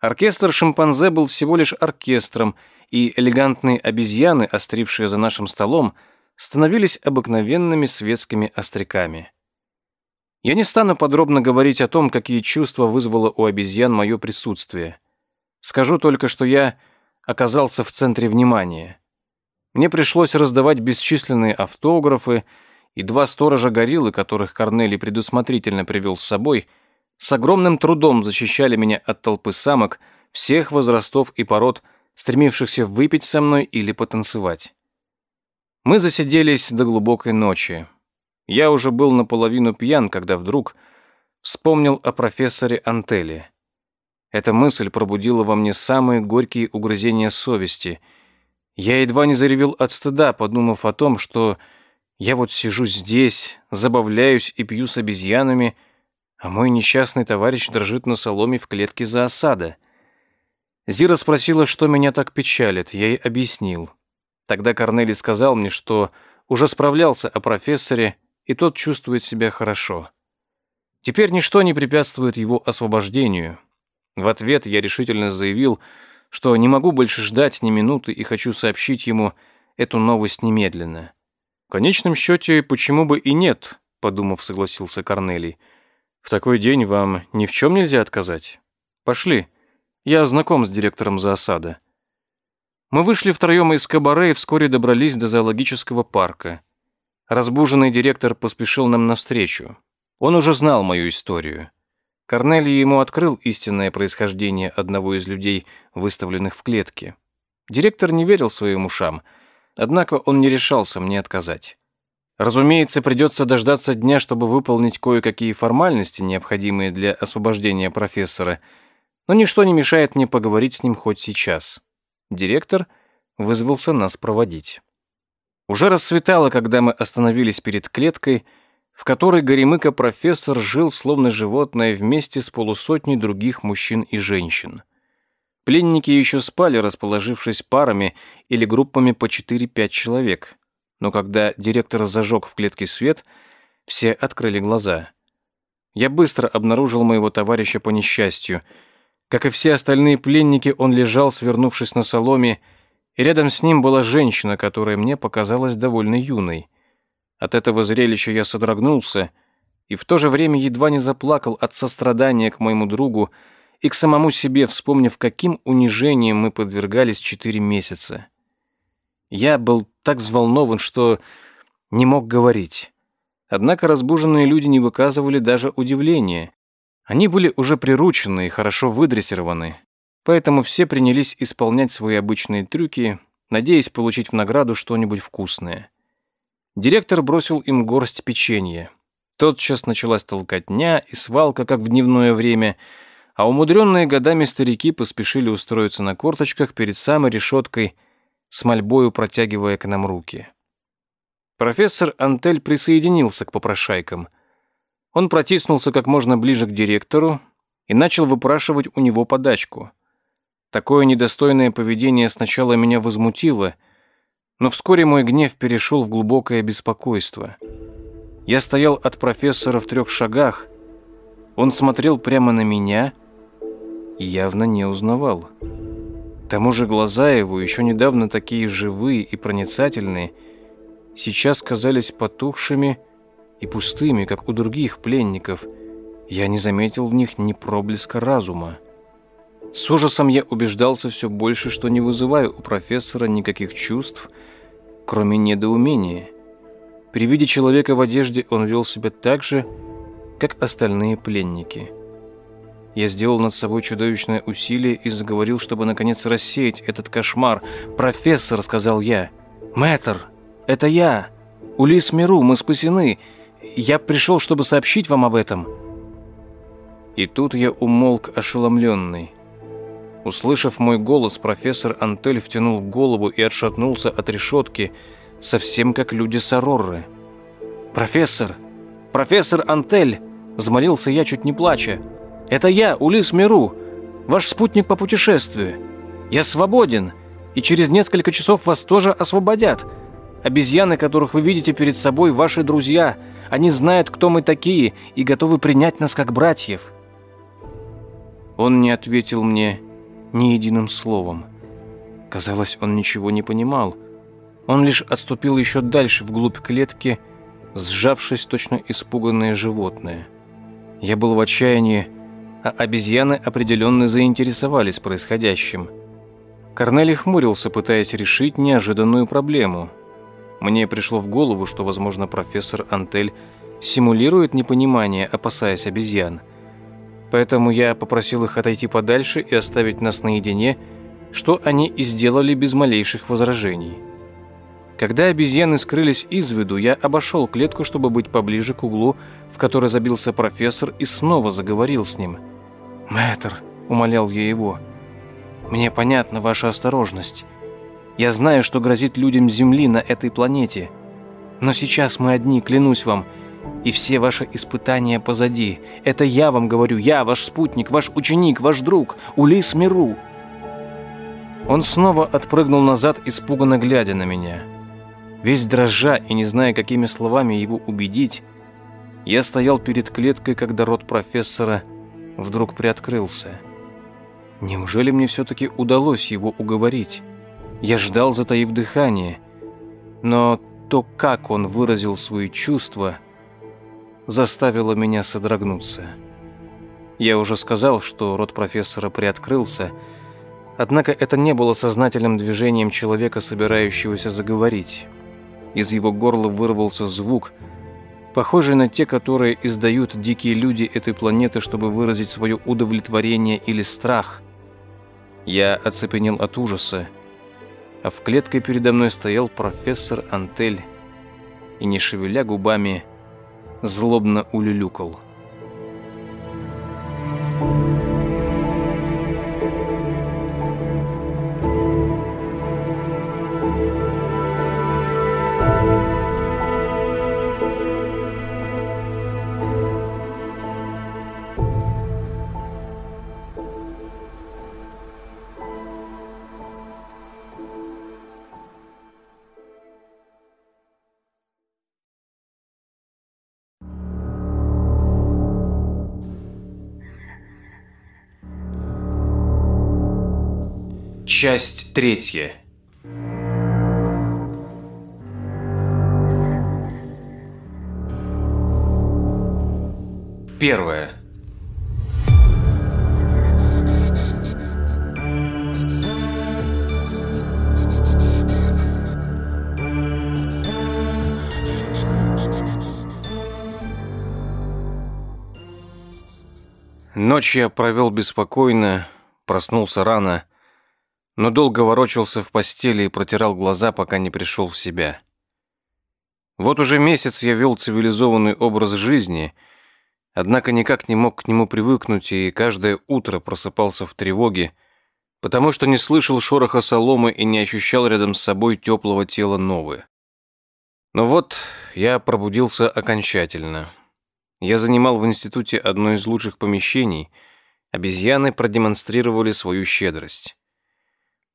Оркестр шимпанзе был всего лишь оркестром, и элегантные обезьяны, острившие за нашим столом, становились обыкновенными светскими остряками. Я не стану подробно говорить о том, какие чувства вызвало у обезьян мое присутствие. Скажу только, что я оказался в центре внимания. Мне пришлось раздавать бесчисленные автографы, и два сторожа гориллы, которых Корнели предусмотрительно привел с собой – с огромным трудом защищали меня от толпы самок всех возрастов и пород, стремившихся выпить со мной или потанцевать. Мы засиделись до глубокой ночи. Я уже был наполовину пьян, когда вдруг вспомнил о профессоре Антеле. Эта мысль пробудила во мне самые горькие угрызения совести. Я едва не заревел от стыда, подумав о том, что я вот сижу здесь, забавляюсь и пью с обезьянами — а мой несчастный товарищ дрожит на соломе в клетке за осада. Зира спросила, что меня так печалит, я ей объяснил. Тогда Корнелий сказал мне, что уже справлялся о профессоре, и тот чувствует себя хорошо. Теперь ничто не препятствует его освобождению. В ответ я решительно заявил, что не могу больше ждать ни минуты и хочу сообщить ему эту новость немедленно. В конечном счете, почему бы и нет, подумав, согласился Корнелий. В такой день вам ни в чем нельзя отказать. Пошли. Я знаком с директором зоосада. Мы вышли втроем из кабаре и вскоре добрались до зоологического парка. Разбуженный директор поспешил нам навстречу. Он уже знал мою историю. Корнелий ему открыл истинное происхождение одного из людей, выставленных в клетке. Директор не верил своим ушам, однако он не решался мне отказать. Разумеется, придется дождаться дня, чтобы выполнить кое-какие формальности, необходимые для освобождения профессора, но ничто не мешает мне поговорить с ним хоть сейчас. Директор вызвался нас проводить. Уже рассветало, когда мы остановились перед клеткой, в которой Горемыка-профессор жил словно животное вместе с полусотней других мужчин и женщин. Пленники еще спали, расположившись парами или группами по 4-5 человек но когда директор зажег в клетке свет, все открыли глаза. Я быстро обнаружил моего товарища по несчастью. Как и все остальные пленники, он лежал, свернувшись на соломе, и рядом с ним была женщина, которая мне показалась довольно юной. От этого зрелища я содрогнулся и в то же время едва не заплакал от сострадания к моему другу и к самому себе, вспомнив, каким унижением мы подвергались четыре месяца. Я был так взволнован, что не мог говорить. Однако разбуженные люди не выказывали даже удивления. Они были уже приручены и хорошо выдрессированы, поэтому все принялись исполнять свои обычные трюки, надеясь получить в награду что-нибудь вкусное. Директор бросил им горсть печенья. Тотчас началась толкотня и свалка, как в дневное время, а умудренные годами старики поспешили устроиться на корточках перед самой решеткой – с мольбою протягивая к нам руки. Профессор Антель присоединился к попрошайкам. Он протиснулся как можно ближе к директору и начал выпрашивать у него подачку. Такое недостойное поведение сначала меня возмутило, но вскоре мой гнев перешел в глубокое беспокойство. Я стоял от профессора в трех шагах, он смотрел прямо на меня и явно не узнавал тому же глаза его, еще недавно такие живые и проницательные, сейчас казались потухшими и пустыми, как у других пленников. Я не заметил в них ни проблеска разума. С ужасом я убеждался все больше, что не вызываю у профессора никаких чувств, кроме недоумения. При виде человека в одежде он вел себя так же, как остальные пленники. Я сделал над собой чудовищное усилие и заговорил, чтобы наконец рассеять этот кошмар. «Профессор», — сказал я, — «мэтр, это я, Улис Миру, мы спасены. Я пришел, чтобы сообщить вам об этом». И тут я умолк ошеломленный. Услышав мой голос, профессор Антель втянул голову и отшатнулся от решетки, совсем как люди с Арорры. «Профессор! Профессор Антель!» – взмолился я, чуть не плача. «Это я, Улис Миру, ваш спутник по путешествию. Я свободен, и через несколько часов вас тоже освободят. Обезьяны, которых вы видите перед собой, ваши друзья. Они знают, кто мы такие, и готовы принять нас как братьев». Он не ответил мне ни единым словом. Казалось, он ничего не понимал. Он лишь отступил еще дальше вглубь клетки, сжавшись точно испуганное животное. Я был в отчаянии, а обезьяны определенно заинтересовались происходящим. Корнелий хмурился, пытаясь решить неожиданную проблему. Мне пришло в голову, что, возможно, профессор Антель симулирует непонимание, опасаясь обезьян – Поэтому я попросил их отойти подальше и оставить нас наедине, что они и сделали без малейших возражений. Когда обезьяны скрылись из виду, я обошел клетку, чтобы быть поближе к углу, в который забился профессор, и снова заговорил с ним. «Мэтр», — умолял я его, — «мне понятна ваша осторожность. Я знаю, что грозит людям Земли на этой планете. Но сейчас мы одни, клянусь вам, — и все ваши испытания позади. Это я вам говорю, я, ваш спутник, ваш ученик, ваш друг, Улис Миру». Он снова отпрыгнул назад, испуганно глядя на меня. Весь дрожа и не зная, какими словами его убедить, я стоял перед клеткой, когда рот профессора вдруг приоткрылся. Неужели мне все-таки удалось его уговорить? Я ждал, затаив дыхание. Но то, как он выразил свои чувства – заставило меня содрогнуться. Я уже сказал, что рот профессора приоткрылся, однако это не было сознательным движением человека, собирающегося заговорить. Из его горла вырвался звук, похожий на те, которые издают дикие люди этой планеты, чтобы выразить свое удовлетворение или страх. Я оцепенел от ужаса, а в клетке передо мной стоял профессор Антель и, не шевеля губами, злобно улюлюкал. Часть третья. Первое. Ночь я провел беспокойно, проснулся рано но долго ворочался в постели и протирал глаза, пока не пришел в себя. Вот уже месяц я вел цивилизованный образ жизни, однако никак не мог к нему привыкнуть и каждое утро просыпался в тревоге, потому что не слышал шороха соломы и не ощущал рядом с собой теплого тела новое. Но вот я пробудился окончательно. Я занимал в институте одно из лучших помещений, обезьяны продемонстрировали свою щедрость.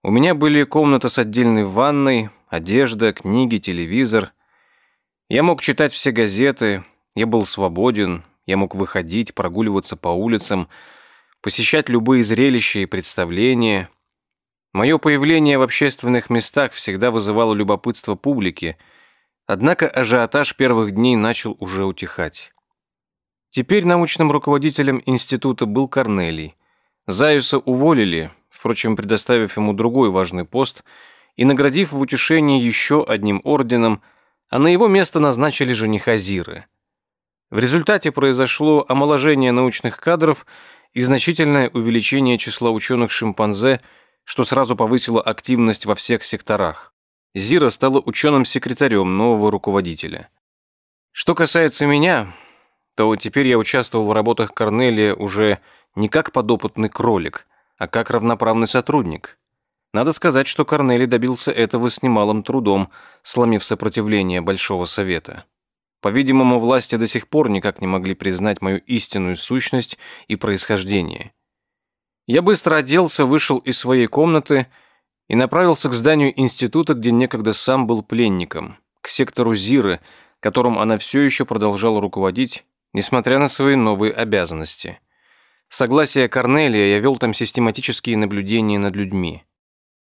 У меня были комната с отдельной ванной, одежда, книги, телевизор. Я мог читать все газеты, я был свободен, я мог выходить, прогуливаться по улицам, посещать любые зрелища и представления. Мое появление в общественных местах всегда вызывало любопытство публики, однако ажиотаж первых дней начал уже утихать. Теперь научным руководителем института был Корнелий. Заюса уволили, впрочем, предоставив ему другой важный пост и наградив в утешении еще одним орденом, а на его место назначили жениха Зиры. В результате произошло омоложение научных кадров и значительное увеличение числа ученых-шимпанзе, что сразу повысило активность во всех секторах. Зира стала ученым-секретарем нового руководителя. Что касается меня, то теперь я участвовал в работах Корнелия уже не как подопытный кролик, а как равноправный сотрудник. Надо сказать, что Корнелий добился этого с немалым трудом, сломив сопротивление Большого Совета. По-видимому, власти до сих пор никак не могли признать мою истинную сущность и происхождение. Я быстро оделся, вышел из своей комнаты и направился к зданию института, где некогда сам был пленником, к сектору Зиры, которым она все еще продолжала руководить, несмотря на свои новые обязанности. Согласие Корнелия я вел там систематические наблюдения над людьми.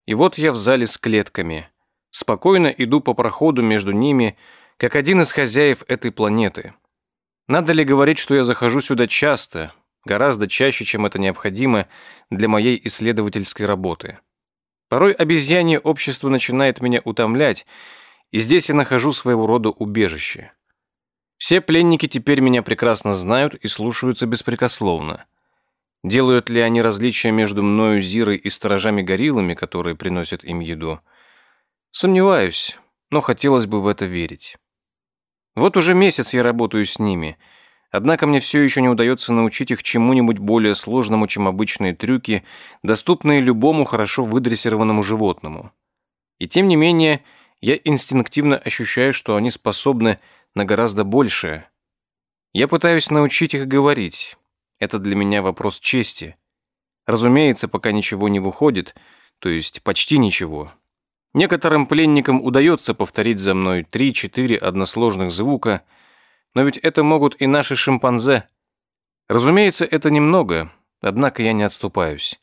И вот я в зале с клетками. Спокойно иду по проходу между ними, как один из хозяев этой планеты. Надо ли говорить, что я захожу сюда часто, гораздо чаще, чем это необходимо для моей исследовательской работы. Порой обезьянье общество начинает меня утомлять, и здесь я нахожу своего рода убежище. Все пленники теперь меня прекрасно знают и слушаются беспрекословно. Делают ли они различия между мною, Зирой и сторожами-гориллами, которые приносят им еду? Сомневаюсь, но хотелось бы в это верить. Вот уже месяц я работаю с ними, однако мне все еще не удается научить их чему-нибудь более сложному, чем обычные трюки, доступные любому хорошо выдрессированному животному. И тем не менее, я инстинктивно ощущаю, что они способны на гораздо большее. Я пытаюсь научить их говорить, это для меня вопрос чести. Разумеется, пока ничего не выходит, то есть почти ничего. Некоторым пленникам удается повторить за мной три-четыре односложных звука, но ведь это могут и наши шимпанзе. Разумеется, это немного, однако я не отступаюсь.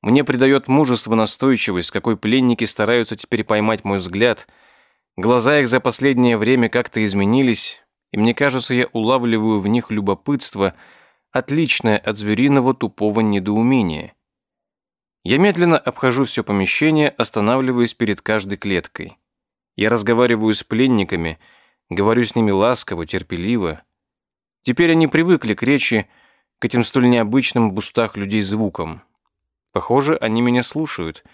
Мне придает мужество настойчивость, какой пленники стараются теперь поймать мой взгляд. Глаза их за последнее время как-то изменились, и мне кажется, я улавливаю в них любопытство – отличное от звериного тупого недоумения. Я медленно обхожу все помещение, останавливаясь перед каждой клеткой. Я разговариваю с пленниками, говорю с ними ласково, терпеливо. Теперь они привыкли к речи, к этим столь необычным в бустах людей звукам. Похоже, они меня слушают.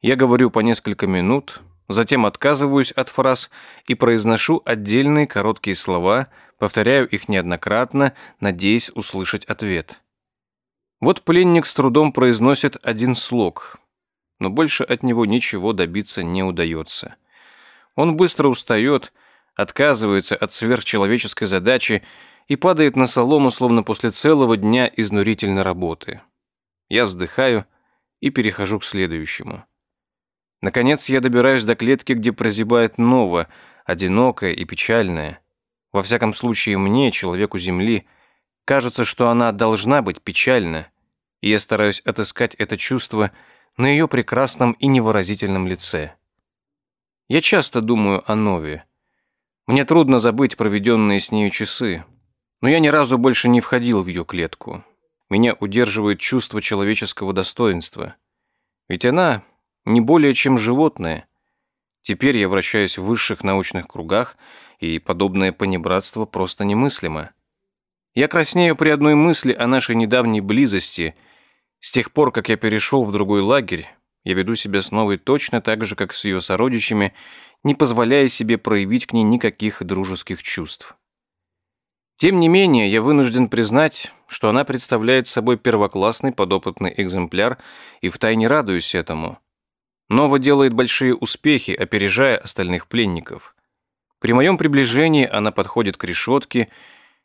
Я говорю по несколько минут, затем отказываюсь от фраз и произношу отдельные короткие слова – Повторяю их неоднократно, надеясь услышать ответ. Вот пленник с трудом произносит один слог, но больше от него ничего добиться не удается. Он быстро устает, отказывается от сверхчеловеческой задачи и падает на солому, словно после целого дня изнурительной работы. Я вздыхаю и перехожу к следующему. Наконец я добираюсь до клетки, где прозябает Нова, одинокая и печальная. Во всяком случае, мне, человеку Земли, кажется, что она должна быть печальна, и я стараюсь отыскать это чувство на ее прекрасном и невыразительном лице. Я часто думаю о Нове. Мне трудно забыть проведенные с нею часы, но я ни разу больше не входил в ее клетку. Меня удерживает чувство человеческого достоинства. Ведь она не более чем животное. Теперь я вращаюсь в высших научных кругах и подобное понебратство просто немыслимо. Я краснею при одной мысли о нашей недавней близости. С тех пор, как я перешел в другой лагерь, я веду себя с Новой точно так же, как с ее сородичами, не позволяя себе проявить к ней никаких дружеских чувств. Тем не менее, я вынужден признать, что она представляет собой первоклассный подопытный экземпляр и втайне радуюсь этому. Нова делает большие успехи, опережая остальных пленников. При моем приближении она подходит к решетке,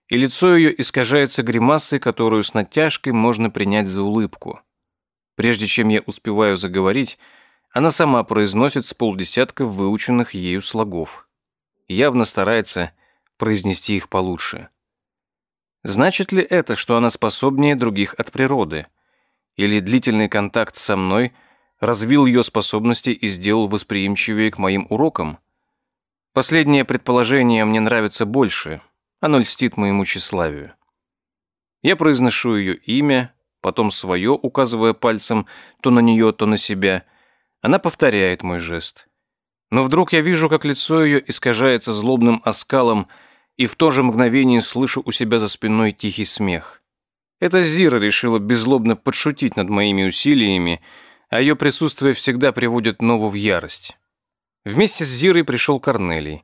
и лицо ее искажается гримасой, которую с натяжкой можно принять за улыбку. Прежде чем я успеваю заговорить, она сама произносит с полдесятка выученных ею слогов. Явно старается произнести их получше. Значит ли это, что она способнее других от природы? Или длительный контакт со мной развил ее способности и сделал восприимчивее к моим урокам? Последнее предположение мне нравится больше. Оно льстит моему тщеславию. Я произношу ее имя, потом свое, указывая пальцем то на нее, то на себя. Она повторяет мой жест. Но вдруг я вижу, как лицо ее искажается злобным оскалом, и в то же мгновение слышу у себя за спиной тихий смех. Это Зира решила беззлобно подшутить над моими усилиями, а ее присутствие всегда приводит Нову в ярость. Вместе с Зирой пришел Корнелий.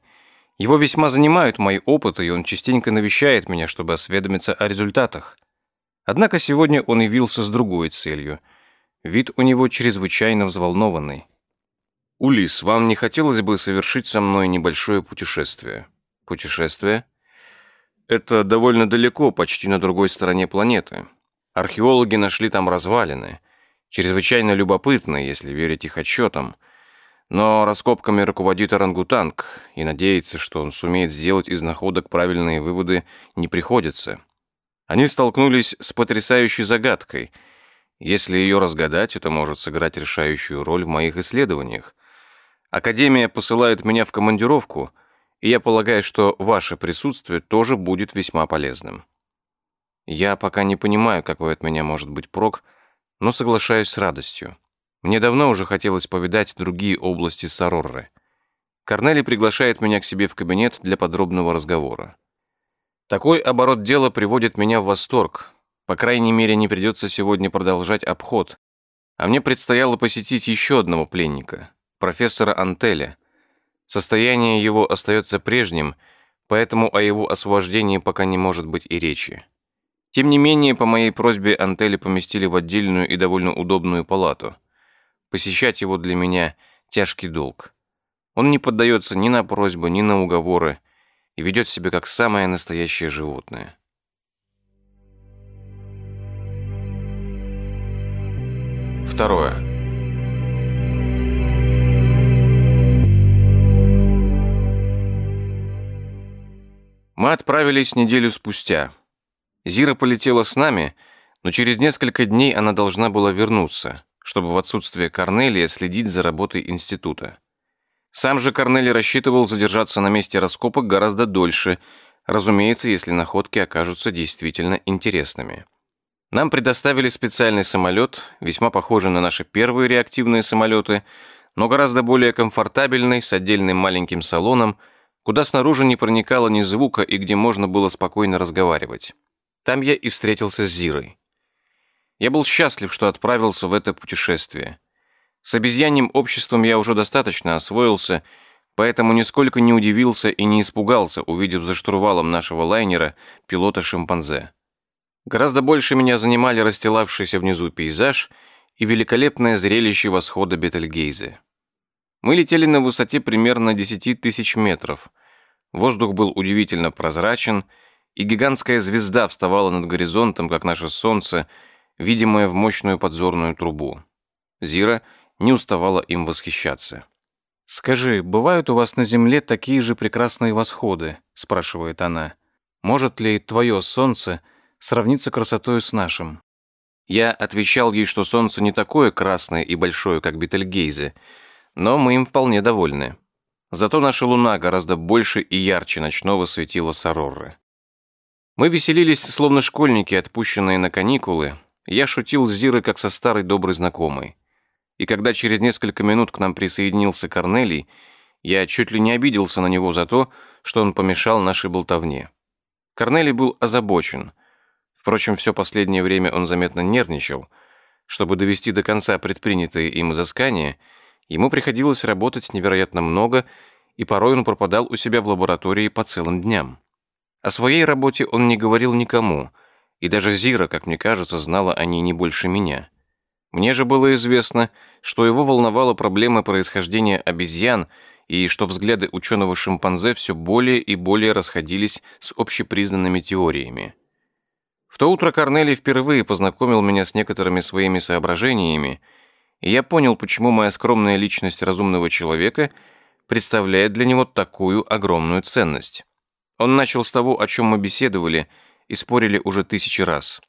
Его весьма занимают мои опыты, и он частенько навещает меня, чтобы осведомиться о результатах. Однако сегодня он явился с другой целью. Вид у него чрезвычайно взволнованный. «Улис, вам не хотелось бы совершить со мной небольшое путешествие?» «Путешествие?» «Это довольно далеко, почти на другой стороне планеты. Археологи нашли там развалины. Чрезвычайно любопытные, если верить их отчетам. Но раскопками руководит орангутанг, и надеяться, что он сумеет сделать из находок правильные выводы, не приходится. Они столкнулись с потрясающей загадкой. Если ее разгадать, это может сыграть решающую роль в моих исследованиях. Академия посылает меня в командировку, и я полагаю, что ваше присутствие тоже будет весьма полезным. Я пока не понимаю, какой от меня может быть прок, но соглашаюсь с радостью. Мне давно уже хотелось повидать другие области Сарорры. Корнели приглашает меня к себе в кабинет для подробного разговора. Такой оборот дела приводит меня в восторг. По крайней мере, не придется сегодня продолжать обход. А мне предстояло посетить еще одного пленника профессора Антеля. Состояние его остается прежним, поэтому о его освобождении пока не может быть и речи. Тем не менее, по моей просьбе Антеля поместили в отдельную и довольно удобную палату. Посещать его для меня тяжкий долг. Он не поддается ни на просьбы, ни на уговоры и ведет себя как самое настоящее животное. Второе. Мы отправились неделю спустя. Зира полетела с нами, но через несколько дней она должна была вернуться, чтобы в отсутствие Корнелия следить за работой института. Сам же Корнелий рассчитывал задержаться на месте раскопок гораздо дольше, разумеется, если находки окажутся действительно интересными. Нам предоставили специальный самолет, весьма похожий на наши первые реактивные самолеты, но гораздо более комфортабельный, с отдельным маленьким салоном – куда снаружи не проникало ни звука и где можно было спокойно разговаривать. Там я и встретился с Зирой. Я был счастлив, что отправился в это путешествие. С обезьяньим обществом я уже достаточно освоился, поэтому нисколько не удивился и не испугался, увидев за штурвалом нашего лайнера пилота-шимпанзе. Гораздо больше меня занимали расстилавшийся внизу пейзаж и великолепное зрелище восхода Бетельгейзе. Мы летели на высоте примерно 10 тысяч метров. Воздух был удивительно прозрачен, и гигантская звезда вставала над горизонтом, как наше солнце, видимое в мощную подзорную трубу. Зира не уставала им восхищаться. «Скажи, бывают у вас на Земле такие же прекрасные восходы?» – спрашивает она. «Может ли твое солнце сравниться красотою с нашим?» Я отвечал ей, что солнце не такое красное и большое, как Бетельгейзе, но мы им вполне довольны. Зато наша луна гораздо больше и ярче ночного светила Сарорры. Мы веселились, словно школьники, отпущенные на каникулы. Я шутил с Зирой, как со старой доброй знакомой. И когда через несколько минут к нам присоединился Корнелий, я чуть ли не обиделся на него за то, что он помешал нашей болтовне. Корнелий был озабочен. Впрочем, все последнее время он заметно нервничал. Чтобы довести до конца предпринятые им изыскания – Ему приходилось работать невероятно много, и порой он пропадал у себя в лаборатории по целым дням. О своей работе он не говорил никому, и даже Зира, как мне кажется, знала о ней не больше меня. Мне же было известно, что его волновала проблема происхождения обезьян и что взгляды ученого-шимпанзе все более и более расходились с общепризнанными теориями. В то утро Корнелий впервые познакомил меня с некоторыми своими соображениями, и я понял, почему моя скромная личность разумного человека представляет для него такую огромную ценность. Он начал с того, о чем мы беседовали и спорили уже тысячи раз.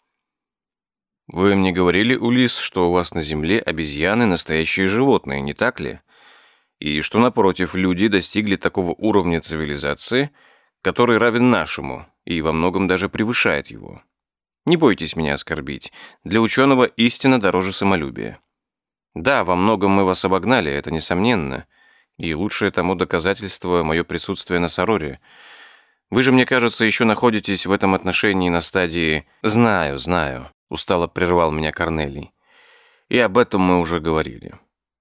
«Вы мне говорили, Улис, что у вас на Земле обезьяны – настоящие животные, не так ли? И что, напротив, люди достигли такого уровня цивилизации, который равен нашему и во многом даже превышает его. Не бойтесь меня оскорбить. Для ученого истина дороже самолюбия. Да, во многом мы вас обогнали, это несомненно. И лучшее тому доказательство – мое присутствие на Сороре. Вы же, мне кажется, еще находитесь в этом отношении на стадии «знаю, знаю», – устало прервал меня Корнелий. И об этом мы уже говорили.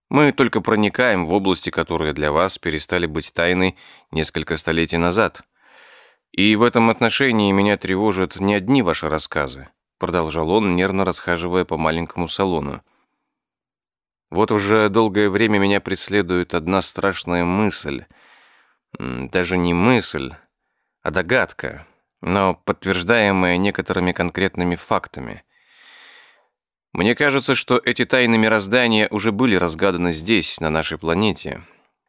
Мы только проникаем в области, которые для вас перестали быть тайной несколько столетий назад. И в этом отношении меня тревожат не одни ваши рассказы, продолжал он, нервно расхаживая по маленькому салону. Вот уже долгое время меня преследует одна страшная мысль. Даже не мысль, а догадка, но подтверждаемая некоторыми конкретными фактами. Мне кажется, что эти тайны мироздания уже были разгаданы здесь, на нашей планете,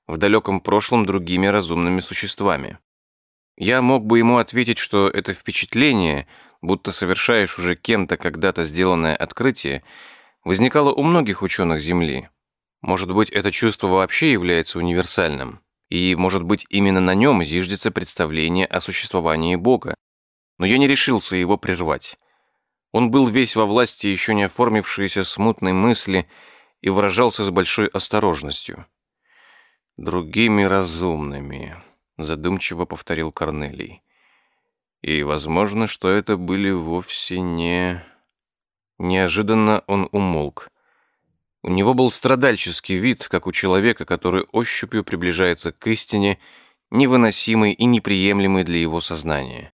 в далеком прошлом другими разумными существами. Я мог бы ему ответить, что это впечатление, будто совершаешь уже кем-то когда-то сделанное открытие, возникало у многих ученых Земли. Может быть, это чувство вообще является универсальным, и, может быть, именно на нем зиждется представление о существовании Бога. Но я не решился его прервать. Он был весь во власти еще не оформившейся смутной мысли и выражался с большой осторожностью. «Другими разумными», задумчиво повторил Корнелий. И, возможно, что это были вовсе не... Неожиданно он умолк. У него был страдальческий вид, как у человека, который ощупью приближается к истине, невыносимой и неприемлемой для его сознания.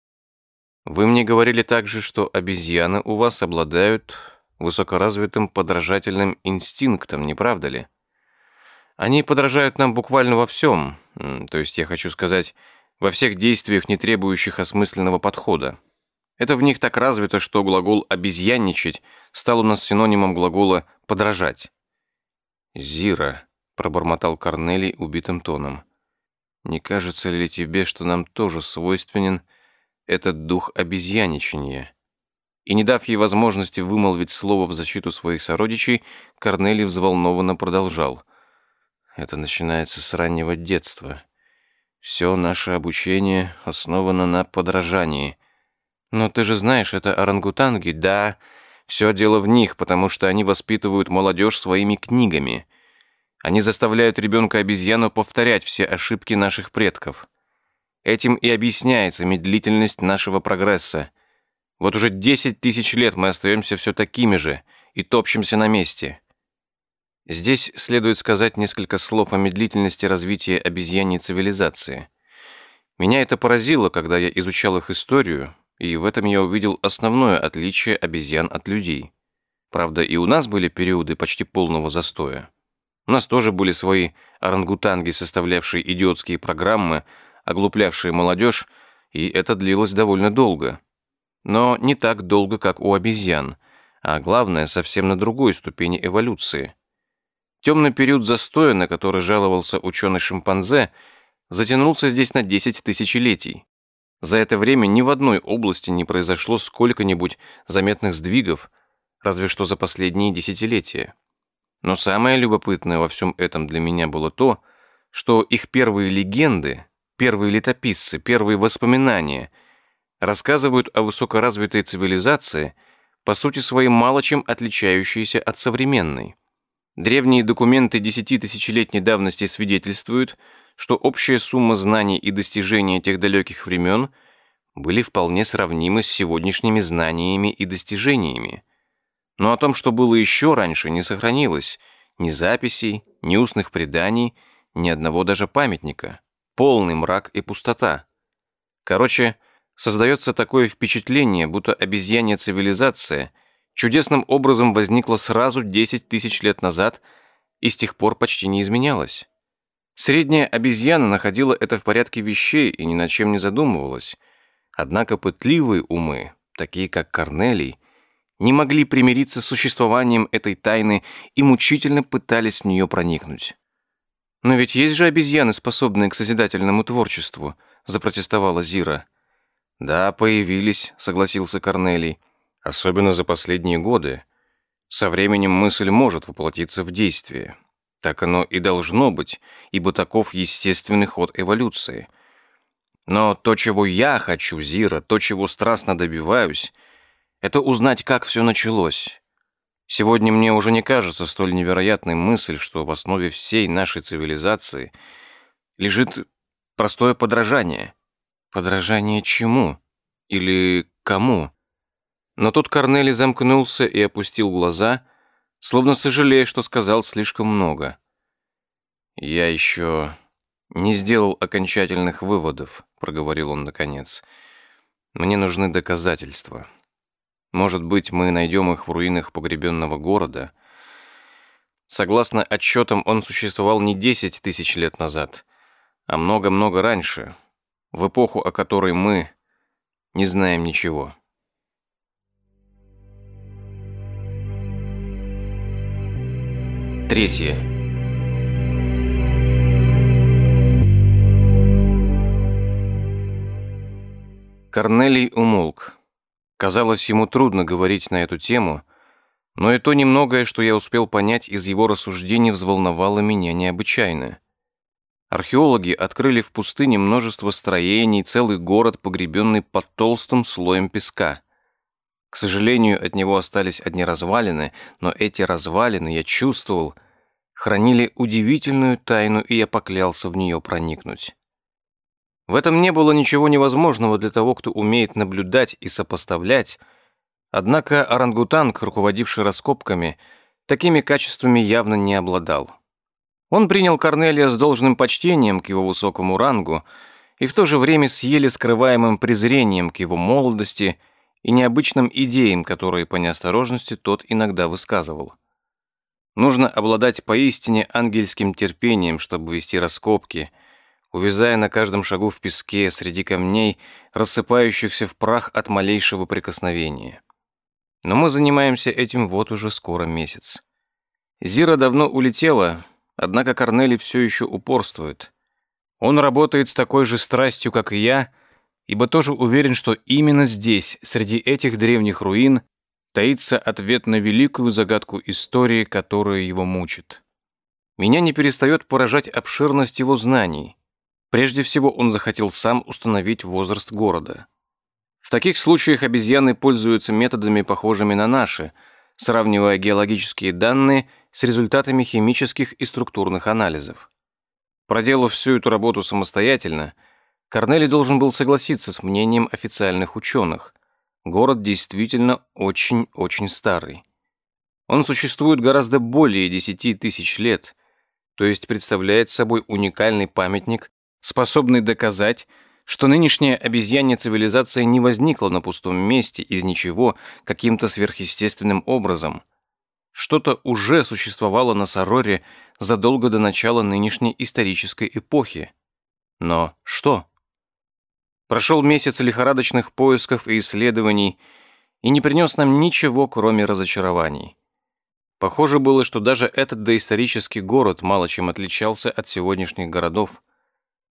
Вы мне говорили также, что обезьяны у вас обладают высокоразвитым подражательным инстинктом, не правда ли? Они подражают нам буквально во всем, то есть я хочу сказать, во всех действиях, не требующих осмысленного подхода. Это в них так развито, что глагол «обезьянничать» стал у нас синонимом глагола «подражать». «Зира», — пробормотал Корнелий убитым тоном, «не кажется ли тебе, что нам тоже свойственен этот дух обезьяничания?» И не дав ей возможности вымолвить слово в защиту своих сородичей, Корнелий взволнованно продолжал — это начинается с раннего детства. Все наше обучение основано на подражании. Но ты же знаешь, это орангутанги, да. Все дело в них, потому что они воспитывают молодежь своими книгами. Они заставляют ребенка-обезьяну повторять все ошибки наших предков. Этим и объясняется медлительность нашего прогресса. Вот уже 10 тысяч лет мы остаемся все такими же и топчемся на месте. Здесь следует сказать несколько слов о медлительности развития обезьяньей цивилизации. Меня это поразило, когда я изучал их историю, и в этом я увидел основное отличие обезьян от людей. Правда, и у нас были периоды почти полного застоя. У нас тоже были свои орангутанги, составлявшие идиотские программы, оглуплявшие молодежь, и это длилось довольно долго. Но не так долго, как у обезьян, а главное, совсем на другой ступени эволюции – Темный период застоя, на который жаловался ученый-шимпанзе, затянулся здесь на 10 тысячелетий. За это время ни в одной области не произошло сколько-нибудь заметных сдвигов, разве что за последние десятилетия. Но самое любопытное во всем этом для меня было то, что их первые легенды, первые летописцы, первые воспоминания рассказывают о высокоразвитой цивилизации, по сути своей мало чем отличающейся от современной. Древние документы десятитысячелетней давности свидетельствуют, что общая сумма знаний и достижений тех далеких времен были вполне сравнимы с сегодняшними знаниями и достижениями. Но о том, что было еще раньше, не сохранилось ни записей, ни устных преданий, ни одного даже памятника. Полный мрак и пустота. Короче, создается такое впечатление, будто обезьянья цивилизация – чудесным образом возникла сразу 10 тысяч лет назад и с тех пор почти не изменялась. Средняя обезьяна находила это в порядке вещей и ни над чем не задумывалась. Однако пытливые умы, такие как Корнелий, не могли примириться с существованием этой тайны и мучительно пытались в нее проникнуть. «Но ведь есть же обезьяны, способные к созидательному творчеству», запротестовала Зира. «Да, появились», — согласился Корнелий особенно за последние годы. Со временем мысль может воплотиться в действие. Так оно и должно быть, ибо таков естественный ход эволюции. Но то, чего я хочу, Зира, то, чего страстно добиваюсь, это узнать, как все началось. Сегодня мне уже не кажется столь невероятной мысль, что в основе всей нашей цивилизации лежит простое подражание. Подражание чему? Или кому? Но тут Корнели замкнулся и опустил глаза, словно сожалея, что сказал слишком много. «Я еще не сделал окончательных выводов», — проговорил он наконец. «Мне нужны доказательства. Может быть, мы найдем их в руинах погребенного города. Согласно отчетам, он существовал не 10 тысяч лет назад, а много-много раньше, в эпоху, о которой мы не знаем ничего. Третье. Корнелий умолк. Казалось, ему трудно говорить на эту тему, но и то немногое, что я успел понять из его рассуждений, взволновало меня необычайно. Археологи открыли в пустыне множество строений, целый город, погребенный под толстым слоем песка. К сожалению, от него остались одни развалины, но эти развалины, я чувствовал, хранили удивительную тайну, и я поклялся в нее проникнуть. В этом не было ничего невозможного для того, кто умеет наблюдать и сопоставлять, однако орангутанг, руководивший раскопками, такими качествами явно не обладал. Он принял Корнелия с должным почтением к его высокому рангу и в то же время с еле скрываемым презрением к его молодости и необычным идеям, которые по неосторожности тот иногда высказывал. Нужно обладать поистине ангельским терпением, чтобы вести раскопки – увязая на каждом шагу в песке среди камней, рассыпающихся в прах от малейшего прикосновения. Но мы занимаемся этим вот уже скоро месяц. Зира давно улетела, однако Корнели все еще упорствует. Он работает с такой же страстью, как и я, ибо тоже уверен, что именно здесь, среди этих древних руин, таится ответ на великую загадку истории, которая его мучит. Меня не перестает поражать обширность его знаний. Прежде всего, он захотел сам установить возраст города. В таких случаях обезьяны пользуются методами, похожими на наши, сравнивая геологические данные с результатами химических и структурных анализов. Проделав всю эту работу самостоятельно, Корнели должен был согласиться с мнением официальных ученых. Город действительно очень-очень старый. Он существует гораздо более 10 тысяч лет, то есть представляет собой уникальный памятник способный доказать, что нынешняя обезьянья цивилизация не возникла на пустом месте из ничего каким-то сверхъестественным образом. Что-то уже существовало на Сароре задолго до начала нынешней исторической эпохи. Но что? Прошел месяц лихорадочных поисков и исследований и не принес нам ничего, кроме разочарований. Похоже было, что даже этот доисторический город мало чем отличался от сегодняшних городов.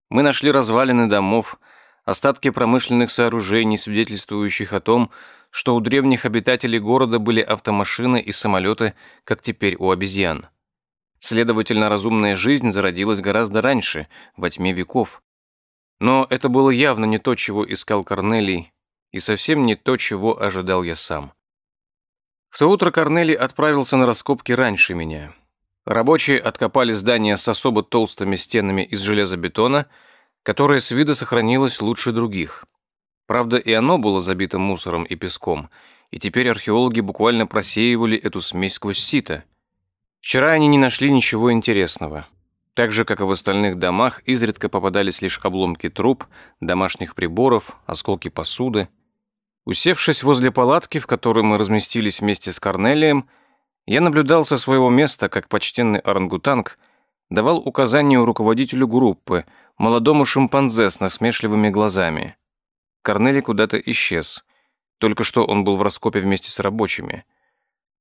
Мы нашли развалины домов, остатки промышленных сооружений, свидетельствующих о том, что у древних обитателей города были автомашины и самолеты, как теперь у обезьян. Следовательно, разумная жизнь зародилась гораздо раньше, во тьме веков. Но это было явно не то, чего искал Корнелий, и совсем не то, чего ожидал я сам. В то утро Корнелий отправился на раскопки раньше меня. Рабочие откопали здание с особо толстыми стенами из железобетона, которое с вида сохранилось лучше других. Правда, и оно было забито мусором и песком, и теперь археологи буквально просеивали эту смесь сквозь сито. Вчера они не нашли ничего интересного. Так же, как и в остальных домах, изредка попадались лишь обломки труб, домашних приборов, осколки посуды. Усевшись возле палатки, в которой мы разместились вместе с Корнелием, я наблюдал со своего места, как почтенный орангутанг давал указания руководителю группы, молодому шимпанзе с насмешливыми глазами. Корнели куда-то исчез. Только что он был в раскопе вместе с рабочими.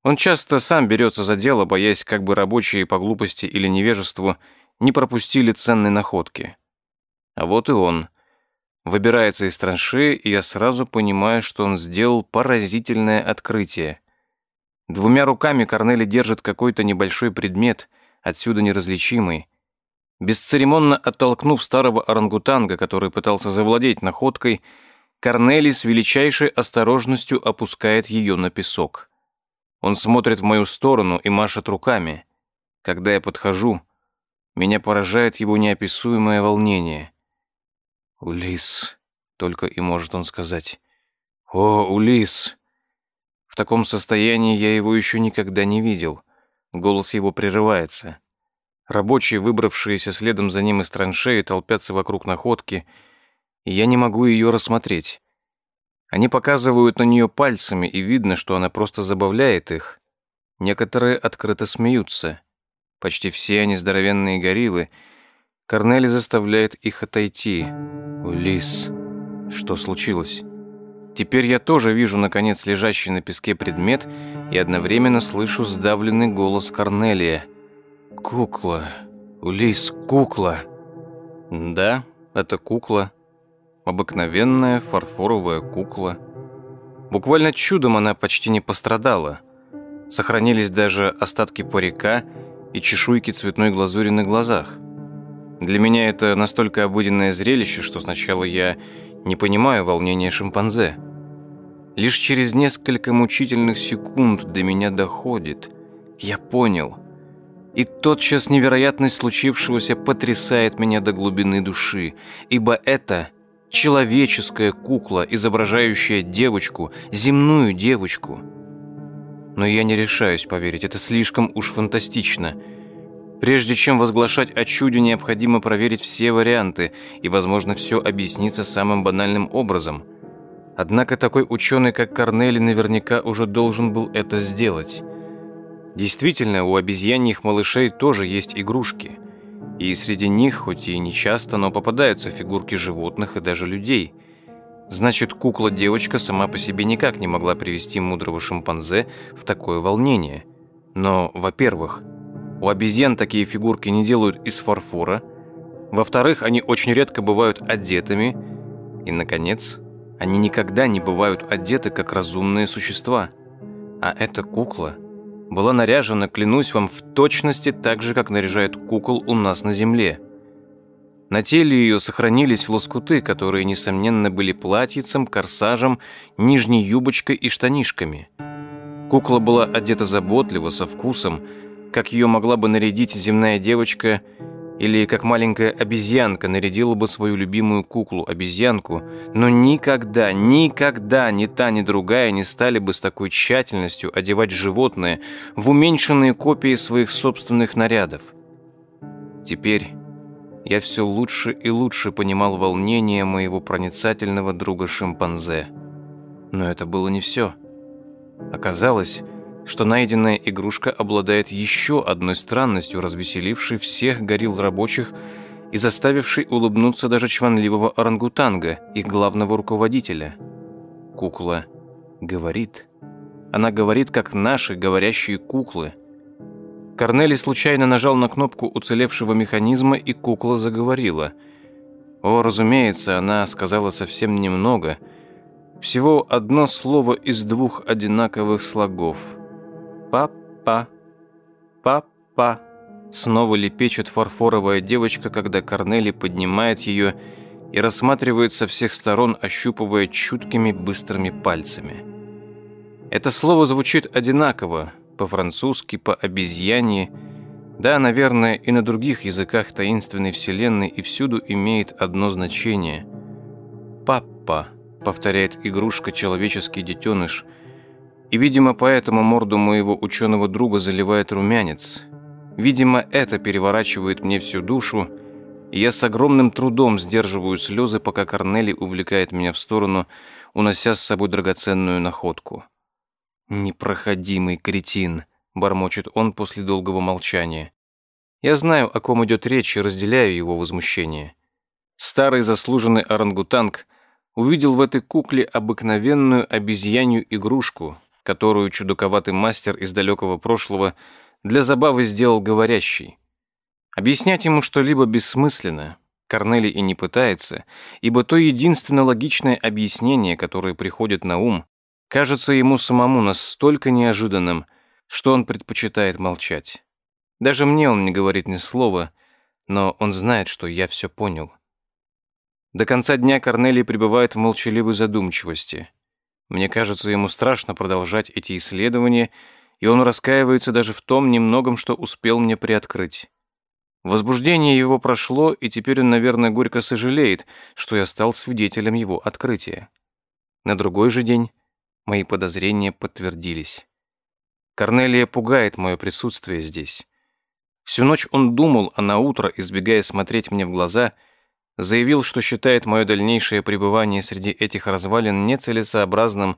Он часто сам берется за дело, боясь, как бы рабочие по глупости или невежеству не пропустили ценные находки. А вот и он. Выбирается из траншеи, и я сразу понимаю, что он сделал поразительное открытие. Двумя руками Корнели держит какой-то небольшой предмет, отсюда неразличимый. Бесцеремонно оттолкнув старого орангутанга, который пытался завладеть находкой, Корнели с величайшей осторожностью опускает ее на песок. Он смотрит в мою сторону и машет руками. Когда я подхожу, меня поражает его неописуемое волнение. «Улис», — только и может он сказать. «О, Улис!» В таком состоянии я его еще никогда не видел. Голос его прерывается. Рабочие, выбравшиеся следом за ним из траншеи, толпятся вокруг находки, и я не могу ее рассмотреть. Они показывают на нее пальцами, и видно, что она просто забавляет их. Некоторые открыто смеются. Почти все они здоровенные гориллы. Корнели заставляет их отойти. «Улис, что случилось?» Теперь я тоже вижу, наконец, лежащий на песке предмет и одновременно слышу сдавленный голос Корнелия. «Кукла! Улис, кукла!» «Да, это кукла. Обыкновенная фарфоровая кукла. Буквально чудом она почти не пострадала. Сохранились даже остатки парика и чешуйки цветной глазури на глазах. Для меня это настолько обыденное зрелище, что сначала я не понимаю волнения шимпанзе. Лишь через несколько мучительных секунд до меня доходит. Я понял. И тотчас невероятность случившегося потрясает меня до глубины души, ибо это человеческая кукла, изображающая девочку, земную девочку. Но я не решаюсь поверить, это слишком уж фантастично – Прежде чем возглашать о чуде, необходимо проверить все варианты, и, возможно, все объяснится самым банальным образом. Однако такой ученый, как Корнели, наверняка уже должен был это сделать. Действительно, у обезьяньих малышей тоже есть игрушки. И среди них, хоть и не часто, но попадаются фигурки животных и даже людей. Значит, кукла-девочка сама по себе никак не могла привести мудрого шимпанзе в такое волнение. Но, во-первых, у обезьян такие фигурки не делают из фарфора. Во-вторых, они очень редко бывают одетыми. И, наконец, они никогда не бывают одеты как разумные существа. А эта кукла была наряжена, клянусь вам, в точности так же, как наряжают кукол у нас на земле. На теле ее сохранились лоскуты, которые, несомненно, были платьицем, корсажем, нижней юбочкой и штанишками. Кукла была одета заботливо, со вкусом, как ее могла бы нарядить земная девочка или как маленькая обезьянка нарядила бы свою любимую куклу-обезьянку, но никогда, никогда ни та, ни другая не стали бы с такой тщательностью одевать животное в уменьшенные копии своих собственных нарядов. Теперь я все лучше и лучше понимал волнение моего проницательного друга-шимпанзе. Но это было не все. Оказалось, что найденная игрушка обладает еще одной странностью, развеселившей всех горилл рабочих и заставившей улыбнуться даже чванливого орангутанга, их главного руководителя. Кукла говорит. Она говорит, как наши говорящие куклы. Корнели случайно нажал на кнопку уцелевшего механизма, и кукла заговорила. О, разумеется, она сказала совсем немного. Всего одно слово из двух одинаковых слогов – «Папа! Папа!» Снова лепечет фарфоровая девочка, когда Корнели поднимает ее и рассматривает со всех сторон, ощупывая чуткими быстрыми пальцами. Это слово звучит одинаково, по-французски, по-обезьяне, да, наверное, и на других языках таинственной вселенной и всюду имеет одно значение. «Папа», — повторяет игрушка человеческий детеныш — и, видимо, поэтому морду моего ученого друга заливает румянец. Видимо, это переворачивает мне всю душу, и я с огромным трудом сдерживаю слезы, пока Корнели увлекает меня в сторону, унося с собой драгоценную находку. «Непроходимый кретин», — бормочет он после долгого молчания. Я знаю, о ком идет речь, и разделяю его возмущение. Старый заслуженный орангутанг увидел в этой кукле обыкновенную обезьянью игрушку, которую чудаковатый мастер из далекого прошлого для забавы сделал говорящий. Объяснять ему что-либо бессмысленно. Корнели и не пытается, ибо то единственное логичное объяснение, которое приходит на ум, кажется ему самому настолько неожиданным, что он предпочитает молчать. Даже мне он не говорит ни слова, но он знает, что я все понял. До конца дня Корнелий пребывает в молчаливой задумчивости. Мне кажется, ему страшно продолжать эти исследования, и он раскаивается даже в том немногом, что успел мне приоткрыть. Возбуждение его прошло, и теперь он, наверное, горько сожалеет, что я стал свидетелем его открытия. На другой же день мои подозрения подтвердились. Корнелия пугает мое присутствие здесь. Всю ночь он думал, а на утро, избегая смотреть мне в глаза, заявил, что считает мое дальнейшее пребывание среди этих развалин нецелесообразным,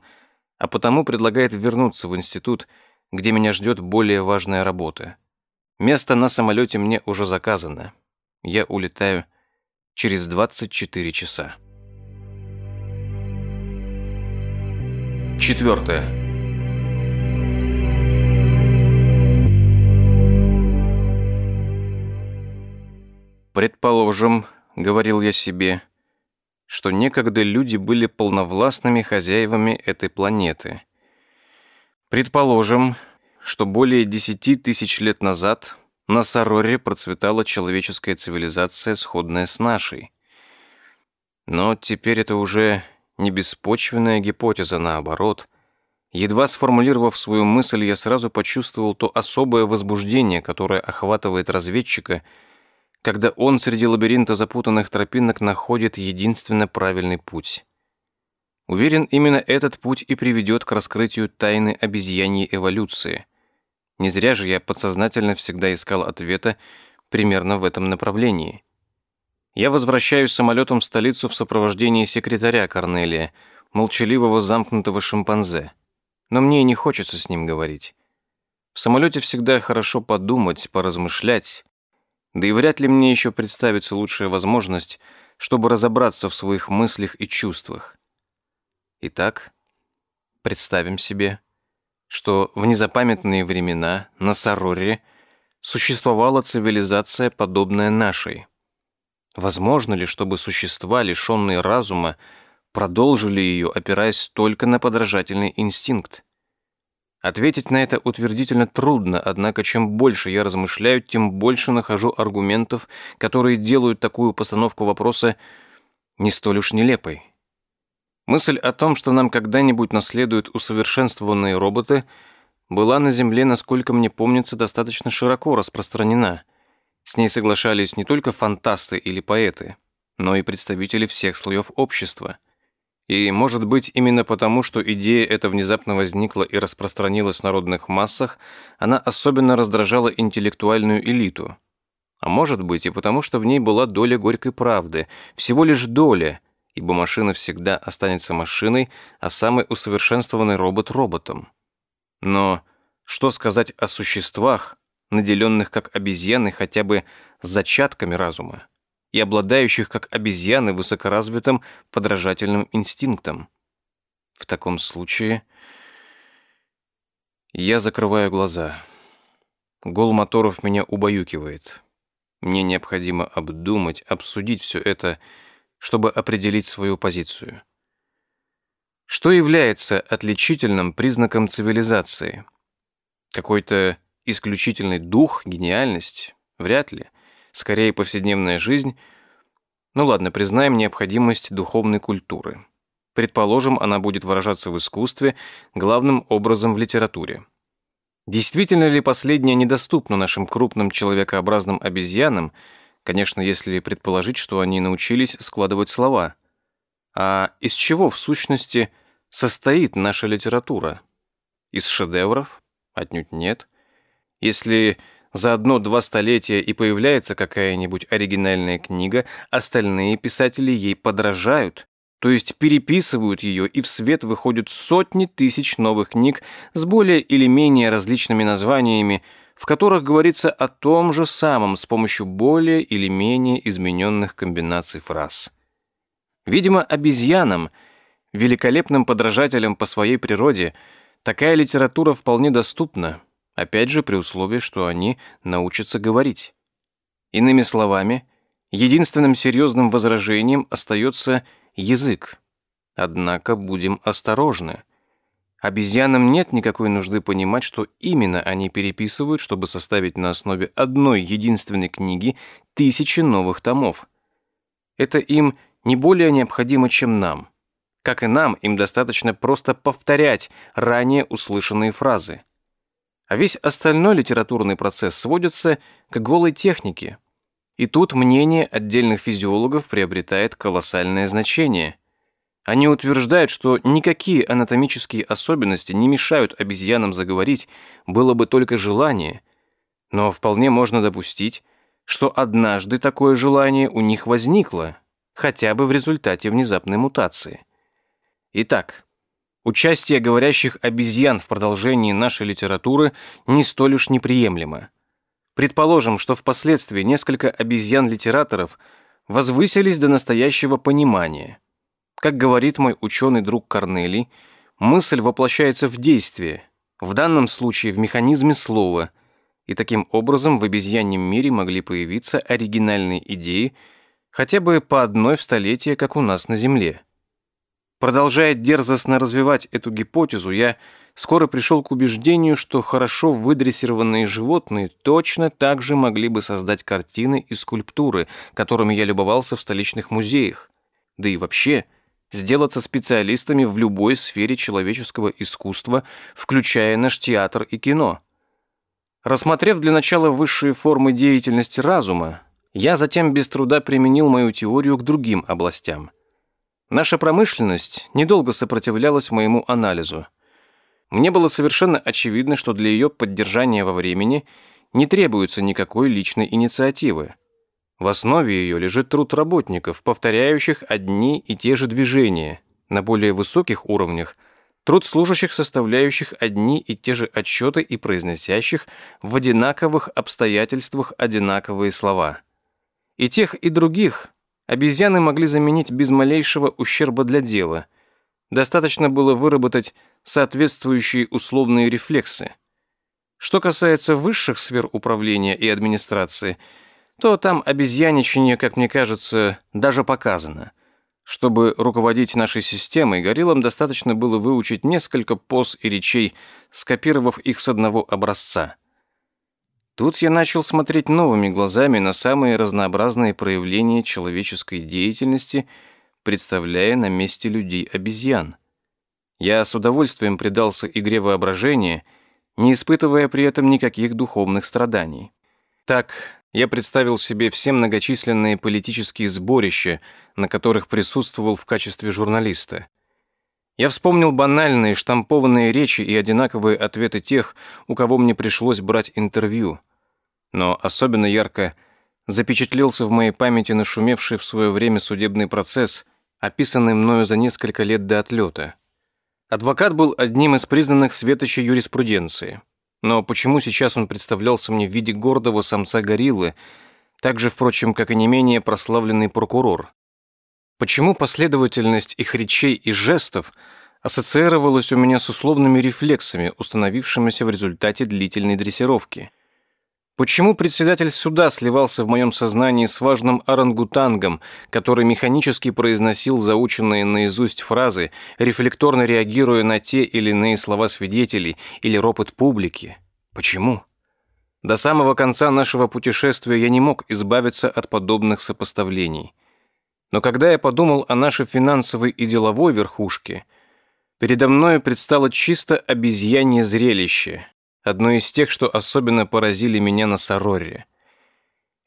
а потому предлагает вернуться в институт, где меня ждет более важная работа. Место на самолете мне уже заказано. Я улетаю через 24 часа. Четвертое. Предположим, говорил я себе, что некогда люди были полновластными хозяевами этой планеты. Предположим, что более десяти тысяч лет назад на Сароре процветала человеческая цивилизация, сходная с нашей. Но теперь это уже не беспочвенная гипотеза, наоборот. Едва сформулировав свою мысль, я сразу почувствовал то особое возбуждение, которое охватывает разведчика, когда он среди лабиринта запутанных тропинок находит единственно правильный путь. Уверен, именно этот путь и приведет к раскрытию тайны обезьяньей эволюции – не зря же я подсознательно всегда искал ответа примерно в этом направлении. Я возвращаюсь самолетом в столицу в сопровождении секретаря Корнелия, молчаливого замкнутого шимпанзе. Но мне и не хочется с ним говорить. В самолете всегда хорошо подумать, поразмышлять. Да и вряд ли мне еще представится лучшая возможность, чтобы разобраться в своих мыслях и чувствах. Итак, представим себе, что в незапамятные времена на Сароре существовала цивилизация, подобная нашей. Возможно ли, чтобы существа, лишенные разума, продолжили ее, опираясь только на подражательный инстинкт? Ответить на это утвердительно трудно, однако чем больше я размышляю, тем больше нахожу аргументов, которые делают такую постановку вопроса не столь уж нелепой. Мысль о том, что нам когда-нибудь наследуют усовершенствованные роботы, была на Земле, насколько мне помнится, достаточно широко распространена. С ней соглашались не только фантасты или поэты, но и представители всех слоев общества. И, может быть, именно потому, что идея эта внезапно возникла и распространилась в народных массах, она особенно раздражала интеллектуальную элиту. А может быть, и потому, что в ней была доля горькой правды, всего лишь доля, ибо машина всегда останется машиной, а самый усовершенствованный робот — роботом. Но что сказать о существах, наделенных как обезьяны хотя бы зачатками разума и обладающих как обезьяны высокоразвитым подражательным инстинктом? В таком случае я закрываю глаза. Гол моторов меня убаюкивает. Мне необходимо обдумать, обсудить все это чтобы определить свою позицию. Что является отличительным признаком цивилизации? Какой-то исключительный дух, гениальность? Вряд ли. Скорее, повседневная жизнь. Ну ладно, признаем необходимость духовной культуры. Предположим, она будет выражаться в искусстве, главным образом в литературе. Действительно ли последняя недоступна нашим крупным человекообразным обезьянам, Конечно, если предположить, что они научились складывать слова. А из чего, в сущности, состоит наша литература? Из шедевров? Отнюдь нет. Если за одно-два столетия и появляется какая-нибудь оригинальная книга, остальные писатели ей подражают, то есть переписывают ее, и в свет выходят сотни тысяч новых книг с более или менее различными названиями, в которых говорится о том же самом с помощью более или менее измененных комбинаций фраз. Видимо, обезьянам, великолепным подражателям по своей природе, такая литература вполне доступна, опять же при условии, что они научатся говорить. Иными словами, единственным серьезным возражением остается язык. Однако будем осторожны – Обезьянам нет никакой нужды понимать, что именно они переписывают, чтобы составить на основе одной единственной книги тысячи новых томов. Это им не более необходимо, чем нам. Как и нам, им достаточно просто повторять ранее услышанные фразы. А весь остальной литературный процесс сводится к голой технике. И тут мнение отдельных физиологов приобретает колоссальное значение. Они утверждают, что никакие анатомические особенности не мешают обезьянам заговорить, было бы только желание. Но вполне можно допустить, что однажды такое желание у них возникло, хотя бы в результате внезапной мутации. Итак, участие говорящих обезьян в продолжении нашей литературы не столь уж неприемлемо. Предположим, что впоследствии несколько обезьян-литераторов возвысились до настоящего понимания. Как говорит мой ученый друг Корнелий, мысль воплощается в действие, в данном случае в механизме слова – и таким образом в обезьяньем мире могли появиться оригинальные идеи, хотя бы по одной в столетие, как у нас на Земле. Продолжая дерзостно развивать эту гипотезу, я скоро пришел к убеждению, что хорошо выдрессированные животные точно так же могли бы создать картины и скульптуры, которыми я любовался в столичных музеях. Да и вообще, сделаться специалистами в любой сфере человеческого искусства, включая наш театр и кино – Рассмотрев для начала высшие формы деятельности разума, я затем без труда применил мою теорию к другим областям. Наша промышленность недолго сопротивлялась моему анализу. Мне было совершенно очевидно, что для ее поддержания во времени не требуется никакой личной инициативы. В основе ее лежит труд работников, повторяющих одни и те же движения, на более высоких уровнях – Труд служащих, составляющих одни и те же отчеты и произносящих в одинаковых обстоятельствах одинаковые слова. И тех, и других обезьяны могли заменить без малейшего ущерба для дела. Достаточно было выработать соответствующие условные рефлексы. Что касается высших сфер управления и администрации, то там обезьяничание, как мне кажется, даже показано – чтобы руководить нашей системой, гориллам достаточно было выучить несколько поз и речей, скопировав их с одного образца. Тут я начал смотреть новыми глазами на самые разнообразные проявления человеческой деятельности, представляя на месте людей обезьян. Я с удовольствием предался игре воображения, не испытывая при этом никаких духовных страданий. Так, я представил себе все многочисленные политические сборища, на которых присутствовал в качестве журналиста. Я вспомнил банальные штампованные речи и одинаковые ответы тех, у кого мне пришлось брать интервью. Но особенно ярко запечатлелся в моей памяти нашумевший в свое время судебный процесс, описанный мною за несколько лет до отлета. Адвокат был одним из признанных светочей юриспруденции – но почему сейчас он представлялся мне в виде гордого самца-гориллы, так же, впрочем, как и не менее прославленный прокурор? Почему последовательность их речей и жестов ассоциировалась у меня с условными рефлексами, установившимися в результате длительной дрессировки? Почему председатель суда сливался в моем сознании с важным орангутангом, который механически произносил заученные наизусть фразы, рефлекторно реагируя на те или иные слова свидетелей или ропот публики? Почему? До самого конца нашего путешествия я не мог избавиться от подобных сопоставлений. Но когда я подумал о нашей финансовой и деловой верхушке, передо мной предстало чисто обезьянье зрелище, одно из тех, что особенно поразили меня на Сороре.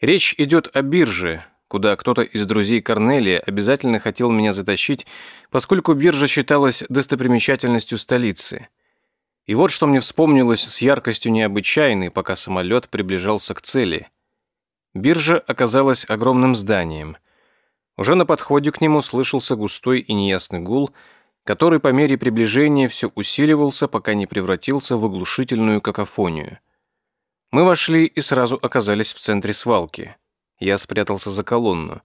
Речь идет о бирже, куда кто-то из друзей Корнелия обязательно хотел меня затащить, поскольку биржа считалась достопримечательностью столицы. И вот что мне вспомнилось с яркостью необычайной, пока самолет приближался к цели. Биржа оказалась огромным зданием. Уже на подходе к нему слышался густой и неясный гул – который по мере приближения все усиливался, пока не превратился в оглушительную какофонию. Мы вошли и сразу оказались в центре свалки. Я спрятался за колонну.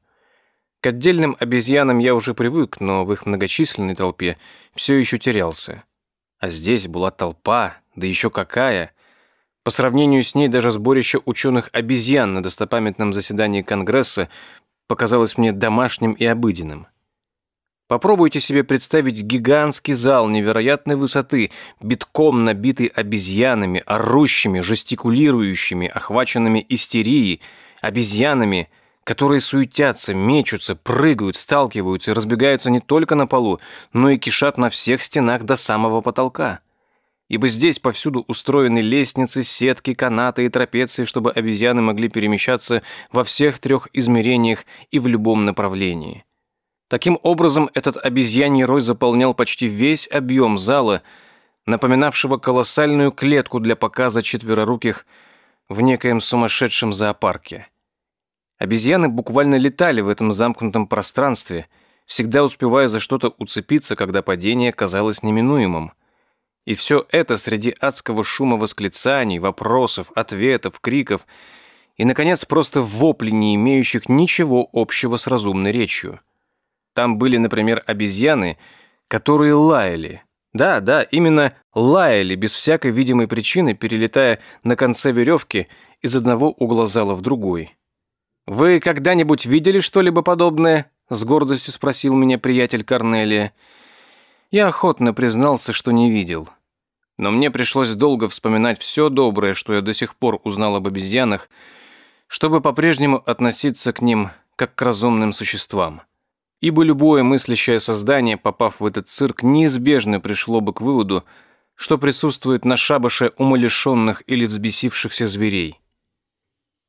К отдельным обезьянам я уже привык, но в их многочисленной толпе все еще терялся. А здесь была толпа, да еще какая. По сравнению с ней даже сборище ученых обезьян на достопамятном заседании Конгресса показалось мне домашним и обыденным. Попробуйте себе представить гигантский зал невероятной высоты, битком набитый обезьянами, орущими, жестикулирующими, охваченными истерией, обезьянами, которые суетятся, мечутся, прыгают, сталкиваются и разбегаются не только на полу, но и кишат на всех стенах до самого потолка. Ибо здесь повсюду устроены лестницы, сетки, канаты и трапеции, чтобы обезьяны могли перемещаться во всех трех измерениях и в любом направлении. Таким образом, этот обезьяний рой заполнял почти весь объем зала, напоминавшего колоссальную клетку для показа четвероруких в некоем сумасшедшем зоопарке. Обезьяны буквально летали в этом замкнутом пространстве, всегда успевая за что-то уцепиться, когда падение казалось неминуемым. И все это среди адского шума восклицаний, вопросов, ответов, криков и, наконец, просто вопли, не имеющих ничего общего с разумной речью. Там были, например, обезьяны, которые лаяли. Да, да, именно лаяли, без всякой видимой причины, перелетая на конце веревки из одного угла зала в другой. «Вы когда-нибудь видели что-либо подобное?» — с гордостью спросил меня приятель Корнелия. Я охотно признался, что не видел. Но мне пришлось долго вспоминать все доброе, что я до сих пор узнал об обезьянах, чтобы по-прежнему относиться к ним как к разумным существам. Ибо любое мыслящее создание, попав в этот цирк, неизбежно пришло бы к выводу, что присутствует на шабаше умалишенных или взбесившихся зверей.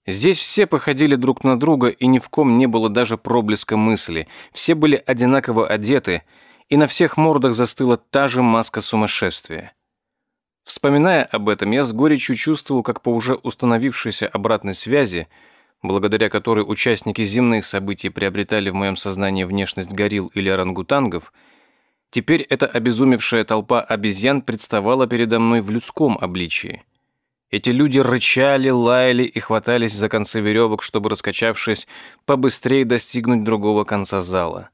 Здесь все походили друг на друга, и ни в ком не было даже проблеска мысли. Все были одинаково одеты, и на всех мордах застыла та же маска сумасшествия. Вспоминая об этом, я с горечью чувствовал, как по уже установившейся обратной связи, благодаря которой участники земных событий приобретали в моем сознании внешность горилл или орангутангов, теперь эта обезумевшая толпа обезьян представала передо мной в людском обличии. Эти люди рычали, лаяли и хватались за концы веревок, чтобы, раскачавшись, побыстрее достигнуть другого конца зала.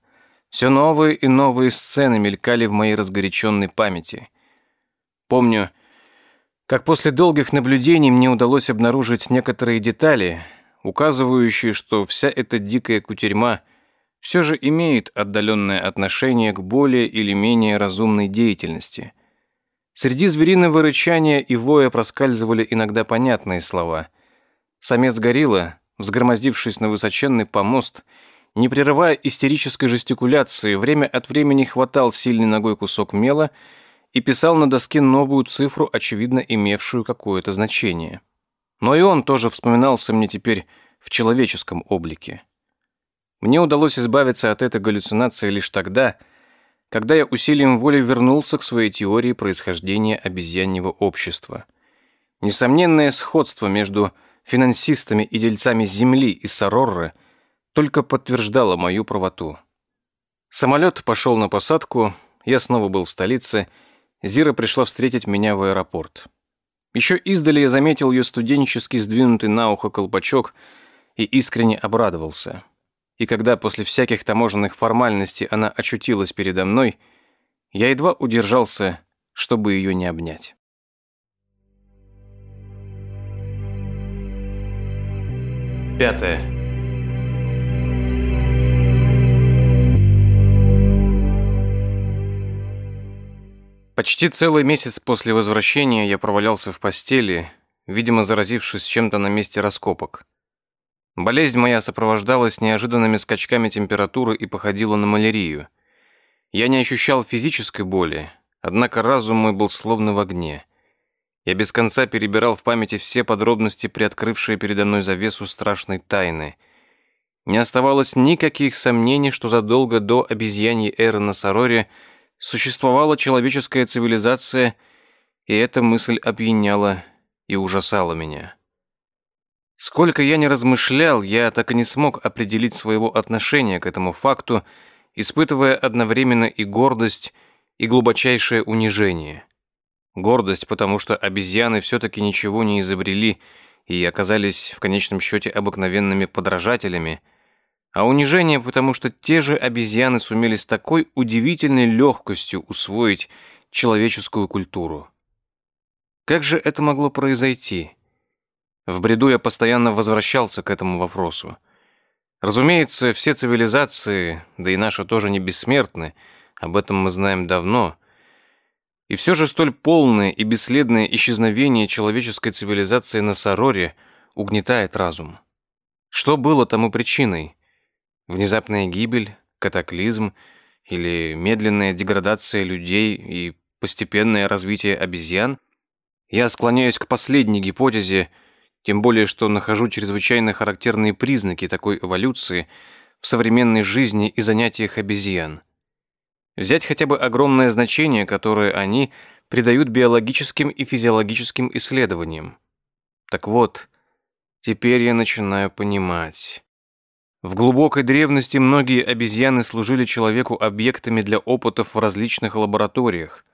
Все новые и новые сцены мелькали в моей разгоряченной памяти. Помню, как после долгих наблюдений мне удалось обнаружить некоторые детали, указывающие, что вся эта дикая кутерьма все же имеет отдаленное отношение к более или менее разумной деятельности – Среди звериного рычания и воя проскальзывали иногда понятные слова. Самец горилла, взгромоздившись на высоченный помост, не прерывая истерической жестикуляции, время от времени хватал сильной ногой кусок мела и писал на доске новую цифру, очевидно имевшую какое-то значение. Но и он тоже вспоминался мне теперь в человеческом облике. Мне удалось избавиться от этой галлюцинации лишь тогда, когда я усилием воли вернулся к своей теории происхождения обезьяньего общества. Несомненное сходство между финансистами и дельцами Земли и Сарорры только подтверждало мою правоту. Самолет пошел на посадку, я снова был в столице, Зира пришла встретить меня в аэропорт. Еще издали я заметил ее студенчески сдвинутый на ухо колпачок и искренне обрадовался и когда после всяких таможенных формальностей она очутилась передо мной, я едва удержался, чтобы ее не обнять. Пятое. Почти целый месяц после возвращения я провалялся в постели, видимо, заразившись чем-то на месте раскопок. Болезнь моя сопровождалась неожиданными скачками температуры и походила на малярию. Я не ощущал физической боли, однако разум мой был словно в огне. Я без конца перебирал в памяти все подробности, приоткрывшие передо мной завесу страшной тайны. Не оставалось никаких сомнений, что задолго до обезьяньей эры на Сароре существовала человеческая цивилизация, и эта мысль опьяняла и ужасала меня. Сколько я не размышлял, я так и не смог определить своего отношения к этому факту, испытывая одновременно и гордость, и глубочайшее унижение. Гордость, потому что обезьяны все-таки ничего не изобрели и оказались в конечном счете обыкновенными подражателями, а унижение, потому что те же обезьяны сумели с такой удивительной легкостью усвоить человеческую культуру. Как же это могло произойти? В бреду я постоянно возвращался к этому вопросу. Разумеется, все цивилизации, да и наша тоже не бессмертны, об этом мы знаем давно. И все же столь полное и бесследное исчезновение человеческой цивилизации на Сароре угнетает разум. Что было тому причиной? Внезапная гибель, катаклизм или медленная деградация людей и постепенное развитие обезьян? Я склоняюсь к последней гипотезе, тем более что нахожу чрезвычайно характерные признаки такой эволюции в современной жизни и занятиях обезьян. Взять хотя бы огромное значение, которое они придают биологическим и физиологическим исследованиям. Так вот, теперь я начинаю понимать. В глубокой древности многие обезьяны служили человеку объектами для опытов в различных лабораториях.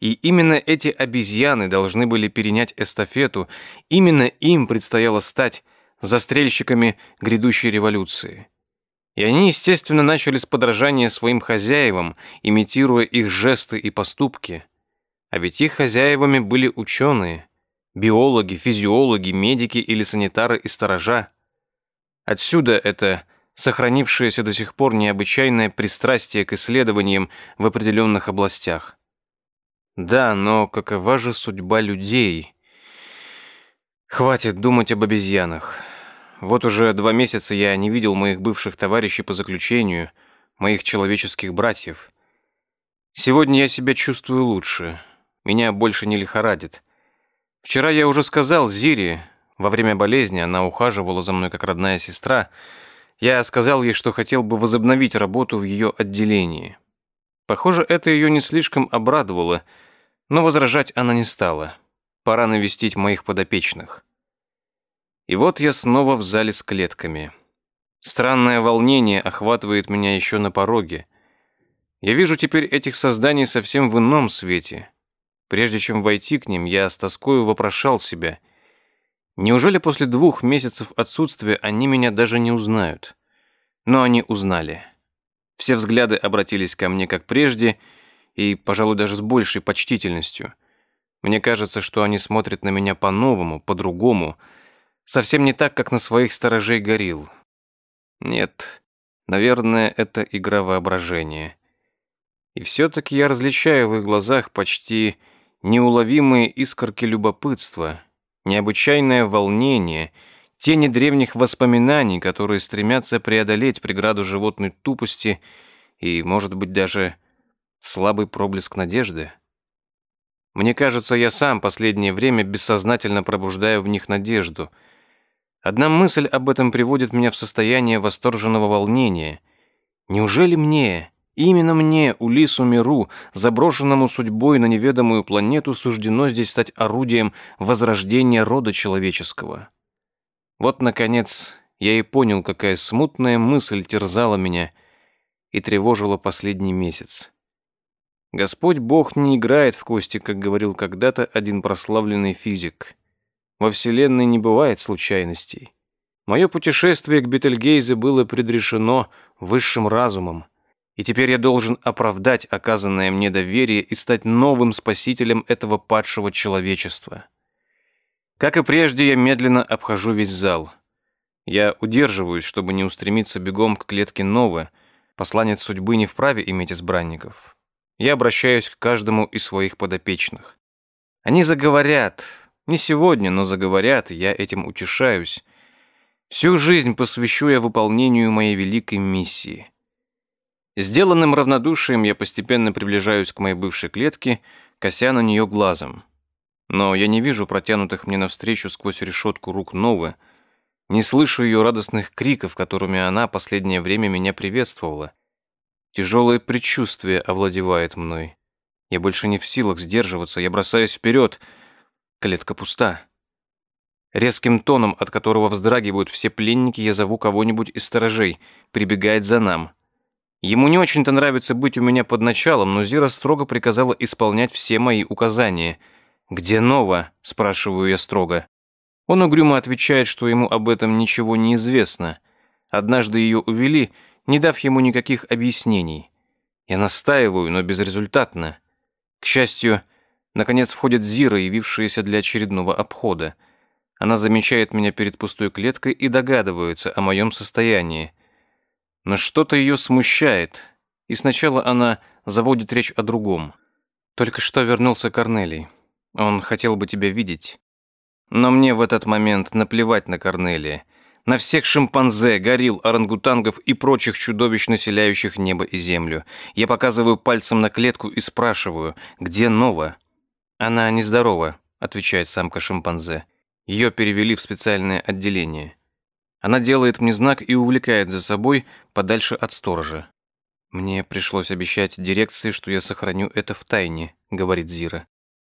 И именно эти обезьяны должны были перенять эстафету, именно им предстояло стать застрельщиками грядущей революции. И они, естественно, начали с подражания своим хозяевам, имитируя их жесты и поступки. А ведь их хозяевами были ученые, биологи, физиологи, медики или санитары и сторожа. Отсюда это сохранившееся до сих пор необычайное пристрастие к исследованиям в определенных областях. Да, но какова же судьба людей? Хватит думать об обезьянах. Вот уже два месяца я не видел моих бывших товарищей по заключению, моих человеческих братьев. Сегодня я себя чувствую лучше. Меня больше не лихорадит. Вчера я уже сказал Зире, во время болезни она ухаживала за мной как родная сестра, я сказал ей, что хотел бы возобновить работу в ее отделении. Похоже, это ее не слишком обрадовало, но возражать она не стала. Пора навестить моих подопечных. И вот я снова в зале с клетками. Странное волнение охватывает меня еще на пороге. Я вижу теперь этих созданий совсем в ином свете. Прежде чем войти к ним, я с тоскою вопрошал себя, Неужели после двух месяцев отсутствия они меня даже не узнают? Но они узнали. Все взгляды обратились ко мне как прежде и, пожалуй, даже с большей почтительностью. Мне кажется, что они смотрят на меня по-новому, по-другому, совсем не так, как на своих сторожей горил. Нет, наверное, это игра воображения. И все-таки я различаю в их глазах почти неуловимые искорки любопытства — необычайное волнение, тени древних воспоминаний, которые стремятся преодолеть преграду животной тупости и, может быть, даже слабый проблеск надежды. Мне кажется, я сам последнее время бессознательно пробуждаю в них надежду. Одна мысль об этом приводит меня в состояние восторженного волнения. Неужели мне, Именно мне, Улису Миру, заброшенному судьбой на неведомую планету, суждено здесь стать орудием возрождения рода человеческого. Вот, наконец, я и понял, какая смутная мысль терзала меня и тревожила последний месяц. Господь Бог не играет в кости, как говорил когда-то один прославленный физик. Во Вселенной не бывает случайностей. Мое путешествие к Бетельгейзе было предрешено высшим разумом и теперь я должен оправдать оказанное мне доверие и стать новым спасителем этого падшего человечества. Как и прежде, я медленно обхожу весь зал. Я удерживаюсь, чтобы не устремиться бегом к клетке Новы. Посланец судьбы не вправе иметь избранников. Я обращаюсь к каждому из своих подопечных. Они заговорят. Не сегодня, но заговорят, я этим утешаюсь. Всю жизнь посвящу я выполнению моей великой миссии — Сделанным равнодушием я постепенно приближаюсь к моей бывшей клетке, кося на нее глазом. Но я не вижу протянутых мне навстречу сквозь решетку рук Новы, не слышу ее радостных криков, которыми она последнее время меня приветствовала. Тяжелое предчувствие овладевает мной. Я больше не в силах сдерживаться, я бросаюсь вперед. Клетка пуста. Резким тоном, от которого вздрагивают все пленники, я зову кого-нибудь из сторожей, прибегает за нам. Ему не очень-то нравится быть у меня под началом, но Зира строго приказала исполнять все мои указания. «Где Нова?» – спрашиваю я строго. Он угрюмо отвечает, что ему об этом ничего не известно. Однажды ее увели, не дав ему никаких объяснений. Я настаиваю, но безрезультатно. К счастью, наконец входит Зира, явившаяся для очередного обхода. Она замечает меня перед пустой клеткой и догадывается о моем состоянии но что-то ее смущает, и сначала она заводит речь о другом. Только что вернулся Корнелий. Он хотел бы тебя видеть. Но мне в этот момент наплевать на Корнелия, На всех шимпанзе, горилл, орангутангов и прочих чудовищ, населяющих небо и землю. Я показываю пальцем на клетку и спрашиваю, где Нова? Она нездорова, отвечает самка шимпанзе. Ее перевели в специальное отделение. Она делает мне знак и увлекает за собой подальше от сторожа. «Мне пришлось обещать дирекции, что я сохраню это в тайне», — говорит Зира.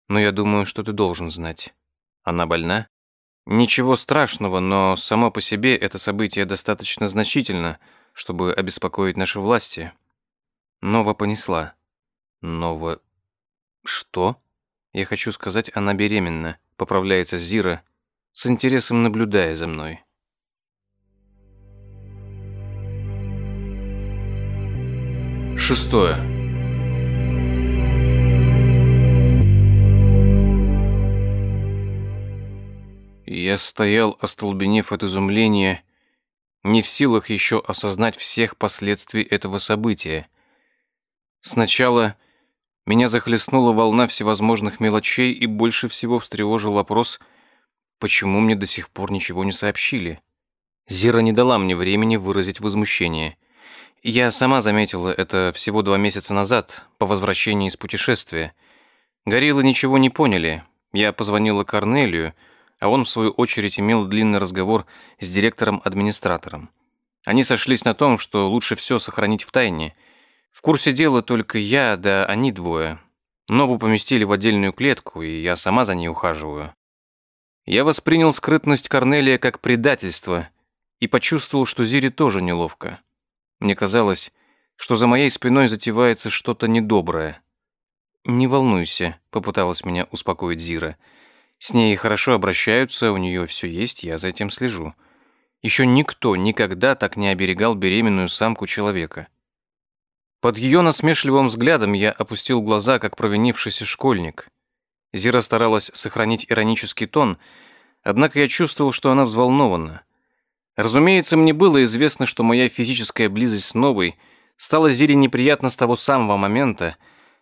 «Но я думаю, что ты должен знать. Она больна?» Ничего страшного, но само по себе это событие достаточно значительно, чтобы обеспокоить наши власти. Нова понесла. Нова... Что? Я хочу сказать, она беременна, поправляется Зира, с интересом наблюдая за мной. Шестое. Я стоял, остолбенев от изумления, не в силах еще осознать всех последствий этого события. Сначала меня захлестнула волна всевозможных мелочей и больше всего встревожил вопрос, почему мне до сих пор ничего не сообщили. Зира не дала мне времени выразить возмущение. Я сама заметила это всего два месяца назад, по возвращении из путешествия. Гориллы ничего не поняли. Я позвонила Корнелию, а он, в свою очередь, имел длинный разговор с директором-администратором. Они сошлись на том, что лучше все сохранить в тайне. В курсе дела только я, да они двое. Нову поместили в отдельную клетку, и я сама за ней ухаживаю. Я воспринял скрытность Корнелия как предательство и почувствовал, что Зире тоже неловко. Мне казалось, что за моей спиной затевается что-то недоброе. «Не волнуйся», — попыталась меня успокоить Зира, — с ней хорошо обращаются, у нее все есть, я за этим слежу. Еще никто никогда так не оберегал беременную самку человека. Под ее насмешливым взглядом я опустил глаза, как провинившийся школьник. Зира старалась сохранить иронический тон, однако я чувствовал, что она взволнована. Разумеется, мне было известно, что моя физическая близость с Новой стала Зире неприятна с того самого момента,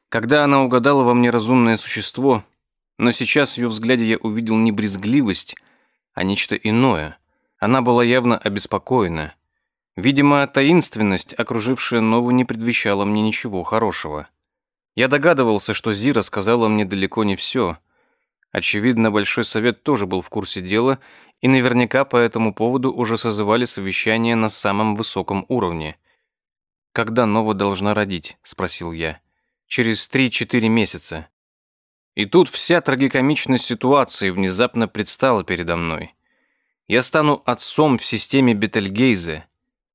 когда она угадала во мне разумное существо но сейчас в ее взгляде я увидел не брезгливость, а нечто иное. Она была явно обеспокоена. Видимо, таинственность, окружившая Нову, не предвещала мне ничего хорошего. Я догадывался, что Зира сказала мне далеко не все. Очевидно, Большой Совет тоже был в курсе дела, и наверняка по этому поводу уже созывали совещание на самом высоком уровне. «Когда Нова должна родить?» – спросил я. «Через три-четыре месяца». И тут вся трагикомичность ситуации внезапно предстала передо мной. Я стану отцом в системе Бетельгейзе.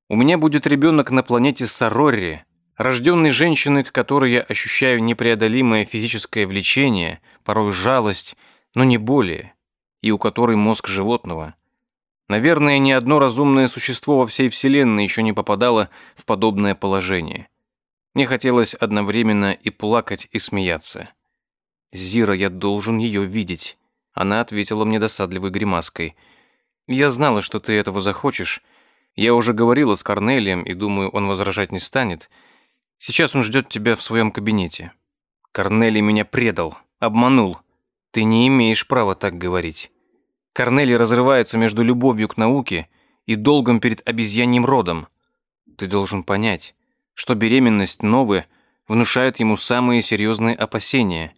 У меня будет ребенок на планете Сарорри, рожденный женщиной, к которой я ощущаю непреодолимое физическое влечение, порой жалость, но не более, и у которой мозг животного. Наверное, ни одно разумное существо во всей Вселенной еще не попадало в подобное положение. Мне хотелось одновременно и плакать, и смеяться. «Зира, я должен ее видеть». Она ответила мне досадливой гримаской. «Я знала, что ты этого захочешь. Я уже говорила с Корнелием, и думаю, он возражать не станет. Сейчас он ждет тебя в своем кабинете». «Корнелий меня предал, обманул. Ты не имеешь права так говорить. Корнелий разрывается между любовью к науке и долгом перед обезьяньим родом. Ты должен понять, что беременность Новы внушает ему самые серьезные опасения».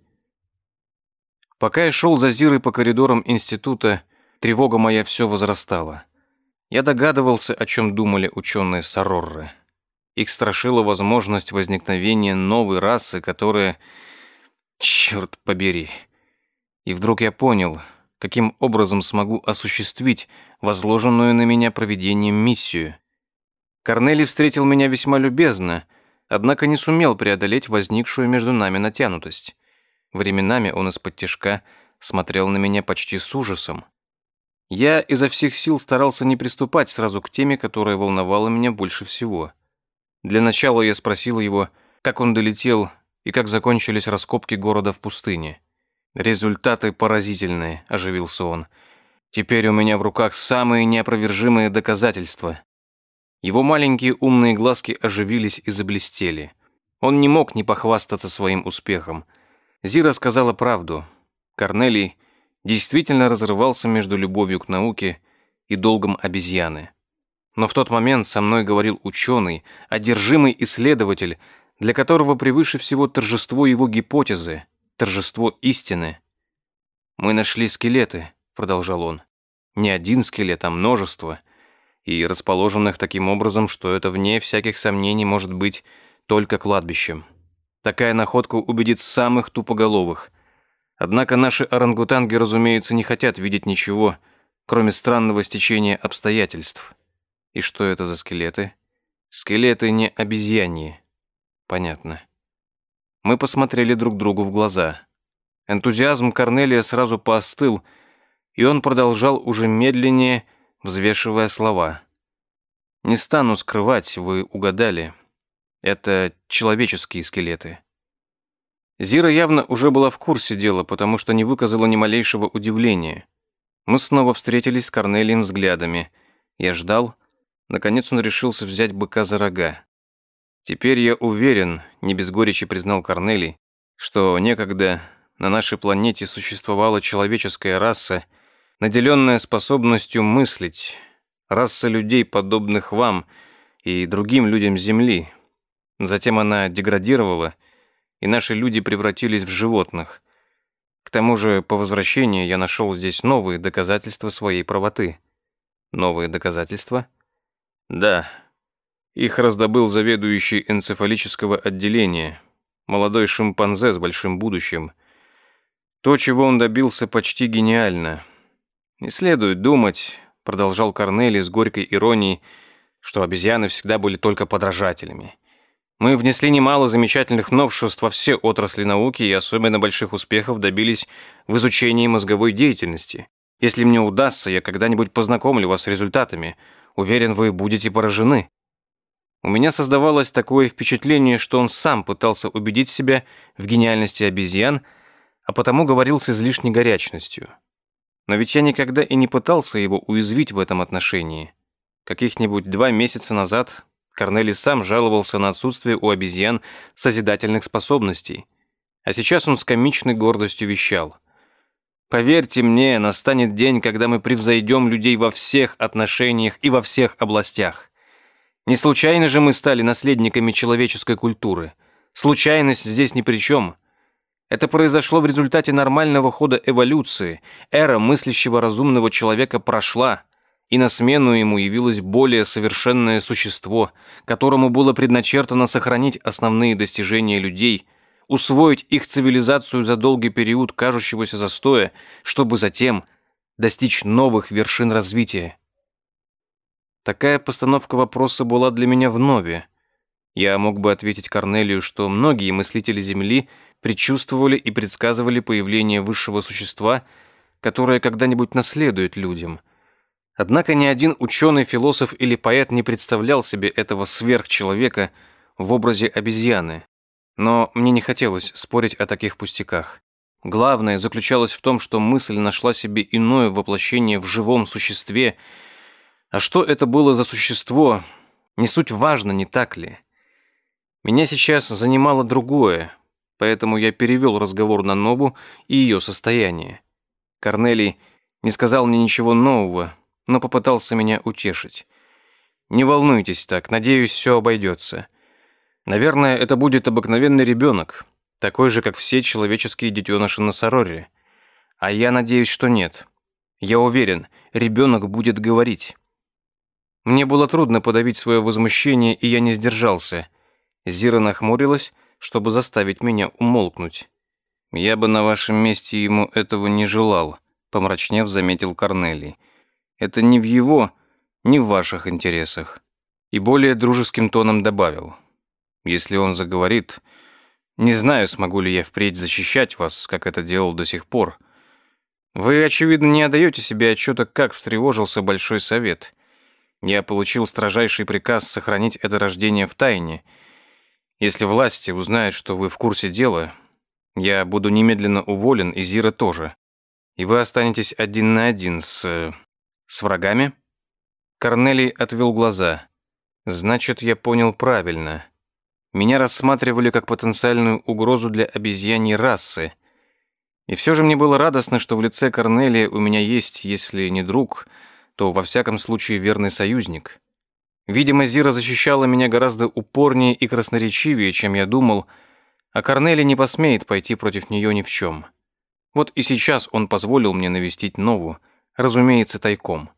Пока я шел за Зирой по коридорам института, тревога моя все возрастала. Я догадывался, о чем думали ученые Сарорры. Их страшила возможность возникновения новой расы, которая... Черт побери. И вдруг я понял, каким образом смогу осуществить возложенную на меня проведением миссию. Корнелий встретил меня весьма любезно, однако не сумел преодолеть возникшую между нами натянутость. Временами он из-под тишка смотрел на меня почти с ужасом. Я изо всех сил старался не приступать сразу к теме, которая волновала меня больше всего. Для начала я спросил его, как он долетел и как закончились раскопки города в пустыне. «Результаты поразительные», — оживился он. «Теперь у меня в руках самые неопровержимые доказательства». Его маленькие умные глазки оживились и заблестели. Он не мог не похвастаться своим успехом — Зира сказала правду. Корнелий действительно разрывался между любовью к науке и долгом обезьяны. Но в тот момент со мной говорил ученый, одержимый исследователь, для которого превыше всего торжество его гипотезы, торжество истины. «Мы нашли скелеты», — продолжал он. «Не один скелет, а множество, и расположенных таким образом, что это вне всяких сомнений может быть только кладбищем. Такая находка убедит самых тупоголовых. Однако наши орангутанги, разумеется, не хотят видеть ничего, кроме странного стечения обстоятельств. И что это за скелеты? Скелеты не обезьяньи. Понятно. Мы посмотрели друг другу в глаза. Энтузиазм Корнелия сразу поостыл, и он продолжал уже медленнее, взвешивая слова. «Не стану скрывать, вы угадали. Это человеческие скелеты». Зира явно уже была в курсе дела, потому что не выказала ни малейшего удивления. Мы снова встретились с Корнелием взглядами. Я ждал. Наконец он решился взять быка за рога. Теперь я уверен, не без горечи признал Корнелий, что некогда на нашей планете существовала человеческая раса, наделенная способностью мыслить, раса людей, подобных вам и другим людям Земли. Затем она деградировала, и наши люди превратились в животных. К тому же, по возвращении я нашел здесь новые доказательства своей правоты. Новые доказательства? Да, их раздобыл заведующий энцефалического отделения, молодой шимпанзе с большим будущим. То, чего он добился, почти гениально. Не следует думать, продолжал Корнели с горькой иронией, что обезьяны всегда были только подражателями. Мы внесли немало замечательных новшеств во все отрасли науки и особенно больших успехов добились в изучении мозговой деятельности. Если мне удастся, я когда-нибудь познакомлю вас с результатами. Уверен, вы будете поражены. У меня создавалось такое впечатление, что он сам пытался убедить себя в гениальности обезьян, а потому говорил с излишней горячностью. Но ведь я никогда и не пытался его уязвить в этом отношении. Каких-нибудь два месяца назад Корнели сам жаловался на отсутствие у обезьян созидательных способностей. А сейчас он с комичной гордостью вещал. «Поверьте мне, настанет день, когда мы превзойдем людей во всех отношениях и во всех областях. Не случайно же мы стали наследниками человеческой культуры. Случайность здесь ни при чем. Это произошло в результате нормального хода эволюции. Эра мыслящего разумного человека прошла, и на смену ему явилось более совершенное существо, которому было предначертано сохранить основные достижения людей, усвоить их цивилизацию за долгий период кажущегося застоя, чтобы затем достичь новых вершин развития. Такая постановка вопроса была для меня вновь. Я мог бы ответить Корнелию, что многие мыслители Земли предчувствовали и предсказывали появление высшего существа, которое когда-нибудь наследует людям. Однако ни один ученый, философ или поэт не представлял себе этого сверхчеловека в образе обезьяны. Но мне не хотелось спорить о таких пустяках. Главное заключалось в том, что мысль нашла себе иное воплощение в живом существе – а что это было за существо, не суть важно, не так ли? Меня сейчас занимало другое, поэтому я перевел разговор на Нобу и ее состояние. Корнелий не сказал мне ничего нового, но попытался меня утешить. «Не волнуйтесь так, надеюсь, все обойдется. Наверное, это будет обыкновенный ребенок, такой же, как все человеческие детеныши на Сороре. А я надеюсь, что нет. Я уверен, ребенок будет говорить». Мне было трудно подавить свое возмущение, и я не сдержался. Зира нахмурилась, чтобы заставить меня умолкнуть. «Я бы на вашем месте ему этого не желал», — помрачнев заметил Корнелий. «Это не в его, не в ваших интересах». И более дружеским тоном добавил. «Если он заговорит, не знаю, смогу ли я впредь защищать вас, как это делал до сих пор. Вы, очевидно, не отдаете себе отчета, как встревожился Большой Совет». Я получил строжайший приказ сохранить это рождение в тайне. Если власти узнают, что вы в курсе дела, я буду немедленно уволен, и Зира тоже. И вы останетесь один на один с... с врагами?» Корнелий отвел глаза. «Значит, я понял правильно. Меня рассматривали как потенциальную угрозу для обезьяньей расы. И все же мне было радостно, что в лице Корнелия у меня есть, если не друг, то во всяком случае верный союзник. Видимо, Зира защищала меня гораздо упорнее и красноречивее, чем я думал, а Корнели не посмеет пойти против нее ни в чем. Вот и сейчас он позволил мне навестить Нову, разумеется, тайком.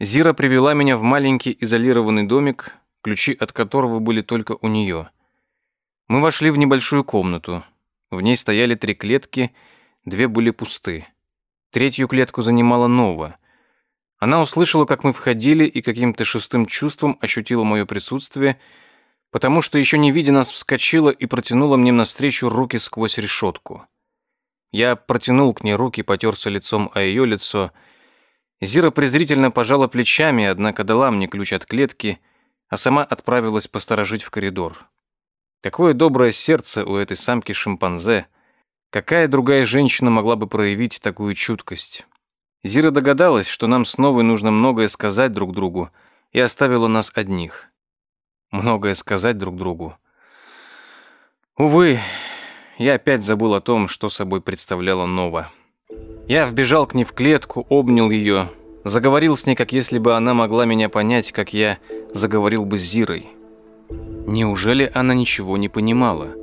Зира привела меня в маленький изолированный домик, ключи от которого были только у нее. Мы вошли в небольшую комнату. В ней стояли три клетки, две были пусты. Третью клетку занимала Нова. Она услышала, как мы входили, и каким-то шестым чувством ощутила мое присутствие, потому что еще не видя нас вскочила и протянула мне навстречу руки сквозь решетку. Я протянул к ней руки, потерся лицом о ее лицо. Зира презрительно пожала плечами, однако дала мне ключ от клетки, а сама отправилась посторожить в коридор. Какое доброе сердце у этой самки-шимпанзе. Какая другая женщина могла бы проявить такую чуткость? Зира догадалась, что нам снова нужно многое сказать друг другу, и оставила нас одних. Многое сказать друг другу. Увы, я опять забыл о том, что собой представляла Нова. Я вбежал к ней в клетку, обнял ее, заговорил с ней, как если бы она могла меня понять, как я заговорил бы с Зирой. Неужели она ничего не понимала?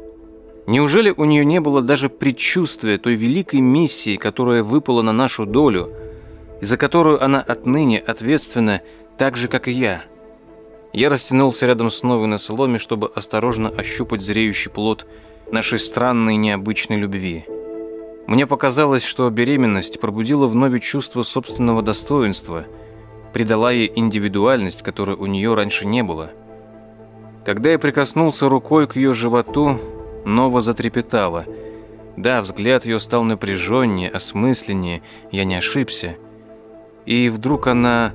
Неужели у нее не было даже предчувствия той великой миссии, которая выпала на нашу долю, и за которую она отныне ответственна так же, как и я? Я растянулся рядом с Новой на соломе, чтобы осторожно ощупать зреющий плод – нашей странной необычной любви. Мне показалось, что беременность пробудила в Нове чувство собственного достоинства, придала ей индивидуальность, которой у нее раньше не было. Когда я прикоснулся рукой к ее животу, Нова затрепетала. Да, взгляд ее стал напряженнее, осмысленнее, я не ошибся. И вдруг она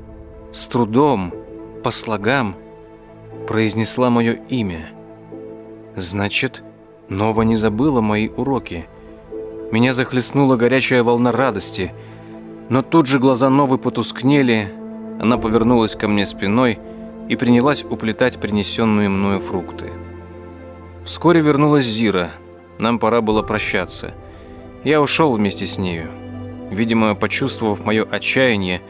с трудом, по слогам, произнесла мое имя. Значит, Нова не забыла мои уроки. Меня захлестнула горячая волна радости, но тут же глаза Новы потускнели, она повернулась ко мне спиной и принялась уплетать принесенные мною фрукты. Вскоре вернулась Зира. Нам пора было прощаться. Я ушел вместе с нею. Видимо, почувствовав мое отчаяние,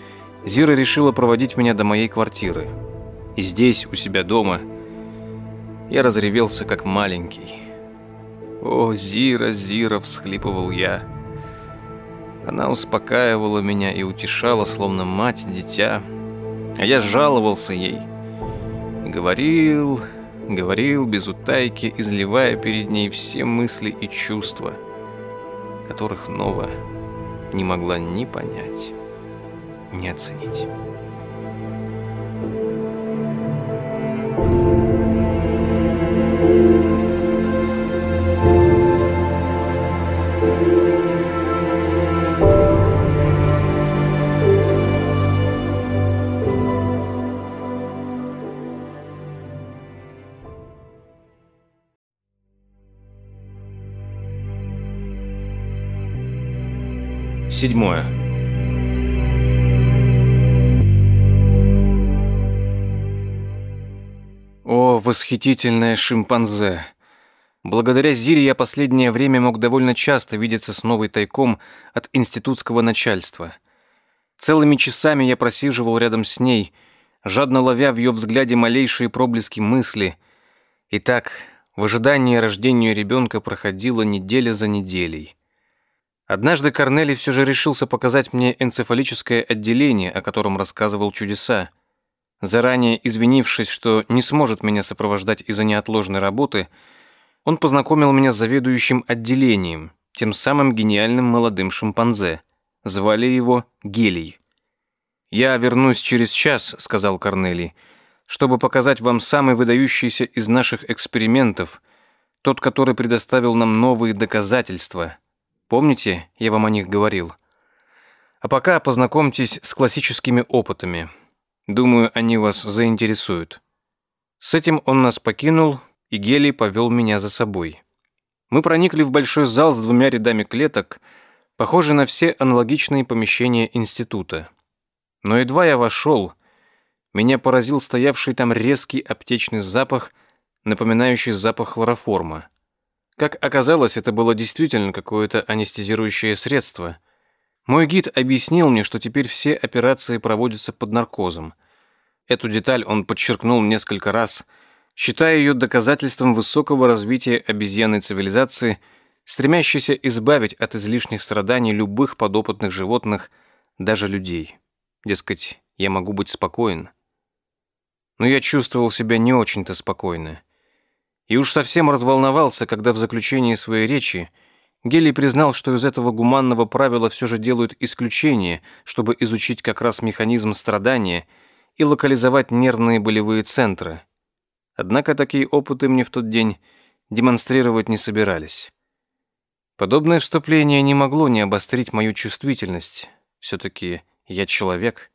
Зира решила проводить меня до моей квартиры. И здесь, у себя дома, я разревелся как маленький. «О, Зира, Зира!» – всхлипывал я. Она успокаивала меня и утешала, словно мать дитя. А я жаловался ей. Говорил, говорил без утайки, изливая перед ней все мысли и чувства, которых Нова не могла ни понять, ни оценить. Седьмое. О, восхитительная шимпанзе! Благодаря Зире я последнее время мог довольно часто видеться с новой тайком от институтского начальства. Целыми часами я просиживал рядом с ней, жадно ловя в ее взгляде малейшие проблески мысли. И так, в ожидании рождения ребенка проходила неделя за неделей. Однажды Корнели все же решился показать мне энцефалическое отделение, о котором рассказывал чудеса. Заранее извинившись, что не сможет меня сопровождать из-за неотложной работы, он познакомил меня с заведующим отделением, тем самым гениальным молодым шимпанзе. Звали его Гелий. «Я вернусь через час», — сказал Корнелий, «чтобы показать вам самый выдающийся из наших экспериментов, тот, который предоставил нам новые доказательства». Помните, я вам о них говорил? А пока познакомьтесь с классическими опытами. Думаю, они вас заинтересуют. С этим он нас покинул, и Гелий повел меня за собой. Мы проникли в большой зал с двумя рядами клеток, похожий на все аналогичные помещения института. Но едва я вошел, меня поразил стоявший там резкий аптечный запах, напоминающий запах хлороформа. Как оказалось, это было действительно какое-то анестезирующее средство. Мой гид объяснил мне, что теперь все операции проводятся под наркозом. Эту деталь он подчеркнул несколько раз, считая ее доказательством высокого развития обезьянной цивилизации, стремящейся избавить от излишних страданий любых подопытных животных, даже людей. Дескать, я могу быть спокоен. Но я чувствовал себя не очень-то спокойно. И уж совсем разволновался, когда в заключении своей речи Гелий признал, что из этого гуманного правила все же делают исключение, чтобы изучить как раз механизм страдания и локализовать нервные болевые центры. Однако такие опыты мне в тот день демонстрировать не собирались. Подобное вступление не могло не обострить мою чувствительность. Все-таки я человек.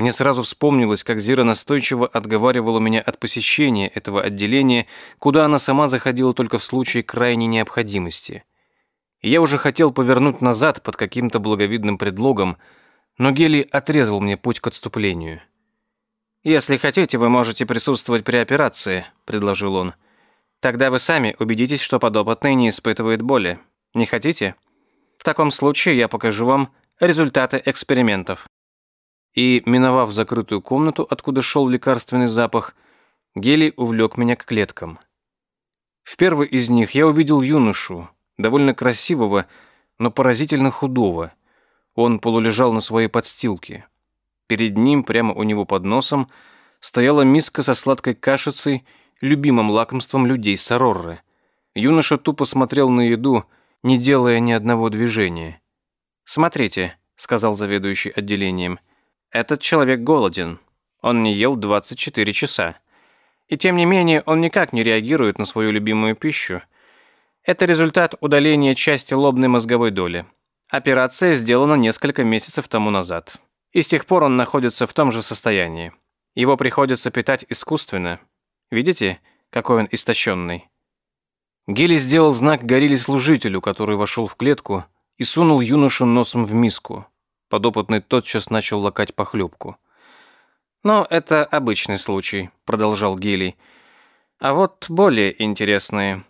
Мне сразу вспомнилось, как Зира настойчиво отговаривала меня от посещения этого отделения, куда она сама заходила только в случае крайней необходимости. И я уже хотел повернуть назад под каким-то благовидным предлогом, но Гели отрезал мне путь к отступлению. «Если хотите, вы можете присутствовать при операции», — предложил он. «Тогда вы сами убедитесь, что подопытный не испытывает боли. Не хотите? В таком случае я покажу вам результаты экспериментов». И, миновав закрытую комнату, откуда шел лекарственный запах, Гели увлек меня к клеткам. В первой из них я увидел юношу, довольно красивого, но поразительно худого. Он полулежал на своей подстилке. Перед ним, прямо у него под носом, стояла миска со сладкой кашицей, любимым лакомством людей Сарорры. Юноша тупо смотрел на еду, не делая ни одного движения. «Смотрите», — сказал заведующий отделением, — «этот человек голоден. Он не ел 24 часа. И тем не менее он никак не реагирует на свою любимую пищу. Это результат удаления части лобной мозговой доли. Операция сделана несколько месяцев тому назад. И с тех пор он находится в том же состоянии. Его приходится питать искусственно. Видите, какой он истощенный? Гели сделал знак горилле служителю, который вошел в клетку, и сунул юношу носом в миску. Подопытный тотчас начал лакать похлебку. «Но это обычный случай», — продолжал Гелий. «А вот более интересные.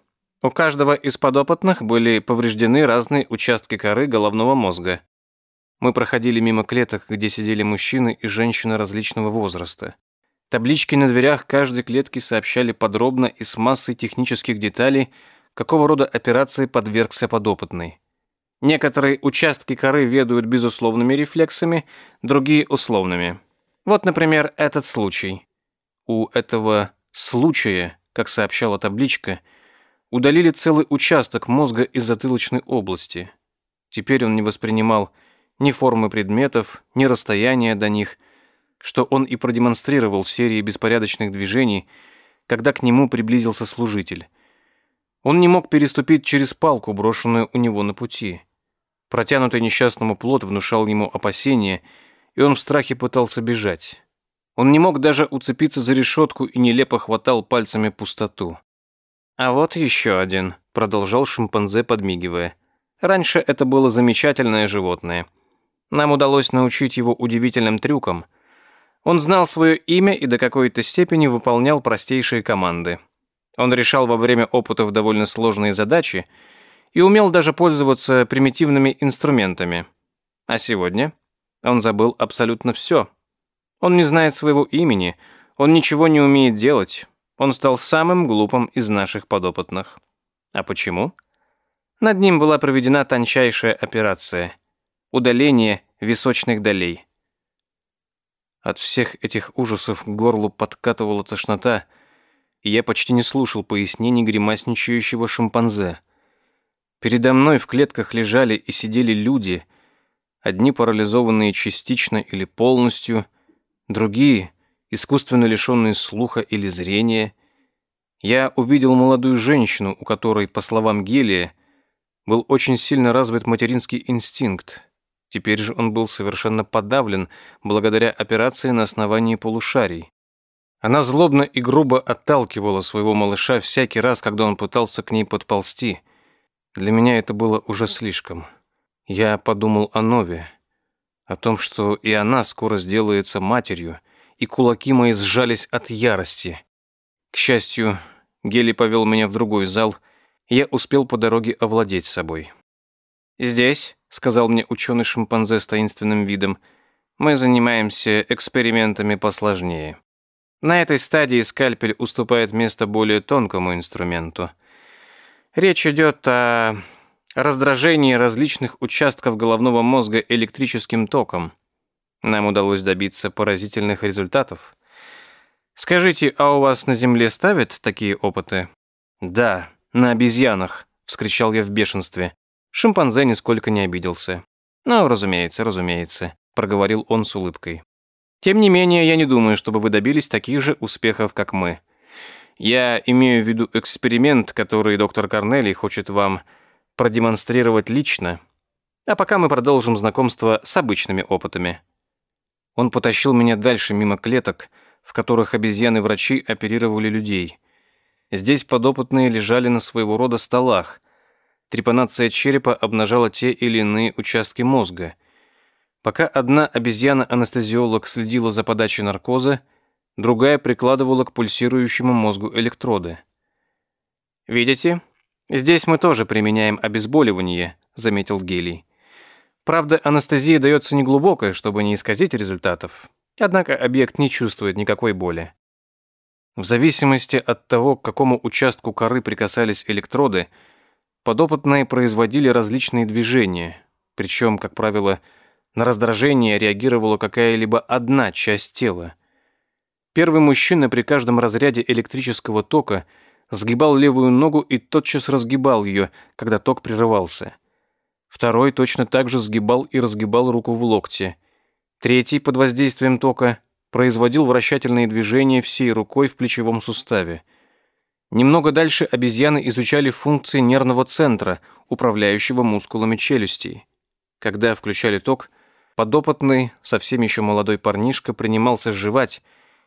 У каждого из подопытных были повреждены разные участки коры головного мозга. Мы проходили мимо клеток, где сидели мужчины и женщины различного возраста. Таблички на дверях каждой клетки сообщали подробно и с массой технических деталей, какого рода операции подвергся подопытный. Некоторые участки коры ведают безусловными рефлексами, другие – условными. Вот, например, этот случай. У этого случая, как сообщала табличка – удалили целый участок мозга из затылочной области. Теперь он не воспринимал ни формы предметов, ни расстояния до них, что он и продемонстрировал серией беспорядочных движений, когда к нему приблизился служитель. Он не мог переступить через палку, брошенную у него на пути. Протянутый несчастному плод внушал ему опасения, и он в страхе пытался бежать. Он не мог даже уцепиться за решетку и нелепо хватал пальцами пустоту. «А вот еще один», — продолжал шимпанзе, подмигивая. «Раньше это было замечательное животное. Нам удалось научить его удивительным трюкам. Он знал свое имя и до какой-то степени выполнял простейшие команды. Он решал во время опытов довольно сложные задачи и умел даже пользоваться примитивными инструментами. А сегодня он забыл абсолютно все. Он не знает своего имени, он ничего не умеет делать, он стал самым глупым из наших подопытных. А почему? Над ним была проведена тончайшая операция – удаление височных долей. От всех этих ужасов к горлу подкатывала тошнота, и я почти не слушал пояснений гримасничающего шимпанзе. Передо мной в клетках лежали и сидели люди, одни парализованные частично или полностью, другие – искусственно лишенные слуха или зрения. Я увидел молодую женщину, у которой, по словам Гелия, был очень сильно развит материнский инстинкт. Теперь же он был совершенно подавлен благодаря операции на основании полушарий. Она злобно и грубо отталкивала своего малыша всякий раз, когда он пытался к ней подползти. Для меня это было уже слишком. Я подумал о Нове, о том, что и она скоро сделается матерью, и кулаки мои сжались от ярости. К счастью, Гели повел меня в другой зал, и я успел по дороге овладеть собой. «Здесь», — сказал мне ученый-шимпанзе с таинственным видом, Мы занимаемся экспериментами посложнее. На этой стадии скальпель уступает место более тонкому инструменту. Речь идет о раздражении различных участков головного мозга электрическим током. Нам удалось добиться поразительных результатов. Скажите, а у вас на Земле ставят такие опыты? Да, на обезьянах, вскричал я в бешенстве. Шимпанзе нисколько не обиделся. Ну, разумеется, разумеется, проговорил он с улыбкой. Тем не менее, я не думаю, чтобы вы добились таких же успехов, как мы. Я имею в виду эксперимент, который доктор Корнелий хочет вам продемонстрировать лично. А пока мы продолжим знакомство с обычными опытами. Он потащил меня дальше мимо клеток, в которых обезьяны-врачи оперировали людей. Здесь подопытные лежали на своего рода столах. Трепанация черепа обнажала те или иные участки мозга. Пока одна обезьяна-анестезиолог следила за подачей наркоза, другая прикладывала к пульсирующему мозгу электроды. «Видите? Здесь мы тоже применяем обезболивание», — заметил Гелий. Правда, анестезия дается неглубокая, чтобы не исказить результатов. Однако объект не чувствует никакой боли. В зависимости от того, к какому участку коры прикасались электроды, подопытные производили различные движения, причем, как правило, на раздражение реагировала какая-либо одна часть тела. Первый мужчина при каждом разряде электрического тока сгибал левую ногу и тотчас разгибал ее, когда ток прерывался. Второй точно так же сгибал и разгибал руку в локте. Третий, под воздействием тока, производил вращательные движения всей рукой в плечевом суставе. Немного дальше обезьяны изучали функции нервного центра, управляющего мускулами челюстей. Когда включали ток, подопытный, совсем еще молодой парнишка принимался жевать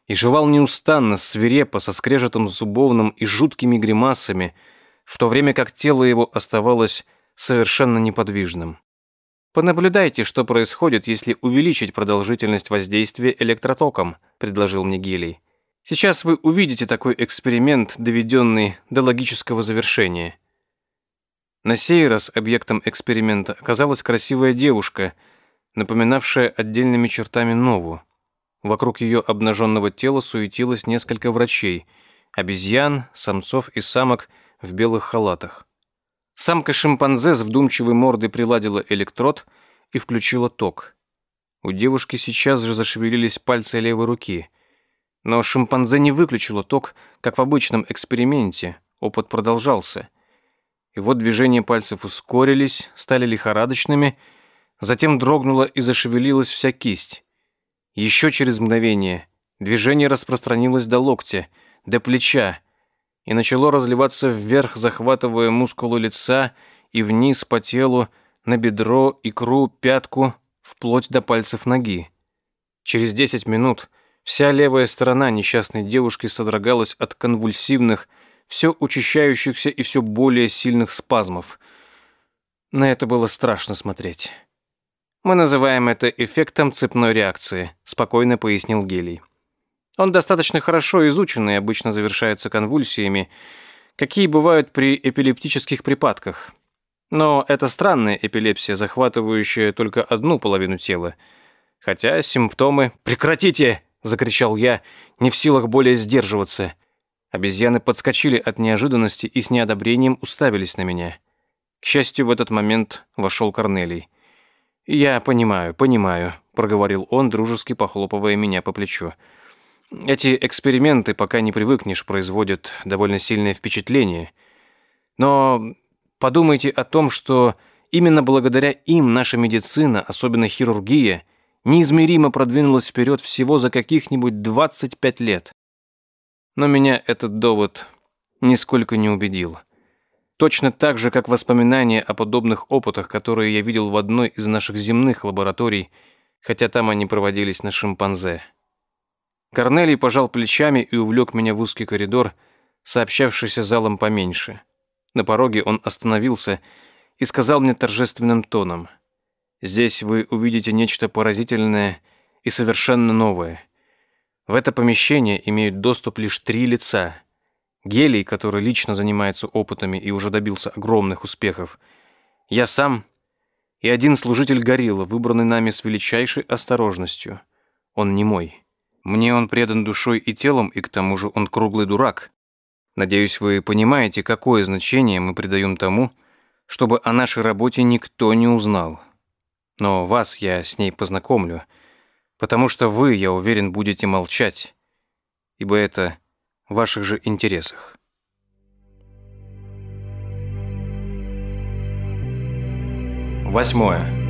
и жевал неустанно, свирепо, со скрежетом зубовным и жуткими гримасами, в то время как тело его оставалось совершенно неподвижным. «Понаблюдайте, что происходит, если увеличить продолжительность воздействия электротоком», предложил мне Гелий. «Сейчас вы увидите такой эксперимент, доведенный до логического завершения». На сей раз объектом эксперимента оказалась красивая девушка, напоминавшая отдельными чертами Нову. Вокруг ее обнаженного тела суетилось несколько врачей, обезьян, самцов и самок в белых халатах. Самка-шимпанзе с вдумчивой мордой приладила электрод и включила ток. У девушки сейчас же зашевелились пальцы левой руки. Но шимпанзе не выключила ток, как в обычном эксперименте. Опыт продолжался. И вот движения пальцев ускорились, стали лихорадочными, затем дрогнула и зашевелилась вся кисть. Еще через мгновение движение распространилось до локтя, до плеча, и начало разливаться вверх, захватывая мускулы лица и вниз по телу, на бедро, икру, пятку, вплоть до пальцев ноги. Через 10 минут вся левая сторона несчастной девушки содрогалась от конвульсивных, все учащающихся и все более сильных спазмов. На это было страшно смотреть. «Мы называем это эффектом цепной реакции», спокойно пояснил Гелий. Он достаточно хорошо изучен и обычно завершается конвульсиями, какие бывают при эпилептических припадках. Но это странная эпилепсия, захватывающая только одну половину тела. Хотя симптомы... «Прекратите!» – закричал я, не в силах более сдерживаться. Обезьяны подскочили от неожиданности и с неодобрением уставились на меня. К счастью, в этот момент вошел Корнелий. «Я понимаю, понимаю», – проговорил он, дружески похлопывая меня по плечу. Эти эксперименты, пока не привыкнешь, производят довольно сильное впечатление. Но подумайте о том, что именно благодаря им наша медицина, особенно хирургия, неизмеримо продвинулась вперед всего за каких-нибудь 25 лет. Но меня этот довод нисколько не убедил. Точно так же, как воспоминания о подобных опытах, которые я видел в одной из наших земных лабораторий, хотя там они проводились на шимпанзе. Корнелий пожал плечами и увлек меня в узкий коридор, сообщавшийся залом поменьше. На пороге он остановился и сказал мне торжественным тоном. «Здесь вы увидите нечто поразительное и совершенно новое. В это помещение имеют доступ лишь три лица. Гелий, который лично занимается опытами и уже добился огромных успехов. Я сам и один служитель горилла, выбранный нами с величайшей осторожностью. Он не мой. Мне он предан душой и телом, и к тому же он круглый дурак. Надеюсь, вы понимаете, какое значение мы придаем тому, чтобы о нашей работе никто не узнал. Но вас я с ней познакомлю, потому что вы, я уверен, будете молчать, ибо это ваших же интересах. Восьмое.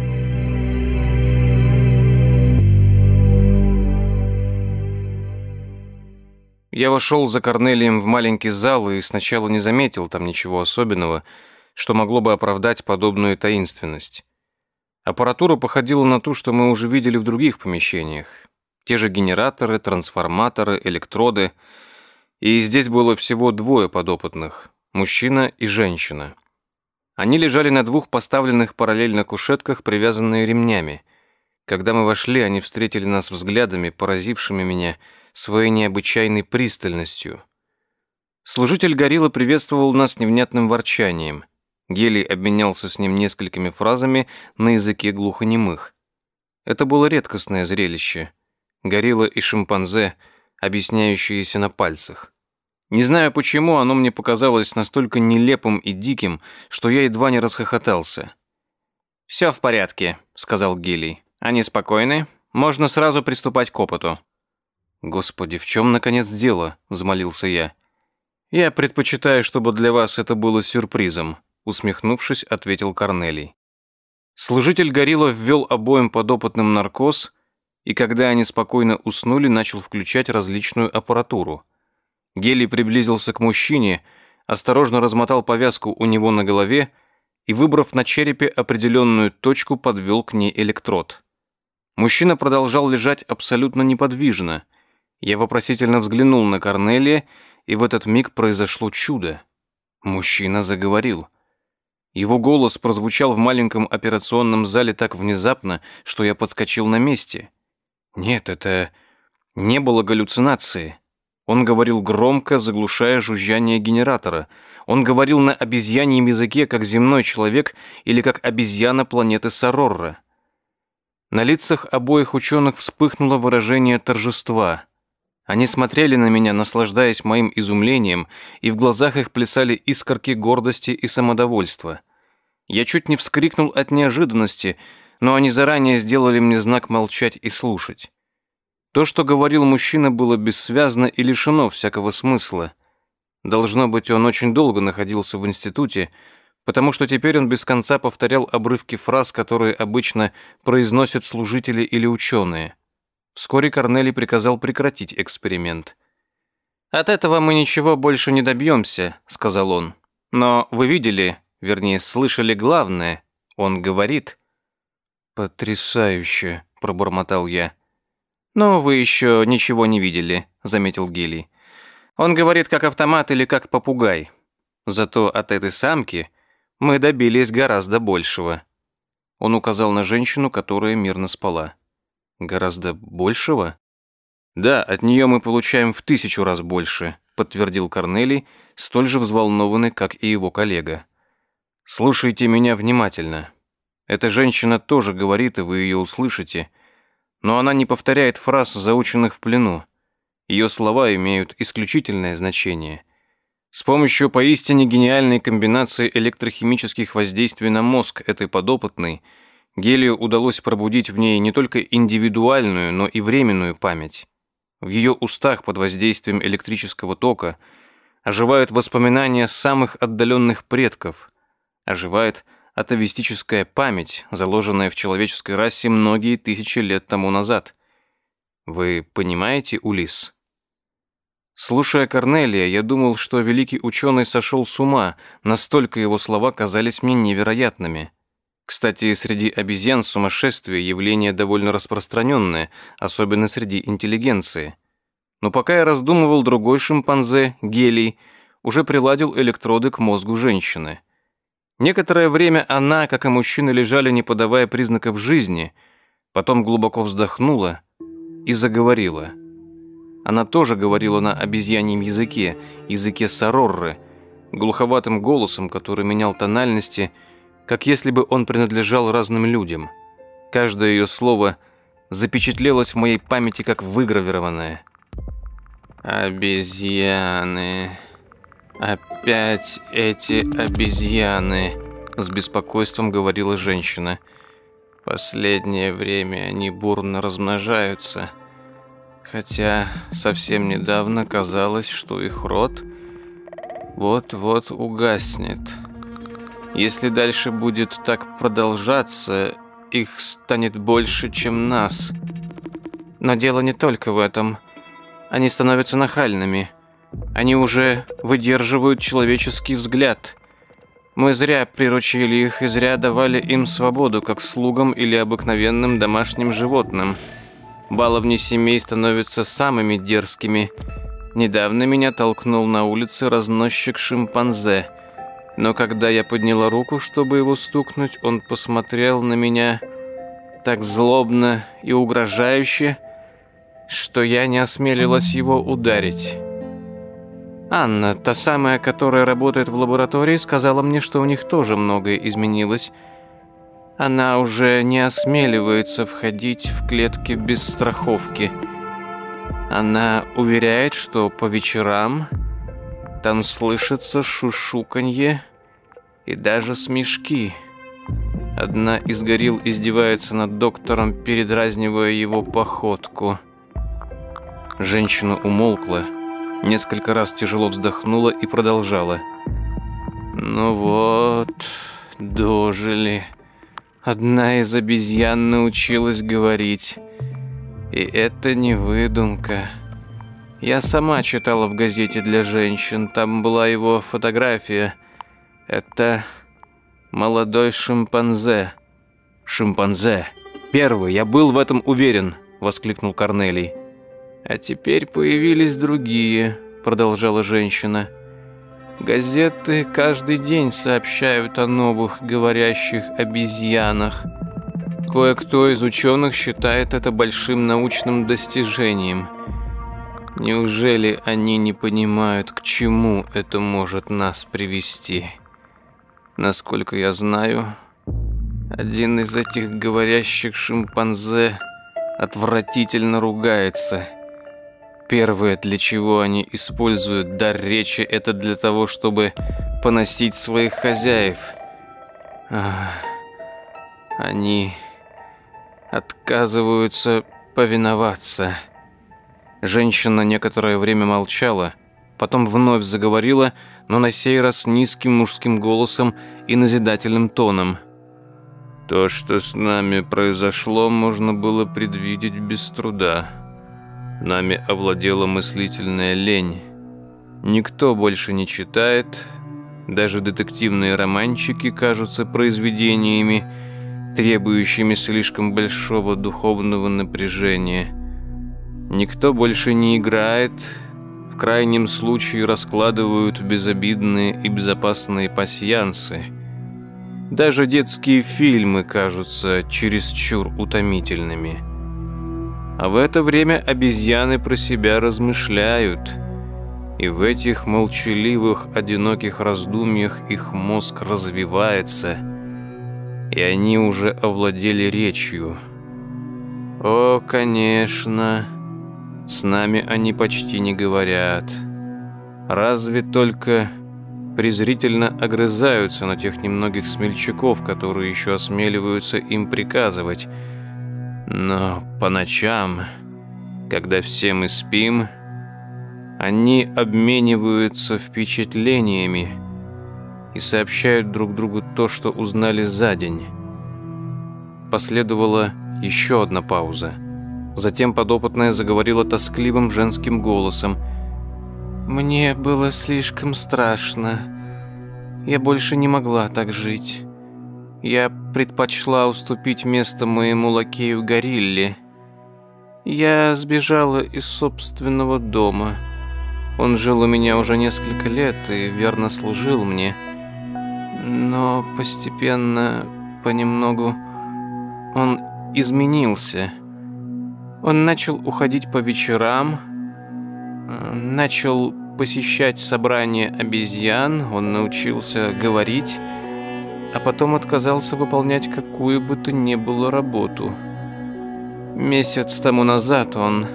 Я вошел за Корнелием в маленький зал и сначала не заметил там ничего особенного, что могло бы оправдать подобную таинственность. Аппаратура походила на ту, что мы уже видели в других помещениях. Те же генераторы, трансформаторы, электроды. И здесь было всего двое подопытных – мужчина и женщина. Они лежали на двух поставленных параллельно кушетках, привязанные ремнями. Когда мы вошли, они встретили нас взглядами, поразившими меня своей необычайной пристальностью. Служитель горилла приветствовал нас невнятным ворчанием – Гелий обменялся с ним несколькими фразами на языке глухонемых. Это было редкостное зрелище. Горилла и шимпанзе, объясняющиеся на пальцах. Не знаю почему, оно мне показалось настолько нелепым и диким, что я едва не расхохотался. «Все в порядке», — сказал Гелий. «Они спокойны. Можно сразу приступать к опыту». «Господи, в чем, наконец, дело?» — взмолился я. «Я предпочитаю, чтобы для вас это было сюрпризом», усмехнувшись, ответил Корнелий. Служитель горилла ввел обоим подопытным наркоз, и когда они спокойно уснули, начал включать различную аппаратуру. Гелий приблизился к мужчине, осторожно размотал повязку у него на голове и, выбрав на черепе определенную точку, подвел к ней электрод. Мужчина продолжал лежать абсолютно неподвижно. Я вопросительно взглянул на Корнелия, и в этот миг произошло чудо. Мужчина заговорил. Его голос прозвучал в маленьком операционном зале так внезапно, что я подскочил на месте. Нет, это не было галлюцинации. Он говорил громко, заглушая жужжание генератора. Он говорил на обезьяньем языке, как земной человек или как обезьяна планеты Сарорра. На лицах обоих ученых вспыхнуло выражение торжества. Они смотрели на меня, наслаждаясь моим изумлением, и в глазах их плясали искорки гордости и самодовольства. Я чуть не вскрикнул от неожиданности, но они заранее сделали мне знак молчать и слушать. То, что говорил мужчина, было бессвязно и лишено всякого смысла. Должно быть, он очень долго находился в институте, потому что теперь он без конца повторял обрывки фраз, которые обычно произносят служители или ученые. Вскоре Корнели приказал прекратить эксперимент. «От этого мы ничего больше не добьемся», — сказал он. «Но вы видели, вернее, слышали главное. Он говорит». «Потрясающе», — пробормотал я. «Но вы еще ничего не видели», — заметил Гелий. «Он говорит как автомат или как попугай. Зато от этой самки мы добились гораздо большего». Он указал на женщину, которая мирно спала. Гораздо большего? Да, от нее мы получаем в тысячу раз больше, подтвердил Корнелий, столь же взволнованный, как и его коллега. Слушайте меня внимательно. Эта женщина тоже говорит, и вы ее услышите, но она не повторяет фраз, заученных в плену. Ее слова имеют исключительное значение. С помощью поистине гениальной комбинации электрохимических воздействий на мозг этой подопытной – Гелию удалось пробудить в ней не только индивидуальную, но и временную память. В ее устах под воздействием электрического тока оживают воспоминания самых отдаленных предков, оживает атовистическая память, заложенная в человеческой расе многие тысячи лет тому назад. Вы понимаете, Улис? Слушая Корнелия, я думал, что великий ученый сошел с ума, настолько его слова казались мне невероятными. Кстати, среди обезьян сумасшествие явление довольно распространенное, особенно среди интеллигенции. Но пока я раздумывал, другой шимпанзе, Гелий, уже приладил электроды к мозгу женщины. Некоторое время она, как и мужчина, лежали, не подавая признаков жизни, потом глубоко вздохнула и заговорила. Она тоже говорила на обезьяньем языке, языке сарорры, глуховатым голосом, который менял тональности как если бы он принадлежал разным людям. Каждое ее слово запечатлелось в моей памяти как выгравированное. «Обезьяны. Опять эти обезьяны», — с беспокойством говорила женщина. «Последнее время они бурно размножаются, хотя совсем недавно казалось, что их род вот-вот угаснет». Если дальше будет так продолжаться, их станет больше, чем нас. Но дело не только в этом. Они становятся нахальными. Они уже выдерживают человеческий взгляд. Мы зря приручили их и зря давали им свободу, как слугам или обыкновенным домашним животным. Баловни семей становятся самыми дерзкими. Недавно меня толкнул на улице разносчик шимпанзе – но когда я подняла руку, чтобы его стукнуть, он посмотрел на меня так злобно и угрожающе, что я не осмелилась его ударить. Анна, та самая, которая работает в лаборатории, сказала мне, что у них тоже многое изменилось. Она уже не осмеливается входить в клетки без страховки. Она уверяет, что по вечерам там слышится шушуканье и даже смешки. Одна из горил издевается над доктором, передразнивая его походку. Женщина умолкла, несколько раз тяжело вздохнула и продолжала. «Ну вот, дожили. Одна из обезьян научилась говорить. И это не выдумка». Я сама читала в газете для женщин, там была его фотография. Это молодой шимпанзе. Шимпанзе. Первый, я был в этом уверен, воскликнул Корнелий. А теперь появились другие, продолжала женщина. Газеты каждый день сообщают о новых говорящих обезьянах. Кое-кто из ученых считает это большим научным достижением – Неужели они не понимают, к чему это может нас привести? Насколько я знаю, один из этих говорящих шимпанзе отвратительно ругается. Первое, для чего они используют дар речи, это для того, чтобы поносить своих хозяев. Ах, они отказываются повиноваться. Женщина некоторое время молчала, потом вновь заговорила, но на сей раз низким мужским голосом и назидательным тоном. «То, что с нами произошло, можно было предвидеть без труда. Нами овладела мыслительная лень. Никто больше не читает, даже детективные романчики кажутся произведениями, требующими слишком большого духовного напряжения». Никто больше не играет, в крайнем случае раскладывают безобидные и безопасные пасьянсы. Даже детские фильмы кажутся чересчур утомительными. А в это время обезьяны про себя размышляют. И в этих молчаливых, одиноких раздумьях их мозг развивается, и они уже овладели речью. О, конечно, с нами они почти не говорят. Разве только презрительно огрызаются на тех немногих смельчаков, которые еще осмеливаются им приказывать. Но по ночам, когда все мы спим, они обмениваются впечатлениями и сообщают друг другу то, что узнали за день. Последовала еще одна пауза. Затем подопытная заговорила тоскливым женским голосом. «Мне было слишком страшно. Я больше не могла так жить. Я предпочла уступить место моему лакею Горилле. Я сбежала из собственного дома. Он жил у меня уже несколько лет и верно служил мне. Но постепенно, понемногу, он изменился». Он начал уходить по вечерам, начал посещать собрания обезьян, он научился говорить. А потом отказался выполнять какую бы то ни было работу. Месяц тому назад он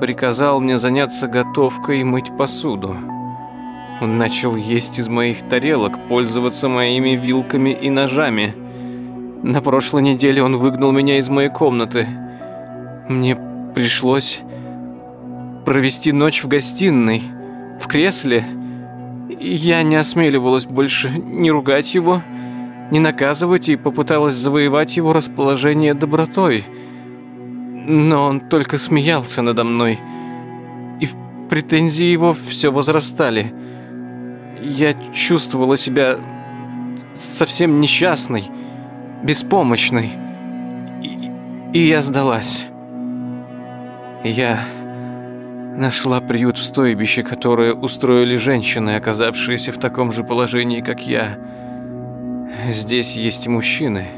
приказал мне заняться готовкой и мыть посуду. Он начал есть из моих тарелок, пользоваться моими вилками и ножами. На прошлой неделе он выгнал меня из моей комнаты. Мне пришлось провести ночь в гостиной, в кресле. Я не осмеливалась больше не ругать его, не наказывать и попыталась завоевать его расположение добротой. Но он только смеялся надо мной, и претензии его все возрастали. Я чувствовала себя совсем несчастной, беспомощной, и, и я сдалась. Я нашла приют в стойбище, которое устроили женщины, оказавшиеся в таком же положении, как я. Здесь есть мужчины.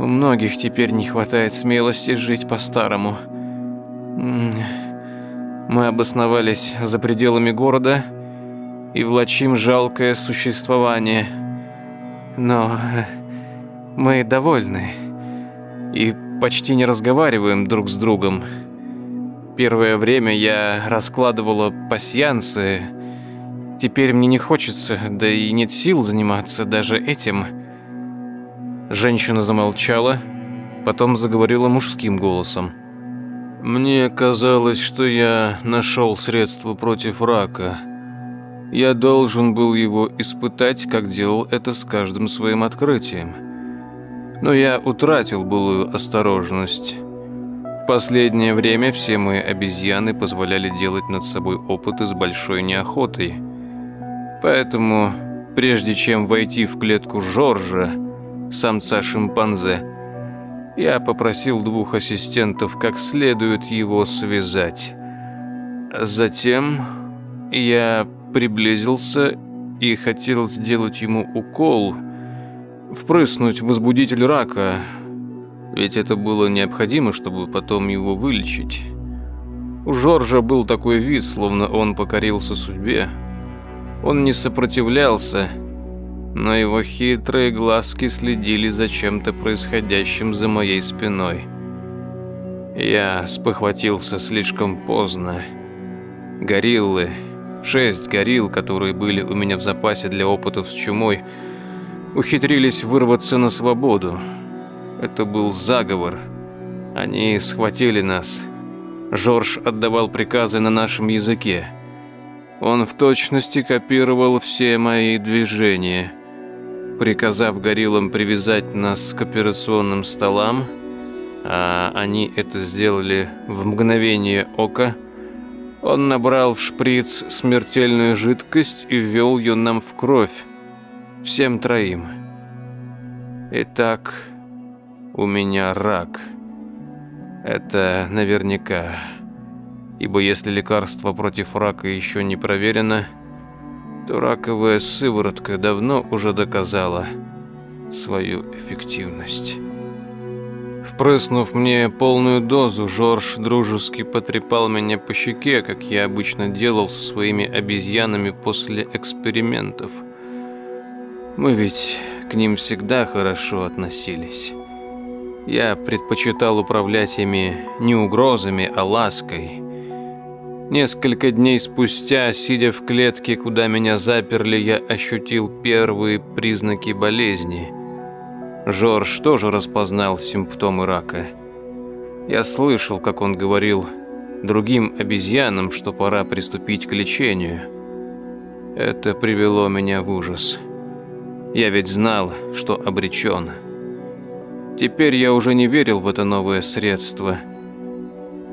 У многих теперь не хватает смелости жить по-старому. Мы обосновались за пределами города и влачим жалкое существование. Но мы довольны и почти не разговариваем друг с другом. Первое время я раскладывала пасьянсы. Теперь мне не хочется, да и нет сил заниматься даже этим. Женщина замолчала, потом заговорила мужским голосом. Мне казалось, что я нашел средство против рака. Я должен был его испытать, как делал это с каждым своим открытием. Но я утратил былую осторожность последнее время все мои обезьяны позволяли делать над собой опыты с большой неохотой. Поэтому, прежде чем войти в клетку Жоржа, самца шимпанзе, я попросил двух ассистентов как следует его связать. Затем я приблизился и хотел сделать ему укол, впрыснуть возбудитель рака, ведь это было необходимо, чтобы потом его вылечить. У Жоржа был такой вид, словно он покорился судьбе. Он не сопротивлялся, но его хитрые глазки следили за чем-то происходящим за моей спиной. Я спохватился слишком поздно. Гориллы, шесть горилл, которые были у меня в запасе для опытов с чумой, ухитрились вырваться на свободу. Это был заговор. Они схватили нас. Жорж отдавал приказы на нашем языке. Он в точности копировал все мои движения. Приказав гориллам привязать нас к операционным столам, а они это сделали в мгновение ока, он набрал в шприц смертельную жидкость и ввел ее нам в кровь, всем троим. Итак, у меня рак. Это наверняка. Ибо если лекарство против рака еще не проверено, то раковая сыворотка давно уже доказала свою эффективность. Впрыснув мне полную дозу, Жорж дружески потрепал меня по щеке, как я обычно делал со своими обезьянами после экспериментов. Мы ведь к ним всегда хорошо относились. Я предпочитал управлять ими не угрозами, а лаской. Несколько дней спустя, сидя в клетке, куда меня заперли, я ощутил первые признаки болезни. Жорж тоже распознал симптомы рака. Я слышал, как он говорил другим обезьянам, что пора приступить к лечению. Это привело меня в ужас. Я ведь знал, что обречен. Теперь я уже не верил в это новое средство.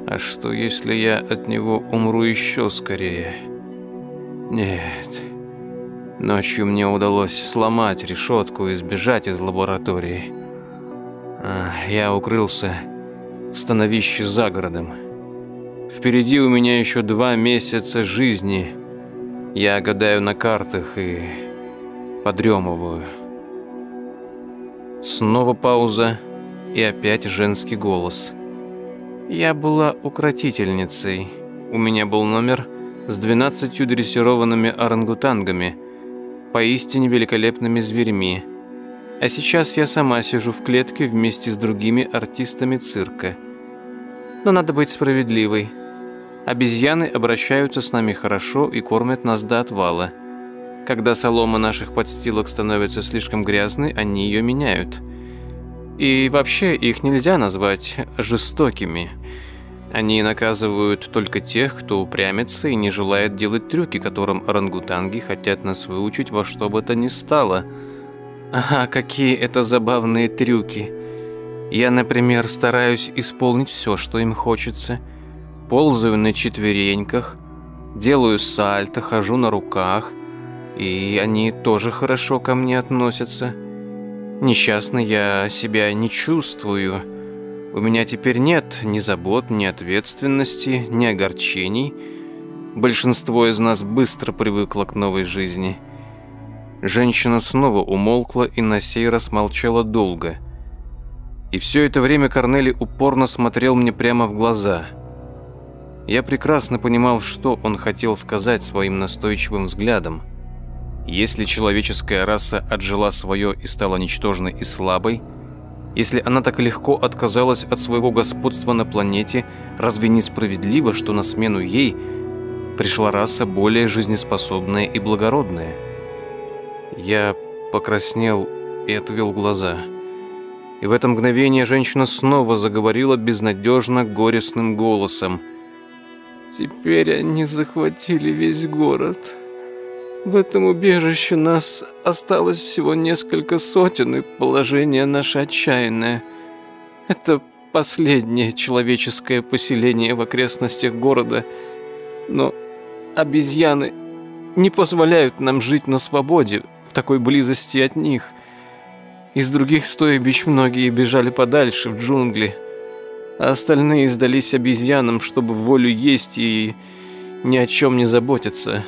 А что, если я от него умру еще скорее? Нет. Ночью мне удалось сломать решетку и сбежать из лаборатории. А, я укрылся в становище за городом. Впереди у меня еще два месяца жизни. Я гадаю на картах и подремываю. Снова пауза и опять женский голос. Я была укротительницей. У меня был номер с двенадцатью дрессированными орангутангами. поистине великолепными зверьми. А сейчас я сама сижу в клетке вместе с другими артистами цирка. Но надо быть справедливой. Обезьяны обращаются с нами хорошо и кормят нас до отвала. Когда солома наших подстилок становится слишком грязной, они ее меняют. И вообще их нельзя назвать жестокими. Они наказывают только тех, кто упрямится и не желает делать трюки, которым орангутанги хотят нас выучить во что бы то ни стало. Ага, какие это забавные трюки. Я, например, стараюсь исполнить все, что им хочется – ползаю на четвереньках, делаю сальто, хожу на руках, и они тоже хорошо ко мне относятся. Несчастно я себя не чувствую. У меня теперь нет ни забот, ни ответственности, ни огорчений. Большинство из нас быстро привыкло к новой жизни. Женщина снова умолкла и на сей раз молчала долго. И все это время Корнели упорно смотрел мне прямо в глаза – я прекрасно понимал, что он хотел сказать своим настойчивым взглядом. Если человеческая раса отжила свое и стала ничтожной и слабой, если она так легко отказалась от своего господства на планете, разве несправедливо, что на смену ей пришла раса более жизнеспособная и благородная? Я покраснел и отвел глаза. И в это мгновение женщина снова заговорила безнадежно горестным голосом – Теперь они захватили весь город. В этом убежище нас осталось всего несколько сотен, и положение наше отчаянное. Это последнее человеческое поселение в окрестностях города, но обезьяны не позволяют нам жить на свободе в такой близости от них. Из других стоебищ многие бежали подальше, в джунгли а остальные сдались обезьянам, чтобы волю есть и ни о чем не заботиться.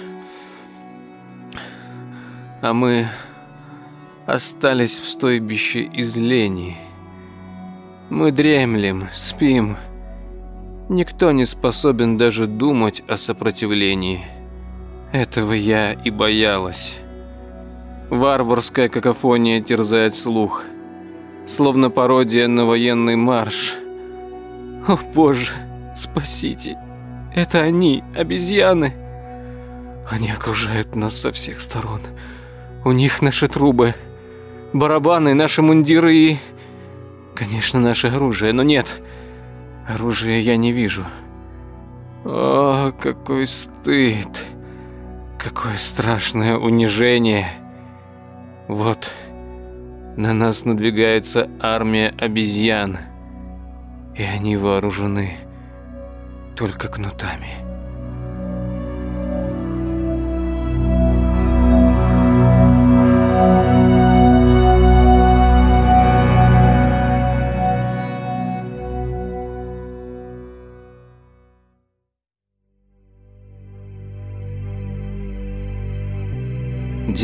А мы остались в стойбище из лени. Мы дремлем, спим. Никто не способен даже думать о сопротивлении. Этого я и боялась. Варварская какофония терзает слух, словно пародия на военный марш – о боже, спасите. Это они, обезьяны. Они окружают нас со всех сторон. У них наши трубы, барабаны, наши мундиры и... Конечно, наше оружие, но нет. Оружия я не вижу. О, какой стыд. Какое страшное унижение. Вот, на нас надвигается армия обезьян и они вооружены только кнутами.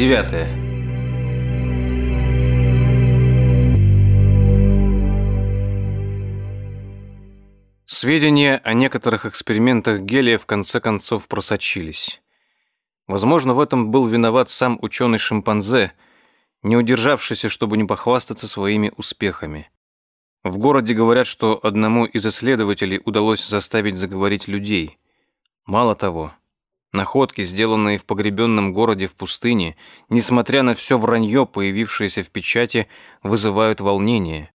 Девятое. Сведения о некоторых экспериментах гелия в конце концов просочились. Возможно, в этом был виноват сам ученый-шимпанзе, не удержавшийся, чтобы не похвастаться своими успехами. В городе говорят, что одному из исследователей удалось заставить заговорить людей. Мало того, находки, сделанные в погребенном городе в пустыне, несмотря на все вранье, появившееся в печати, вызывают волнение.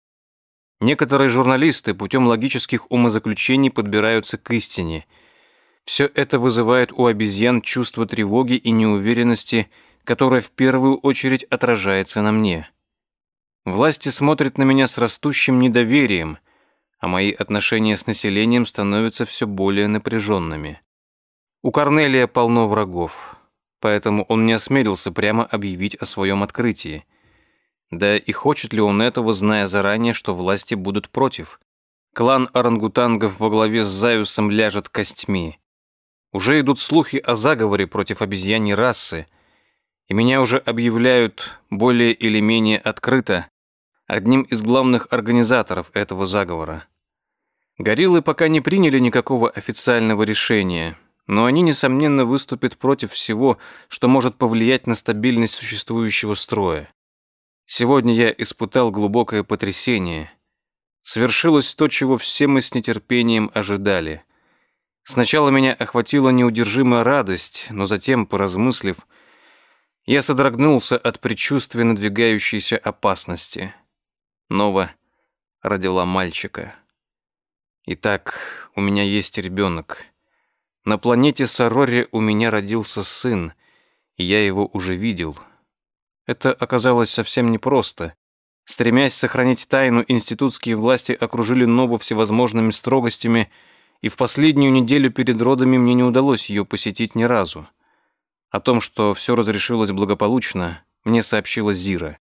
Некоторые журналисты путем логических умозаключений подбираются к истине. Все это вызывает у обезьян чувство тревоги и неуверенности, которое в первую очередь отражается на мне. Власти смотрят на меня с растущим недоверием, а мои отношения с населением становятся все более напряженными. У Корнелия полно врагов, поэтому он не осмелился прямо объявить о своем открытии – да и хочет ли он этого, зная заранее, что власти будут против? Клан орангутангов во главе с Заюсом ляжет костьми. Уже идут слухи о заговоре против обезьяньей расы, и меня уже объявляют более или менее открыто одним из главных организаторов этого заговора. Гориллы пока не приняли никакого официального решения, но они, несомненно, выступят против всего, что может повлиять на стабильность существующего строя. Сегодня я испытал глубокое потрясение. Свершилось то, чего все мы с нетерпением ожидали. Сначала меня охватила неудержимая радость, но затем, поразмыслив, я содрогнулся от предчувствия надвигающейся опасности. Нова родила мальчика. Итак, у меня есть ребенок. На планете Сарори у меня родился сын, и я его уже видел. Это оказалось совсем непросто. Стремясь сохранить тайну, институтские власти окружили Нову всевозможными строгостями, и в последнюю неделю перед родами мне не удалось ее посетить ни разу. О том, что все разрешилось благополучно, мне сообщила Зира.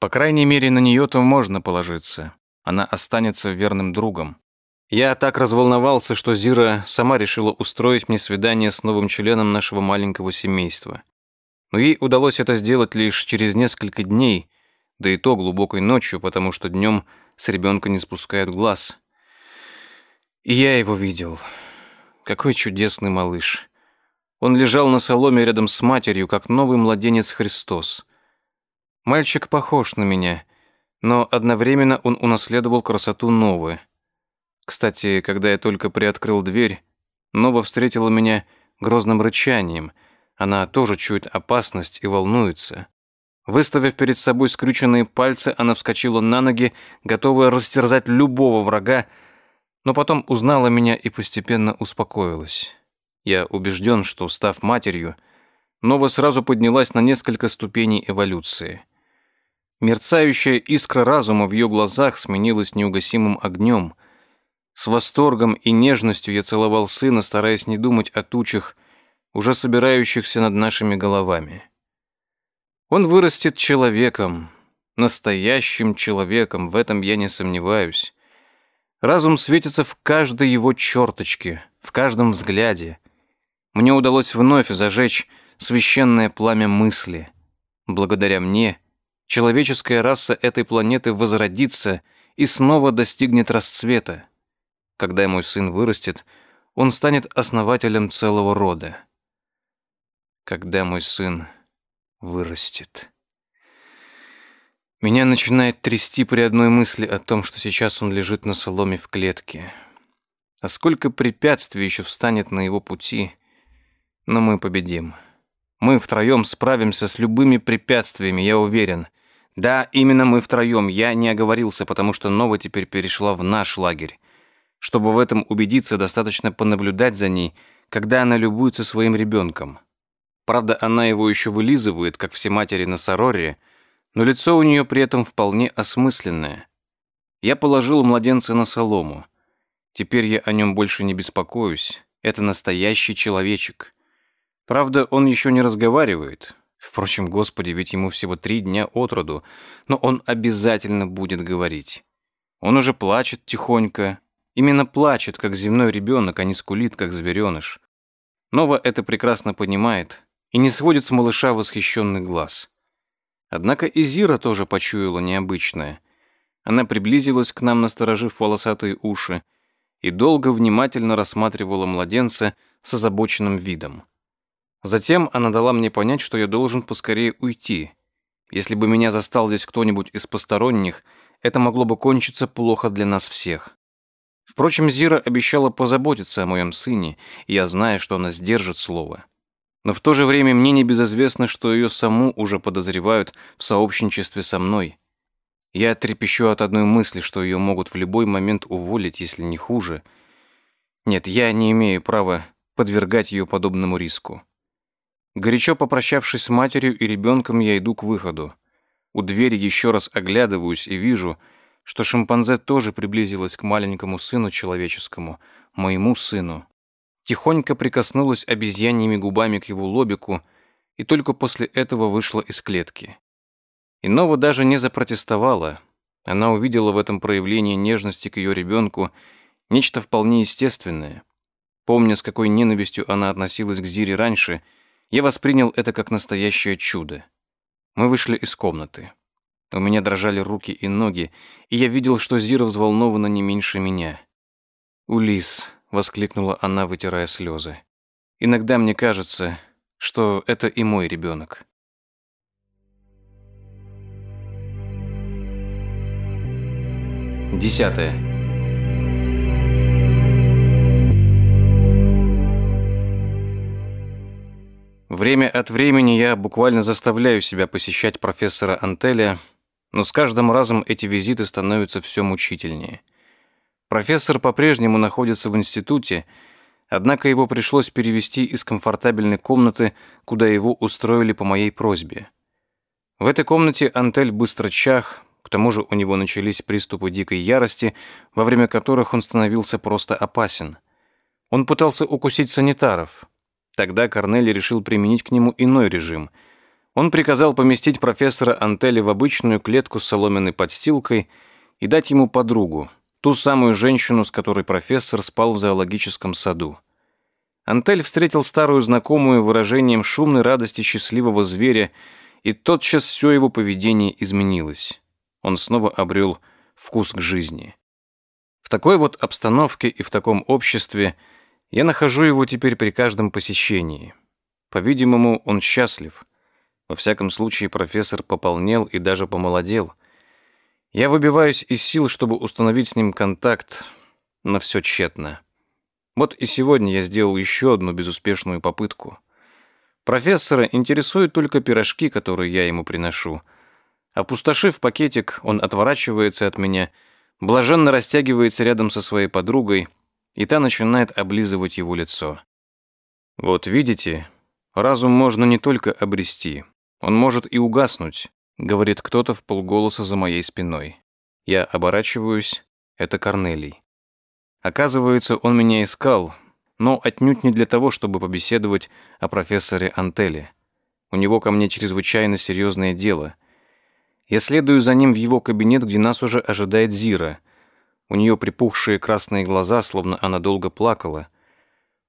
По крайней мере, на нее-то можно положиться. Она останется верным другом. Я так разволновался, что Зира сама решила устроить мне свидание с новым членом нашего маленького семейства. Но ей удалось это сделать лишь через несколько дней, да и то глубокой ночью, потому что днем с ребенка не спускают глаз. И я его видел. Какой чудесный малыш. Он лежал на соломе рядом с матерью, как новый младенец Христос. Мальчик похож на меня, но одновременно он унаследовал красоту Новы. Кстати, когда я только приоткрыл дверь, Нова встретила меня грозным рычанием. Она тоже чует опасность и волнуется. Выставив перед собой скрюченные пальцы, она вскочила на ноги, готовая растерзать любого врага, но потом узнала меня и постепенно успокоилась. Я убежден, что, став матерью, Нова сразу поднялась на несколько ступеней эволюции. Мерцающая искра разума в ее глазах сменилась неугасимым огнем — с восторгом и нежностью я целовал сына, стараясь не думать о тучах, уже собирающихся над нашими головами. Он вырастет человеком, настоящим человеком, в этом я не сомневаюсь. Разум светится в каждой его черточке, в каждом взгляде. Мне удалось вновь зажечь священное пламя мысли. Благодаря мне человеческая раса этой планеты возродится и снова достигнет расцвета. Когда мой сын вырастет, он станет основателем целого рода. Когда мой сын вырастет. Меня начинает трясти при одной мысли о том, что сейчас он лежит на соломе в клетке. А сколько препятствий еще встанет на его пути, но мы победим. Мы втроем справимся с любыми препятствиями, я уверен. Да, именно мы втроем, я не оговорился, потому что Нова теперь перешла в наш лагерь. Чтобы в этом убедиться, достаточно понаблюдать за ней, когда она любуется своим ребенком. Правда, она его еще вылизывает, как все матери на Сороре, но лицо у нее при этом вполне осмысленное. Я положил младенца на солому. Теперь я о нем больше не беспокоюсь. Это настоящий человечек. Правда, он еще не разговаривает. Впрочем, Господи, ведь ему всего три дня от роду, но он обязательно будет говорить. Он уже плачет тихонько, Именно плачет, как земной ребенок, а не скулит, как звереныш. Нова это прекрасно понимает и не сводит с малыша восхищенный глаз. Однако и Зира тоже почуяла необычное. Она приблизилась к нам, насторожив волосатые уши, и долго внимательно рассматривала младенца с озабоченным видом. Затем она дала мне понять, что я должен поскорее уйти. Если бы меня застал здесь кто-нибудь из посторонних, это могло бы кончиться плохо для нас всех. Впрочем, Зира обещала позаботиться о моем сыне, и я знаю, что она сдержит слово. Но в то же время мне не безызвестно, что ее саму уже подозревают в сообщничестве со мной. Я трепещу от одной мысли, что ее могут в любой момент уволить, если не хуже. Нет, я не имею права подвергать ее подобному риску. Горячо попрощавшись с матерью и ребенком, я иду к выходу. У двери еще раз оглядываюсь и вижу — что шимпанзе тоже приблизилась к маленькому сыну человеческому, моему сыну. Тихонько прикоснулась обезьяньими губами к его лобику и только после этого вышла из клетки. Иного даже не запротестовала. Она увидела в этом проявлении нежности к ее ребенку нечто вполне естественное. Помня, с какой ненавистью она относилась к Зире раньше, я воспринял это как настоящее чудо. Мы вышли из комнаты. У меня дрожали руки и ноги, и я видел, что Зира взволнована не меньше меня. «Улис», — воскликнула она, вытирая слезы. Иногда мне кажется, что это и мой ребенок. Десятое. Время от времени я буквально заставляю себя посещать профессора Антеля, но с каждым разом эти визиты становятся все мучительнее. Профессор по-прежнему находится в институте, однако его пришлось перевести из комфортабельной комнаты, куда его устроили по моей просьбе. В этой комнате Антель быстро чах, к тому же у него начались приступы дикой ярости, во время которых он становился просто опасен. Он пытался укусить санитаров. Тогда Корнели решил применить к нему иной режим. Он приказал поместить профессора Антели в обычную клетку с соломенной подстилкой и дать ему подругу, ту самую женщину, с которой профессор спал в зоологическом саду. Антель встретил старую знакомую выражением шумной радости счастливого зверя, и тотчас все его поведение изменилось он снова обрел вкус к жизни. В такой вот обстановке и в таком обществе я нахожу его теперь при каждом посещении. По-видимому, он счастлив. Во всяком случае, профессор пополнел и даже помолодел. Я выбиваюсь из сил, чтобы установить с ним контакт, но все тщетно. Вот и сегодня я сделал еще одну безуспешную попытку. Профессора интересуют только пирожки, которые я ему приношу — Опустошив пакетик, он отворачивается от меня, блаженно растягивается рядом со своей подругой, и та начинает облизывать его лицо. «Вот видите, разум можно не только обрести, он может и угаснуть», говорит кто-то в полголоса за моей спиной. Я оборачиваюсь, это Корнелий. Оказывается, он меня искал, но отнюдь не для того, чтобы побеседовать о профессоре Антеле. У него ко мне чрезвычайно серьезное дело — я следую за ним в его кабинет, где нас уже ожидает Зира. У нее припухшие красные глаза, словно она долго плакала.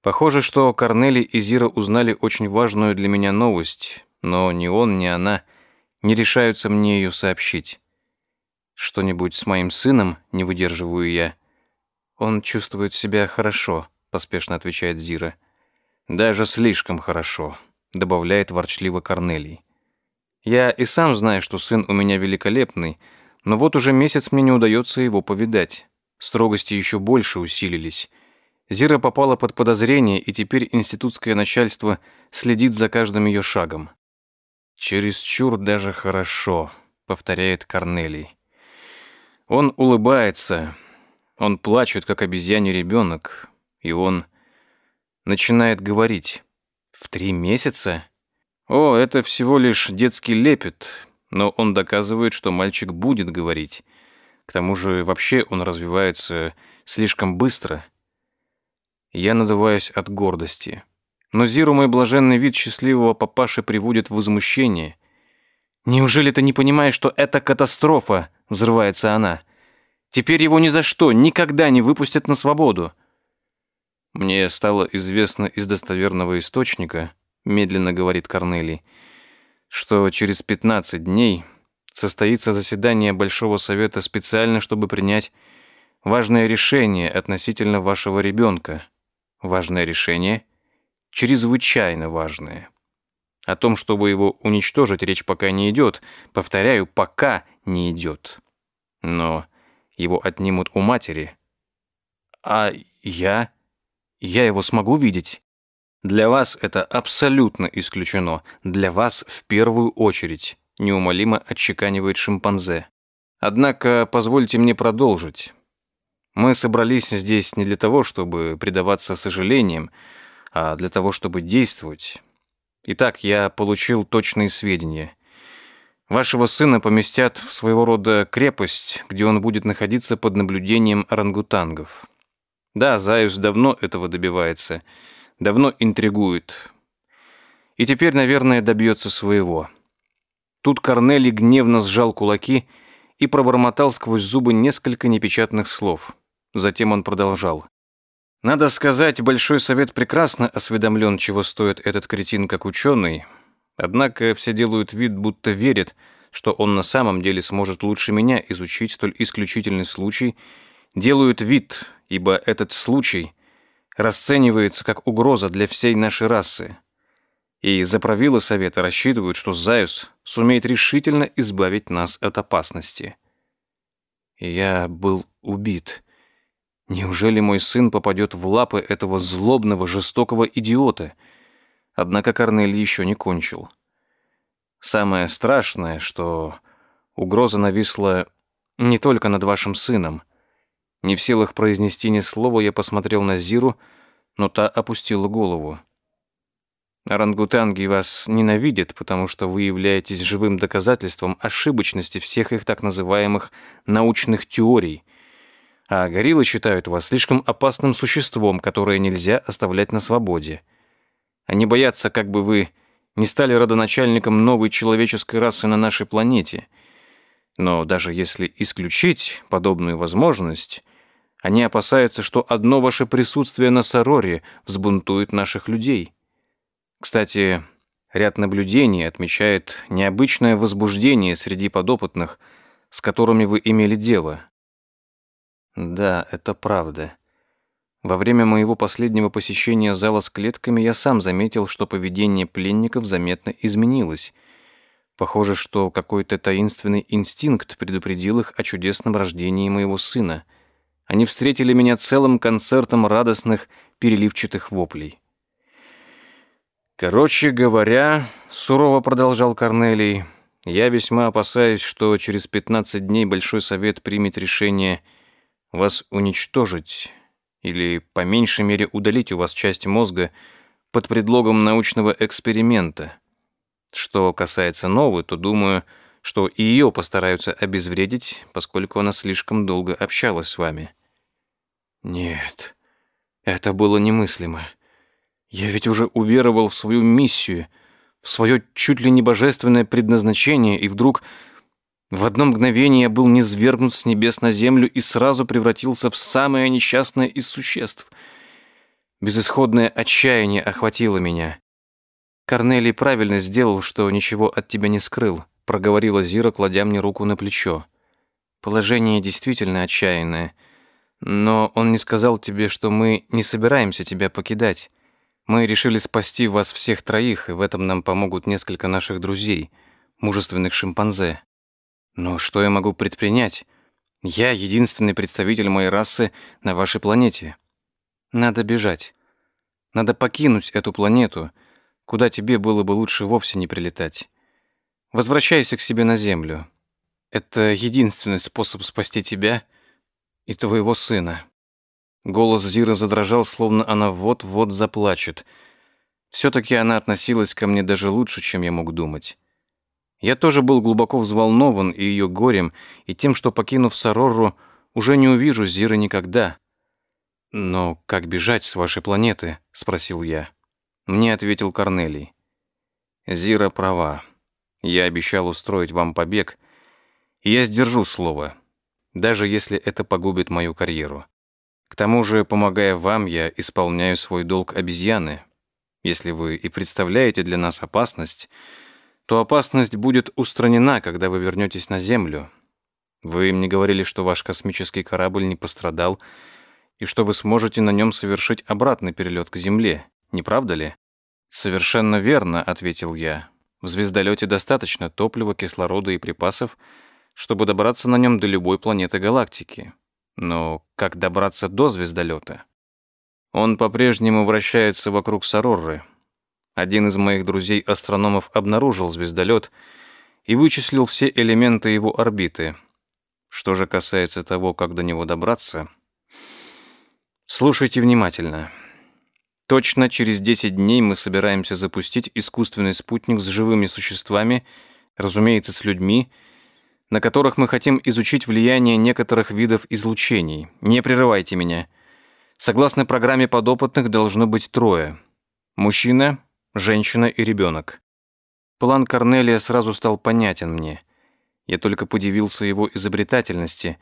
Похоже, что Корнели и Зира узнали очень важную для меня новость, но ни он, ни она не решаются мне ее сообщить. «Что-нибудь с моим сыном?» — не выдерживаю я. «Он чувствует себя хорошо», — поспешно отвечает Зира. «Даже слишком хорошо», — добавляет ворчливо Корнелий. Я и сам знаю, что сын у меня великолепный, но вот уже месяц мне не удается его повидать. Строгости еще больше усилились. Зира попала под подозрение, и теперь институтское начальство следит за каждым ее шагом. «Чересчур даже хорошо», — повторяет Корнелий. Он улыбается, он плачет, как обезьяний ребенок, и он начинает говорить. «В три месяца? О, это всего лишь детский лепет, но он доказывает, что мальчик будет говорить. К тому же вообще он развивается слишком быстро. Я надуваюсь от гордости. Но Зиру мой блаженный вид счастливого папаши приводит в возмущение. «Неужели ты не понимаешь, что это катастрофа?» — взрывается она. «Теперь его ни за что, никогда не выпустят на свободу». Мне стало известно из достоверного источника, медленно говорит Корнелий, что через 15 дней состоится заседание Большого Совета специально, чтобы принять важное решение относительно вашего ребенка. Важное решение? Чрезвычайно важное. О том, чтобы его уничтожить, речь пока не идет. Повторяю, пока не идет. Но его отнимут у матери. А я? Я его смогу видеть? Для вас это абсолютно исключено. Для вас в первую очередь, неумолимо отчеканивает шимпанзе. Однако позвольте мне продолжить. Мы собрались здесь не для того, чтобы предаваться сожалениям, а для того, чтобы действовать. Итак, я получил точные сведения. Вашего сына поместят в своего рода крепость, где он будет находиться под наблюдением орангутангов. Да, Заюс давно этого добивается — давно интригует. И теперь, наверное, добьется своего. Тут Корнели гневно сжал кулаки и пробормотал сквозь зубы несколько непечатных слов. Затем он продолжал. Надо сказать, Большой Совет прекрасно осведомлен, чего стоит этот кретин как ученый, однако все делают вид, будто верят, что он на самом деле сможет лучше меня изучить столь исключительный случай, делают вид, ибо этот случай расценивается как угроза для всей нашей расы. И заправилы Совета рассчитывают, что Заюс сумеет решительно избавить нас от опасности. Я был убит. Неужели мой сын попадет в лапы этого злобного, жестокого идиота? Однако Корнель еще не кончил. Самое страшное, что угроза нависла не только над вашим сыном. Не в силах произнести ни слова, я посмотрел на Зиру, но та опустила голову. Орангутанги вас ненавидят, потому что вы являетесь живым доказательством ошибочности всех их так называемых научных теорий. А гориллы считают вас слишком опасным существом, которое нельзя оставлять на свободе. Они боятся, как бы вы не стали родоначальником новой человеческой расы на нашей планете. Но даже если исключить подобную возможность, они опасаются, что одно ваше присутствие на Сароре взбунтует наших людей. Кстати, ряд наблюдений отмечает необычное возбуждение среди подопытных, с которыми вы имели дело. Да, это правда. Во время моего последнего посещения зала с клетками я сам заметил, что поведение пленников заметно изменилось. Похоже, что какой-то таинственный инстинкт предупредил их о чудесном рождении моего сына. Они встретили меня целым концертом радостных переливчатых воплей. «Короче говоря», — сурово продолжал Корнелий, «я весьма опасаюсь, что через 15 дней Большой Совет примет решение вас уничтожить или, по меньшей мере, удалить у вас часть мозга под предлогом научного эксперимента. Что касается Новы, то думаю, что и ее постараются обезвредить, поскольку она слишком долго общалась с вами». «Нет, это было немыслимо». Я ведь уже уверовал в свою миссию, в свое чуть ли не божественное предназначение, и вдруг в одно мгновение я был низвергнут с небес на землю и сразу превратился в самое несчастное из существ. Безысходное отчаяние охватило меня. Корнелий правильно сделал, что ничего от тебя не скрыл, проговорила Зира, кладя мне руку на плечо. Положение действительно отчаянное, но он не сказал тебе, что мы не собираемся тебя покидать. Мы решили спасти вас всех троих, и в этом нам помогут несколько наших друзей, мужественных шимпанзе. Но что я могу предпринять? Я единственный представитель моей расы на вашей планете. Надо бежать. Надо покинуть эту планету, куда тебе было бы лучше вовсе не прилетать. Возвращайся к себе на Землю. Это единственный способ спасти тебя и твоего сына. Голос Зиры задрожал, словно она вот-вот заплачет. Все-таки она относилась ко мне даже лучше, чем я мог думать. Я тоже был глубоко взволнован и ее горем, и тем, что, покинув Сарорру, уже не увижу Зиры никогда. «Но как бежать с вашей планеты?» — спросил я. Мне ответил Корнелий. «Зира права. Я обещал устроить вам побег, и я сдержу слово, даже если это погубит мою карьеру. К тому же, помогая вам, я исполняю свой долг обезьяны. Если вы и представляете для нас опасность, то опасность будет устранена, когда вы вернетесь на Землю. Вы мне говорили, что ваш космический корабль не пострадал и что вы сможете на нем совершить обратный перелет к Земле, не правда ли? Совершенно верно, ответил я. В звездолете достаточно топлива, кислорода и припасов, чтобы добраться на нем до любой планеты галактики. Но как добраться до звездолета? Он по-прежнему вращается вокруг Сарорры. Один из моих друзей-астрономов обнаружил звездолет и вычислил все элементы его орбиты. Что же касается того, как до него добраться, слушайте внимательно. Точно через 10 дней мы собираемся запустить искусственный спутник с живыми существами, разумеется, с людьми, на которых мы хотим изучить влияние некоторых видов излучений. Не прерывайте меня. Согласно программе подопытных должно быть трое. Мужчина, женщина и ребенок. План Корнелия сразу стал понятен мне. Я только подивился его изобретательности,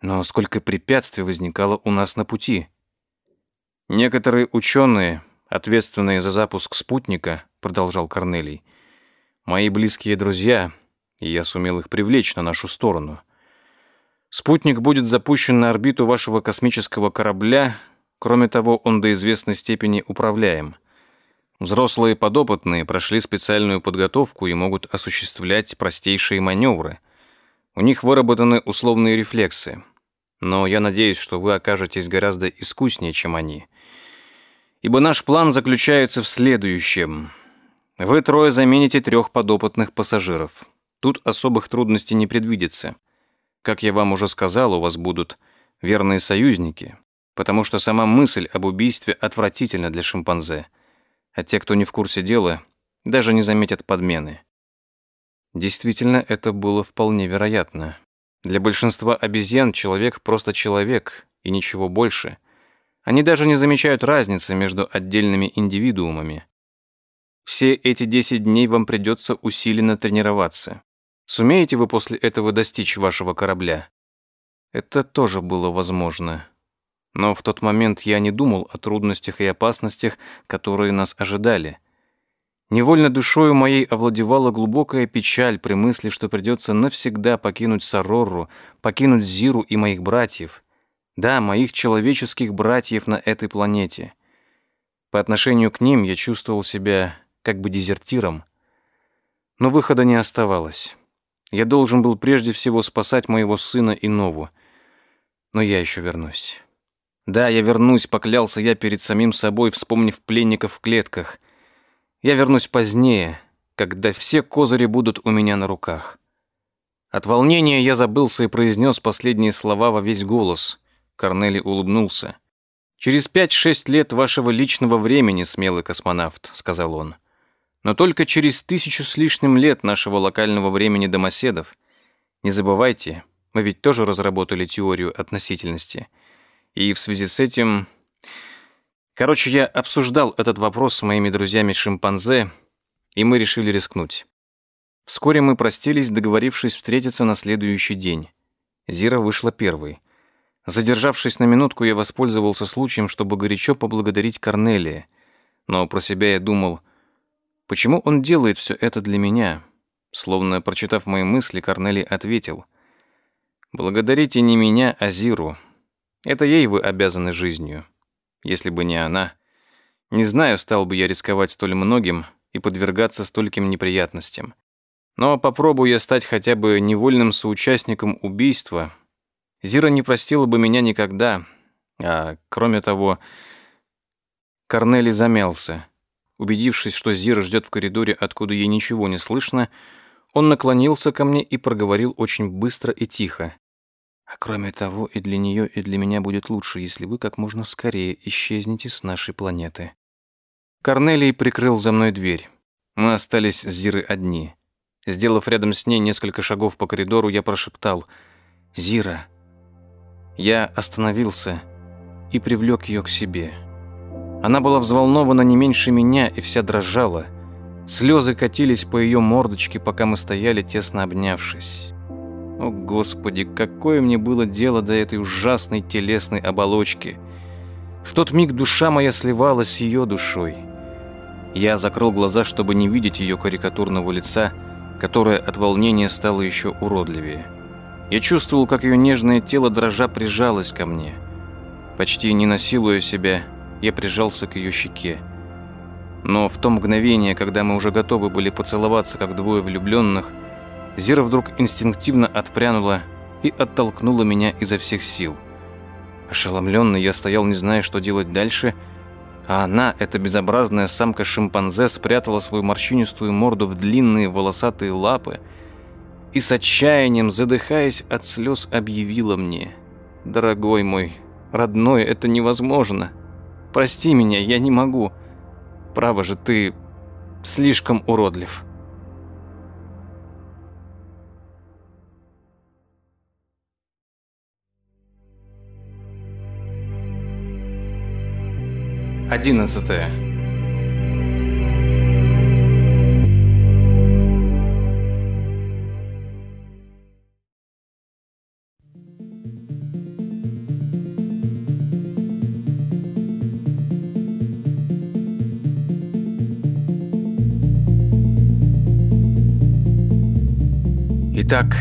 но сколько препятствий возникало у нас на пути. Некоторые ученые, ответственные за запуск спутника, продолжал Корнелий, мои близкие друзья, и я сумел их привлечь на нашу сторону. Спутник будет запущен на орбиту вашего космического корабля Кроме того, он до известной степени управляем. Взрослые подопытные прошли специальную подготовку и могут осуществлять простейшие маневры. У них выработаны условные рефлексы. Но я надеюсь, что вы окажетесь гораздо искуснее, чем они. Ибо наш план заключается в следующем. Вы трое замените трех подопытных пассажиров. Тут особых трудностей не предвидится. Как я вам уже сказал, у вас будут верные союзники, потому что сама мысль об убийстве отвратительна для шимпанзе, а те, кто не в курсе дела, даже не заметят подмены. Действительно, это было вполне вероятно. Для большинства обезьян человек просто человек и ничего больше. Они даже не замечают разницы между отдельными индивидуумами. Все эти 10 дней вам придется усиленно тренироваться. Сумеете вы после этого достичь вашего корабля? Это тоже было возможно. Но в тот момент я не думал о трудностях и опасностях, которые нас ожидали. Невольно душою моей овладевала глубокая печаль при мысли, что придется навсегда покинуть Сарорру, покинуть Зиру и моих братьев. Да, моих человеческих братьев на этой планете. По отношению к ним я чувствовал себя как бы дезертиром. Но выхода не оставалось. Я должен был прежде всего спасать моего сына и Нову. Но я еще вернусь. Да, я вернусь, поклялся я перед самим собой, вспомнив пленников в клетках. Я вернусь позднее, когда все козыри будут у меня на руках. От волнения я забылся и произнес последние слова во весь голос. Корнели улыбнулся. «Через пять-шесть лет вашего личного времени, смелый космонавт», — сказал он. «Но только через тысячу с лишним лет нашего локального времени домоседов. Не забывайте, мы ведь тоже разработали теорию относительности». И в связи с этим... Короче, я обсуждал этот вопрос с моими друзьями-шимпанзе, и мы решили рискнуть. Вскоре мы простились, договорившись встретиться на следующий день. Зира вышла первой. Задержавшись на минутку, я воспользовался случаем, чтобы горячо поблагодарить Корнелия. Но про себя я думал, почему он делает все это для меня? Словно прочитав мои мысли, Корнелий ответил, «Благодарите не меня, а Зиру. Это ей вы обязаны жизнью. Если бы не она, не знаю, стал бы я рисковать столь многим и подвергаться стольким неприятностям. Но попробую я стать хотя бы невольным соучастником убийства, Зира не простила бы меня никогда. А кроме того, Корнели замялся. Убедившись, что Зира ждет в коридоре, откуда ей ничего не слышно, он наклонился ко мне и проговорил очень быстро и тихо. А кроме того, и для нее, и для меня будет лучше, если вы как можно скорее исчезнете с нашей планеты. Корнелий прикрыл за мной дверь. Мы остались с Зирой одни. Сделав рядом с ней несколько шагов по коридору, я прошептал «Зира». Я остановился и привлек ее к себе. Она была взволнована не меньше меня и вся дрожала. Слезы катились по ее мордочке, пока мы стояли, тесно обнявшись. О, Господи, какое мне было дело до этой ужасной телесной оболочки. В тот миг душа моя сливалась с ее душой. Я закрыл глаза, чтобы не видеть ее карикатурного лица, которое от волнения стало еще уродливее. Я чувствовал, как ее нежное тело дрожа прижалось ко мне. Почти не насилуя себя, я прижался к ее щеке. Но в то мгновение, когда мы уже готовы были поцеловаться, как двое влюбленных, Зира вдруг инстинктивно отпрянула и оттолкнула меня изо всех сил. Ошеломленный я стоял, не зная, что делать дальше, а она, эта безобразная самка-шимпанзе, спрятала свою морщинистую морду в длинные волосатые лапы и с отчаянием, задыхаясь от слез, объявила мне «Дорогой мой, родной, это невозможно. Прости меня, я не могу. Право же, ты слишком уродлив». Одиннадцатое. Итак,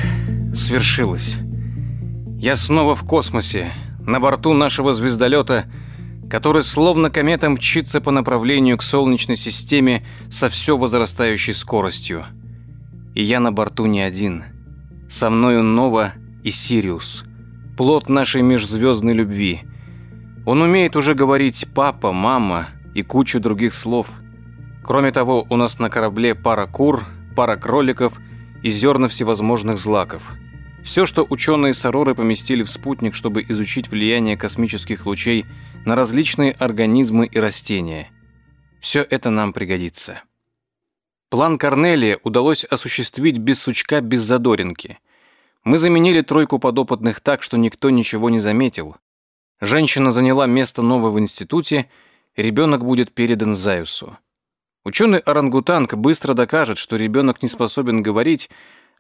свершилось. Я снова в космосе, на борту нашего звездолета который словно комета мчится по направлению к Солнечной системе со все возрастающей скоростью. И я на борту не один. Со мною Нова и Сириус, плод нашей межзвездной любви. Он умеет уже говорить «папа», «мама» и кучу других слов. Кроме того, у нас на корабле пара кур, пара кроликов и зерна всевозможных злаков. Все, что ученые с Ароры поместили в спутник, чтобы изучить влияние космических лучей на различные организмы и растения. Все это нам пригодится. План Корнелия удалось осуществить без сучка, без задоринки. Мы заменили тройку подопытных так, что никто ничего не заметил. Женщина заняла место нового в институте, ребенок будет передан Заюсу. Ученый-орангутанг быстро докажет, что ребенок не способен говорить,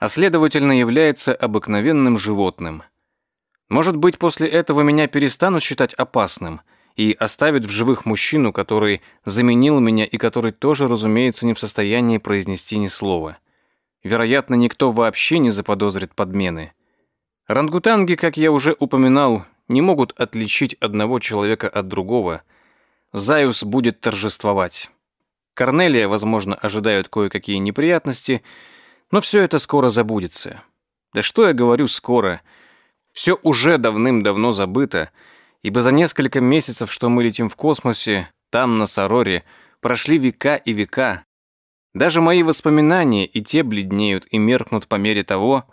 а следовательно является обыкновенным животным. Может быть, после этого меня перестанут считать опасным и оставят в живых мужчину, который заменил меня и который тоже, разумеется, не в состоянии произнести ни слова. Вероятно, никто вообще не заподозрит подмены. Рангутанги, как я уже упоминал, не могут отличить одного человека от другого. Заюс будет торжествовать. Корнелия, возможно, ожидают кое-какие неприятности, но все это скоро забудется. Да что я говорю скоро? Все уже давным-давно забыто, ибо за несколько месяцев, что мы летим в космосе, там, на Сароре, прошли века и века. Даже мои воспоминания и те бледнеют и меркнут по мере того,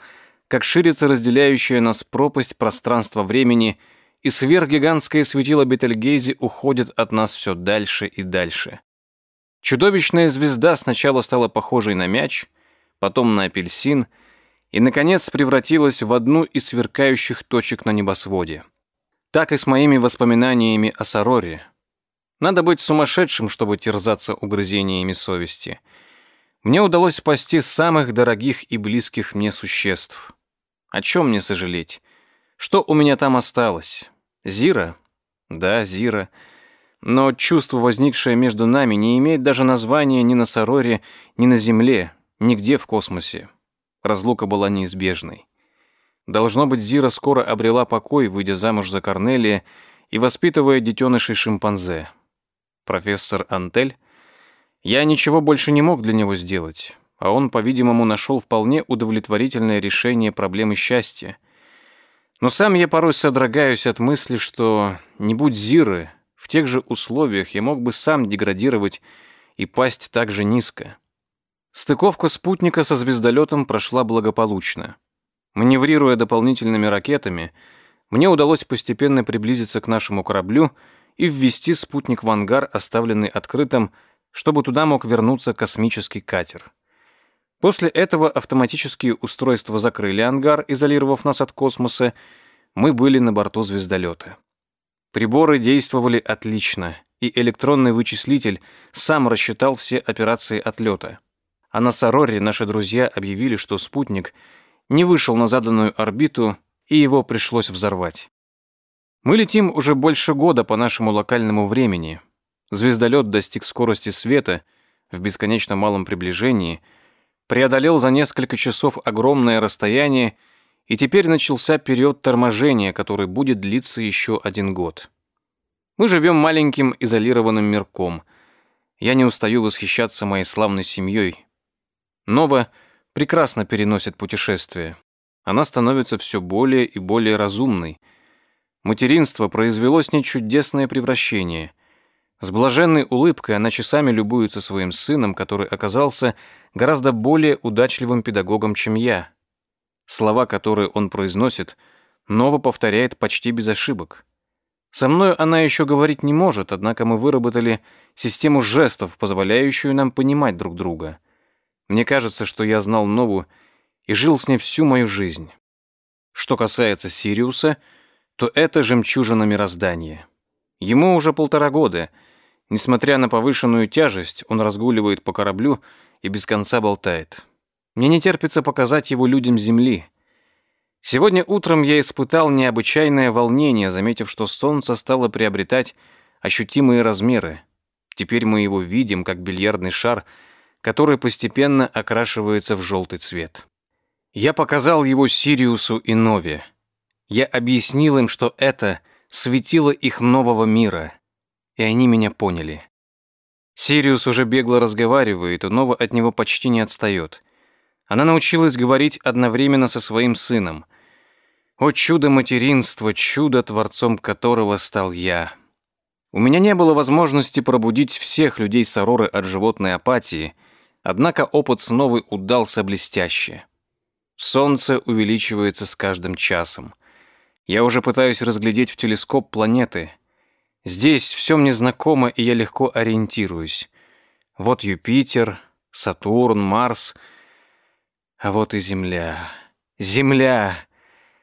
как ширится разделяющая нас пропасть пространства-времени, и сверхгигантское светило Бетельгейзе уходит от нас все дальше и дальше. Чудовищная звезда сначала стала похожей на мяч, потом на апельсин и, наконец, превратилась в одну из сверкающих точек на небосводе. Так и с моими воспоминаниями о Сароре. Надо быть сумасшедшим, чтобы терзаться угрызениями совести. Мне удалось спасти самых дорогих и близких мне существ. О чем мне сожалеть? Что у меня там осталось? Зира? Да, Зира. Но чувство, возникшее между нами, не имеет даже названия ни на Сароре, ни на Земле, нигде в космосе. Разлука была неизбежной. Должно быть, Зира скоро обрела покой, выйдя замуж за Корнелия и воспитывая детенышей шимпанзе. Профессор Антель? Я ничего больше не мог для него сделать, а он, по-видимому, нашел вполне удовлетворительное решение проблемы счастья. Но сам я порой содрогаюсь от мысли, что не будь Зиры, в тех же условиях я мог бы сам деградировать и пасть так же низко. Стыковка спутника со звездолетом прошла благополучно. Маневрируя дополнительными ракетами, мне удалось постепенно приблизиться к нашему кораблю и ввести спутник в ангар, оставленный открытым, чтобы туда мог вернуться космический катер. После этого автоматические устройства закрыли ангар, изолировав нас от космоса, мы были на борту звездолета. Приборы действовали отлично, и электронный вычислитель сам рассчитал все операции отлета. А на Сароре наши друзья объявили, что спутник не вышел на заданную орбиту, и его пришлось взорвать. Мы летим уже больше года по нашему локальному времени. Звездолет достиг скорости света в бесконечно малом приближении, преодолел за несколько часов огромное расстояние и теперь начался период торможения, который будет длиться еще один год. Мы живем маленьким изолированным мирком. Я не устаю восхищаться моей славной семьей. Нова прекрасно переносит путешествия. Она становится все более и более разумной. Материнство произвело с ней чудесное превращение. С блаженной улыбкой она часами любуется своим сыном, который оказался гораздо более удачливым педагогом, чем я. Слова, которые он произносит, Нова повторяет почти без ошибок. Со мной она еще говорить не может, однако мы выработали систему жестов, позволяющую нам понимать друг друга. Мне кажется, что я знал Нову и жил с ней всю мою жизнь. Что касается Сириуса, то это жемчужина мироздания. Ему уже полтора года. Несмотря на повышенную тяжесть, он разгуливает по кораблю и без конца болтает. Мне не терпится показать его людям Земли. Сегодня утром я испытал необычайное волнение, заметив, что Солнце стало приобретать ощутимые размеры. Теперь мы его видим, как бильярдный шар, который постепенно окрашивается в желтый цвет. Я показал его Сириусу и Нове. Я объяснил им, что это светило их нового мира. и они меня поняли. Сириус уже бегло разговаривает, и Нова от него почти не отстает. Она научилась говорить одновременно со своим сыном. О чудо материнства, чудо, творцом которого стал я. У меня не было возможности пробудить всех людей Сороры от животной апатии, однако опыт с удался блестяще. Солнце увеличивается с каждым часом. Я уже пытаюсь разглядеть в телескоп планеты. Здесь все мне знакомо, и я легко ориентируюсь. Вот Юпитер, Сатурн, Марс, а вот и Земля. Земля!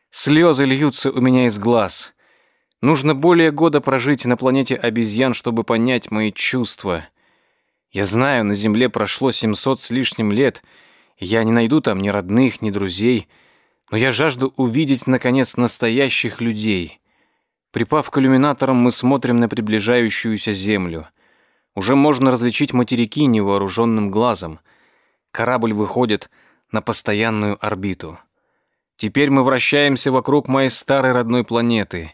Слезы льются у меня из глаз. Нужно более года прожить на планете обезьян, чтобы понять мои чувства. Я знаю, на Земле прошло 700 с лишним лет — я не найду там ни родных, ни друзей, но я жажду увидеть, наконец, настоящих людей. Припав к иллюминаторам, мы смотрим на приближающуюся Землю. Уже можно различить материки невооруженным глазом. Корабль выходит на постоянную орбиту. Теперь мы вращаемся вокруг моей старой родной планеты.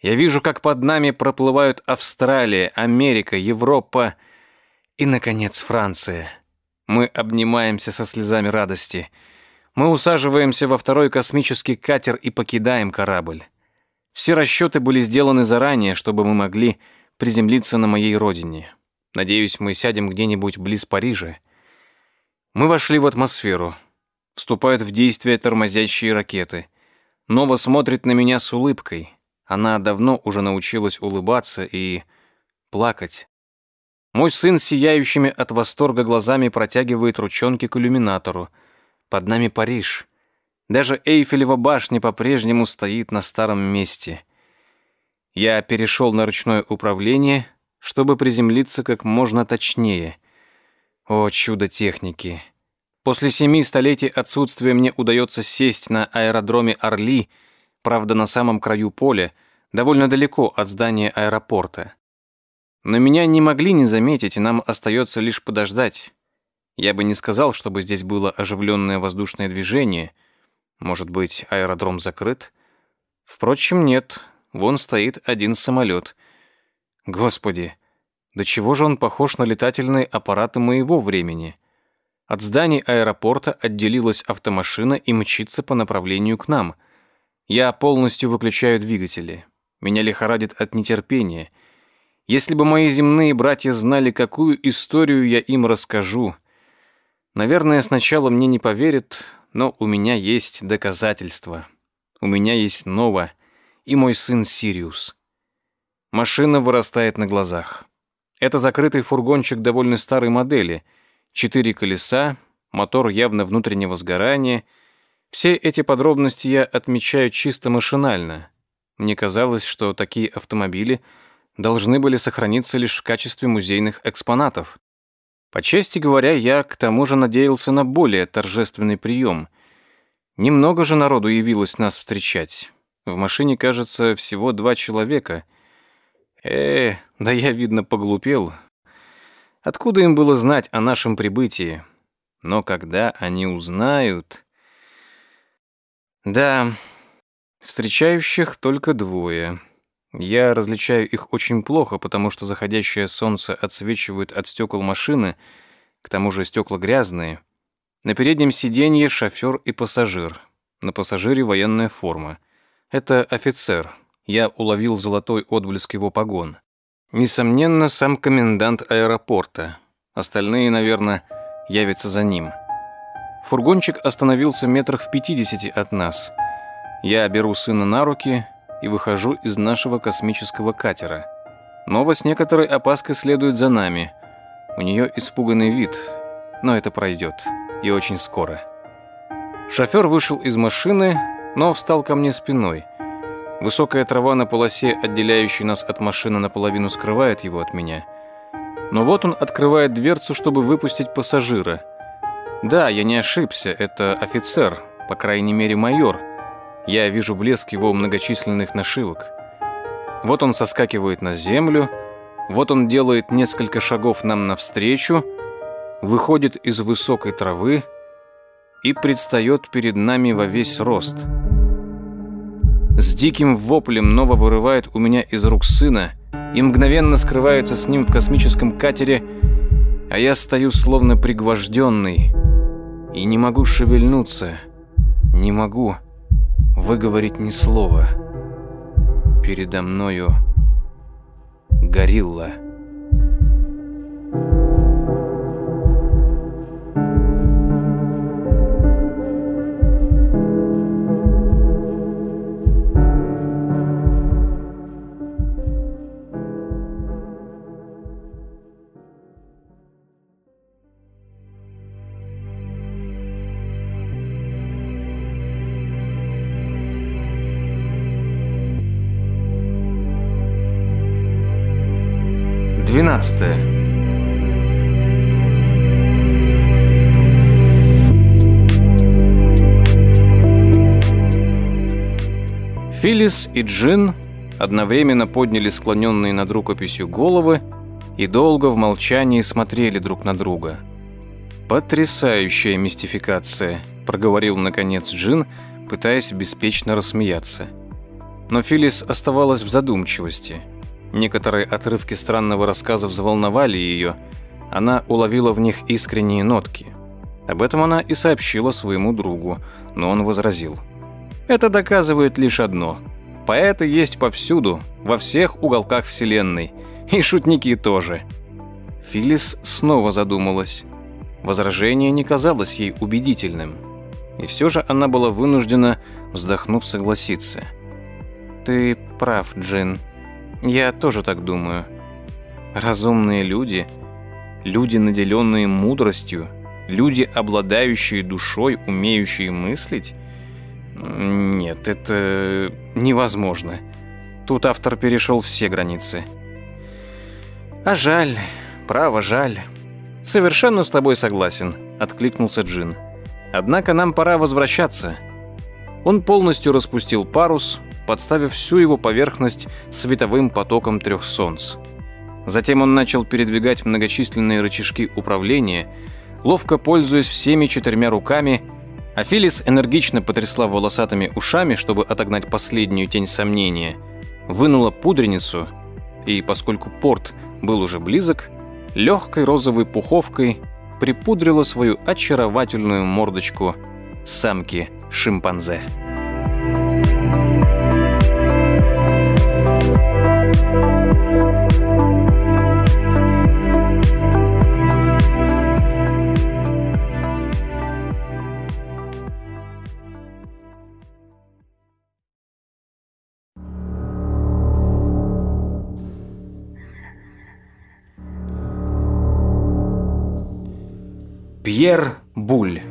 Я вижу, как под нами проплывают Австралия, Америка, Европа и, наконец, Франция. Мы обнимаемся со слезами радости. Мы усаживаемся во второй космический катер и покидаем корабль. Все расчеты были сделаны заранее, чтобы мы могли приземлиться на моей родине. Надеюсь, мы сядем где-нибудь близ Парижа. Мы вошли в атмосферу. Вступают в действие тормозящие ракеты. Нова смотрит на меня с улыбкой. Она давно уже научилась улыбаться и плакать. Мой сын сияющими от восторга глазами протягивает ручонки к иллюминатору. Под нами Париж. Даже Эйфелева башня по-прежнему стоит на старом месте. Я перешел на ручное управление, чтобы приземлиться как можно точнее. О, чудо техники! После семи столетий отсутствия мне удается сесть на аэродроме Орли, правда, на самом краю поля, довольно далеко от здания аэропорта. Но меня не могли не заметить, и нам остается лишь подождать. Я бы не сказал, чтобы здесь было оживленное воздушное движение. Может быть, аэродром закрыт? Впрочем, нет. Вон стоит один самолет. Господи, до чего же он похож на летательные аппараты моего времени? От зданий аэропорта отделилась автомашина и мчится по направлению к нам. Я полностью выключаю двигатели. Меня лихорадит от нетерпения — если бы мои земные братья знали, какую историю я им расскажу. Наверное, сначала мне не поверят, но у меня есть доказательства. У меня есть Нова и мой сын Сириус. Машина вырастает на глазах. Это закрытый фургончик довольно старой модели. Четыре колеса, мотор явно внутреннего сгорания. Все эти подробности я отмечаю чисто машинально. Мне казалось, что такие автомобили — должны были сохраниться лишь в качестве музейных экспонатов. По чести говоря, я к тому же надеялся на более торжественный прием. Немного же народу явилось нас встречать. В машине, кажется, всего два человека. Э, да я, видно, поглупел. Откуда им было знать о нашем прибытии? Но когда они узнают... Да, встречающих только двое — я различаю их очень плохо, потому что заходящее солнце отсвечивает от стекол машины, к тому же стекла грязные. На переднем сиденье шофер и пассажир. На пассажире военная форма. Это офицер. Я уловил золотой отблеск его погон. Несомненно, сам комендант аэропорта. Остальные, наверное, явятся за ним. Фургончик остановился метрах в пятидесяти от нас. Я беру сына на руки и выхожу из нашего космического катера. Нова с некоторой опаской следует за нами. У нее испуганный вид, но это пройдет. И очень скоро. Шофер вышел из машины, но встал ко мне спиной. Высокая трава на полосе, отделяющей нас от машины, наполовину скрывает его от меня. Но вот он открывает дверцу, чтобы выпустить пассажира. Да, я не ошибся, это офицер, по крайней мере майор – я вижу блеск его многочисленных нашивок. Вот он соскакивает на землю, вот он делает несколько шагов нам навстречу, выходит из высокой травы и предстает перед нами во весь рост. С диким воплем Нова вырывает у меня из рук сына и мгновенно скрываются с ним в космическом катере, а я стою словно пригвожденный и не могу шевельнуться, не могу выговорить ни слова. Передо мною горилла. Двенадцатое. Филлис и Джин одновременно подняли склоненные над рукописью головы и долго в молчании смотрели друг на друга. «Потрясающая мистификация», — проговорил наконец Джин, пытаясь беспечно рассмеяться. Но Филлис оставалась в задумчивости — Некоторые отрывки странного рассказа взволновали ее. Она уловила в них искренние нотки. Об этом она и сообщила своему другу, но он возразил. «Это доказывает лишь одно. Поэты есть повсюду, во всех уголках Вселенной. И шутники тоже». Филлис снова задумалась. Возражение не казалось ей убедительным. И все же она была вынуждена, вздохнув, согласиться. «Ты прав, Джин», я тоже так думаю. Разумные люди, люди, наделенные мудростью, люди, обладающие душой, умеющие мыслить? Нет, это невозможно. Тут автор перешел все границы. А жаль, право жаль. Совершенно с тобой согласен, откликнулся Джин. Однако нам пора возвращаться. Он полностью распустил парус, подставив всю его поверхность световым потоком трех солнц. Затем он начал передвигать многочисленные рычажки управления, ловко пользуясь всеми четырьмя руками, а Филис энергично потрясла волосатыми ушами, чтобы отогнать последнюю тень сомнения, вынула пудреницу и, поскольку порт был уже близок, легкой розовой пуховкой припудрила свою очаровательную мордочку самки Пьер Буль.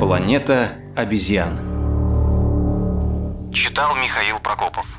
Планета обезьян. Читал Михаил Прокопов